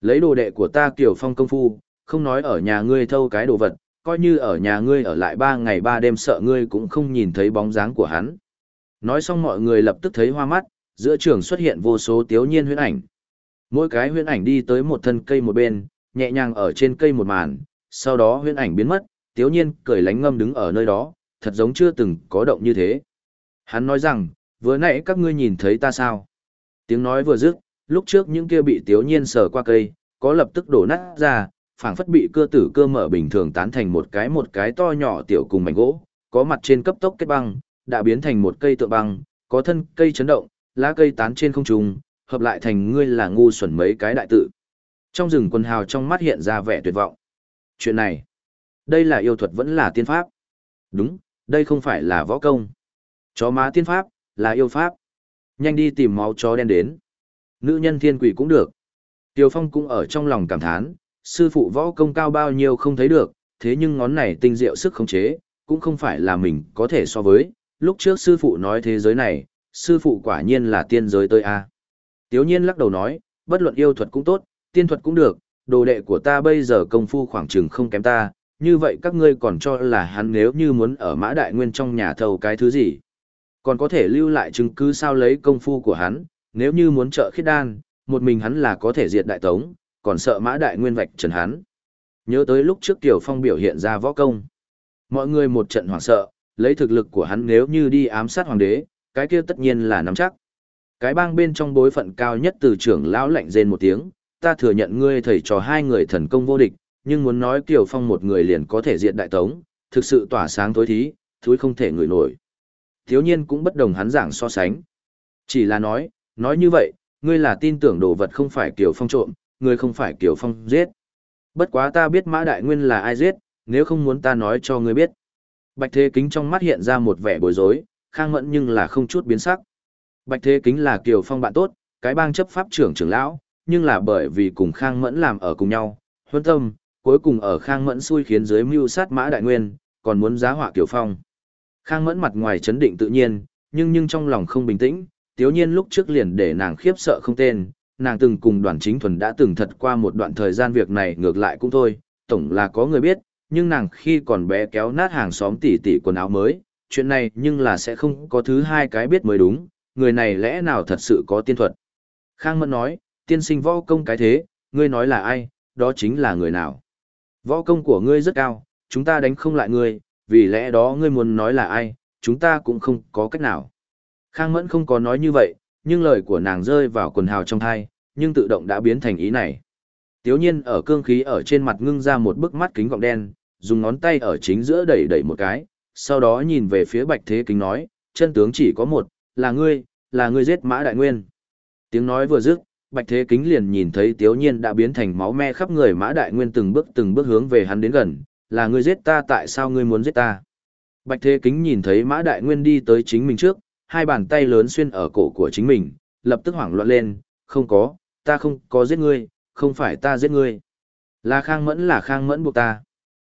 Lấy đồ đệ của ta Kiều Phong công phu, không nói ở nhà ngươi thâu cái đồ vật, coi như ở nhà ngươi ở lại ba ngày ba đêm sợ ngươi cũng không nhìn thấy bóng dáng của hắn. Nói xong mọi người lập tức thấy hoa mắt, giữa trường xuất hiện vô số tiếu nhiên huyễn ảnh. Mỗi cái huyễn ảnh đi tới một thân cây một bên, nhẹ nhàng ở trên cây một màn, sau đó huyễn ảnh biến mất, tiếu nhiên cười lánh ngâm đứng ở nơi đó, thật giống chưa từng có động như thế. Hắn nói rằng, vừa nãy các ngươi nhìn thấy ta sao? Tiếng nói vừa dứt, lúc trước những kia bị tiếu nhiên sờ qua cây, có lập tức đổ nát ra, phảng phất bị cưa tử cơ mở bình thường tán thành một cái một cái to nhỏ tiểu cùng mảnh gỗ, có mặt trên cấp tốc kết băng, đã biến thành một cây tượng băng, có thân cây chấn động, lá cây tán trên không trung, hợp lại thành ngươi là ngu xuẩn mấy cái đại tự. Trong rừng quần hào trong mắt hiện ra vẻ tuyệt vọng. Chuyện này, đây là yêu thuật vẫn là tiên pháp? Đúng, đây không phải là võ công. Chó má tiên pháp, là yêu pháp. Nhanh đi tìm máu chó đen đến. Nữ nhân thiên quỷ cũng được. Tiêu Phong cũng ở trong lòng cảm thán, sư phụ võ công cao bao nhiêu không thấy được, thế nhưng ngón này tinh diệu sức khống chế, cũng không phải là mình có thể so với. Lúc trước sư phụ nói thế giới này, sư phụ quả nhiên là tiên giới tới a. Tiếu nhiên lắc đầu nói, bất luận yêu thuật cũng tốt, tiên thuật cũng được, đồ đệ của ta bây giờ công phu khoảng chừng không kém ta, như vậy các ngươi còn cho là hắn nếu như muốn ở mã đại nguyên trong nhà thầu cái thứ gì. Còn có thể lưu lại chứng cứ sao lấy công phu của hắn, nếu như muốn trợ khiết đan, một mình hắn là có thể diệt đại tống, còn sợ mã đại nguyên vạch trần hắn. Nhớ tới lúc trước Tiểu Phong biểu hiện ra võ công. Mọi người một trận hoảng sợ, lấy thực lực của hắn nếu như đi ám sát hoàng đế, cái kia tất nhiên là nắm chắc. Cái bang bên trong bối phận cao nhất từ trưởng lão lạnh rên một tiếng, ta thừa nhận ngươi thầy trò hai người thần công vô địch, nhưng muốn nói Kiều Phong một người liền có thể diệt đại tống, thực sự tỏa sáng tối thí, thúi không thể ngửi nổi. Thiếu nhiên cũng bất đồng hắn giảng so sánh. Chỉ là nói, nói như vậy, ngươi là tin tưởng đồ vật không phải Kiều Phong trộm, ngươi không phải Kiều Phong giết. Bất quá ta biết Mã Đại Nguyên là ai giết, nếu không muốn ta nói cho ngươi biết. Bạch Thế Kính trong mắt hiện ra một vẻ bối rối, khang mẫn nhưng là không chút biến sắc. Bạch Thế Kính là Kiều Phong bạn tốt, cái bang chấp pháp trưởng trưởng lão, nhưng là bởi vì cùng khang mẫn làm ở cùng nhau, huân tâm, cuối cùng ở khang mẫn xui khiến dưới mưu sát mã đại nguyên, còn muốn giá họa Kiều Phong. Khang mẫn mặt ngoài chấn định tự nhiên, nhưng nhưng trong lòng không bình tĩnh, tiếu nhiên lúc trước liền để nàng khiếp sợ không tên, nàng từng cùng đoàn chính thuần đã từng thật qua một đoạn thời gian việc này ngược lại cũng thôi, tổng là có người biết, nhưng nàng khi còn bé kéo nát hàng xóm tỉ tỉ quần áo mới, chuyện này nhưng là sẽ không có thứ hai cái biết mới đúng, người này lẽ nào thật sự có tiên thuật. Khang Mẫn nói, tiên sinh võ công cái thế, ngươi nói là ai, đó chính là người nào. Võ công của ngươi rất cao, chúng ta đánh không lại ngươi, vì lẽ đó ngươi muốn nói là ai, chúng ta cũng không có cách nào. Khang Mẫn không có nói như vậy, nhưng lời của nàng rơi vào quần hào trong thai, nhưng tự động đã biến thành ý này. Tiếu nhiên ở cương khí ở trên mặt ngưng ra một bức mắt kính gọng đen, dùng ngón tay ở chính giữa đẩy đẩy một cái, sau đó nhìn về phía bạch thế kính nói, chân tướng chỉ có một, là ngươi, là ngươi giết mã đại nguyên. Tiếng nói vừa dứt, bạch thế kính liền nhìn thấy tiếu nhiên đã biến thành máu me khắp người mã đại nguyên từng bước từng bước hướng về hắn đến gần, là ngươi giết ta tại sao ngươi muốn giết ta. Bạch thế kính nhìn thấy mã đại nguyên đi tới chính mình trước, hai bàn tay lớn xuyên ở cổ của chính mình, lập tức hoảng loạn lên, không có, ta không có giết ngươi, không phải ta giết ngươi. Là khang mẫn là khang mẫn buộc ta.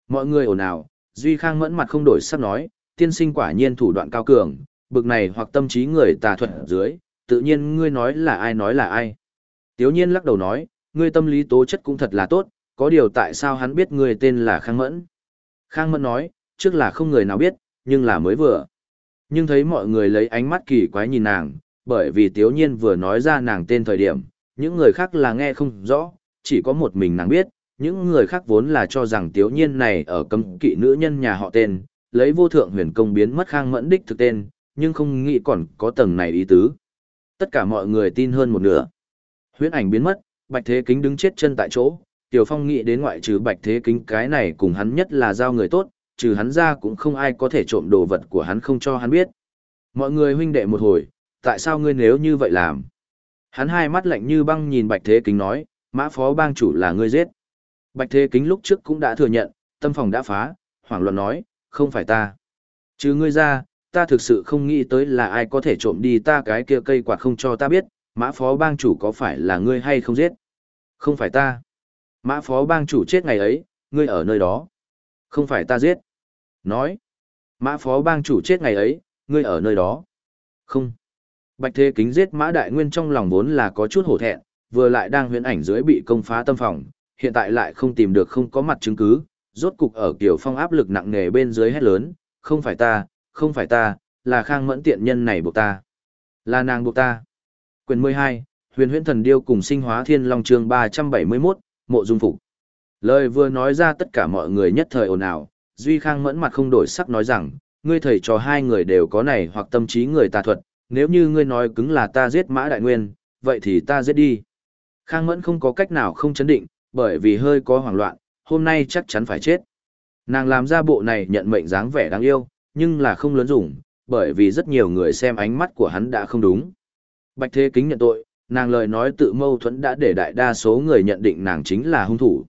Mọi người ồn ào, Duy Khang mẫn mặt không đổi sắc nói, tiên sinh quả nhiên thủ đoạn cao cường, bực này hoặc tâm trí người tà thuận dưới, tự nhiên ngươi nói là ai nói là ai. Tiếu nhiên lắc đầu nói, ngươi tâm lý tố chất cũng thật là tốt, có điều tại sao hắn biết ngươi tên là Khang Mẫn. Khang Mẫn nói, trước là không người nào biết, nhưng là mới vừa. Nhưng thấy mọi người lấy ánh mắt kỳ quái nhìn nàng, bởi vì tiếu nhiên vừa nói ra nàng tên thời điểm, những người khác là nghe không rõ, chỉ có một mình nàng biết, những người khác vốn là cho rằng tiếu nhiên này ở cấm kỵ nữ nhân nhà họ tên, lấy vô thượng huyền công biến mất khang mẫn đích thực tên, nhưng không nghĩ còn có tầng này ý tứ. Tất cả mọi người tin hơn một nửa. Huyễn ảnh biến mất, Bạch Thế Kính đứng chết chân tại chỗ, Tiểu Phong nghĩ đến ngoại trừ Bạch Thế Kính cái này cùng hắn nhất là giao người tốt, trừ hắn ra cũng không ai có thể trộm đồ vật của hắn không cho hắn biết. Mọi người huynh đệ một hồi, tại sao ngươi nếu như vậy làm? Hắn hai mắt lạnh như băng nhìn Bạch Thế Kính nói, mã phó bang chủ là ngươi giết. Bạch Thế Kính lúc trước cũng đã thừa nhận, tâm phòng đã phá, hoảng loạn nói, không phải ta. Chứ ngươi ra, ta thực sự không nghĩ tới là ai có thể trộm đi ta cái kia cây quạt không cho ta biết, mã phó bang chủ có phải là ngươi hay không giết. Không phải ta. Mã phó bang chủ chết ngày ấy, ngươi ở nơi đó. Không phải ta giết. Nói. Mã phó bang chủ chết ngày ấy, ngươi ở nơi đó. Không. Bạch Thế Kính giết Mã Đại Nguyên trong lòng vốn là có chút hổ thẹn, vừa lại đang huyễn ảnh dưới bị công phá tâm phòng, hiện tại lại không tìm được không có mặt chứng cứ, rốt cục ở kiểu phong áp lực nặng nề bên dưới hét lớn, không phải ta, không phải ta, là khang mẫn tiện nhân này buộc ta. Là nàng buộc ta. Quyền 12, huyền huyễn thần điêu cùng sinh hóa thiên long chương 371, mộ dung phục. Lời vừa nói ra tất cả mọi người nhất thời ồn ào, Duy Khang mẫn mặt không đổi sắc nói rằng, ngươi thầy trò hai người đều có này hoặc tâm trí người tà thuật, nếu như ngươi nói cứng là ta giết mã đại nguyên, vậy thì ta giết đi. Khang mẫn không có cách nào không chấn định, bởi vì hơi có hoảng loạn, hôm nay chắc chắn phải chết. Nàng làm ra bộ này nhận mệnh dáng vẻ đáng yêu, nhưng là không lớn dùng, bởi vì rất nhiều người xem ánh mắt của hắn đã không đúng. Bạch Thế Kính nhận tội, nàng lời nói tự mâu thuẫn đã để đại đa số người nhận định nàng chính là hung thủ.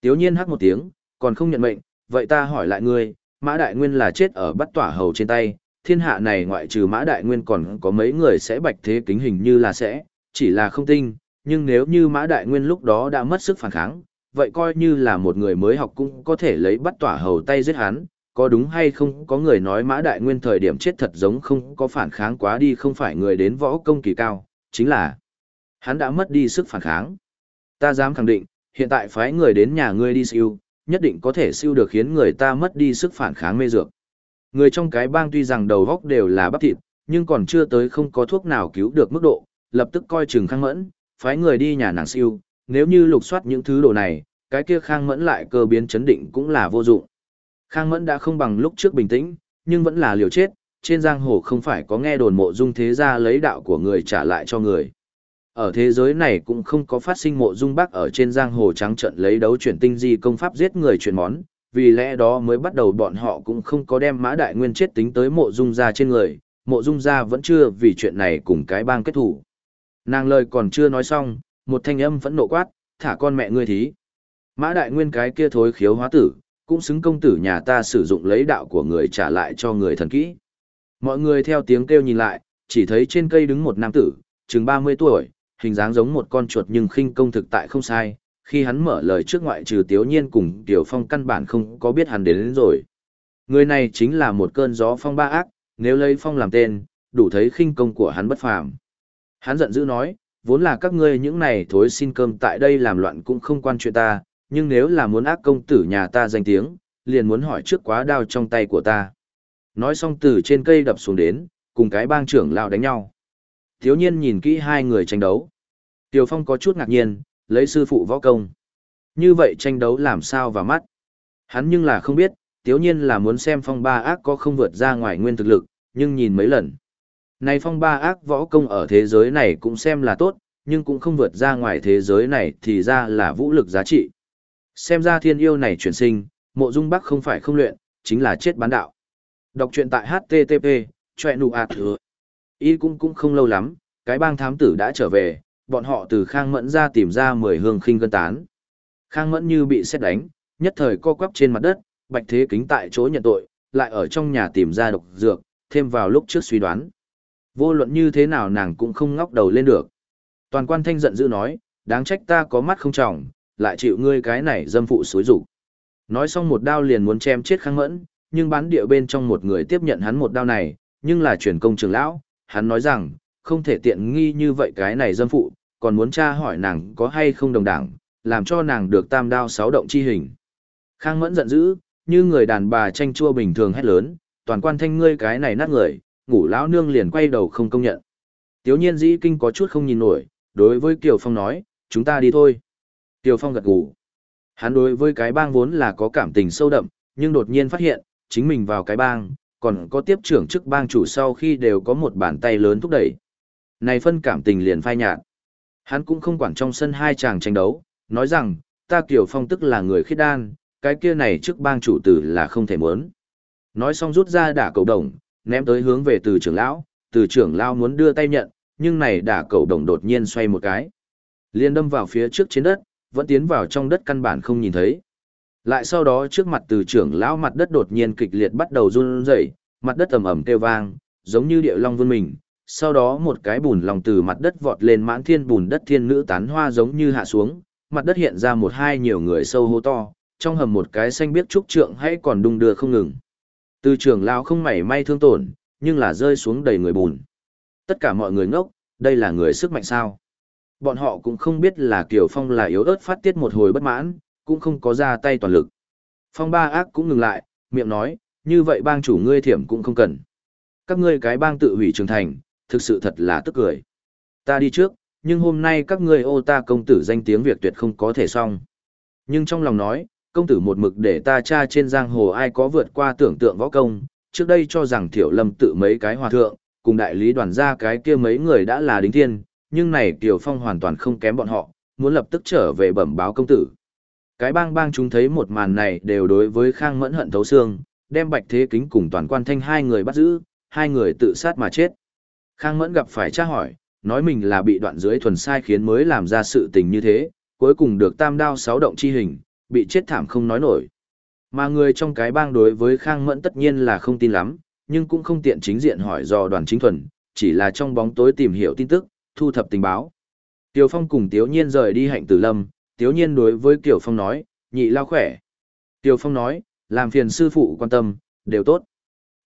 Tiếu nhiên hắc một tiếng, còn không nhận mệnh, vậy ta hỏi lại ngươi, Mã Đại Nguyên là chết ở bắt tỏa hầu trên tay, thiên hạ này ngoại trừ Mã Đại Nguyên còn có mấy người sẽ Bạch Thế Kính hình như là sẽ, chỉ là không tin, nhưng nếu như Mã Đại Nguyên lúc đó đã mất sức phản kháng, vậy coi như là một người mới học cũng có thể lấy bắt tỏa hầu tay giết hắn, có đúng hay không có người nói Mã Đại Nguyên thời điểm chết thật giống không có phản kháng quá đi không phải người đến võ công kỳ cao, chính là hắn đã mất đi sức phản kháng. Ta dám khẳng định, hiện tại phái người đến nhà ngươi đi siêu, nhất định có thể siêu được khiến người ta mất đi sức phản kháng mê dược. Người trong cái bang tuy rằng đầu góc đều là bắp thịt, nhưng còn chưa tới không có thuốc nào cứu được mức độ, lập tức coi chừng khang mẫn, phái người đi nhà nàng siêu, nếu như lục soát những thứ đồ này, cái kia khang mẫn lại cơ biến chấn định cũng là vô dụng. Khang mẫn đã không bằng lúc trước bình tĩnh, nhưng vẫn là liều chết, trên giang hồ không phải có nghe đồn mộ dung thế gia lấy đạo của người trả lại cho người. Ở thế giới này cũng không có phát sinh mộ dung bác ở trên giang hồ trắng trận lấy đấu chuyển tinh di công pháp giết người chuyển món, vì lẽ đó mới bắt đầu bọn họ cũng không có đem mã đại nguyên chết tính tới mộ dung gia trên người, mộ dung gia vẫn chưa vì chuyện này cùng cái bang kết thủ. Nàng lời còn chưa nói xong, một thanh âm vẫn nộ quát, thả con mẹ ngươi thí. Mã đại nguyên cái kia thối khiếu hóa tử, cũng xứng công tử nhà ta sử dụng lấy đạo của người trả lại cho người thần kỹ. Mọi người theo tiếng kêu nhìn lại, chỉ thấy trên cây đứng một nam tử, chừng 30 tuổi, hình dáng giống một con chuột nhưng khinh công thực tại không sai. Khi hắn mở lời trước ngoại trừ Tiếu Nhiên cùng Tiểu Phong căn bản không có biết hắn đến, đến rồi. Người này chính là một cơn gió phong ba ác, nếu lấy phong làm tên, đủ thấy khinh công của hắn bất phàm. Hắn giận dữ nói, vốn là các ngươi những này thối xin cơm tại đây làm loạn cũng không quan chuyện ta, nhưng nếu là muốn ác công tử nhà ta danh tiếng, liền muốn hỏi trước quá đao trong tay của ta. Nói xong từ trên cây đập xuống đến, cùng cái bang trưởng lão đánh nhau. Thiếu nhiên nhìn kỹ hai người tranh đấu. Tiểu Phong có chút ngạc nhiên, lấy sư phụ võ công. Như vậy tranh đấu làm sao vào mắt. Hắn nhưng là không biết, Tiếu nhiên là muốn xem phong ba ác có không vượt ra ngoài nguyên thực lực, nhưng nhìn mấy lần. Này phong ba ác võ công ở thế giới này cũng xem là tốt, nhưng cũng không vượt ra ngoài thế giới này thì ra là vũ lực giá trị. Xem ra thiên yêu này chuyển sinh, mộ dung bắc không phải không luyện, chính là chết bán đạo. Đọc truyện tại HTTP, chọe nụ ạt thừa. Y cũng cũng không lâu lắm, cái bang thám tử đã trở về, bọn họ từ Khang Mẫn ra tìm ra mười hương khinh gân tán. Khang Mẫn như bị xét đánh, nhất thời co quắp trên mặt đất, bạch thế kính tại chỗ nhận tội, lại ở trong nhà tìm ra độc dược, thêm vào lúc trước suy đoán. Vô luận như thế nào nàng cũng không ngóc đầu lên được. Toàn quan thanh giận dữ nói, đáng trách ta có mắt không trọng, lại chịu ngươi cái này dâm phụ xối rủ. Nói xong một đao liền muốn chém chết khang mẫn, nhưng bán địa bên trong một người tiếp nhận hắn một đao này, nhưng là chuyển công trường lão, hắn nói rằng, không thể tiện nghi như vậy cái này dâm phụ, còn muốn tra hỏi nàng có hay không đồng đảng, làm cho nàng được tam đao sáu động chi hình. Khang mẫn giận dữ, như người đàn bà tranh chua bình thường hét lớn, toàn quan thanh ngươi cái này nát người, ngủ lão nương liền quay đầu không công nhận. Tiếu nhiên dĩ kinh có chút không nhìn nổi, đối với Kiều Phong nói, chúng ta đi thôi. Tiêu Phong gật gù. Hắn đối với cái bang vốn là có cảm tình sâu đậm, nhưng đột nhiên phát hiện, chính mình vào cái bang, còn có tiếp trưởng chức bang chủ sau khi đều có một bàn tay lớn thúc đẩy. Này phân cảm tình liền phai nhạt. Hắn cũng không quản trong sân hai chàng tranh đấu, nói rằng, ta Kiều Phong tức là người khiết đan, cái kia này chức bang chủ tử là không thể muốn. Nói xong rút ra đả cầu đồng, ném tới hướng về từ trưởng lão, từ trưởng lão muốn đưa tay nhận, nhưng này đả cầu đồng đột nhiên xoay một cái. Liên đâm vào phía trước trên đất, vẫn tiến vào trong đất căn bản không nhìn thấy. Lại sau đó trước mặt từ trưởng lão mặt đất đột nhiên kịch liệt bắt đầu run rẩy, mặt đất ầm ầm kêu vang, giống như địa long vươn mình. Sau đó một cái bùn lòng từ mặt đất vọt lên mãn thiên bùn đất thiên nữ tán hoa giống như hạ xuống, mặt đất hiện ra một hai nhiều người sâu hô to, trong hầm một cái xanh biếc trúc trượng hay còn đung đưa không ngừng. Từ trường lão không mảy may thương tổn, nhưng là rơi xuống đầy người bùn. Tất cả mọi người ngốc, đây là người sức mạnh sao. Bọn họ cũng không biết là Kiều Phong là yếu ớt phát tiết một hồi bất mãn, cũng không có ra tay toàn lực. Phong ba ác cũng ngừng lại, miệng nói, như vậy bang chủ ngươi thiểm cũng không cần. Các ngươi cái bang tự hủy trường thành, thực sự thật là tức cười. Ta đi trước, nhưng hôm nay các ngươi ô ta công tử danh tiếng việc tuyệt không có thể xong. Nhưng trong lòng nói, công tử một mực để ta tra trên giang hồ ai có vượt qua tưởng tượng võ công, trước đây cho rằng thiểu lâm tự mấy cái hòa thượng, cùng đại lý đoàn gia cái kia mấy người đã là đính thiên, nhưng này Kiều Phong hoàn toàn không kém bọn họ, muốn lập tức trở về bẩm báo công tử. Cái bang bang chúng thấy một màn này đều đối với Khang Mẫn hận thấu xương, đem Bạch Thế Kính cùng toàn quan thanh hai người bắt giữ, hai người tự sát mà chết. Khang Mẫn gặp phải tra hỏi, nói mình là bị đoạn dưới thuần sai khiến mới làm ra sự tình như thế, cuối cùng được tam đao sáu động chi hình, bị chết thảm không nói nổi. Mà người trong cái bang đối với Khang Mẫn tất nhiên là không tin lắm, nhưng cũng không tiện chính diện hỏi do đoàn chính thuần, chỉ là trong bóng tối tìm hiểu tin tức, thu thập tình báo. Tiêu Phong cùng Tiếu Nhiên rời đi hạnh tử lâm, Tiếu Nhiên đối với Tiểu Phong nói, nhị lao khỏe. Tiêu Phong nói, làm phiền sư phụ quan tâm, đều tốt.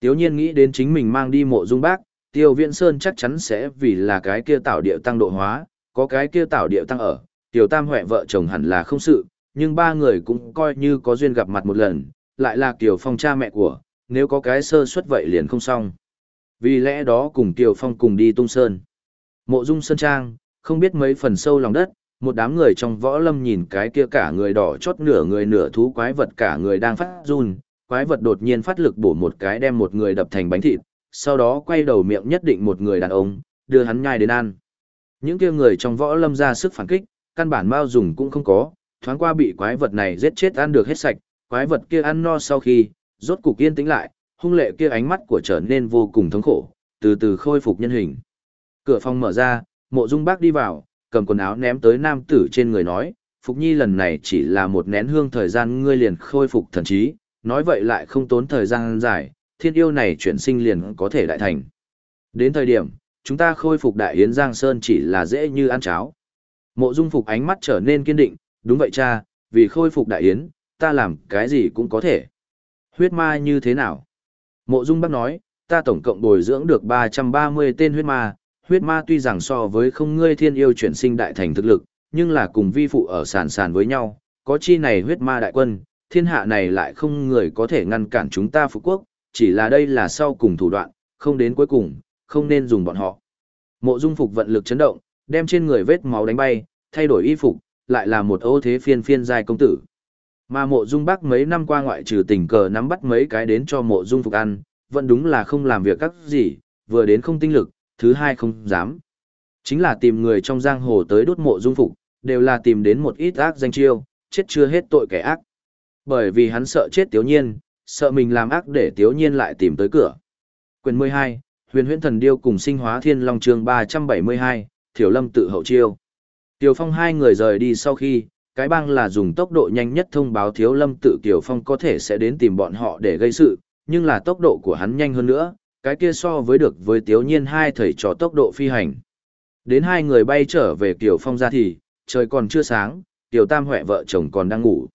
Tiếu Nhiên nghĩ đến chính mình mang đi mộ dung bác, Tiêu Viễn Sơn chắc chắn sẽ vì là cái kia tạo điệu tăng độ hóa, có cái kia tạo điệu tăng ở, Tiểu Tam Huệ vợ chồng hẳn là không sự, nhưng ba người cũng coi như có duyên gặp mặt một lần, lại là Kiều Phong cha mẹ của, nếu có cái sơ suất vậy liền không xong. Vì lẽ đó cùng Kiều Phong cùng đi tung sơn. Mộ dung sơn trang, không biết mấy phần sâu lòng đất, một đám người trong võ lâm nhìn cái kia cả người đỏ chót nửa người nửa thú quái vật cả người đang phát run, quái vật đột nhiên phát lực bổ một cái đem một người đập thành bánh thịt, sau đó quay đầu miệng nhất định một người đàn ông, đưa hắn nhai đến ăn. Những kia người trong võ lâm ra sức phản kích, căn bản bao dùng cũng không có, thoáng qua bị quái vật này giết chết ăn được hết sạch, quái vật kia ăn no sau khi, rốt cục yên tĩnh lại, hung lệ kia ánh mắt của trở nên vô cùng thống khổ, từ từ khôi phục nhân hình. Cửa phòng mở ra, mộ dung bác đi vào, cầm quần áo ném tới nam tử trên người nói, Phục Nhi lần này chỉ là một nén hương thời gian ngươi liền khôi phục thần trí, nói vậy lại không tốn thời gian dài, thiên yêu này chuyển sinh liền có thể đại thành. Đến thời điểm, chúng ta khôi phục đại yến Giang Sơn chỉ là dễ như ăn cháo. Mộ dung phục ánh mắt trở nên kiên định, đúng vậy cha, vì khôi phục đại yến, ta làm cái gì cũng có thể. Huyết ma như thế nào? Mộ dung bác nói, ta tổng cộng bồi dưỡng được 330 tên huyết ma, huyết ma tuy rằng so với không ngươi thiên yêu chuyển sinh đại thành thực lực, nhưng là cùng vi phụ ở sàn sàn với nhau, có chi này huyết ma đại quân, thiên hạ này lại không người có thể ngăn cản chúng ta phục quốc, chỉ là đây là sau cùng thủ đoạn, không đến cuối cùng, không nên dùng bọn họ. Mộ dung phục vận lực chấn động, đem trên người vết máu đánh bay, thay đổi y phục, lại là một ô thế phiên phiên giai công tử. Mà mộ dung bác mấy năm qua ngoại trừ tình cờ nắm bắt mấy cái đến cho mộ dung phục ăn, vẫn đúng là không làm việc các gì, vừa đến không tinh lực, thứ hai không dám. Chính là tìm người trong giang hồ tới đốt mộ dung phục, đều là tìm đến một ít ác danh chiêu, chết chưa hết tội kẻ ác. Bởi vì hắn sợ chết tiếu nhiên, sợ mình làm ác để tiếu nhiên lại tìm tới cửa. Quyền 12, huyền huyễn thần điêu cùng sinh hóa thiên long chương 372, thiểu lâm tự hậu chiêu. Tiểu phong hai người rời đi sau khi, cái bang là dùng tốc độ nhanh nhất thông báo thiếu lâm tự Tiểu phong có thể sẽ đến tìm bọn họ để gây sự, nhưng là tốc độ của hắn nhanh hơn nữa, cái kia so với được với tiếu nhiên hai thầy trò tốc độ phi hành. Đến hai người bay trở về Kiều Phong ra thì, trời còn chưa sáng, Tiểu Tam Huệ vợ chồng còn đang ngủ.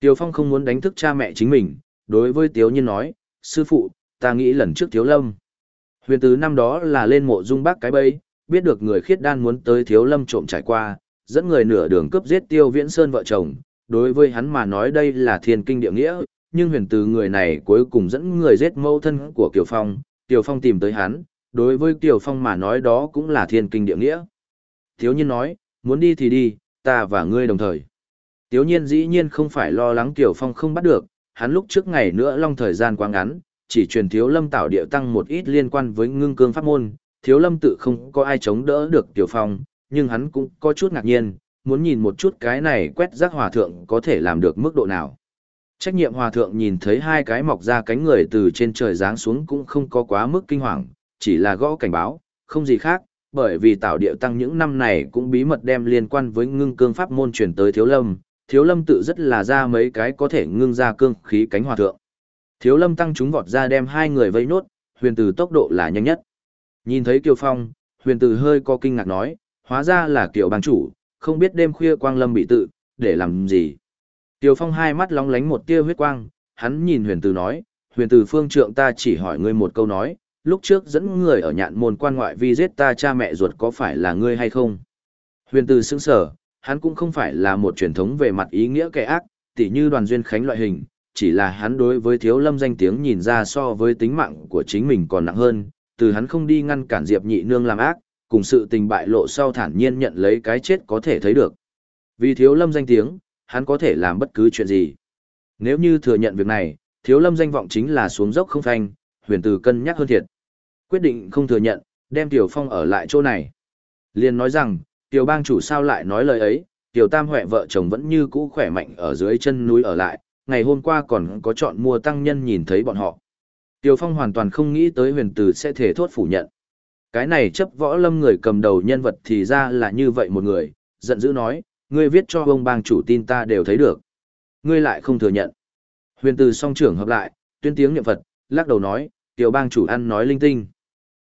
Tiểu Phong không muốn đánh thức cha mẹ chính mình, đối với Tiếu Nhiên nói, sư phụ, ta nghĩ lần trước Thiếu Lâm. Huyền tứ năm đó là lên mộ dung bác cái bấy, biết được người khiết đan muốn tới Thiếu Lâm trộm trải qua, dẫn người nửa đường cướp giết Tiêu Viễn Sơn vợ chồng, đối với hắn mà nói đây là thiên kinh địa nghĩa, nhưng huyền Tứ người này cuối cùng dẫn người giết mâu thân của Kiều Phong, Tiểu Phong tìm tới hắn, đối với Tiểu Phong mà nói đó cũng là thiên kinh địa nghĩa. Thiếu nhiên nói, muốn đi thì đi, ta và ngươi đồng thời. Tiếu nhiên dĩ nhiên không phải lo lắng Tiểu Phong không bắt được, hắn lúc trước ngày nữa long thời gian quá ngắn, chỉ truyền thiếu lâm tạo địa tăng một ít liên quan với ngưng cương pháp môn, thiếu lâm tự không có ai chống đỡ được Tiểu Phong, nhưng hắn cũng có chút ngạc nhiên, muốn nhìn một chút cái này quét rác hòa thượng có thể làm được mức độ nào. Trách nhiệm hòa thượng nhìn thấy hai cái mọc ra cánh người từ trên trời giáng xuống cũng không có quá mức kinh hoàng, chỉ là gõ cảnh báo, không gì khác, bởi vì tạo địa tăng những năm này cũng bí mật đem liên quan với ngưng cương pháp môn truyền tới thiếu lâm, thiếu lâm tự rất là ra mấy cái có thể ngưng ra cương khí cánh hòa thượng. Thiếu lâm tăng chúng vọt ra đem hai người vây nốt, huyền từ tốc độ là nhanh nhất. Nhìn thấy Kiều Phong, huyền từ hơi có kinh ngạc nói, hóa ra là Kiều bang chủ, không biết đêm khuya quang lâm bị tự, để làm gì? Tiêu Phong hai mắt lóng lánh một tia huyết quang, hắn nhìn huyền từ nói, huyền từ phương trượng ta chỉ hỏi ngươi một câu nói, lúc trước dẫn người ở nhạn môn quan ngoại vi giết ta cha mẹ ruột có phải là ngươi hay không? Huyền từ sững sở, hắn cũng không phải là một truyền thống về mặt ý nghĩa kẻ ác, tỉ như đoàn duyên khánh loại hình, chỉ là hắn đối với thiếu lâm danh tiếng nhìn ra so với tính mạng của chính mình còn nặng hơn, từ hắn không đi ngăn cản Diệp nhị nương làm ác, cùng sự tình bại lộ sau thản nhiên nhận lấy cái chết có thể thấy được. Vì thiếu lâm danh tiếng, hắn có thể làm bất cứ chuyện gì. Nếu như thừa nhận việc này, thiếu lâm danh vọng chính là xuống dốc không phanh, huyền từ cân nhắc hơn thiệt. Quyết định không thừa nhận, đem Tiểu Phong ở lại chỗ này. Liền nói rằng, Tiểu bang chủ sao lại nói lời ấy, Tiểu Tam Huệ vợ chồng vẫn như cũ khỏe mạnh ở dưới chân núi ở lại, ngày hôm qua còn có chọn mua tăng nhân nhìn thấy bọn họ. Tiểu Phong hoàn toàn không nghĩ tới huyền từ sẽ thể thốt phủ nhận. Cái này chấp võ lâm người cầm đầu nhân vật thì ra là như vậy một người, giận dữ nói, ngươi viết cho ông bang chủ tin ta đều thấy được. Ngươi lại không thừa nhận. Huyền từ song trưởng hợp lại, tuyên tiếng niệm Phật, lắc đầu nói, tiểu bang chủ ăn nói linh tinh.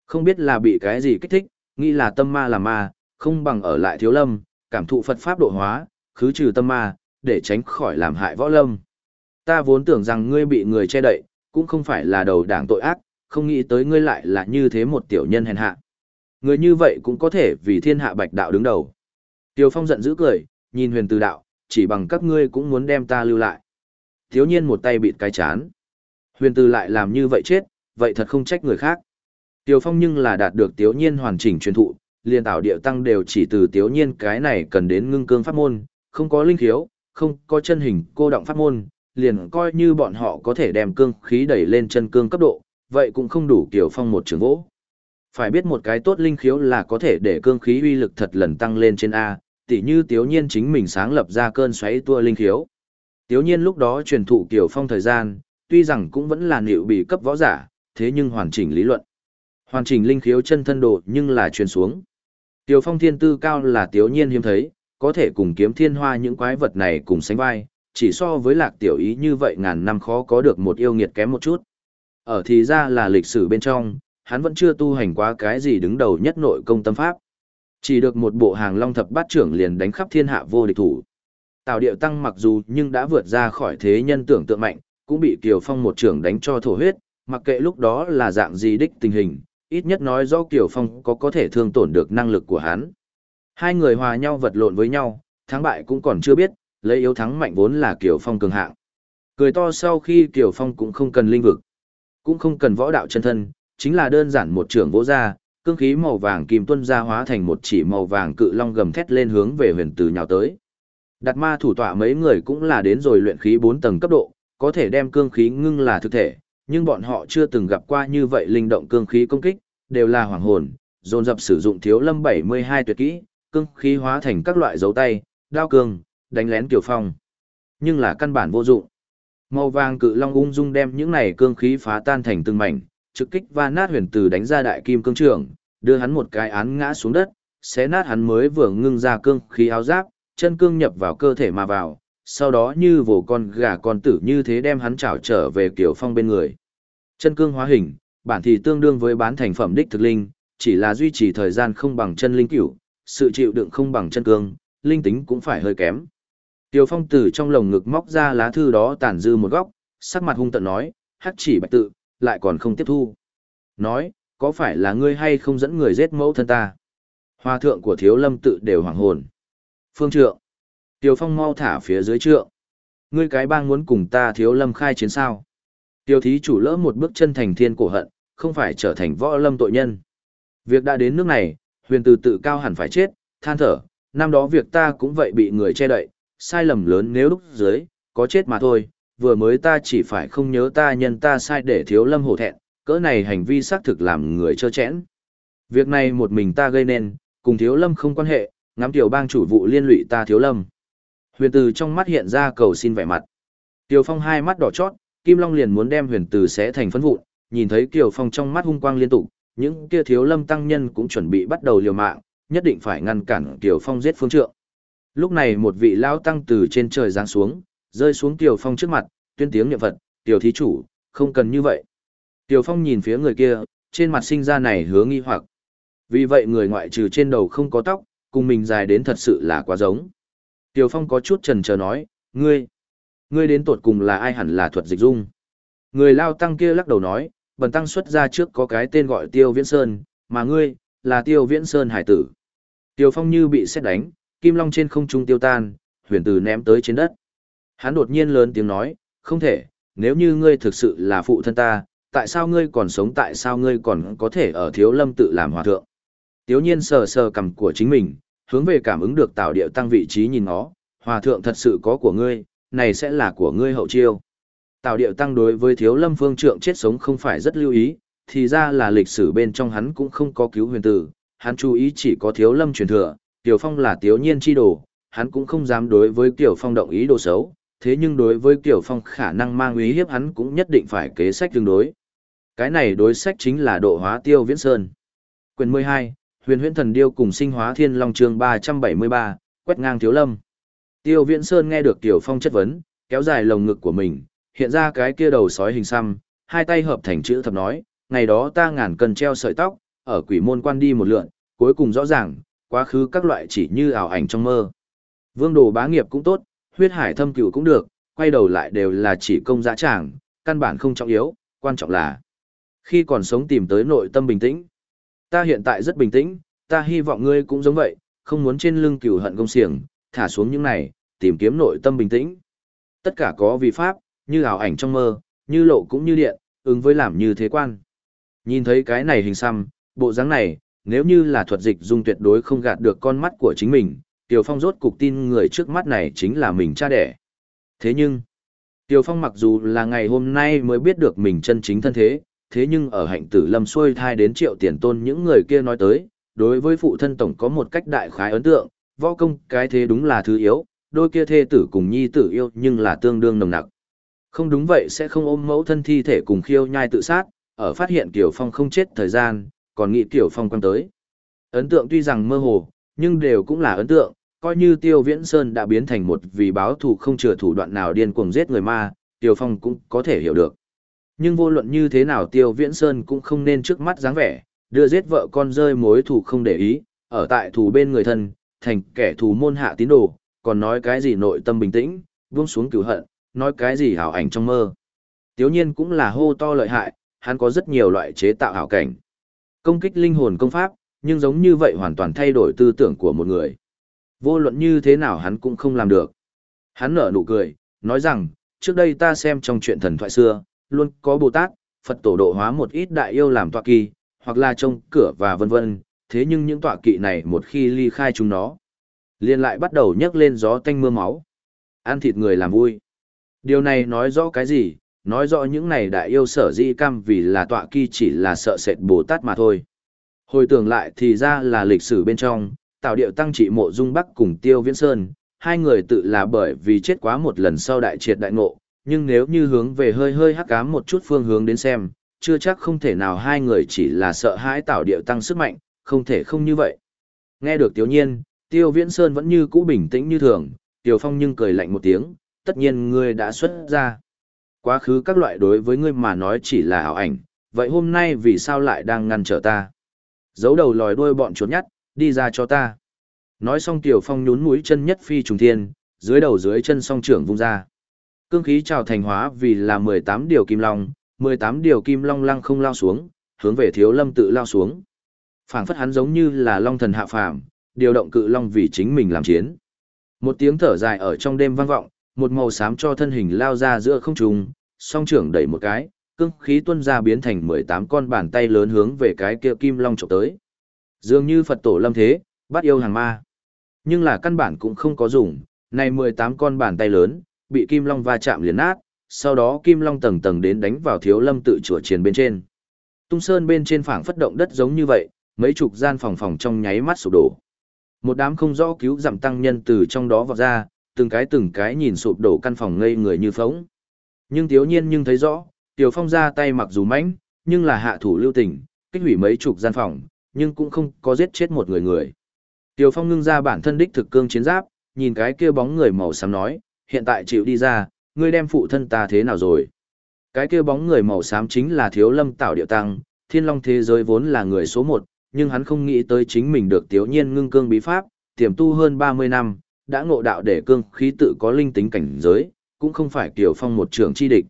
Không biết là bị cái gì kích thích, nghĩ là tâm ma là ma, không bằng ở lại thiếu lâm, cảm thụ Phật Pháp độ hóa, khứ trừ tâm ma, để tránh khỏi làm hại võ lâm. Ta vốn tưởng rằng ngươi bị người che đậy, cũng không phải là đầu đảng tội ác, không nghĩ tới ngươi lại là như thế một tiểu nhân hèn hạ. Người như vậy cũng có thể vì thiên hạ bạch đạo đứng đầu. Tiêu Phong giận dữ cười, nhìn huyền từ đạo, chỉ bằng các ngươi cũng muốn đem ta lưu lại. Thiếu nhiên một tay bịt cái chán. Huyền từ lại làm như vậy chết, vậy thật không trách người khác. Tiêu Phong nhưng là đạt được Thiếu Nhiên hoàn chỉnh truyền thụ, liền tạo địa tăng đều chỉ từ Thiếu Nhiên cái này cần đến ngưng cương pháp môn, không có linh khiếu, không có chân hình cô động pháp môn, liền coi như bọn họ có thể đem cương khí đẩy lên chân cương cấp độ, vậy cũng không đủ Kiều Phong một trường vỗ. Phải biết một cái tốt linh khiếu là có thể để cương khí uy lực thật lần tăng lên trên A, tỉ như Tiếu Nhiên chính mình sáng lập ra cơn xoáy tua linh khiếu. Tiếu Nhiên lúc đó truyền thụ Kiều Phong thời gian, tuy rằng cũng vẫn là liệu bị cấp võ giả, thế nhưng hoàn chỉnh lý luận. Hoàn chỉnh linh khiếu chân thân độ nhưng là truyền xuống. Tiểu phong thiên tư cao là tiếu nhiên hiếm thấy, có thể cùng kiếm thiên hoa những quái vật này cùng sánh vai, chỉ so với lạc tiểu ý như vậy ngàn năm khó có được một yêu nghiệt kém một chút. Ở thì ra là lịch sử bên trong, hắn vẫn chưa tu hành quá cái gì đứng đầu nhất nội công tâm pháp. Chỉ được một bộ hàng long thập bát trưởng liền đánh khắp thiên hạ vô địch thủ. Tào điệu tăng mặc dù nhưng đã vượt ra khỏi thế nhân tưởng tượng mạnh, cũng bị Kiều Phong một trưởng đánh cho thổ huyết, mặc kệ lúc đó là dạng gì đích tình hình, ít nhất nói do Kiều Phong có có thể thương tổn được năng lực của hắn. Hai người hòa nhau vật lộn với nhau, thắng bại cũng còn chưa biết, lấy yếu thắng mạnh vốn là Kiều Phong cường hạng. Cười to sau khi Kiều Phong cũng không cần linh vực, cũng không cần võ đạo chân thân, chính là đơn giản một trưởng vỗ ra, cương khí màu vàng kim tuân ra hóa thành một chỉ màu vàng cự long gầm thét lên hướng về huyền từ nhào tới. Đặt ma thủ tọa mấy người cũng là đến rồi luyện khí 4 tầng cấp độ, có thể đem cương khí ngưng là thực thể, nhưng bọn họ chưa từng gặp qua như vậy linh động cương khí công kích, đều là hoàng hồn, dồn dập sử dụng thiếu lâm 72 tuyệt kỹ, cương khí hóa thành các loại dấu tay, đao cương, đánh lén tiểu phong. Nhưng là căn bản vô dụng. Màu vàng cự long ung dung đem những này cương khí phá tan thành từng mảnh, trực kích và nát huyền từ đánh ra đại kim cương trường, đưa hắn một cái án ngã xuống đất, xé nát hắn mới vừa ngưng ra cương khí áo giáp, chân cương nhập vào cơ thể mà vào, sau đó như vồ con gà con tử như thế đem hắn trảo trở về kiểu phong bên người. Chân cương hóa hình, bản thì tương đương với bán thành phẩm đích thực linh, chỉ là duy trì thời gian không bằng chân linh cửu, sự chịu đựng không bằng chân cương, linh tính cũng phải hơi kém. Tiêu phong từ trong lồng ngực móc ra lá thư đó tản dư một góc, sắc mặt hung tận nói, hắc chỉ bạch tự, lại còn không tiếp thu. Nói, có phải là ngươi hay không dẫn người giết mẫu thân ta? Hoa thượng của thiếu lâm tự đều hoàng hồn. Phương trượng. Tiêu Phong mau thả phía dưới trượng. Ngươi cái bang muốn cùng ta thiếu lâm khai chiến sao? Tiêu thí chủ lỡ một bước chân thành thiên cổ hận, không phải trở thành võ lâm tội nhân. Việc đã đến nước này, huyền từ tự cao hẳn phải chết, than thở, năm đó việc ta cũng vậy bị người che đậy, sai lầm lớn nếu lúc dưới, có chết mà thôi, vừa mới ta chỉ phải không nhớ ta nhân ta sai để thiếu lâm hổ thẹn, cỡ này hành vi xác thực làm người trơ chẽn. Việc này một mình ta gây nên, cùng thiếu lâm không quan hệ, ngắm tiểu bang chủ vụ liên lụy ta thiếu lâm. Huyền từ trong mắt hiện ra cầu xin vẻ mặt. tiểu Phong hai mắt đỏ chót, Kim Long liền muốn đem huyền từ xé thành phấn vụn, nhìn thấy Kiều Phong trong mắt hung quang liên tục, những kia thiếu lâm tăng nhân cũng chuẩn bị bắt đầu liều mạng, nhất định phải ngăn cản Kiều Phong giết phương trượng. Lúc này một vị lao tăng từ trên trời giáng xuống, rơi xuống tiểu Phong trước mặt, tuyên tiếng niệm Phật, "Tiểu thí chủ, không cần như vậy." tiểu Phong nhìn phía người kia, trên mặt sinh ra này hứa nghi hoặc. Vì vậy người ngoại trừ trên đầu không có tóc, cùng mình dài đến thật sự là quá giống. Tiểu Phong có chút trần chờ nói, ngươi, ngươi đến tột cùng là ai hẳn là thuật dịch dung. Người lao tăng kia lắc đầu nói, bần tăng xuất ra trước có cái tên gọi Tiêu Viễn Sơn, mà ngươi, là Tiêu Viễn Sơn hải tử. Tiểu Phong như bị xét đánh, kim long trên không trung tiêu tan, huyền tử ném tới trên đất. Hắn đột nhiên lớn tiếng nói, không thể, nếu như ngươi thực sự là phụ thân ta, tại sao ngươi còn sống tại sao ngươi còn có thể ở thiếu lâm tự làm hòa thượng. Tiếu nhiên sờ sờ cầm của chính mình, hướng về cảm ứng được tạo điệu tăng vị trí nhìn nó, hòa thượng thật sự có của ngươi, này sẽ là của ngươi hậu chiêu. Tạo điệu tăng đối với thiếu lâm phương trượng chết sống không phải rất lưu ý, thì ra là lịch sử bên trong hắn cũng không có cứu huyền tử, hắn chú ý chỉ có thiếu lâm truyền thừa, Tiểu Phong là tiếu nhiên chi đồ, hắn cũng không dám đối với Tiểu Phong động ý đồ xấu, thế nhưng đối với Tiểu Phong khả năng mang ý hiếp hắn cũng nhất định phải kế sách tương đối. Cái này đối sách chính là độ hóa tiêu viễn sơn. Quyền 12, huyền huyễn thần điêu cùng sinh hóa thiên long trường 373, quét ngang thiếu lâm. Tiêu viễn sơn nghe được Tiểu Phong chất vấn, kéo dài lồng ngực của mình, hiện ra cái kia đầu sói hình xăm, hai tay hợp thành chữ thập nói, ngày đó ta ngàn cần treo sợi tóc, ở quỷ môn quan đi một lượn, cuối cùng rõ ràng, quá khứ các loại chỉ như ảo ảnh trong mơ. Vương đồ bá nghiệp cũng tốt, huyết hải thâm cửu cũng được, quay đầu lại đều là chỉ công dã tràng, căn bản không trọng yếu, quan trọng là khi còn sống tìm tới nội tâm bình tĩnh. Ta hiện tại rất bình tĩnh, ta hy vọng ngươi cũng giống vậy, không muốn trên lưng cửu hận công xiềng, thả xuống những này, tìm kiếm nội tâm bình tĩnh. Tất cả có vì pháp, như ảo ảnh trong mơ, như lộ cũng như điện, ứng với làm như thế quan. Nhìn thấy cái này hình xăm, bộ dáng này, nếu như là thuật dịch dung tuyệt đối không gạt được con mắt của chính mình, Tiểu Phong rốt cục tin người trước mắt này chính là mình cha đẻ. Thế nhưng, Tiểu Phong mặc dù là ngày hôm nay mới biết được mình chân chính thân thế, thế nhưng ở hạnh tử lâm xuôi thai đến triệu tiền tôn những người kia nói tới, đối với phụ thân tổng có một cách đại khái ấn tượng, võ công cái thế đúng là thứ yếu, đôi kia thê tử cùng nhi tử yêu nhưng là tương đương nồng nặc. Không đúng vậy sẽ không ôm mẫu thân thi thể cùng khiêu nhai tự sát, ở phát hiện Tiểu Phong không chết thời gian, còn nghĩ Tiểu Phong quan tới. Ấn tượng tuy rằng mơ hồ, nhưng đều cũng là ấn tượng, coi như Tiêu Viễn Sơn đã biến thành một vì báo thù không chừa thủ đoạn nào điên cuồng giết người ma, Tiêu Phong cũng có thể hiểu được. Nhưng vô luận như thế nào Tiêu Viễn Sơn cũng không nên trước mắt dáng vẻ, đưa giết vợ con rơi mối thù không để ý, ở tại thù bên người thân, thành kẻ thù môn hạ tín đồ, còn nói cái gì nội tâm bình tĩnh, buông xuống cửu hận, nói cái gì hảo ảnh trong mơ. Tiếu nhiên cũng là hô to lợi hại, hắn có rất nhiều loại chế tạo hảo cảnh. Công kích linh hồn công pháp, nhưng giống như vậy hoàn toàn thay đổi tư tưởng của một người. Vô luận như thế nào hắn cũng không làm được. Hắn nở nụ cười, nói rằng, trước đây ta xem trong chuyện thần thoại xưa, luôn có Bồ Tát, Phật tổ độ hóa một ít đại yêu làm tọa kỳ, hoặc là trông cửa và vân vân, thế nhưng những tọa kỵ này một khi ly khai chúng nó, liền lại bắt đầu nhấc lên gió tanh mưa máu. Ăn thịt người làm vui. Điều này nói rõ cái gì? Nói rõ những này đại yêu sở di cam vì là tọa kỳ chỉ là sợ sệt Bồ Tát mà thôi. Hồi tưởng lại thì ra là lịch sử bên trong, Tào điệu tăng trị mộ dung bắc cùng tiêu viễn sơn, hai người tự là bởi vì chết quá một lần sau đại triệt đại ngộ, nhưng nếu như hướng về hơi hơi hắc ám một chút phương hướng đến xem, chưa chắc không thể nào hai người chỉ là sợ hãi Tào điệu tăng sức mạnh, không thể không như vậy. Nghe được tiêu nhiên, tiêu viễn sơn vẫn như cũ bình tĩnh như thường, tiêu phong nhưng cười lạnh một tiếng, tất nhiên ngươi đã xuất ra. Quá khứ các loại đối với ngươi mà nói chỉ là ảo ảnh, vậy hôm nay vì sao lại đang ngăn trở ta? Giấu đầu lòi đuôi bọn chuột nhắt, đi ra cho ta. Nói xong Tiểu Phong nhún mũi chân nhất phi trùng thiên, dưới đầu dưới chân song trưởng vung ra. Cương khí trào thành hóa vì là 18 điều kim long, 18 điều kim long lăng không lao xuống, hướng về thiếu lâm tự lao xuống. phảng phất hắn giống như là long thần hạ phàm, điều động cự long vì chính mình làm chiến. Một tiếng thở dài ở trong đêm vang vọng, một màu xám cho thân hình lao ra giữa không trung, song trưởng đẩy một cái, cương khí tuân ra biến thành 18 con bàn tay lớn hướng về cái kia kim long chụp tới. Dường như Phật tổ lâm thế, bắt yêu hàng ma. Nhưng là căn bản cũng không có dùng, này 18 con bàn tay lớn, bị kim long va chạm liền nát, sau đó kim long tầng tầng đến đánh vào thiếu lâm tự chùa triền bên trên. Tung sơn bên trên phảng phất động đất giống như vậy, mấy chục gian phòng phòng trong nháy mắt sụp đổ. Một đám không rõ cứu giảm tăng nhân từ trong đó vọt ra, từng cái từng cái nhìn sụp đổ căn phòng ngây người như phóng. Nhưng thiếu nhiên nhưng thấy rõ, Tiểu Phong ra tay mặc dù mãnh, nhưng là hạ thủ lưu tình, kích hủy mấy chục gian phòng, nhưng cũng không có giết chết một người người. Tiểu Phong ngưng ra bản thân đích thực cương chiến giáp, nhìn cái kia bóng người màu xám nói, hiện tại chịu đi ra, ngươi đem phụ thân ta thế nào rồi? Cái kia bóng người màu xám chính là Thiếu Lâm Tạo Điệu Tăng, Thiên Long thế giới vốn là người số một, nhưng hắn không nghĩ tới chính mình được Tiểu Nhiên ngưng cương bí pháp, tiềm tu hơn 30 năm, đã ngộ đạo để cương khí tự có linh tính cảnh giới, cũng không phải Tiểu Phong một trưởng chi địch.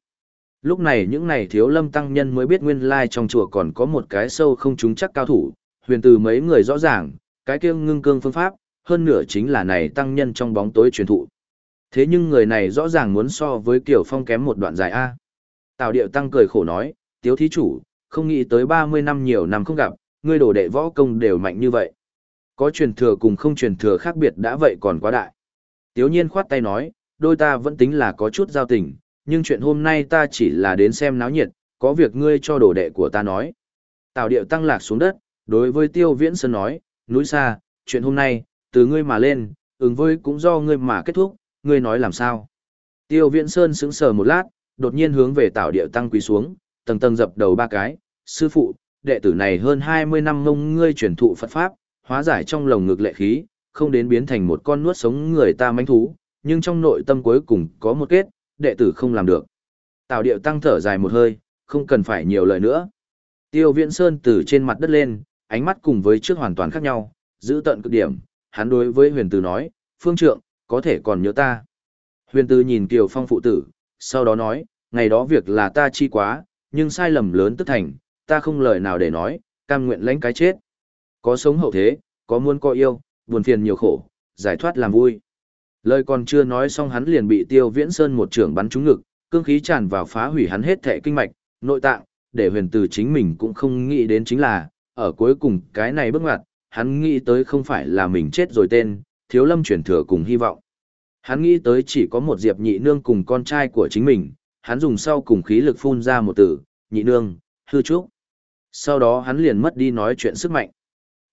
Lúc này những này thiếu lâm tăng nhân mới biết nguyên lai trong chùa còn có một cái sâu không trúng chắc cao thủ, huyền từ mấy người rõ ràng, cái kia ngưng cương phương pháp, hơn nửa chính là này tăng nhân trong bóng tối truyền thụ. Thế nhưng người này rõ ràng muốn so với Kiều Phong kém một đoạn dài A. Tào Điệu Tăng cười khổ nói, tiếu thí chủ, không nghĩ tới 30 năm nhiều năm không gặp, ngươi đổ đệ võ công đều mạnh như vậy. Có truyền thừa cùng không truyền thừa khác biệt đã vậy còn quá đại. Tiếu nhiên khoát tay nói, đôi ta vẫn tính là có chút giao tình, nhưng chuyện hôm nay ta chỉ là đến xem náo nhiệt, có việc ngươi cho đồ đệ của ta nói. Tào điệu tăng lạc xuống đất, đối với tiêu viễn sơn nói, núi xa, chuyện hôm nay, từ ngươi mà lên, ứng với cũng do ngươi mà kết thúc, ngươi nói làm sao. Tiêu viễn sơn sững sờ một lát, đột nhiên hướng về tào điệu tăng quỳ xuống, tầng tầng dập đầu ba cái, sư phụ, đệ tử này hơn 20 năm mông ngươi truyền thụ Phật Pháp, hóa giải trong lồng ngực lệ khí, không đến biến thành một con nuốt sống người ta manh thú, nhưng trong nội tâm cuối cùng có một kết, đệ tử không làm được. Tào điệu tăng thở dài một hơi, không cần phải nhiều lời nữa. Tiêu viễn sơn từ trên mặt đất lên, ánh mắt cùng với trước hoàn toàn khác nhau, giữ tận cực điểm, hắn đối với huyền tử nói, phương trượng, có thể còn nhớ ta. Huyền tử nhìn Kiều Phong phụ tử, sau đó nói, ngày đó việc là ta chi quá, nhưng sai lầm lớn tức thành, ta không lời nào để nói, cam nguyện lãnh cái chết. Có sống hậu thế, có muốn có yêu, buồn phiền nhiều khổ, giải thoát làm vui. Lời còn chưa nói xong hắn liền bị Tiêu Viễn Sơn một trưởng bắn trúng ngực, cương khí tràn vào phá hủy hắn hết thể kinh mạch, nội tạng, để huyền từ chính mình cũng không nghĩ đến chính là, ở cuối cùng cái này bước ngoặt, hắn nghĩ tới không phải là mình chết rồi tên, thiếu lâm chuyển thừa cùng hy vọng. Hắn nghĩ tới chỉ có một diệp nhị nương cùng con trai của chính mình, hắn dùng sau cùng khí lực phun ra một từ, nhị nương, hư trúc. Sau đó hắn liền mất đi nói chuyện sức mạnh.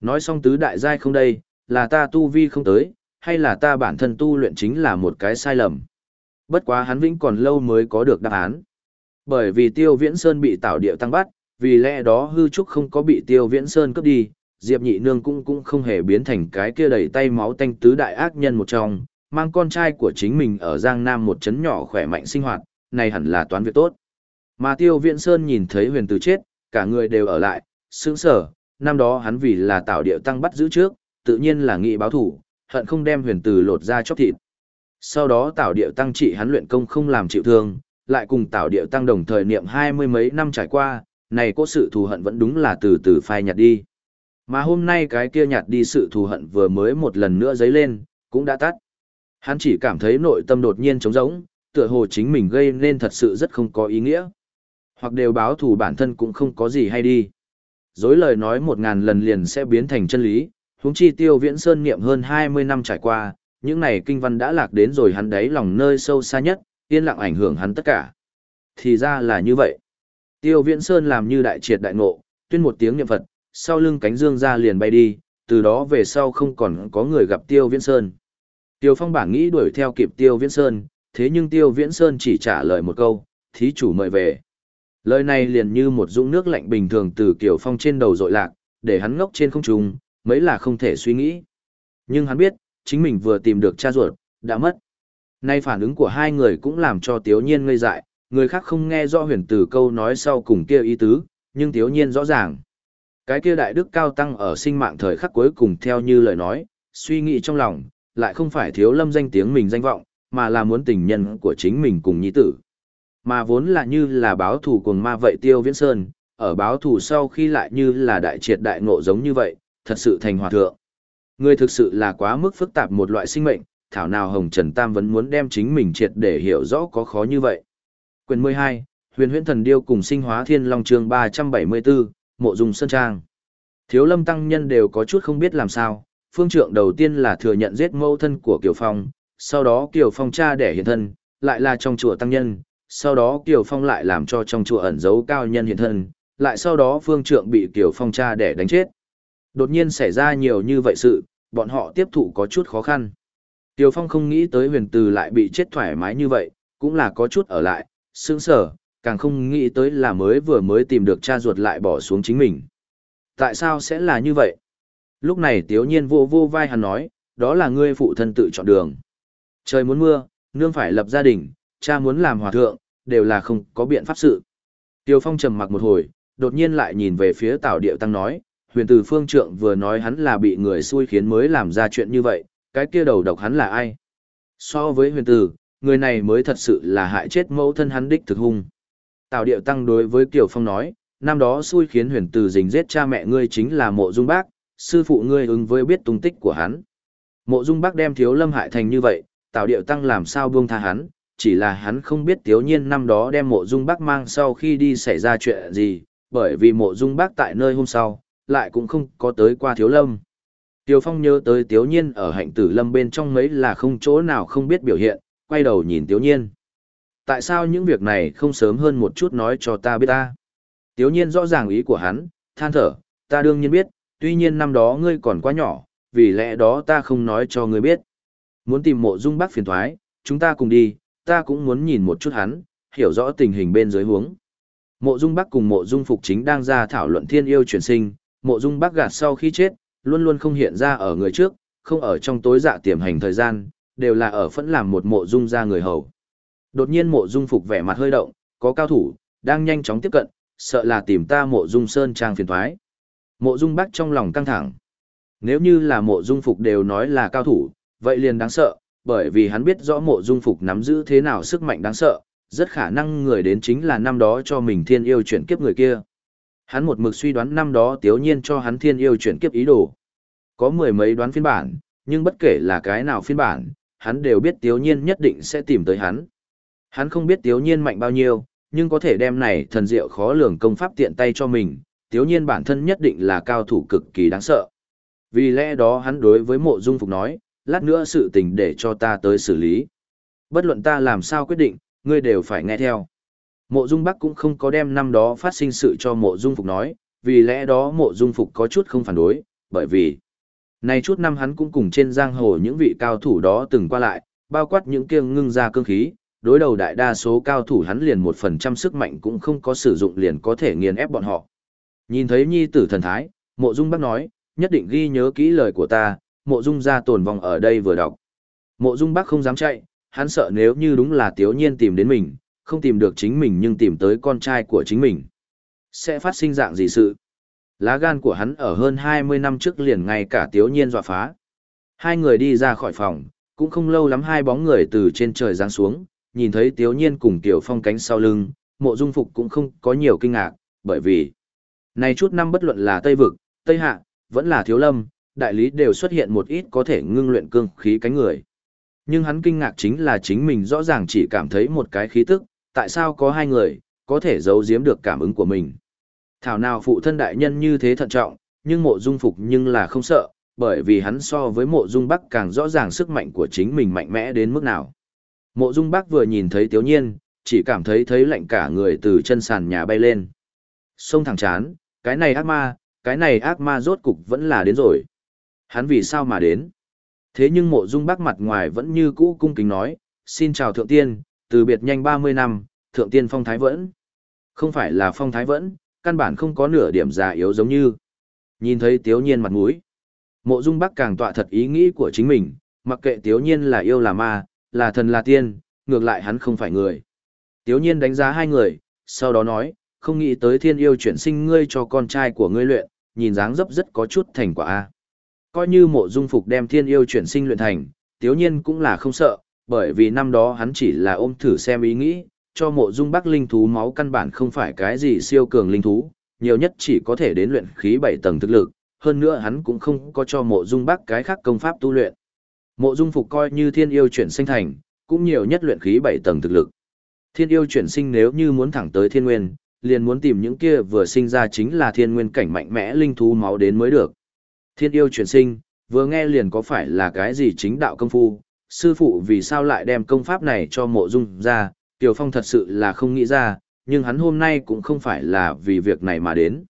Nói xong tứ đại giai không đây, là ta tu vi không tới, hay là ta bản thân tu luyện chính là một cái sai lầm. Bất quá hắn vĩnh còn lâu mới có được đáp án. Bởi vì Tiêu Viễn Sơn bị tạo Điệu tăng bắt, vì lẽ đó hư trúc không có bị Tiêu Viễn Sơn cướp đi, Diệp Nhị Nương cũng cũng không hề biến thành cái kia đầy tay máu tanh tứ đại ác nhân một trong, mang con trai của chính mình ở Giang Nam một trấn nhỏ khỏe mạnh sinh hoạt, này hẳn là toán việc tốt. Mà Tiêu Viễn Sơn nhìn thấy huyền tử chết, cả người đều ở lại, sững sở, năm đó hắn vì là tạo điệu tăng bắt giữ trước, tự nhiên là nghị báo thủ, hận không đem huyền tử lột ra chóc thịt. Sau đó Tảo điệu tăng trị hắn luyện công không làm chịu thương, lại cùng Tảo điệu tăng đồng thời niệm hai mươi mấy năm trải qua, này có sự thù hận vẫn đúng là từ từ phai nhạt đi. Mà hôm nay cái kia nhạt đi sự thù hận vừa mới một lần nữa dấy lên, cũng đã tắt. Hắn chỉ cảm thấy nội tâm đột nhiên trống rỗng, tựa hồ chính mình gây nên thật sự rất không có ý nghĩa. Hoặc đều báo thù bản thân cũng không có gì hay đi. Dối lời nói một ngàn lần liền sẽ biến thành chân lý, huống chi tiêu viễn sơn niệm hơn 20 năm trải qua, những này kinh văn đã lạc đến rồi hắn đáy lòng nơi sâu xa nhất, yên lặng ảnh hưởng hắn tất cả. Thì ra là như vậy. Tiêu viễn sơn làm như đại triệt đại ngộ, tuyên một tiếng niệm Phật, sau lưng cánh dương ra liền bay đi, từ đó về sau không còn có người gặp tiêu viễn sơn. Tiêu phong bản nghĩ đuổi theo kịp tiêu viễn sơn, thế nhưng tiêu viễn sơn chỉ trả lời một câu, thí chủ mời về. Lời này liền như một dũng nước lạnh bình thường từ Kiều Phong trên đầu dội lạc, để hắn ngốc trên không trung, mấy là không thể suy nghĩ. Nhưng hắn biết, chính mình vừa tìm được cha ruột, đã mất. Nay phản ứng của hai người cũng làm cho Tiếu Nhiên ngây dại, người khác không nghe rõ huyền từ câu nói sau cùng kia ý tứ, nhưng Tiếu Nhiên rõ ràng. Cái kia đại đức cao tăng ở sinh mạng thời khắc cuối cùng theo như lời nói, suy nghĩ trong lòng, lại không phải thiếu lâm danh tiếng mình danh vọng, mà là muốn tình nhân của chính mình cùng nhi tử. Mà vốn là như là báo thù cùng ma vậy tiêu viễn sơn, ở báo thù sau khi lại như là đại triệt đại ngộ giống như vậy, thật sự thành hòa thượng. Người thực sự là quá mức phức tạp một loại sinh mệnh, thảo nào Hồng Trần Tam vẫn muốn đem chính mình triệt để hiểu rõ có khó như vậy. Quyền 12, Huyền Huyễn Thần Điêu cùng Sinh Hóa Thiên Long chương 374, Mộ Dung Sơn Trang. Thiếu Lâm tăng nhân đều có chút không biết làm sao, phương trượng đầu tiên là thừa nhận giết mẫu thân của Kiều Phong, sau đó Kiều Phong cha đẻ hiện thân, lại là trong chùa tăng nhân, sau đó Kiều Phong lại làm cho trong chùa ẩn giấu cao nhân hiện thân, lại sau đó phương trượng bị Kiều Phong cha đẻ đánh chết. Đột nhiên xảy ra nhiều như vậy sự, bọn họ tiếp thụ có chút khó khăn. Tiêu Phong không nghĩ tới huyền từ lại bị chết thoải mái như vậy, cũng là có chút ở lại, sướng sở, càng không nghĩ tới là mới vừa mới tìm được cha ruột lại bỏ xuống chính mình. Tại sao sẽ là như vậy? Lúc này tiếu nhiên vô vô vai hắn nói, đó là ngươi phụ thân tự chọn đường. Trời muốn mưa, nương phải lập gia đình, cha muốn làm hòa thượng, đều là không có biện pháp sự. Tiêu Phong trầm mặc một hồi, đột nhiên lại nhìn về phía Tào Điệu Tăng nói, huyền từ phương trượng vừa nói hắn là bị người xui khiến mới làm ra chuyện như vậy, cái kia đầu độc hắn là ai? So với huyền tử, người này mới thật sự là hại chết mẫu thân hắn đích thực hung. Tào Điệu Tăng đối với Kiều Phong nói, năm đó xui khiến huyền tử dình giết cha mẹ ngươi chính là mộ dung bác, sư phụ ngươi ứng với biết tung tích của hắn. Mộ dung bác đem thiếu lâm hại thành như vậy, Tào Điệu Tăng làm sao buông tha hắn, chỉ là hắn không biết tiếu nhiên năm đó đem mộ dung bác mang sau khi đi xảy ra chuyện gì, bởi vì mộ dung bác tại nơi hôm sau, lại cũng không có tới qua thiếu lâm. Tiêu Phong nhớ tới tiếu nhiên ở hạnh tử lâm bên trong mấy là không chỗ nào không biết biểu hiện, quay đầu nhìn tiếu nhiên. Tại sao những việc này không sớm hơn một chút nói cho ta biết ta? Tiếu nhiên rõ ràng ý của hắn, than thở, ta đương nhiên biết, tuy nhiên năm đó ngươi còn quá nhỏ, vì lẽ đó ta không nói cho ngươi biết. Muốn tìm mộ dung bác phiền thoái, chúng ta cùng đi, ta cũng muốn nhìn một chút hắn, hiểu rõ tình hình bên dưới huống. Mộ dung bác cùng mộ dung phục chính đang ra thảo luận thiên yêu chuyển sinh, mộ dung bác gạt sau khi chết, luôn luôn không hiện ra ở người trước, không ở trong tối dạ tiềm hành thời gian, đều là ở phẫn làm một mộ dung ra người hầu. Đột nhiên mộ dung phục vẻ mặt hơi động, có cao thủ, đang nhanh chóng tiếp cận, sợ là tìm ta mộ dung sơn trang phiền thoái. Mộ dung bác trong lòng căng thẳng. Nếu như là mộ dung phục đều nói là cao thủ, vậy liền đáng sợ, bởi vì hắn biết rõ mộ dung phục nắm giữ thế nào sức mạnh đáng sợ, rất khả năng người đến chính là năm đó cho mình thiên yêu chuyển kiếp người kia. Hắn một mực suy đoán năm đó tiếu nhiên cho hắn thiên yêu chuyển kiếp ý đồ. Có mười mấy đoán phiên bản, nhưng bất kể là cái nào phiên bản, hắn đều biết tiếu nhiên nhất định sẽ tìm tới hắn. Hắn không biết tiếu nhiên mạnh bao nhiêu, nhưng có thể đem này thần diệu khó lường công pháp tiện tay cho mình, tiếu nhiên bản thân nhất định là cao thủ cực kỳ đáng sợ. Vì lẽ đó hắn đối với mộ dung phục nói, lát nữa sự tình để cho ta tới xử lý. Bất luận ta làm sao quyết định, ngươi đều phải nghe theo. Mộ Dung Bắc cũng không có đem năm đó phát sinh sự cho Mộ Dung Phục nói, vì lẽ đó Mộ Dung Phục có chút không phản đối, bởi vì này chút năm hắn cũng cùng trên giang hồ những vị cao thủ đó từng qua lại, bao quát những kiêng ngưng ra cương khí, đối đầu đại đa số cao thủ hắn liền một phần trăm sức mạnh cũng không có sử dụng liền có thể nghiền ép bọn họ. Nhìn thấy nhi tử thần thái, Mộ Dung Bắc nói, nhất định ghi nhớ kỹ lời của ta, Mộ Dung gia tồn vong ở đây vừa đọc. Mộ Dung Bắc không dám chạy, hắn sợ nếu như đúng là Tiếu Nhiên tìm đến mình, không tìm được chính mình nhưng tìm tới con trai của chính mình. Sẽ phát sinh dạng gì sự? Lá gan của hắn ở hơn 20 năm trước liền ngay cả Tiếu Nhiên dọa phá. Hai người đi ra khỏi phòng, cũng không lâu lắm hai bóng người từ trên trời giáng xuống, nhìn thấy Tiếu Nhiên cùng Tiểu Phong cánh sau lưng, mộ dung phục cũng không có nhiều kinh ngạc, bởi vì này chút năm bất luận là Tây Vực, Tây Hạ, vẫn là Thiếu Lâm, đại lý đều xuất hiện một ít có thể ngưng luyện cương khí cánh người. Nhưng hắn kinh ngạc chính là chính mình rõ ràng chỉ cảm thấy một cái khí tức, tại sao có hai người, có thể giấu giếm được cảm ứng của mình. Thảo nào phụ thân đại nhân như thế thận trọng, nhưng mộ dung phục nhưng là không sợ, bởi vì hắn so với mộ dung bắc càng rõ ràng sức mạnh của chính mình mạnh mẽ đến mức nào. Mộ dung bắc vừa nhìn thấy tiếu nhiên, chỉ cảm thấy thấy lạnh cả người từ chân sàn nhà bay lên. Sông thẳng chán, cái này ác ma, cái này ác ma rốt cục vẫn là đến rồi. Hắn vì sao mà đến? Thế nhưng mộ dung bắc mặt ngoài vẫn như cũ cung kính nói, xin chào thượng tiên, từ biệt nhanh 30 năm, thượng tiên phong thái vẫn. Không phải là phong thái vẫn, căn bản không có nửa điểm già yếu giống như. Nhìn thấy tiếu nhiên mặt mũi. Mộ dung bắc càng tọa thật ý nghĩ của chính mình, mặc kệ tiếu nhiên là yêu là ma, là thần là tiên, ngược lại hắn không phải người. Tiếu nhiên đánh giá hai người, sau đó nói, không nghĩ tới thiên yêu chuyển sinh ngươi cho con trai của ngươi luyện, nhìn dáng dấp rất có chút thành quả a. Coi như mộ dung phục đem thiên yêu chuyển sinh luyện thành, tiếu nhiên cũng là không sợ, bởi vì năm đó hắn chỉ là ôm thử xem ý nghĩ, cho mộ dung bắc linh thú máu căn bản không phải cái gì siêu cường linh thú, nhiều nhất chỉ có thể đến luyện khí 7 tầng thực lực, hơn nữa hắn cũng không có cho mộ dung bắc cái khác công pháp tu luyện. Mộ dung phục coi như thiên yêu chuyển sinh thành, cũng nhiều nhất luyện khí 7 tầng thực lực. Thiên yêu chuyển sinh nếu như muốn thẳng tới thiên nguyên, liền muốn tìm những kia vừa sinh ra chính là thiên nguyên cảnh mạnh mẽ linh thú máu đến mới được. Thiên yêu chuyển sinh, vừa nghe liền có phải là cái gì chính đạo công phu, sư phụ vì sao lại đem công pháp này cho mộ dung ra, Tiểu Phong thật sự là không nghĩ ra, nhưng hắn hôm nay cũng không phải là vì việc này mà đến.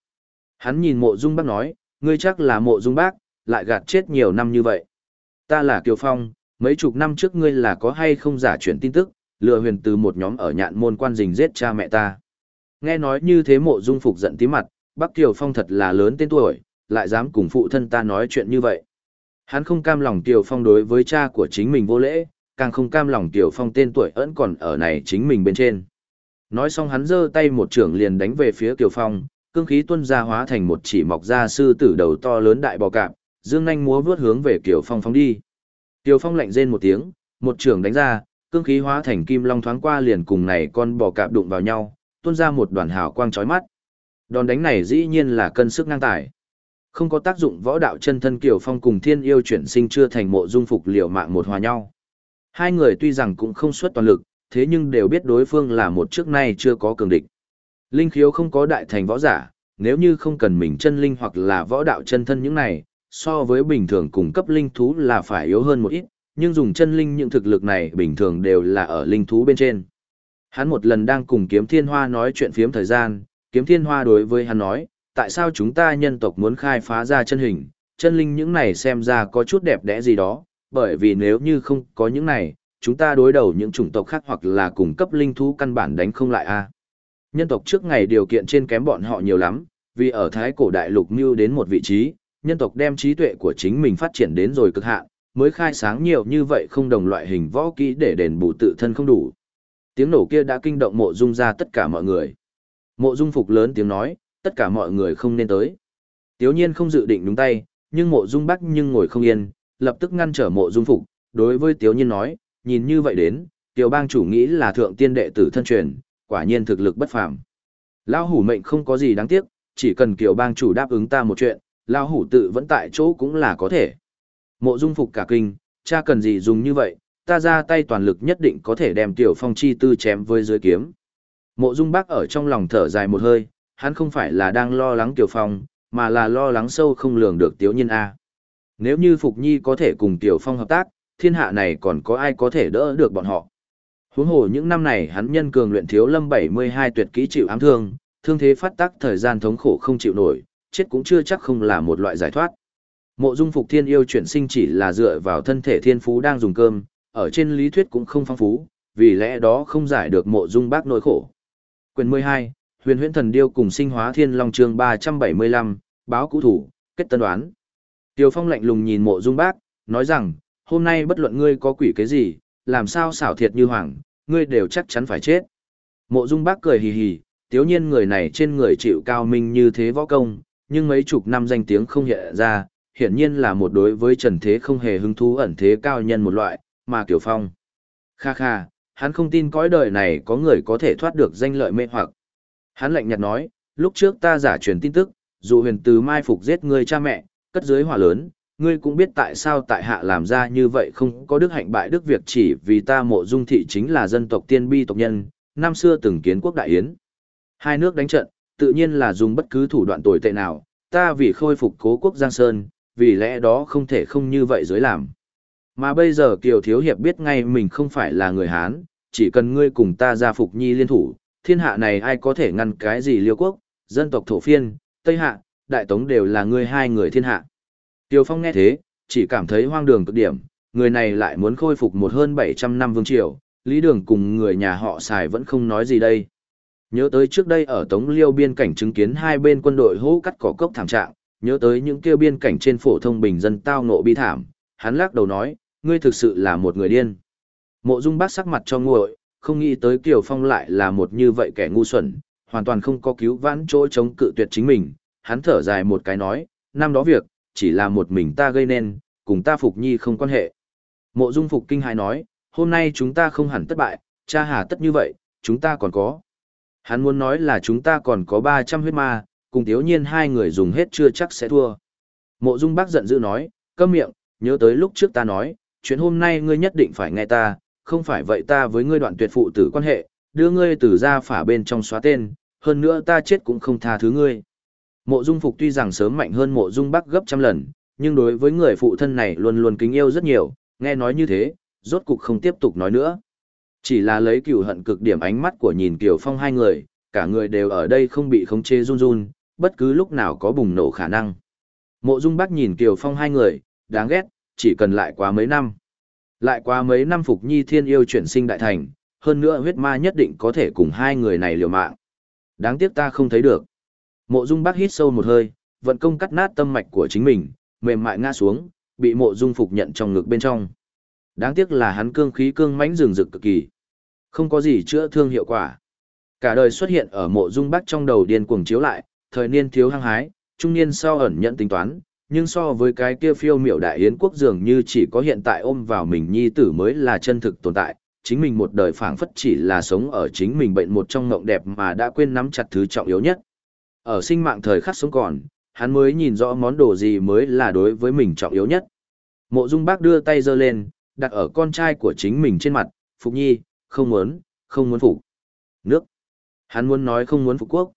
Hắn nhìn mộ dung bác nói, ngươi chắc là mộ dung bác, lại gạt chết nhiều năm như vậy. Ta là Kiều Phong, mấy chục năm trước ngươi là có hay không giả chuyển tin tức, lừa huyền từ một nhóm ở nhạn môn quan rình giết cha mẹ ta. Nghe nói như thế mộ dung phục giận tí mặt, bác Kiều Phong thật là lớn tên tuổi, lại dám cùng phụ thân ta nói chuyện như vậy. Hắn không cam lòng tiểu Phong đối với cha của chính mình vô lễ, càng không cam lòng tiểu Phong tên tuổi ẩn còn ở này chính mình bên trên. Nói xong hắn giơ tay một trưởng liền đánh về phía tiểu Phong, cương khí tuân ra hóa thành một chỉ mọc ra sư tử đầu to lớn đại bò cạp, dương nhanh múa vướt hướng về tiểu Phong phóng đi. tiểu Phong lạnh rên một tiếng, một trưởng đánh ra, cương khí hóa thành kim long thoáng qua liền cùng này con bò cạp đụng vào nhau, tuôn ra một đoàn hào quang chói mắt. Đòn đánh này dĩ nhiên là cân sức ngang tài. Không có tác dụng võ đạo chân thân Kiều Phong cùng Thiên Yêu chuyển sinh chưa thành mộ dung phục liều mạng một hòa nhau. Hai người tuy rằng cũng không xuất toàn lực, thế nhưng đều biết đối phương là một trước nay chưa có cường địch. Linh khiếu không có đại thành võ giả, nếu như không cần mình chân linh hoặc là võ đạo chân thân những này, so với bình thường cung cấp linh thú là phải yếu hơn một ít, nhưng dùng chân linh những thực lực này bình thường đều là ở linh thú bên trên. Hắn một lần đang cùng kiếm thiên hoa nói chuyện phiếm thời gian, kiếm thiên hoa đối với hắn nói, tại sao chúng ta nhân tộc muốn khai phá ra chân hình, chân linh những này xem ra có chút đẹp đẽ gì đó, bởi vì nếu như không có những này, chúng ta đối đầu những chủng tộc khác hoặc là cung cấp linh thú căn bản đánh không lại a. Nhân tộc trước ngày điều kiện trên kém bọn họ nhiều lắm, vì ở thái cổ đại lục mưu đến một vị trí, nhân tộc đem trí tuệ của chính mình phát triển đến rồi cực hạn, mới khai sáng nhiều như vậy không đồng loại hình võ kỹ để đền bù tự thân không đủ. Tiếng nổ kia đã kinh động mộ dung ra tất cả mọi người. Mộ dung phục lớn tiếng nói, tất cả mọi người không nên tới. Tiếu nhiên không dự định đúng tay, nhưng mộ dung bắc nhưng ngồi không yên, lập tức ngăn trở mộ dung phục, đối với tiếu nhiên nói, nhìn như vậy đến, tiểu bang chủ nghĩ là thượng tiên đệ tử thân truyền, quả nhiên thực lực bất phàm. Lão hủ mệnh không có gì đáng tiếc, chỉ cần kiều bang chủ đáp ứng ta một chuyện, lão hủ tự vẫn tại chỗ cũng là có thể. Mộ dung phục cả kinh, cha cần gì dùng như vậy, ta ra tay toàn lực nhất định có thể đem tiểu phong chi tư chém với dưới kiếm. Mộ dung bác ở trong lòng thở dài một hơi, hắn không phải là đang lo lắng tiểu phong, mà là lo lắng sâu không lường được tiểu nhân A. Nếu như Phục Nhi có thể cùng tiểu phong hợp tác, thiên hạ này còn có ai có thể đỡ được bọn họ. Huống hồ những năm này hắn nhân cường luyện thiếu lâm 72 tuyệt kỹ chịu ám thương, thương thế phát tác thời gian thống khổ không chịu nổi, chết cũng chưa chắc không là một loại giải thoát. Mộ Dung Phục Thiên yêu chuyển sinh chỉ là dựa vào thân thể thiên phú đang dùng cơm, ở trên lý thuyết cũng không phong phú, vì lẽ đó không giải được Mộ Dung Bác nỗi khổ. Quyền 12, Huyền Huyễn Thần Điêu cùng Sinh Hóa Thiên Long chương 375, báo cũ thủ, kết tân đoán. Tiêu Phong lạnh lùng nhìn Mộ Dung Bác, nói rằng, hôm nay bất luận ngươi có quỷ cái gì, làm sao xảo thiệt như hoàng, ngươi đều chắc chắn phải chết. Mộ Dung Bác cười hì hì, tiếu nhiên người này trên người chịu cao minh như thế võ công, nhưng mấy chục năm danh tiếng không hiện ra, hiển nhiên là một đối với trần thế không hề hứng thú ẩn thế cao nhân một loại, mà Kiều Phong. Kha kha, hắn không tin cõi đời này có người có thể thoát được danh lợi mê hoặc. Hắn lạnh nhạt nói, lúc trước ta giả truyền tin tức, dù huyền từ mai phục giết ngươi cha mẹ, cất dưới hỏa lớn, ngươi cũng biết tại sao tại hạ làm ra như vậy không có đức hạnh bại đức việc chỉ vì ta mộ dung thị chính là dân tộc tiên bi tộc nhân, năm xưa từng kiến quốc đại yến. Hai nước đánh trận, tự nhiên là dùng bất cứ thủ đoạn tồi tệ nào, ta vì khôi phục cố quốc Giang Sơn, vì lẽ đó không thể không như vậy dưới làm. Mà bây giờ Kiều Thiếu Hiệp biết ngay mình không phải là người Hán, chỉ cần ngươi cùng ta ra phục nhi liên thủ, thiên hạ này ai có thể ngăn cái gì liêu quốc, dân tộc thổ phiên, Tây Hạ, Đại Tống đều là ngươi hai người thiên hạ. Tiêu Phong nghe thế, chỉ cảm thấy hoang đường cực điểm, người này lại muốn khôi phục một hơn 700 năm vương triều, lý đường cùng người nhà họ xài vẫn không nói gì đây. Nhớ tới trước đây ở Tống Liêu biên cảnh chứng kiến hai bên quân đội hô cắt cỏ cốc thảm trạng, nhớ tới những kêu biên cảnh trên phổ thông bình dân tao ngộ bi thảm, hắn lắc đầu nói, ngươi thực sự là một người điên. Mộ Dung Bác sắc mặt cho nguội, không nghĩ tới Kiều Phong lại là một như vậy kẻ ngu xuẩn, hoàn toàn không có cứu vãn chỗ chống cự tuyệt chính mình, hắn thở dài một cái nói, năm đó việc, chỉ là một mình ta gây nên, cùng ta Phục Nhi không quan hệ. Mộ Dung Phục kinh hài nói, hôm nay chúng ta không hẳn thất bại, cha hà tất như vậy, chúng ta còn có. Hắn muốn nói là chúng ta còn có 300 huyết ma, cùng thiếu nhiên hai người dùng hết chưa chắc sẽ thua. Mộ Dung Bác giận dữ nói, câm miệng, nhớ tới lúc trước ta nói, chuyện hôm nay ngươi nhất định phải nghe ta, không phải vậy ta với ngươi đoạn tuyệt phụ tử quan hệ, đưa ngươi từ ra phả bên trong xóa tên, hơn nữa ta chết cũng không tha thứ ngươi. Mộ Dung Phục tuy rằng sớm mạnh hơn Mộ Dung Bắc gấp trăm lần, nhưng đối với người phụ thân này luôn luôn kính yêu rất nhiều, nghe nói như thế, rốt cục không tiếp tục nói nữa. Chỉ là lấy cửu hận cực điểm ánh mắt của nhìn Kiều Phong hai người, cả người đều ở đây không bị khống chế run run, bất cứ lúc nào có bùng nổ khả năng. Mộ Dung Bắc nhìn Kiều Phong hai người, đáng ghét, chỉ cần lại quá mấy năm. Lại qua mấy năm Phục Nhi Thiên yêu chuyển sinh đại thành, hơn nữa huyết ma nhất định có thể cùng hai người này liều mạng. Đáng tiếc ta không thấy được. Mộ Dung Bắc hít sâu một hơi, vận công cắt nát tâm mạch của chính mình, mềm mại ngã xuống, bị Mộ Dung Phục nhận trong ngực bên trong. Đáng tiếc là hắn cương khí cương mãnh rừng rực cực kỳ. Không có gì chữa thương hiệu quả. Cả đời xuất hiện ở Mộ Dung Bắc trong đầu điên cuồng chiếu lại, thời niên thiếu hăng hái, trung niên sau ẩn nhận tính toán, nhưng so với cái kia phiêu miểu đại yến quốc dường như chỉ có hiện tại ôm vào mình nhi tử mới là chân thực tồn tại, chính mình một đời phảng phất chỉ là sống ở chính mình bệnh một trong ngộng đẹp mà đã quên nắm chặt thứ trọng yếu nhất. Ở sinh mạng thời khắc sống còn, hắn mới nhìn rõ món đồ gì mới là đối với mình trọng yếu nhất. Mộ Dung Bác đưa tay giơ lên, đặt ở con trai của chính mình trên mặt, Phục Nhi, không muốn, không muốn phục. Nước. Hắn muốn nói không muốn phục quốc.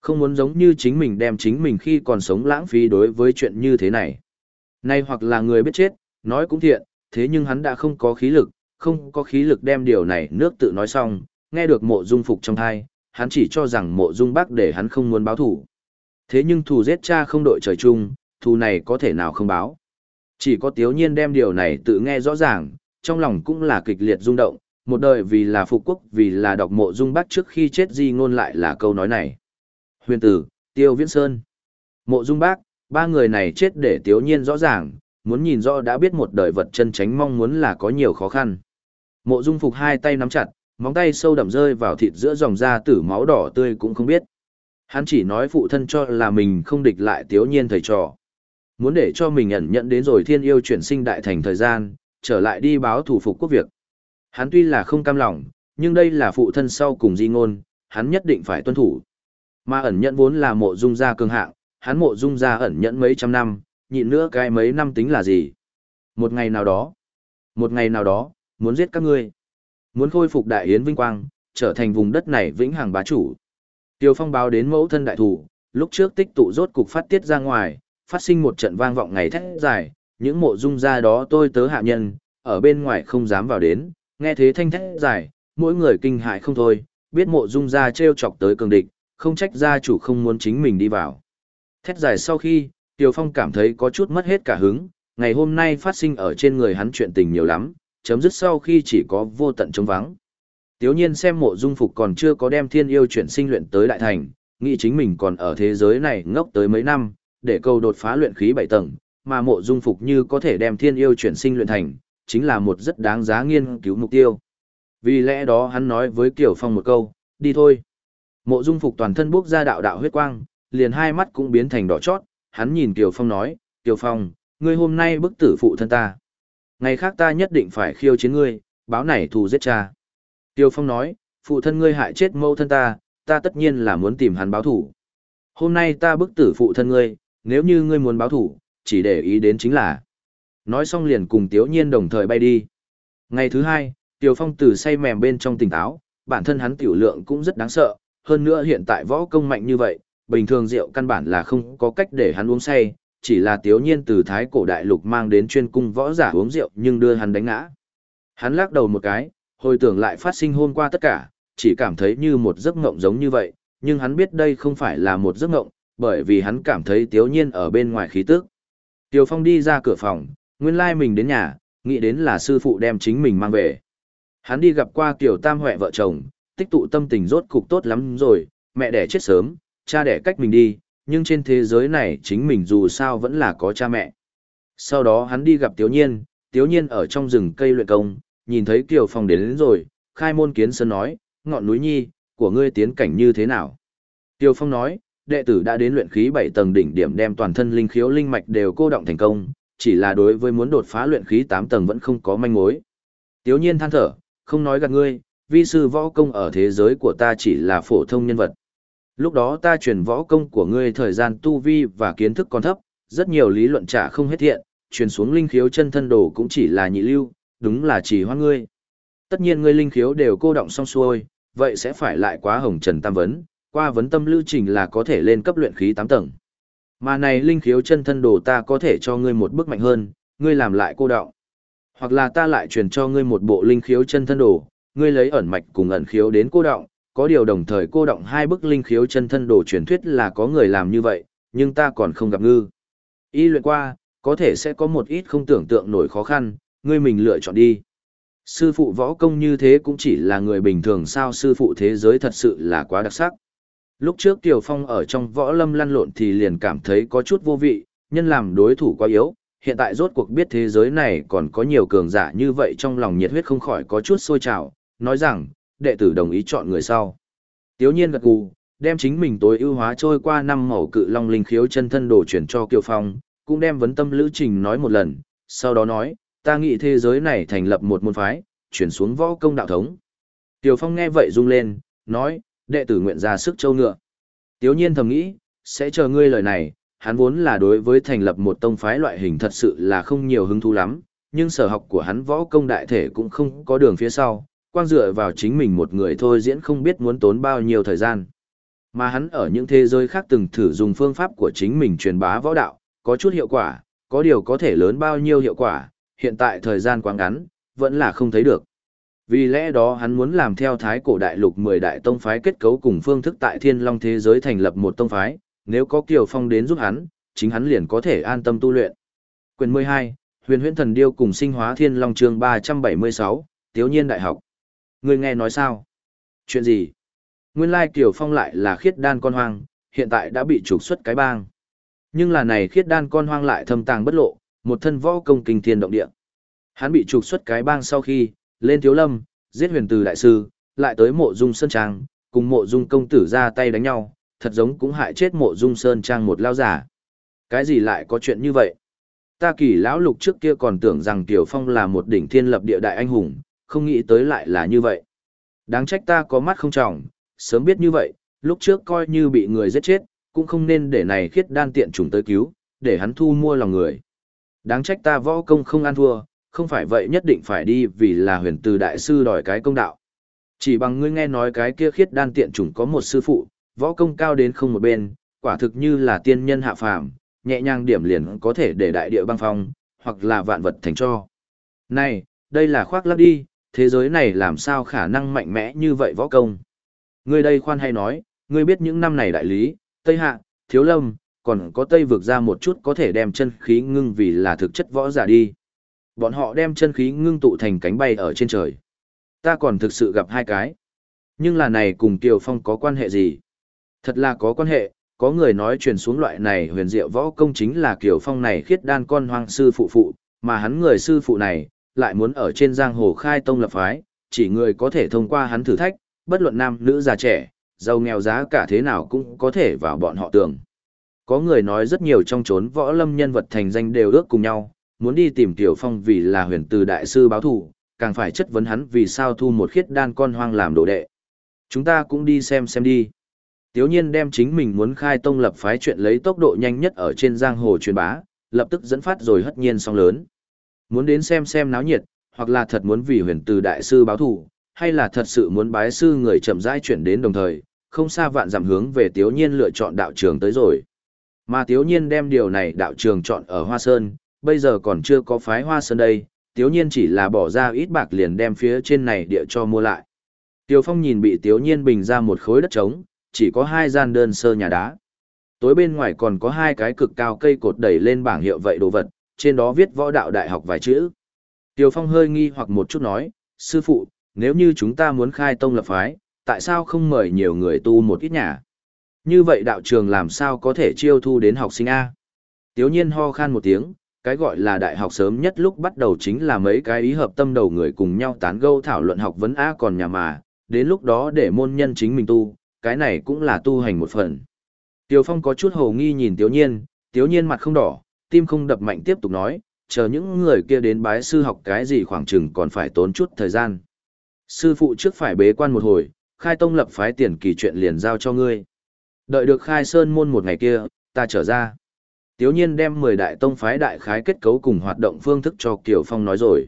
Không muốn giống như chính mình đem chính mình khi còn sống lãng phí đối với chuyện như thế này. Nay hoặc là người biết chết, nói cũng thiện, thế nhưng hắn đã không có khí lực, không có khí lực đem điều này nước tự nói xong, nghe được mộ dung phục trong thai, hắn chỉ cho rằng mộ dung bác để hắn không muốn báo thủ. Thế nhưng thù giết cha không đội trời chung, thù này có thể nào không báo. Chỉ có tiếu nhiên đem điều này tự nghe rõ ràng, trong lòng cũng là kịch liệt rung động, một đời vì là phục quốc vì là đọc mộ dung bác trước khi chết di ngôn lại là câu nói này. Huyền tử, tiêu viễn sơn, mộ dung bác, ba người này chết để tiếu nhiên rõ ràng, muốn nhìn rõ đã biết một đời vật chân tránh mong muốn là có nhiều khó khăn. Mộ dung phục hai tay nắm chặt, móng tay sâu đậm rơi vào thịt giữa dòng da tử máu đỏ tươi cũng không biết. Hắn chỉ nói phụ thân cho là mình không địch lại tiếu nhiên thầy trò. Muốn để cho mình ẩn nhận đến rồi thiên yêu chuyển sinh đại thành thời gian, trở lại đi báo thủ phục quốc việc. Hắn tuy là không cam lòng, nhưng đây là phụ thân sau cùng di ngôn, hắn nhất định phải tuân thủ. Mà ẩn nhận vốn là mộ dung gia cường hạng, hắn mộ dung gia ẩn nhận mấy trăm năm, nhịn nữa cái mấy năm tính là gì. Một ngày nào đó, một ngày nào đó, muốn giết các ngươi. Muốn khôi phục đại yến vinh quang, trở thành vùng đất này vĩnh hằng bá chủ. Tiêu Phong báo đến mẫu thân đại thủ, lúc trước tích tụ rốt cục phát tiết ra ngoài, phát sinh một trận vang vọng ngày thét dài, những mộ dung gia đó tôi tớ hạ nhân, ở bên ngoài không dám vào đến, nghe thế thanh thét dài, mỗi người kinh hại không thôi, biết mộ dung gia treo chọc tới cường địch, không trách gia chủ không muốn chính mình đi vào. Thét dài sau khi, Tiểu Phong cảm thấy có chút mất hết cả hứng, ngày hôm nay phát sinh ở trên người hắn chuyện tình nhiều lắm, chấm dứt sau khi chỉ có vô tận trống vắng. Tiếu nhiên xem mộ dung phục còn chưa có đem thiên yêu chuyển sinh luyện tới đại thành, nghĩ chính mình còn ở thế giới này ngốc tới mấy năm, để cầu đột phá luyện khí bảy tầng, mà mộ dung phục như có thể đem thiên yêu chuyển sinh luyện thành, chính là một rất đáng giá nghiên cứu mục tiêu. Vì lẽ đó hắn nói với Kiều Phong một câu, đi thôi. Mộ dung phục toàn thân bốc ra đạo đạo huyết quang, liền hai mắt cũng biến thành đỏ chót, hắn nhìn Tiểu Phong nói, "Tiểu Phong, ngươi hôm nay bức tử phụ thân ta. Ngày khác ta nhất định phải khiêu chiến ngươi, báo này thù giết cha. Tiêu Phong nói, phụ thân ngươi hại chết mẫu thân ta, ta tất nhiên là muốn tìm hắn báo thù. Hôm nay ta bức tử phụ thân ngươi, nếu như ngươi muốn báo thù, chỉ để ý đến chính là. Nói xong liền cùng Tiếu Nhiên đồng thời bay đi. Ngày thứ hai, Tiêu Phong từ say mềm bên trong tỉnh táo, bản thân hắn tiểu lượng cũng rất đáng sợ, hơn nữa hiện tại võ công mạnh như vậy, bình thường rượu căn bản là không có cách để hắn uống say, chỉ là Tiếu Nhiên từ Thái cổ đại lục mang đến chuyên cung võ giả uống rượu nhưng đưa hắn đánh ngã. Hắn lắc đầu một cái, hồi tưởng lại phát sinh hôm qua tất cả, chỉ cảm thấy như một giấc ngộng giống như vậy, nhưng hắn biết đây không phải là một giấc ngộng, bởi vì hắn cảm thấy tiếu nhiên ở bên ngoài khí tức. Tiêu Phong đi ra cửa phòng, nguyên lai mình đến nhà, nghĩ đến là sư phụ đem chính mình mang về. Hắn đi gặp qua tiểu Tam Huệ vợ chồng, tích tụ tâm tình rốt cục tốt lắm rồi, mẹ đẻ chết sớm, cha đẻ cách mình đi, nhưng trên thế giới này chính mình dù sao vẫn là có cha mẹ. Sau đó hắn đi gặp Tiếu Nhiên, Tiếu Nhiên ở trong rừng cây luyện công, nhìn thấy Kiều Phong đến, đến rồi, khai môn kiến sơn nói, ngọn núi nhi, của ngươi tiến cảnh như thế nào? Kiều Phong nói, đệ tử đã đến luyện khí 7 tầng đỉnh điểm đem toàn thân linh khiếu linh mạch đều cô động thành công, chỉ là đối với muốn đột phá luyện khí 8 tầng vẫn không có manh mối. Tiếu nhiên than thở, không nói gạt ngươi, vi sư võ công ở thế giới của ta chỉ là phổ thông nhân vật. Lúc đó ta truyền võ công của ngươi thời gian tu vi và kiến thức còn thấp, rất nhiều lý luận trả không hết thiện, truyền xuống linh khiếu chân thân đồ cũng chỉ là nhị lưu, đúng là chỉ hoa ngươi. Tất nhiên ngươi linh khiếu đều cô động xong xuôi, vậy sẽ phải lại quá hồng trần tam vấn, qua vấn tâm lưu trình là có thể lên cấp luyện khí 8 tầng. Mà này linh khiếu chân thân đồ ta có thể cho ngươi một bước mạnh hơn, ngươi làm lại cô động. Hoặc là ta lại truyền cho ngươi một bộ linh khiếu chân thân đồ, ngươi lấy ẩn mạch cùng ẩn khiếu đến cô động, có điều đồng thời cô động hai bức linh khiếu chân thân đồ truyền thuyết là có người làm như vậy, nhưng ta còn không gặp ngư. Y luyện qua, có thể sẽ có một ít không tưởng tượng nổi khó khăn, ngươi mình lựa chọn đi. Sư phụ võ công như thế cũng chỉ là người bình thường sao sư phụ thế giới thật sự là quá đặc sắc. Lúc trước Tiểu Phong ở trong võ lâm lăn lộn thì liền cảm thấy có chút vô vị, nhân làm đối thủ quá yếu, hiện tại rốt cuộc biết thế giới này còn có nhiều cường giả như vậy trong lòng nhiệt huyết không khỏi có chút sôi trào, nói rằng, đệ tử đồng ý chọn người sau. Tiếu nhiên gật gù, đem chính mình tối ưu hóa trôi qua năm màu cự long linh khiếu chân thân đồ chuyển cho Kiều Phong, cũng đem vấn tâm lữ trình nói một lần, sau đó nói, ta nghĩ thế giới này thành lập một môn phái, chuyển xuống võ công đạo thống. Tiểu Phong nghe vậy rung lên, nói, đệ tử nguyện ra sức châu ngựa. Tiếu nhiên thầm nghĩ, sẽ chờ ngươi lời này, hắn vốn là đối với thành lập một tông phái loại hình thật sự là không nhiều hứng thú lắm, nhưng sở học của hắn võ công đại thể cũng không có đường phía sau, quang dựa vào chính mình một người thôi diễn không biết muốn tốn bao nhiêu thời gian. Mà hắn ở những thế giới khác từng thử dùng phương pháp của chính mình truyền bá võ đạo, có chút hiệu quả, có điều có thể lớn bao nhiêu hiệu quả, hiện tại thời gian quá ngắn, vẫn là không thấy được. Vì lẽ đó hắn muốn làm theo thái cổ đại lục 10 đại tông phái kết cấu cùng phương thức tại thiên long thế giới thành lập một tông phái, nếu có Kiều Phong đến giúp hắn, chính hắn liền có thể an tâm tu luyện. Quyền 12, Huyền Huyễn Thần Điêu cùng Sinh Hóa Thiên Long chương 376, Tiếu Nhiên Đại học. Người nghe nói sao? Chuyện gì? Nguyên lai Kiều Phong lại là khiết đan con hoang, hiện tại đã bị trục xuất cái bang. Nhưng là này khiết đan con hoang lại thâm tàng bất lộ, một thân võ công kinh thiên động địa. Hắn bị trục xuất cái bang sau khi, lên thiếu lâm, giết huyền từ đại sư, lại tới mộ dung sơn trang, cùng mộ dung công tử ra tay đánh nhau, thật giống cũng hại chết mộ dung sơn trang một lao giả. Cái gì lại có chuyện như vậy? Ta kỳ lão lục trước kia còn tưởng rằng Tiểu Phong là một đỉnh thiên lập địa đại anh hùng, không nghĩ tới lại là như vậy. Đáng trách ta có mắt không trọng, sớm biết như vậy, lúc trước coi như bị người giết chết, cũng không nên để này khiết đan tiện trùng tới cứu, để hắn thu mua lòng người. Đáng trách ta võ công không ăn thua, không phải vậy nhất định phải đi vì là huyền từ đại sư đòi cái công đạo. Chỉ bằng ngươi nghe nói cái kia khiết đan tiện Trùng có một sư phụ, võ công cao đến không một bên, quả thực như là tiên nhân hạ phàm, nhẹ nhàng điểm liền có thể để đại địa băng phong, hoặc là vạn vật thành cho. Này, đây là khoác lắp đi, thế giới này làm sao khả năng mạnh mẽ như vậy võ công. Ngươi đây khoan hay nói, ngươi biết những năm này đại lý, Tây Hạ, Thiếu Lâm, còn có Tây vượt ra một chút có thể đem chân khí ngưng vì là thực chất võ giả đi. Bọn họ đem chân khí ngưng tụ thành cánh bay ở trên trời. Ta còn thực sự gặp hai cái. Nhưng là này cùng Kiều Phong có quan hệ gì? Thật là có quan hệ, có người nói truyền xuống loại này huyền diệu võ công chính là Kiều Phong này khiết đan con hoang sư phụ phụ, mà hắn người sư phụ này, lại muốn ở trên giang hồ khai tông lập phái, chỉ người có thể thông qua hắn thử thách, bất luận nam nữ già trẻ, giàu nghèo giá cả thế nào cũng có thể vào bọn họ tưởng. Có người nói rất nhiều trong chốn võ lâm nhân vật thành danh đều ước cùng nhau, muốn đi tìm Tiểu Phong vì là huyền từ đại sư báo thù, càng phải chất vấn hắn vì sao thu một khiết đan con hoang làm đồ đệ. Chúng ta cũng đi xem xem đi. Tiếu nhiên đem chính mình muốn khai tông lập phái chuyện lấy tốc độ nhanh nhất ở trên giang hồ truyền bá, lập tức dẫn phát rồi hất nhiên song lớn. Muốn đến xem xem náo nhiệt, hoặc là thật muốn vì huyền từ đại sư báo thù, hay là thật sự muốn bái sư người chậm rãi chuyển đến đồng thời, không xa vạn dặm hướng về Tiếu nhiên lựa chọn đạo trường tới rồi. Mà Tiếu nhiên đem điều này đạo trường chọn ở Hoa Sơn, bây giờ còn chưa có phái Hoa Sơn đây, Tiếu nhiên chỉ là bỏ ra ít bạc liền đem phía trên này địa cho mua lại. Tiêu Phong nhìn bị Tiếu nhiên bình ra một khối đất trống, chỉ có hai gian đơn sơ nhà đá. Tối bên ngoài còn có hai cái cực cao cây cột đẩy lên bảng hiệu vậy đồ vật, trên đó viết võ đạo đại học vài chữ. Tiêu Phong hơi nghi hoặc một chút nói, sư phụ, nếu như chúng ta muốn khai tông lập phái, tại sao không mời nhiều người tu một ít nhà? Như vậy đạo trường làm sao có thể chiêu thu đến học sinh A? Tiếu nhiên ho khan một tiếng, cái gọi là đại học sớm nhất lúc bắt đầu chính là mấy cái ý hợp tâm đầu người cùng nhau tán gẫu thảo luận học vấn A còn nhà mà, đến lúc đó để môn nhân chính mình tu, cái này cũng là tu hành một phần. Tiếu Phong có chút hồ nghi nhìn Tiếu Nhiên, Tiếu Nhiên mặt không đỏ, tim không đập mạnh tiếp tục nói, chờ những người kia đến bái sư học cái gì khoảng chừng còn phải tốn chút thời gian. Sư phụ trước phải bế quan một hồi, khai tông lập phái tiền kỳ chuyện liền giao cho ngươi. Đợi được khai sơn môn một ngày kia, ta trở ra. Tiếu nhiên đem 10 đại tông phái đại khái kết cấu cùng hoạt động phương thức cho Kiều Phong nói rồi.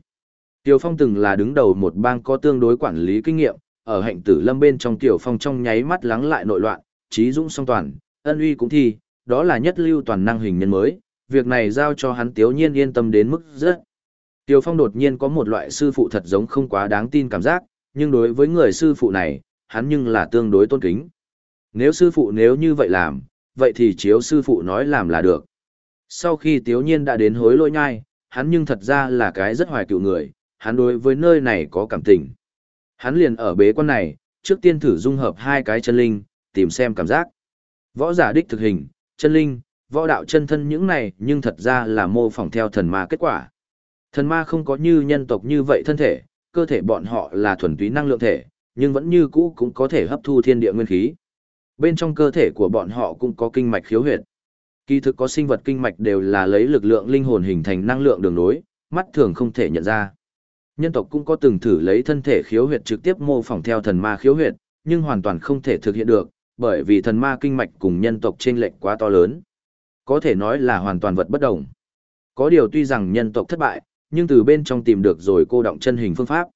Kiều Phong từng là đứng đầu một bang có tương đối quản lý kinh nghiệm, ở hạnh tử lâm bên trong Kiều Phong trong nháy mắt lắng lại nội loạn, trí dũng song toàn, ân uy cũng thi, đó là nhất lưu toàn năng hình nhân mới, việc này giao cho hắn Tiếu nhiên yên tâm đến mức rất. Kiều Phong đột nhiên có một loại sư phụ thật giống không quá đáng tin cảm giác, nhưng đối với người sư phụ này, hắn nhưng là tương đối tôn kính. Nếu sư phụ nếu như vậy làm, vậy thì chiếu sư phụ nói làm là được. Sau khi Tiếu Nhiên đã đến hối lỗi nhai, hắn nhưng thật ra là cái rất hoài cựu người, hắn đối với nơi này có cảm tình. Hắn liền ở bế quan này, trước tiên thử dung hợp hai cái chân linh, tìm xem cảm giác. Võ giả đích thực hình, chân linh, võ đạo chân thân những này nhưng thật ra là mô phỏng theo thần ma kết quả. Thần ma không có như nhân tộc như vậy thân thể, cơ thể bọn họ là thuần túy năng lượng thể, nhưng vẫn như cũ cũng có thể hấp thu thiên địa nguyên khí. Bên trong cơ thể của bọn họ cũng có kinh mạch khiếu huyệt. Kỳ thực có sinh vật kinh mạch đều là lấy lực lượng linh hồn hình thành năng lượng đường nối, mắt thường không thể nhận ra. Nhân tộc cũng có từng thử lấy thân thể khiếu huyệt trực tiếp mô phỏng theo thần ma khiếu huyệt, nhưng hoàn toàn không thể thực hiện được, bởi vì thần ma kinh mạch cùng nhân tộc chênh lệch quá to lớn. Có thể nói là hoàn toàn vật bất đồng. Có điều tuy rằng nhân tộc thất bại, nhưng từ bên trong tìm được rồi cô động chân hình phương pháp.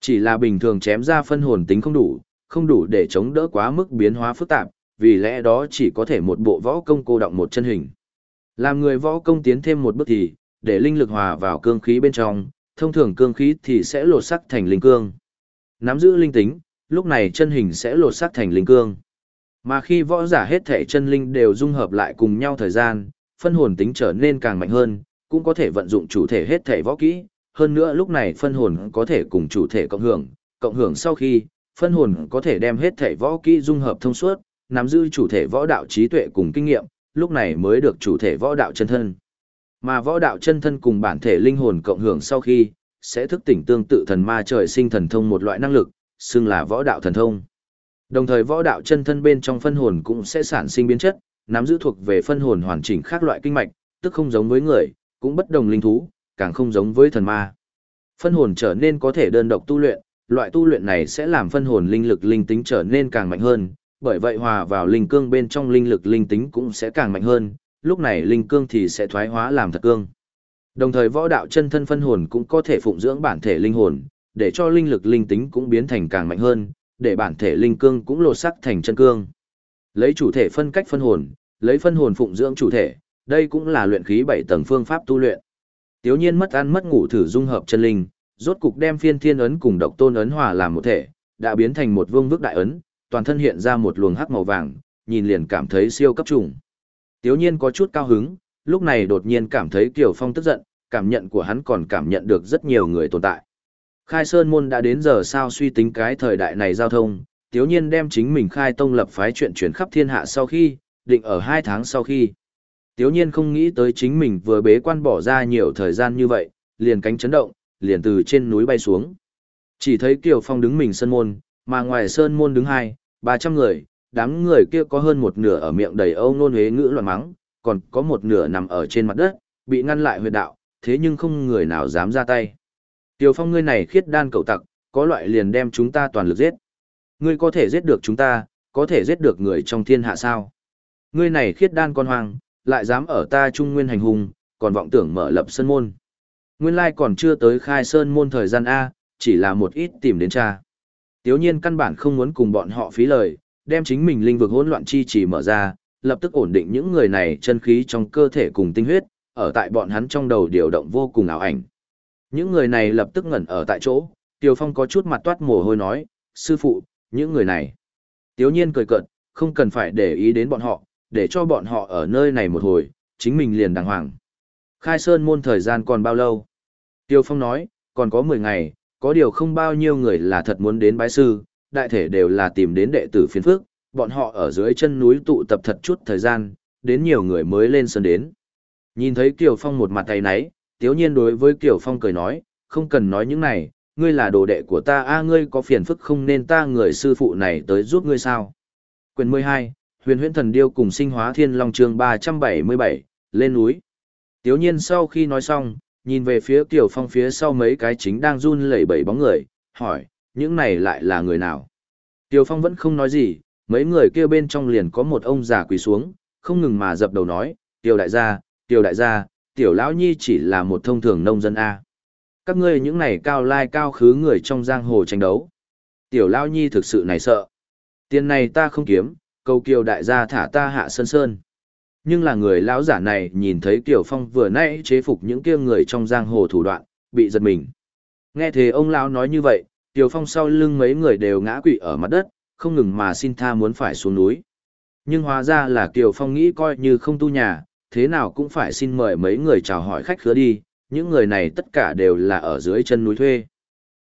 Chỉ là bình thường chém ra phân hồn tính không đủ, không đủ để chống đỡ quá mức biến hóa phức tạp, vì lẽ đó chỉ có thể một bộ võ công cô động một chân hình. Làm người võ công tiến thêm một bước thì, để linh lực hòa vào cương khí bên trong, thông thường cương khí thì sẽ lột sắc thành linh cương. Nắm giữ linh tính, lúc này chân hình sẽ lột sắc thành linh cương. Mà khi võ giả hết thể chân linh đều dung hợp lại cùng nhau thời gian, phân hồn tính trở nên càng mạnh hơn, cũng có thể vận dụng chủ thể hết thể võ kỹ, hơn nữa lúc này phân hồn có thể cùng chủ thể cộng hưởng, cộng hưởng sau khi, phân hồn có thể đem hết thể võ kỹ dung hợp thông suốt, nắm giữ chủ thể võ đạo trí tuệ cùng kinh nghiệm, lúc này mới được chủ thể võ đạo chân thân. Mà võ đạo chân thân cùng bản thể linh hồn cộng hưởng sau khi, sẽ thức tỉnh tương tự thần ma trời sinh thần thông một loại năng lực, xưng là võ đạo thần thông. Đồng thời võ đạo chân thân bên trong phân hồn cũng sẽ sản sinh biến chất, nắm giữ thuộc về phân hồn hoàn chỉnh khác loại kinh mạch, tức không giống với người, cũng bất đồng linh thú, càng không giống với thần ma. Phân hồn trở nên có thể đơn độc tu luyện, loại tu luyện này sẽ làm phân hồn linh lực linh tính trở nên càng mạnh hơn, bởi vậy hòa vào linh cương bên trong linh lực linh tính cũng sẽ càng mạnh hơn, lúc này linh cương thì sẽ thoái hóa làm thật cương. Đồng thời võ đạo chân thân phân hồn cũng có thể phụng dưỡng bản thể linh hồn, để cho linh lực linh tính cũng biến thành càng mạnh hơn, để bản thể linh cương cũng lột sắc thành chân cương. Lấy chủ thể phân cách phân hồn, lấy phân hồn phụng dưỡng chủ thể, đây cũng là luyện khí bảy tầng phương pháp tu luyện. Tiếu nhiên mất ăn mất ngủ thử dung hợp chân linh, rốt cục đem phiên thiên ấn cùng độc tôn ấn hòa làm một thể, đã biến thành một vương vức đại ấn, toàn thân hiện ra một luồng hắc màu vàng, nhìn liền cảm thấy siêu cấp trùng. Tiếu nhiên có chút cao hứng, lúc này đột nhiên cảm thấy Kiều Phong tức giận, cảm nhận của hắn còn cảm nhận được rất nhiều người tồn tại. Khai Sơn Môn đã đến giờ sao suy tính cái thời đại này giao thông, tiếu nhiên đem chính mình khai tông lập phái chuyện chuyển khắp thiên hạ sau khi, định ở hai tháng sau khi. Tiếu nhiên không nghĩ tới chính mình vừa bế quan bỏ ra nhiều thời gian như vậy, liền cánh chấn động, liền từ trên núi bay xuống. Chỉ thấy Kiều Phong đứng mình Sơn môn, mà ngoài sơn môn đứng hai, ba trăm người, đám người kia có hơn một nửa ở miệng đầy âu nôn huế ngữ loạn mắng, còn có một nửa nằm ở trên mặt đất, bị ngăn lại huyệt đạo, thế nhưng không người nào dám ra tay. Tiểu phong ngươi này khiết đan cậu tặc, có loại liền đem chúng ta toàn lực giết. Ngươi có thể giết được chúng ta, có thể giết được người trong thiên hạ sao. Ngươi này khiết đan con hoang, lại dám ở ta trung nguyên hành hùng, còn vọng tưởng mở lập sơn môn. Nguyên lai còn chưa tới khai sơn môn thời gian A, chỉ là một ít tìm đến cha. Tiếu nhiên căn bản không muốn cùng bọn họ phí lời, đem chính mình linh vực hỗn loạn chi chỉ mở ra, lập tức ổn định những người này chân khí trong cơ thể cùng tinh huyết, ở tại bọn hắn trong đầu điều động vô cùng ảo ảnh. Những người này lập tức ngẩn ở tại chỗ, Tiêu Phong có chút mặt toát mồ hôi nói, sư phụ, những người này. Tiếu nhiên cười cợt, không cần phải để ý đến bọn họ, để cho bọn họ ở nơi này một hồi, chính mình liền đàng hoàng. Khai Sơn môn thời gian còn bao lâu? Tiêu Phong nói, còn có 10 ngày, có điều không bao nhiêu người là thật muốn đến bái sư, đại thể đều là tìm đến đệ tử phiền phước, bọn họ ở dưới chân núi tụ tập thật chút thời gian, đến nhiều người mới lên sơn đến. Nhìn thấy Tiêu Phong một mặt tay náy, tiếu nhiên đối với Kiều Phong cười nói, không cần nói những này, ngươi là đồ đệ của ta a ngươi có phiền phức không nên ta người sư phụ này tới giúp ngươi sao. Quyền 12, huyền huyễn thần điêu cùng sinh hóa thiên long chương 377, lên núi. Tiếu nhiên sau khi nói xong, nhìn về phía Kiều Phong phía sau mấy cái chính đang run lẩy bẩy bóng người, hỏi, những này lại là người nào? Kiều Phong vẫn không nói gì, mấy người kia bên trong liền có một ông già quỳ xuống, không ngừng mà dập đầu nói, Tiểu đại gia, Tiểu đại gia, Tiểu lão nhi chỉ là một thông thường nông dân A. Các ngươi những này cao lai cao khứ người trong giang hồ tranh đấu. Tiểu lão nhi thực sự này sợ. Tiền này ta không kiếm, cầu kiều đại gia thả ta hạ sơn sơn nhưng là người lão giả này nhìn thấy Tiểu Phong vừa nãy chế phục những kia người trong giang hồ thủ đoạn, bị giật mình. Nghe thế ông lão nói như vậy, Tiểu Phong sau lưng mấy người đều ngã quỵ ở mặt đất, không ngừng mà xin tha muốn phải xuống núi. Nhưng hóa ra là Tiểu Phong nghĩ coi như không tu nhà, thế nào cũng phải xin mời mấy người chào hỏi khách khứa đi, những người này tất cả đều là ở dưới chân núi thuê.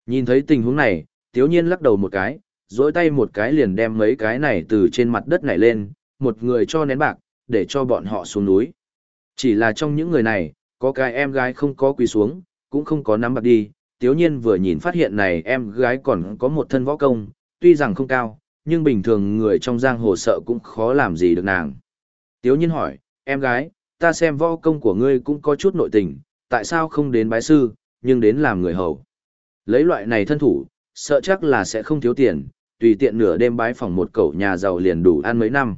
Nhìn thấy tình huống này, Tiếu Nhiên lắc đầu một cái, dối tay một cái liền đem mấy cái này từ trên mặt đất này lên, một người cho nén bạc, để cho bọn họ xuống núi. Chỉ là trong những người này, có cái em gái không có quỳ xuống, cũng không có nắm bạc đi, tiếu nhiên vừa nhìn phát hiện này em gái còn có một thân võ công, tuy rằng không cao, nhưng bình thường người trong giang hồ sợ cũng khó làm gì được nàng. Tiếu nhiên hỏi, em gái, ta xem võ công của ngươi cũng có chút nội tình, tại sao không đến bái sư, nhưng đến làm người hầu. Lấy loại này thân thủ, sợ chắc là sẽ không thiếu tiền, tùy tiện nửa đêm bái phòng một cậu nhà giàu liền đủ ăn mấy năm.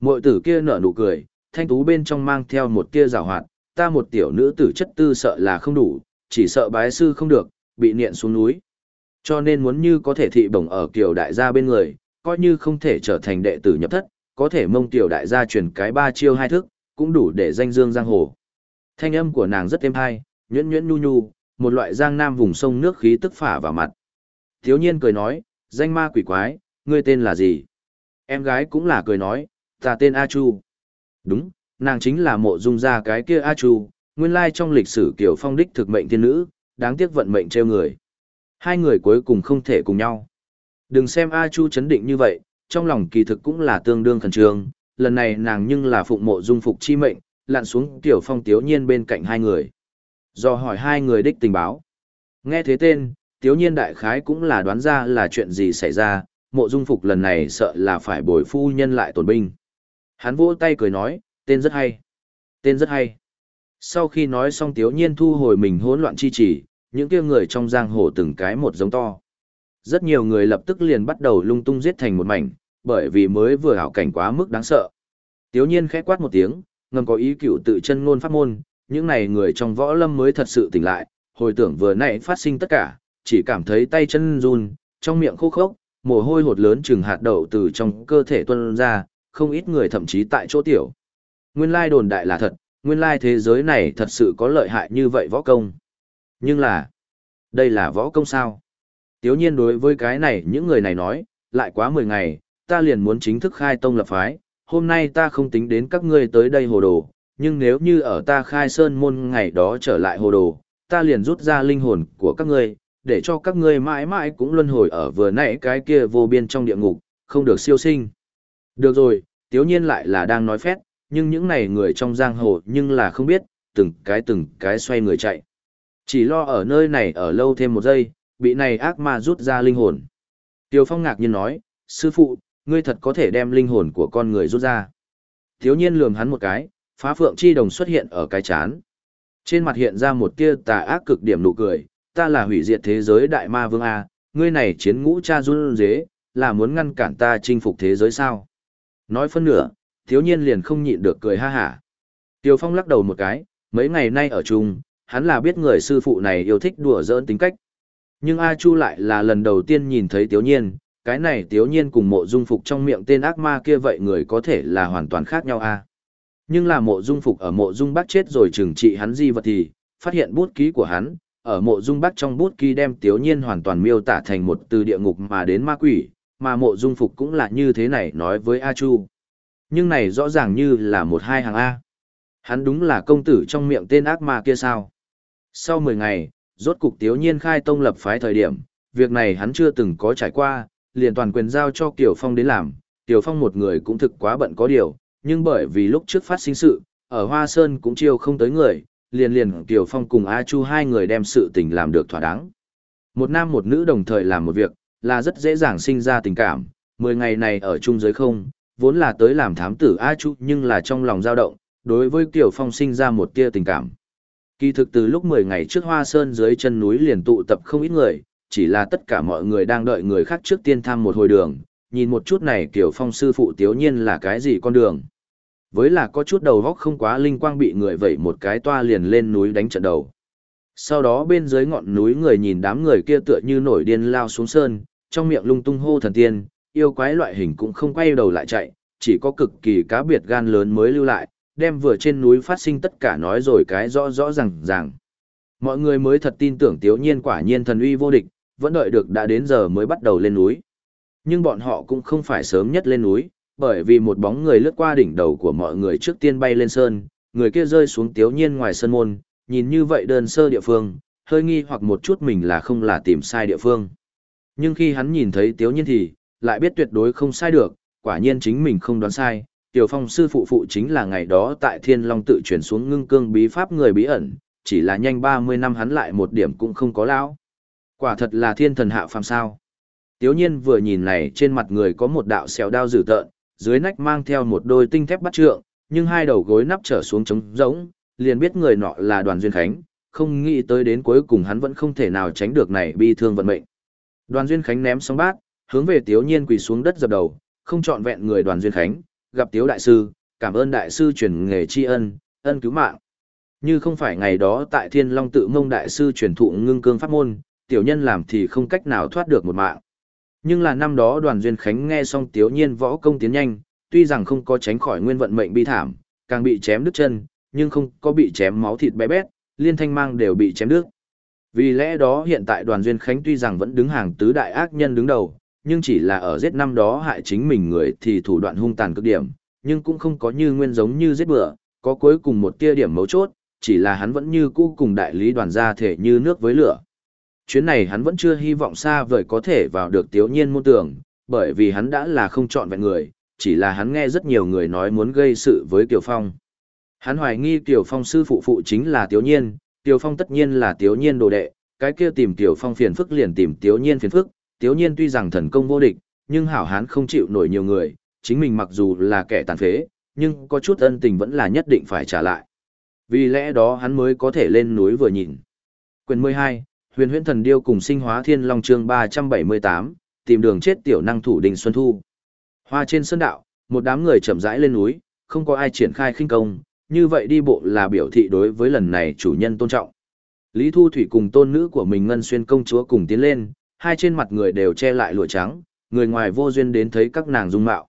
Mội tử kia nở nụ cười, thanh tú bên trong mang theo một tia rào hoạt, ta một tiểu nữ tử chất tư sợ là không đủ, chỉ sợ bái sư không được, bị niện xuống núi. Cho nên muốn như có thể thị bổng ở kiểu đại gia bên người, coi như không thể trở thành đệ tử nhập thất, có thể mông tiểu đại gia truyền cái ba chiêu hai thức, cũng đủ để danh dương giang hồ. Thanh âm của nàng rất êm hay, nhuyễn nhuyễn nhu nhu, một loại giang nam vùng sông nước khí tức phả vào mặt. Thiếu nhiên cười nói, danh ma quỷ quái, ngươi tên là gì? Em gái cũng là cười nói, ta tên A Chu. Đúng, nàng chính là mộ dung gia cái kia A Chu, nguyên lai trong lịch sử kiểu phong đích thực mệnh thiên nữ, đáng tiếc vận mệnh treo người. Hai người cuối cùng không thể cùng nhau. Đừng xem A Chu chấn định như vậy, trong lòng kỳ thực cũng là tương đương khẩn trương, lần này nàng nhưng là phụng mộ dung phục chi mệnh, lặn xuống tiểu phong tiếu nhiên bên cạnh hai người. Do hỏi hai người đích tình báo. Nghe thế tên, tiếu nhiên đại khái cũng là đoán ra là chuyện gì xảy ra, mộ dung phục lần này sợ là phải bồi phu nhân lại tổn binh. Hắn vỗ tay cười nói, tên rất hay. Tên rất hay. Sau khi nói xong tiếu nhiên thu hồi mình hỗn loạn chi chỉ, những kia người trong giang hồ từng cái một giống to. Rất nhiều người lập tức liền bắt đầu lung tung giết thành một mảnh, bởi vì mới vừa hảo cảnh quá mức đáng sợ. Tiếu nhiên khẽ quát một tiếng, ngầm có ý cựu tự chân ngôn pháp môn, những này người trong võ lâm mới thật sự tỉnh lại, hồi tưởng vừa nãy phát sinh tất cả, chỉ cảm thấy tay chân run, trong miệng khô khốc, mồ hôi hột lớn chừng hạt đậu từ trong cơ thể tuôn ra, không ít người thậm chí tại chỗ tiểu. Nguyên lai đồn đại là thật, nguyên lai thế giới này thật sự có lợi hại như vậy võ công. Nhưng là, đây là võ công sao? Tiếu nhiên đối với cái này những người này nói, lại quá 10 ngày, ta liền muốn chính thức khai tông lập phái, hôm nay ta không tính đến các ngươi tới đây hồ đồ, nhưng nếu như ở ta khai sơn môn ngày đó trở lại hồ đồ, ta liền rút ra linh hồn của các ngươi, để cho các ngươi mãi mãi cũng luân hồi ở vừa nãy cái kia vô biên trong địa ngục, không được siêu sinh. Được rồi, tiếu nhiên lại là đang nói phét, nhưng những này người trong giang hồ nhưng là không biết, từng cái từng cái xoay người chạy. Chỉ lo ở nơi này ở lâu thêm một giây, bị này ác ma rút ra linh hồn. Tiêu Phong ngạc nhiên nói, sư phụ, ngươi thật có thể đem linh hồn của con người rút ra. Thiếu nhiên lườm hắn một cái, phá phượng chi đồng xuất hiện ở cái chán. Trên mặt hiện ra một tia tà ác cực điểm nụ cười, ta là hủy diệt thế giới đại ma vương A, ngươi này chiến ngũ cha run dế, là muốn ngăn cản ta chinh phục thế giới sao. Nói phân nửa, thiếu nhiên liền không nhịn được cười ha hả. Tiêu Phong lắc đầu một cái, mấy ngày nay ở chung, hắn là biết người sư phụ này yêu thích đùa giỡn tính cách. Nhưng A Chu lại là lần đầu tiên nhìn thấy Tiếu Nhiên, cái này Tiếu Nhiên cùng mộ dung phục trong miệng tên ác ma kia vậy người có thể là hoàn toàn khác nhau a Nhưng là mộ dung phục ở mộ dung bác chết rồi trừng trị hắn di vật thì, phát hiện bút ký của hắn, ở mộ dung bác trong bút ký đem Tiếu Nhiên hoàn toàn miêu tả thành một từ địa ngục mà đến ma quỷ, mà mộ dung phục cũng là như thế này nói với A Chu. Nhưng này rõ ràng như là một hai hàng A. Hắn đúng là công tử trong miệng tên ác ma kia sao? Sau 10 ngày, rốt cục Tiếu Nhiên khai tông lập phái thời điểm, việc này hắn chưa từng có trải qua, liền toàn quyền giao cho Kiều Phong đến làm, Kiều Phong một người cũng thực quá bận có điều, nhưng bởi vì lúc trước phát sinh sự, ở Hoa Sơn cũng chiêu không tới người, liền liền Kiều Phong cùng A Chu hai người đem sự tình làm được thỏa đáng. Một nam một nữ đồng thời làm một việc, là rất dễ dàng sinh ra tình cảm, mười ngày này ở chung giới không, vốn là tới làm thám tử A Chu nhưng là trong lòng dao động, đối với Kiều Phong sinh ra một tia tình cảm. Kỳ thực từ lúc 10 ngày trước Hoa Sơn dưới chân núi liền tụ tập không ít người, chỉ là tất cả mọi người đang đợi người khác trước tiên thăm một hồi đường, nhìn một chút này kiểu phong sư phụ tiếu nhiên là cái gì con đường. Với là có chút đầu góc không quá linh quang bị người vẩy một cái toa liền lên núi đánh trận đầu. Sau đó bên dưới ngọn núi người nhìn đám người kia tựa như nổi điên lao xuống sơn, trong miệng lung tung hô thần tiên, yêu quái loại hình cũng không quay đầu lại chạy, chỉ có cực kỳ cá biệt gan lớn mới lưu lại, đem vừa trên núi phát sinh tất cả nói rồi cái rõ rõ ràng ràng. Mọi người mới thật tin tưởng Tiếu Nhiên quả nhiên thần uy vô địch, vẫn đợi được đã đến giờ mới bắt đầu lên núi. Nhưng bọn họ cũng không phải sớm nhất lên núi, bởi vì một bóng người lướt qua đỉnh đầu của mọi người trước tiên bay lên sơn, người kia rơi xuống Tiếu Nhiên ngoài sân môn, nhìn như vậy đơn sơ địa phương, hơi nghi hoặc một chút mình là không là tìm sai địa phương. Nhưng khi hắn nhìn thấy Tiếu Nhiên thì, lại biết tuyệt đối không sai được, quả nhiên chính mình không đoán sai, Tiểu Phong sư phụ phụ chính là ngày đó tại Thiên Long tự chuyển xuống ngưng cương bí pháp người bí ẩn, chỉ là nhanh 30 năm hắn lại một điểm cũng không có lão. Quả thật là thiên thần hạ phàm sao. Tiếu nhiên vừa nhìn này trên mặt người có một đạo xèo đao dữ tợn, dưới nách mang theo một đôi tinh thép bắt trượng, nhưng hai đầu gối nắp trở xuống trống rỗng, liền biết người nọ là đoàn duyên khánh, không nghĩ tới đến cuối cùng hắn vẫn không thể nào tránh được này bi thương vận mệnh. Đoàn duyên khánh ném xong bát, hướng về Tiếu Nhiên quỳ xuống đất dập đầu, không chọn vẹn người đoàn duyên khánh, gặp Tiếu đại sư, cảm ơn đại sư truyền nghề tri ân, ân cứu mạng. Như không phải ngày đó tại Thiên Long tự mông đại sư truyền thụ ngưng cương pháp môn, tiểu nhân làm thì không cách nào thoát được một mạng. Nhưng là năm đó đoàn duyên khánh nghe xong Tiếu Nhiên võ công tiến nhanh, tuy rằng không có tránh khỏi nguyên vận mệnh bi thảm, càng bị chém đứt chân, nhưng không có bị chém máu thịt bé bét, liên thanh mang đều bị chém đứt. Vì lẽ đó hiện tại đoàn duyên khánh tuy rằng vẫn đứng hàng tứ đại ác nhân đứng đầu, nhưng chỉ là ở giết năm đó hại chính mình người thì thủ đoạn hung tàn cực điểm, nhưng cũng không có như nguyên giống như giết bữa, có cuối cùng một tia điểm mấu chốt, chỉ là hắn vẫn như cũ cùng đại lý đoàn gia thể như nước với lửa. Chuyến này hắn vẫn chưa hy vọng xa vời có thể vào được tiếu nhiên môn tưởng, bởi vì hắn đã là không chọn vẹn người, chỉ là hắn nghe rất nhiều người nói muốn gây sự với Tiểu Phong. Hắn hoài nghi Tiểu Phong sư phụ phụ chính là Tiểu nhiên, Tiểu Phong tất nhiên là Tiểu nhiên đồ đệ, cái kia tìm Tiểu Phong phiền phức liền tìm Tiểu nhiên phiền phức, Tiểu nhiên tuy rằng thần công vô địch, nhưng hảo hán không chịu nổi nhiều người, chính mình mặc dù là kẻ tàn phế, nhưng có chút ân tình vẫn là nhất định phải trả lại. Vì lẽ đó hắn mới có thể lên núi vừa nhìn. Quyền 12, huyền huyễn thần điêu cùng sinh hóa thiên long chương 378, tìm đường chết tiểu năng thủ đình Xuân Thu. Hoa trên sơn đạo, một đám người chậm rãi lên núi, không có ai triển khai khinh công, như vậy đi bộ là biểu thị đối với lần này chủ nhân tôn trọng. Lý Thu Thủy cùng tôn nữ của mình Ngân Xuyên công chúa cùng tiến lên, hai trên mặt người đều che lại lụa trắng, người ngoài vô duyên đến thấy các nàng dung mạo.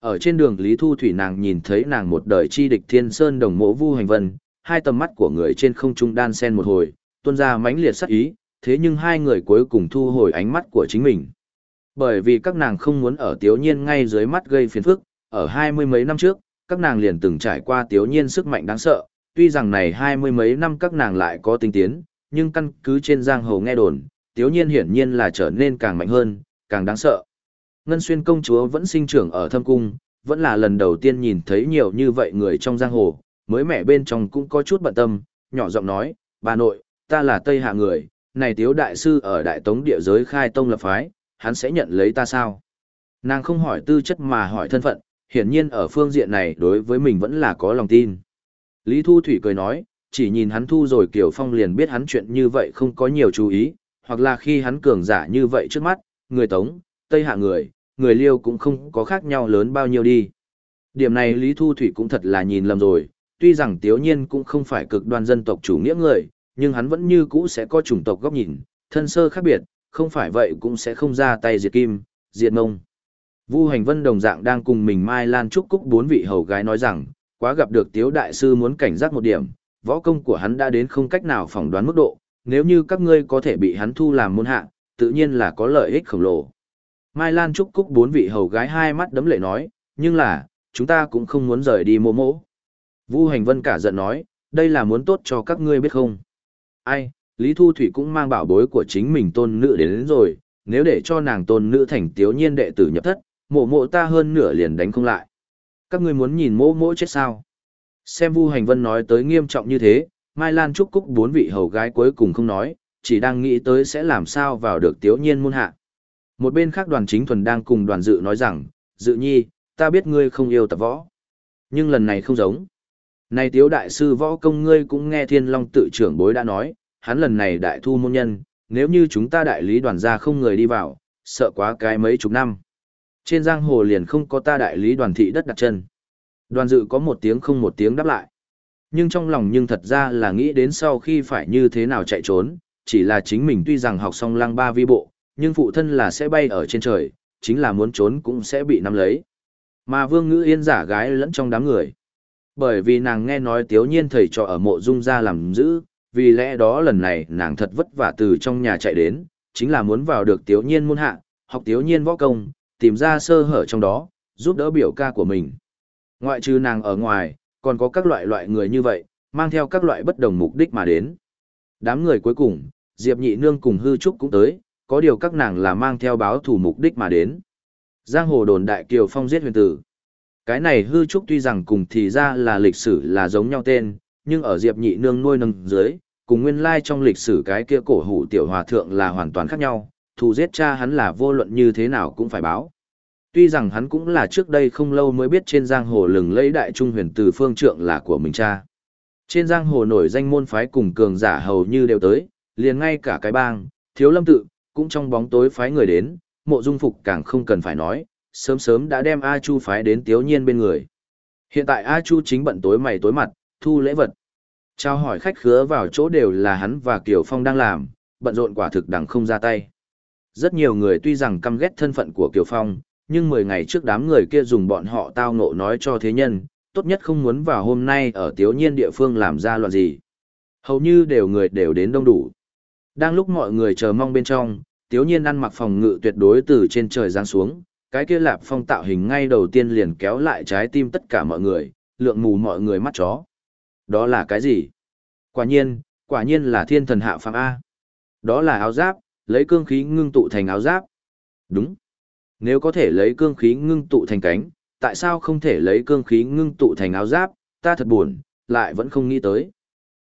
Ở trên đường Lý Thu Thủy nàng nhìn thấy nàng một đời chi địch thiên sơn đồng mộ vu hành vân, hai tầm mắt của người trên không trung đan sen một hồi, tuôn ra mãnh liệt sắc ý, thế nhưng hai người cuối cùng thu hồi ánh mắt của chính mình. Bởi vì các nàng không muốn ở tiếu nhiên ngay dưới mắt gây phiền phức, ở hai mươi mấy năm trước, các nàng liền từng trải qua tiếu nhiên sức mạnh đáng sợ, tuy rằng này hai mươi mấy năm các nàng lại có tinh tiến, nhưng căn cứ trên giang hồ nghe đồn, tiếu nhiên hiển nhiên là trở nên càng mạnh hơn, càng đáng sợ. Ngân xuyên công chúa vẫn sinh trưởng ở thâm cung, vẫn là lần đầu tiên nhìn thấy nhiều như vậy người trong giang hồ, mới mẹ bên trong cũng có chút bận tâm, nhỏ giọng nói, bà nội, ta là Tây Hạ người, này tiếu đại sư ở đại tống địa giới khai tông lập phái, hắn sẽ nhận lấy ta sao? Nàng không hỏi tư chất mà hỏi thân phận, hiển nhiên ở phương diện này đối với mình vẫn là có lòng tin. Lý Thu Thủy cười nói, chỉ nhìn hắn thu rồi Kiều Phong liền biết hắn chuyện như vậy không có nhiều chú ý, hoặc là khi hắn cường giả như vậy trước mắt, người Tống, Tây Hạ người, người Liêu cũng không có khác nhau lớn bao nhiêu đi. Điểm này Lý Thu Thủy cũng thật là nhìn lầm rồi, tuy rằng Tiếu Nhiên cũng không phải cực đoan dân tộc chủ nghĩa người, nhưng hắn vẫn như cũ sẽ có chủng tộc góc nhìn, thân sơ khác biệt, không phải vậy cũng sẽ không ra tay diệt kim, diệt mông. Vu Hành Vân đồng dạng đang cùng mình Mai Lan Trúc Cúc bốn vị hầu gái nói rằng, quá gặp được Tiếu Đại Sư muốn cảnh giác một điểm, võ công của hắn đã đến không cách nào phỏng đoán mức độ, nếu như các ngươi có thể bị hắn thu làm môn hạ, tự nhiên là có lợi ích khổng lồ. Mai Lan Trúc Cúc bốn vị hầu gái hai mắt đấm lệ nói, nhưng là, chúng ta cũng không muốn rời đi mô mỗ. Vu Hành Vân cả giận nói, đây là muốn tốt cho các ngươi biết không? Ai, Lý Thu Thủy cũng mang bảo bối của chính mình tôn nữ đến, đến rồi, nếu để cho nàng tôn nữ thành tiếu nhiên đệ tử nhập thất, mộ mộ ta hơn nửa liền đánh không lại. Các ngươi muốn nhìn mộ mộ chết sao? Xem Vu Hành Vân nói tới nghiêm trọng như thế, Mai Lan Trúc Cúc bốn vị hầu gái cuối cùng không nói, chỉ đang nghĩ tới sẽ làm sao vào được tiếu nhiên môn hạ. Một bên khác đoàn chính thuần đang cùng đoàn dự nói rằng, dự nhi, ta biết ngươi không yêu tập võ. Nhưng lần này không giống. Này tiếu đại sư võ công ngươi cũng nghe thiên long tự trưởng bối đã nói, hắn lần này đại thu môn nhân, nếu như chúng ta đại lý đoàn gia không người đi vào, sợ quá cái mấy chục năm. Trên giang hồ liền không có ta đại lý đoàn thị đất đặt chân. Đoàn dự có một tiếng không một tiếng đáp lại. Nhưng trong lòng nhưng thật ra là nghĩ đến sau khi phải như thế nào chạy trốn, chỉ là chính mình tuy rằng học xong lăng ba vi bộ, nhưng phụ thân là sẽ bay ở trên trời, chính là muốn trốn cũng sẽ bị nắm lấy. Mà vương ngữ yên giả gái lẫn trong đám người. Bởi vì nàng nghe nói tiếu nhiên thầy trò ở mộ dung ra làm giữ, vì lẽ đó lần này nàng thật vất vả từ trong nhà chạy đến, chính là muốn vào được tiếu nhiên môn hạ, học tiếu nhiên võ công, tìm ra sơ hở trong đó, giúp đỡ biểu ca của mình. Ngoại trừ nàng ở ngoài, còn có các loại loại người như vậy, mang theo các loại bất đồng mục đích mà đến. Đám người cuối cùng, Diệp Nhị Nương cùng Hư Trúc cũng tới, có điều các nàng là mang theo báo thủ mục đích mà đến. Giang hồ đồn đại kiều phong giết huyền tử. Cái này Hư Trúc tuy rằng cùng thì ra là lịch sử là giống nhau tên, nhưng ở Diệp Nhị Nương nuôi nâng dưới, cùng nguyên lai trong lịch sử cái kia cổ hủ tiểu hòa thượng là hoàn toàn khác nhau, thù giết cha hắn là vô luận như thế nào cũng phải báo. Tuy rằng hắn cũng là trước đây không lâu mới biết trên giang hồ lừng lẫy đại trung huyền từ phương trượng là của mình cha. Trên giang hồ nổi danh môn phái cùng cường giả hầu như đều tới, liền ngay cả cái bang, thiếu lâm tự, cũng trong bóng tối phái người đến, mộ dung phục càng không cần phải nói, sớm sớm đã đem A Chu phái đến tiếu nhiên bên người. Hiện tại A Chu chính bận tối mày tối mặt, thu lễ vật. Trao hỏi khách khứa vào chỗ đều là hắn và Kiều Phong đang làm, bận rộn quả thực đằng không ra tay. Rất nhiều người tuy rằng căm ghét thân phận của Kiều Phong, nhưng 10 ngày trước đám người kia dùng bọn họ tao ngộ nói cho thế nhân, tốt nhất không muốn vào hôm nay ở tiếu nhiên địa phương làm ra loạn gì. Hầu như đều người đều đến đông đủ. Đang lúc mọi người chờ mong bên trong, tiếu nhiên ăn mặc phòng ngự tuyệt đối từ trên trời giáng xuống, cái kia lạp phong tạo hình ngay đầu tiên liền kéo lại trái tim tất cả mọi người, lượng mù mọi người mắt chó. Đó là cái gì? Quả nhiên, quả nhiên là thiên thần hạ phàm A. Đó là áo giáp, lấy cương khí ngưng tụ thành áo giáp. Đúng. Nếu có thể lấy cương khí ngưng tụ thành cánh, tại sao không thể lấy cương khí ngưng tụ thành áo giáp, ta thật buồn, lại vẫn không nghĩ tới.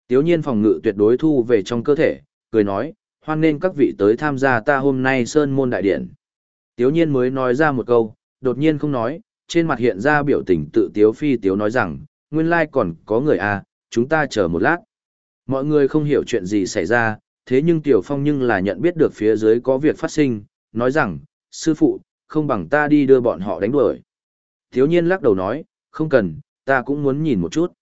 Tiếu nhiên phòng ngự tuyệt đối thu về trong cơ thể, cười nói, hoan nên các vị tới tham gia ta hôm nay sơn môn đại điện. Tiếu nhiên mới nói ra một câu, đột nhiên không nói, trên mặt hiện ra biểu tình tự tiếu phi tiếu nói rằng, nguyên lai còn có người à, chúng ta chờ một lát. Mọi người không hiểu chuyện gì xảy ra, thế nhưng Tiểu Phong nhưng là nhận biết được phía dưới có việc phát sinh, nói rằng, sư phụ, không bằng ta đi đưa bọn họ đánh đuổi. Thiếu nhiên lắc đầu nói, không cần, ta cũng muốn nhìn một chút.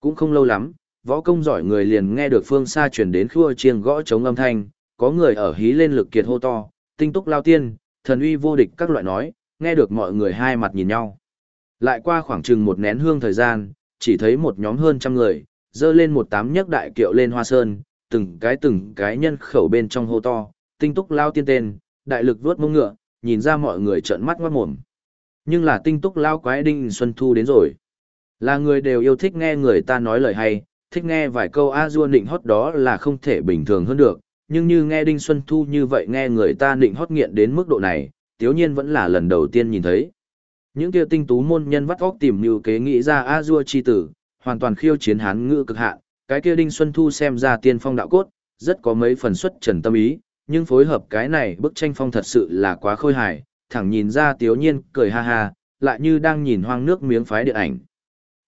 Cũng không lâu lắm, võ công giỏi người liền nghe được phương xa truyền đến khua chiêng gõ chống âm thanh, có người ở hí lên lực kiệt hô to, tinh túc lao tiên, thần uy vô địch các loại nói, nghe được mọi người hai mặt nhìn nhau. Lại qua khoảng chừng một nén hương thời gian, chỉ thấy một nhóm hơn trăm người, dơ lên một tám nhấc đại kiệu lên hoa sơn, từng cái từng cái nhân khẩu bên trong hô to, tinh túc lao tiên tên, đại lực vuốt mông ngựa, nhìn ra mọi người trợn mắt ngoát mồm. Nhưng là tinh túc lao quái đinh Xuân Thu đến rồi. Là người đều yêu thích nghe người ta nói lời hay, thích nghe vài câu a dua nịnh hót đó là không thể bình thường hơn được, nhưng như nghe Đinh Xuân Thu như vậy nghe người ta nịnh hót nghiện đến mức độ này, tiếu nhiên vẫn là lần đầu tiên nhìn thấy. Những kia tinh tú môn nhân vắt óc tìm như kế nghĩ ra a dua chi tử, hoàn toàn khiêu chiến hán ngữ cực hạn, cái kia Đinh Xuân Thu xem ra tiên phong đạo cốt, rất có mấy phần xuất trần tâm ý, nhưng phối hợp cái này bức tranh phong thật sự là quá khôi hài, thẳng nhìn ra tiếu nhiên cười ha ha, lại như đang nhìn hoang nước miếng phái điện ảnh.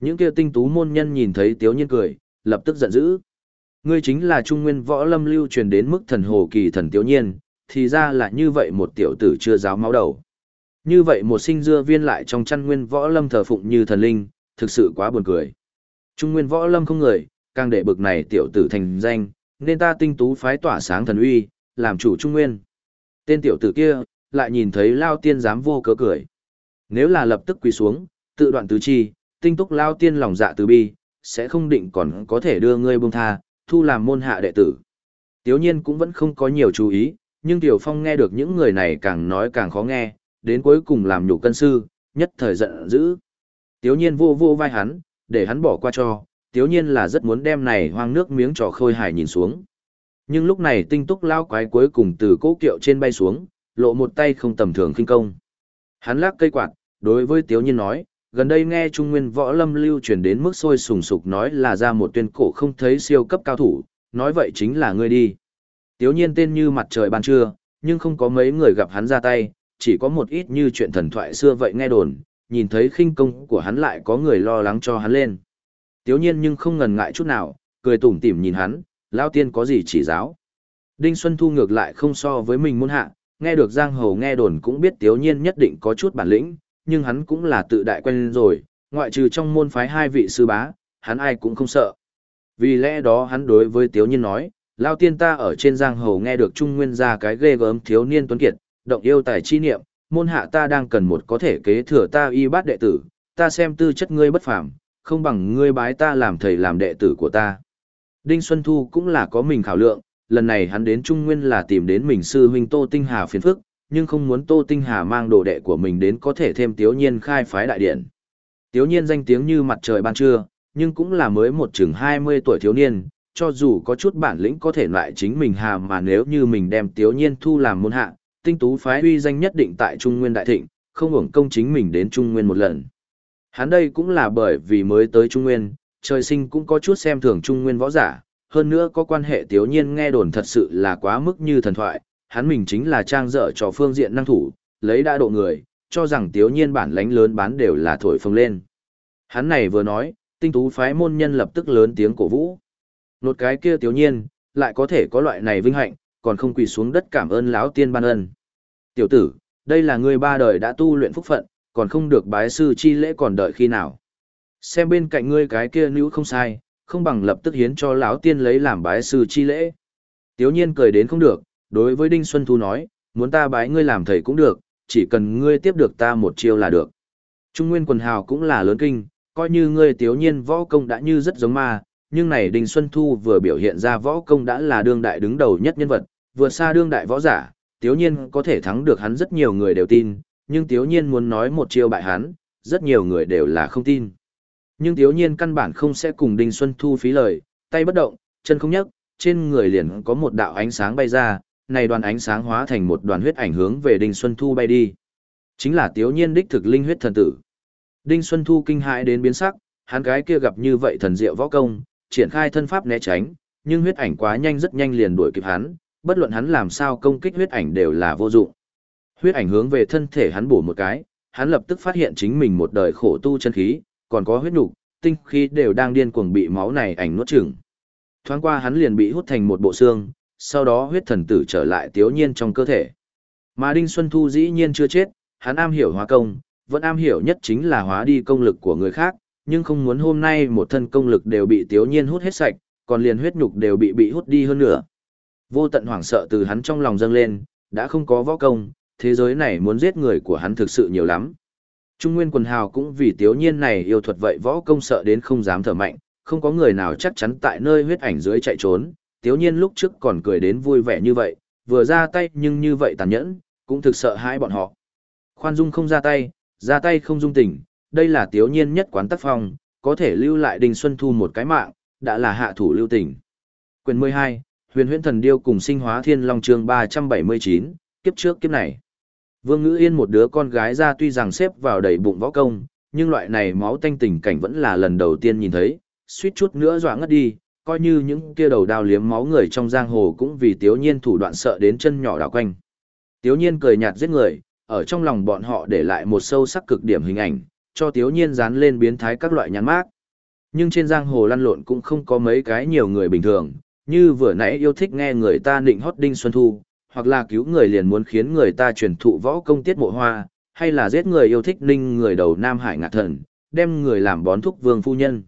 Những kia tinh tú môn nhân nhìn thấy tiếu nhiên cười, lập tức giận dữ. Ngươi chính là trung nguyên võ lâm lưu truyền đến mức thần hồ kỳ thần tiểu nhiên, thì ra là như vậy một tiểu tử chưa giáo máu đầu. Như vậy một sinh dưa viên lại trong chăn nguyên võ lâm thờ phụng như thần linh, thực sự quá buồn cười. Trung nguyên võ lâm không người, càng để bực này tiểu tử thành danh, nên ta tinh tú phái tỏa sáng thần uy, làm chủ trung nguyên. Tên tiểu tử kia, lại nhìn thấy lao tiên dám vô cớ cười. Nếu là lập tức quỳ xuống, tự đoạn tứ chi, tinh túc lao tiên lòng dạ từ bi, sẽ không định còn có thể đưa ngươi buông tha, thu làm môn hạ đệ tử. Tiếu nhiên cũng vẫn không có nhiều chú ý, nhưng Tiểu Phong nghe được những người này càng nói càng khó nghe, đến cuối cùng làm nhục cân sư, nhất thời giận dữ. Tiếu nhiên vô vô vai hắn, để hắn bỏ qua cho, tiếu nhiên là rất muốn đem này hoang nước miếng trò khôi hài nhìn xuống. Nhưng lúc này tinh túc lao quái cuối cùng từ cố kiệu trên bay xuống, lộ một tay không tầm thường khinh công. Hắn lắc cây quạt, đối với tiếu nhiên nói, gần đây nghe Trung Nguyên võ lâm lưu truyền đến mức sôi sùng sục nói là ra một tuyên cổ không thấy siêu cấp cao thủ, nói vậy chính là ngươi đi. Tiếu nhiên tên như mặt trời ban trưa, nhưng không có mấy người gặp hắn ra tay, chỉ có một ít như chuyện thần thoại xưa vậy nghe đồn, nhìn thấy khinh công của hắn lại có người lo lắng cho hắn lên. Tiếu nhiên nhưng không ngần ngại chút nào, cười tủm tỉm nhìn hắn, lao tiên có gì chỉ giáo. Đinh Xuân Thu ngược lại không so với mình muôn hạ, nghe được giang hồ nghe đồn cũng biết tiếu nhiên nhất định có chút bản lĩnh, nhưng hắn cũng là tự đại quen rồi, ngoại trừ trong môn phái hai vị sư bá, hắn ai cũng không sợ. Vì lẽ đó hắn đối với tiếu nhiên nói, lao tiên ta ở trên giang hồ nghe được trung nguyên ra cái ghê gớm thiếu niên tuấn kiệt, động yêu tài chi niệm, môn hạ ta đang cần một có thể kế thừa ta y bát đệ tử, ta xem tư chất ngươi bất phàm, không bằng ngươi bái ta làm thầy làm đệ tử của ta. Đinh Xuân Thu cũng là có mình khảo lượng, lần này hắn đến Trung Nguyên là tìm đến mình sư huynh Tô Tinh Hà phiền phức, nhưng không muốn Tô Tinh Hà mang đồ đệ của mình đến có thể thêm Tiếu Nhiên khai phái đại điện. Tiếu Nhiên danh tiếng như mặt trời ban trưa, nhưng cũng là mới một chừng 20 tuổi thiếu niên, cho dù có chút bản lĩnh có thể loại chính mình hà mà nếu như mình đem Tiếu Nhiên thu làm môn hạ, tinh tú phái uy danh nhất định tại Trung Nguyên Đại Thịnh, không hưởng công chính mình đến Trung Nguyên một lần. Hắn đây cũng là bởi vì mới tới Trung Nguyên, trời sinh cũng có chút xem thường Trung Nguyên võ giả, hơn nữa có quan hệ Tiếu Nhiên nghe đồn thật sự là quá mức như thần thoại, hắn mình chính là trang dở cho phương diện năng thủ, lấy đã độ người, cho rằng tiếu nhiên bản lánh lớn bán đều là thổi phồng lên. Hắn này vừa nói, tinh tú phái môn nhân lập tức lớn tiếng cổ vũ. Nột cái kia tiếu nhiên, lại có thể có loại này vinh hạnh, còn không quỳ xuống đất cảm ơn lão tiên ban ân. Tiểu tử, đây là người ba đời đã tu luyện phúc phận, còn không được bái sư chi lễ còn đợi khi nào. Xem bên cạnh ngươi cái kia nữ không sai, không bằng lập tức hiến cho lão tiên lấy làm bái sư chi lễ. Tiếu nhiên cười đến không được, đối với Đinh Xuân Thu nói, muốn ta bái ngươi làm thầy cũng được, chỉ cần ngươi tiếp được ta một chiêu là được. Trung Nguyên quần hào cũng là lớn kinh, coi như ngươi tiếu nhiên võ công đã như rất giống ma, nhưng này Đinh Xuân Thu vừa biểu hiện ra võ công đã là đương đại đứng đầu nhất nhân vật, vừa xa đương đại võ giả, tiếu nhiên có thể thắng được hắn rất nhiều người đều tin, nhưng tiếu nhiên muốn nói một chiêu bại hắn, rất nhiều người đều là không tin. Nhưng tiếu nhiên căn bản không sẽ cùng Đinh Xuân Thu phí lời, tay bất động, chân không nhấc, trên người liền có một đạo ánh sáng bay ra, này đoàn ánh sáng hóa thành một đoàn huyết ảnh hướng về Đinh Xuân Thu bay đi. Chính là tiếu nhiên đích thực linh huyết thần tử. Đinh Xuân Thu kinh hãi đến biến sắc, hắn gái kia gặp như vậy thần diệu võ công, triển khai thân pháp né tránh, nhưng huyết ảnh quá nhanh rất nhanh liền đuổi kịp hắn, bất luận hắn làm sao công kích huyết ảnh đều là vô dụng. Huyết ảnh hướng về thân thể hắn bổ một cái, hắn lập tức phát hiện chính mình một đời khổ tu chân khí, còn có huyết nhục, tinh khí đều đang điên cuồng bị máu này ảnh nuốt chửng. Thoáng qua hắn liền bị hút thành một bộ xương, sau đó huyết thần tử trở lại tiếu nhiên trong cơ thể. Mà Đinh Xuân Thu dĩ nhiên chưa chết, hắn am hiểu hóa công, vẫn am hiểu nhất chính là hóa đi công lực của người khác, nhưng không muốn hôm nay một thân công lực đều bị tiếu nhiên hút hết sạch, còn liền huyết nhục đều bị bị hút đi hơn nữa. Vô tận hoảng sợ từ hắn trong lòng dâng lên, đã không có võ công, thế giới này muốn giết người của hắn thực sự nhiều lắm. Trung Nguyên quần hào cũng vì tiếu nhiên này yêu thuật vậy võ công sợ đến không dám thở mạnh, không có người nào chắc chắn tại nơi huyết ảnh dưới chạy trốn, tiếu nhiên lúc trước còn cười đến vui vẻ như vậy, vừa ra tay nhưng như vậy tàn nhẫn, cũng thực sợ hãi bọn họ. Khoan dung không ra tay, ra tay không dung tình, đây là tiếu nhiên nhất quán tác phong, có thể lưu lại Đinh Xuân Thu một cái mạng, đã là hạ thủ lưu tình. Quyền 12, Huyền Huyễn Thần Điêu cùng Sinh Hóa Thiên Long chương 379, kiếp trước kiếp này. Vương Ngữ Yên một đứa con gái ra tuy rằng xếp vào đầy bụng võ công, nhưng loại này máu tanh tình cảnh vẫn là lần đầu tiên nhìn thấy, suýt chút nữa dọa ngất đi, coi như những kia đầu đao liếm máu người trong giang hồ cũng vì Tiếu Nhiên thủ đoạn sợ đến chân nhỏ đảo quanh. Tiếu Nhiên cười nhạt giết người, ở trong lòng bọn họ để lại một sâu sắc cực điểm hình ảnh, cho Tiếu Nhiên dán lên biến thái các loại nhãn mác. Nhưng trên giang hồ lăn lộn cũng không có mấy cái nhiều người bình thường, như vừa nãy yêu thích nghe người ta nịnh hót Đinh Xuân Thu, hoặc là cứu người liền muốn khiến người ta truyền thụ võ công tiết mộ hoa, hay là giết người yêu thích ninh người đầu Nam Hải ngạc thần, đem người làm bón thúc vương phu nhân.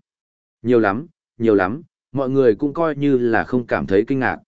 Nhiều lắm, nhiều lắm, mọi người cũng coi như là không cảm thấy kinh ngạc.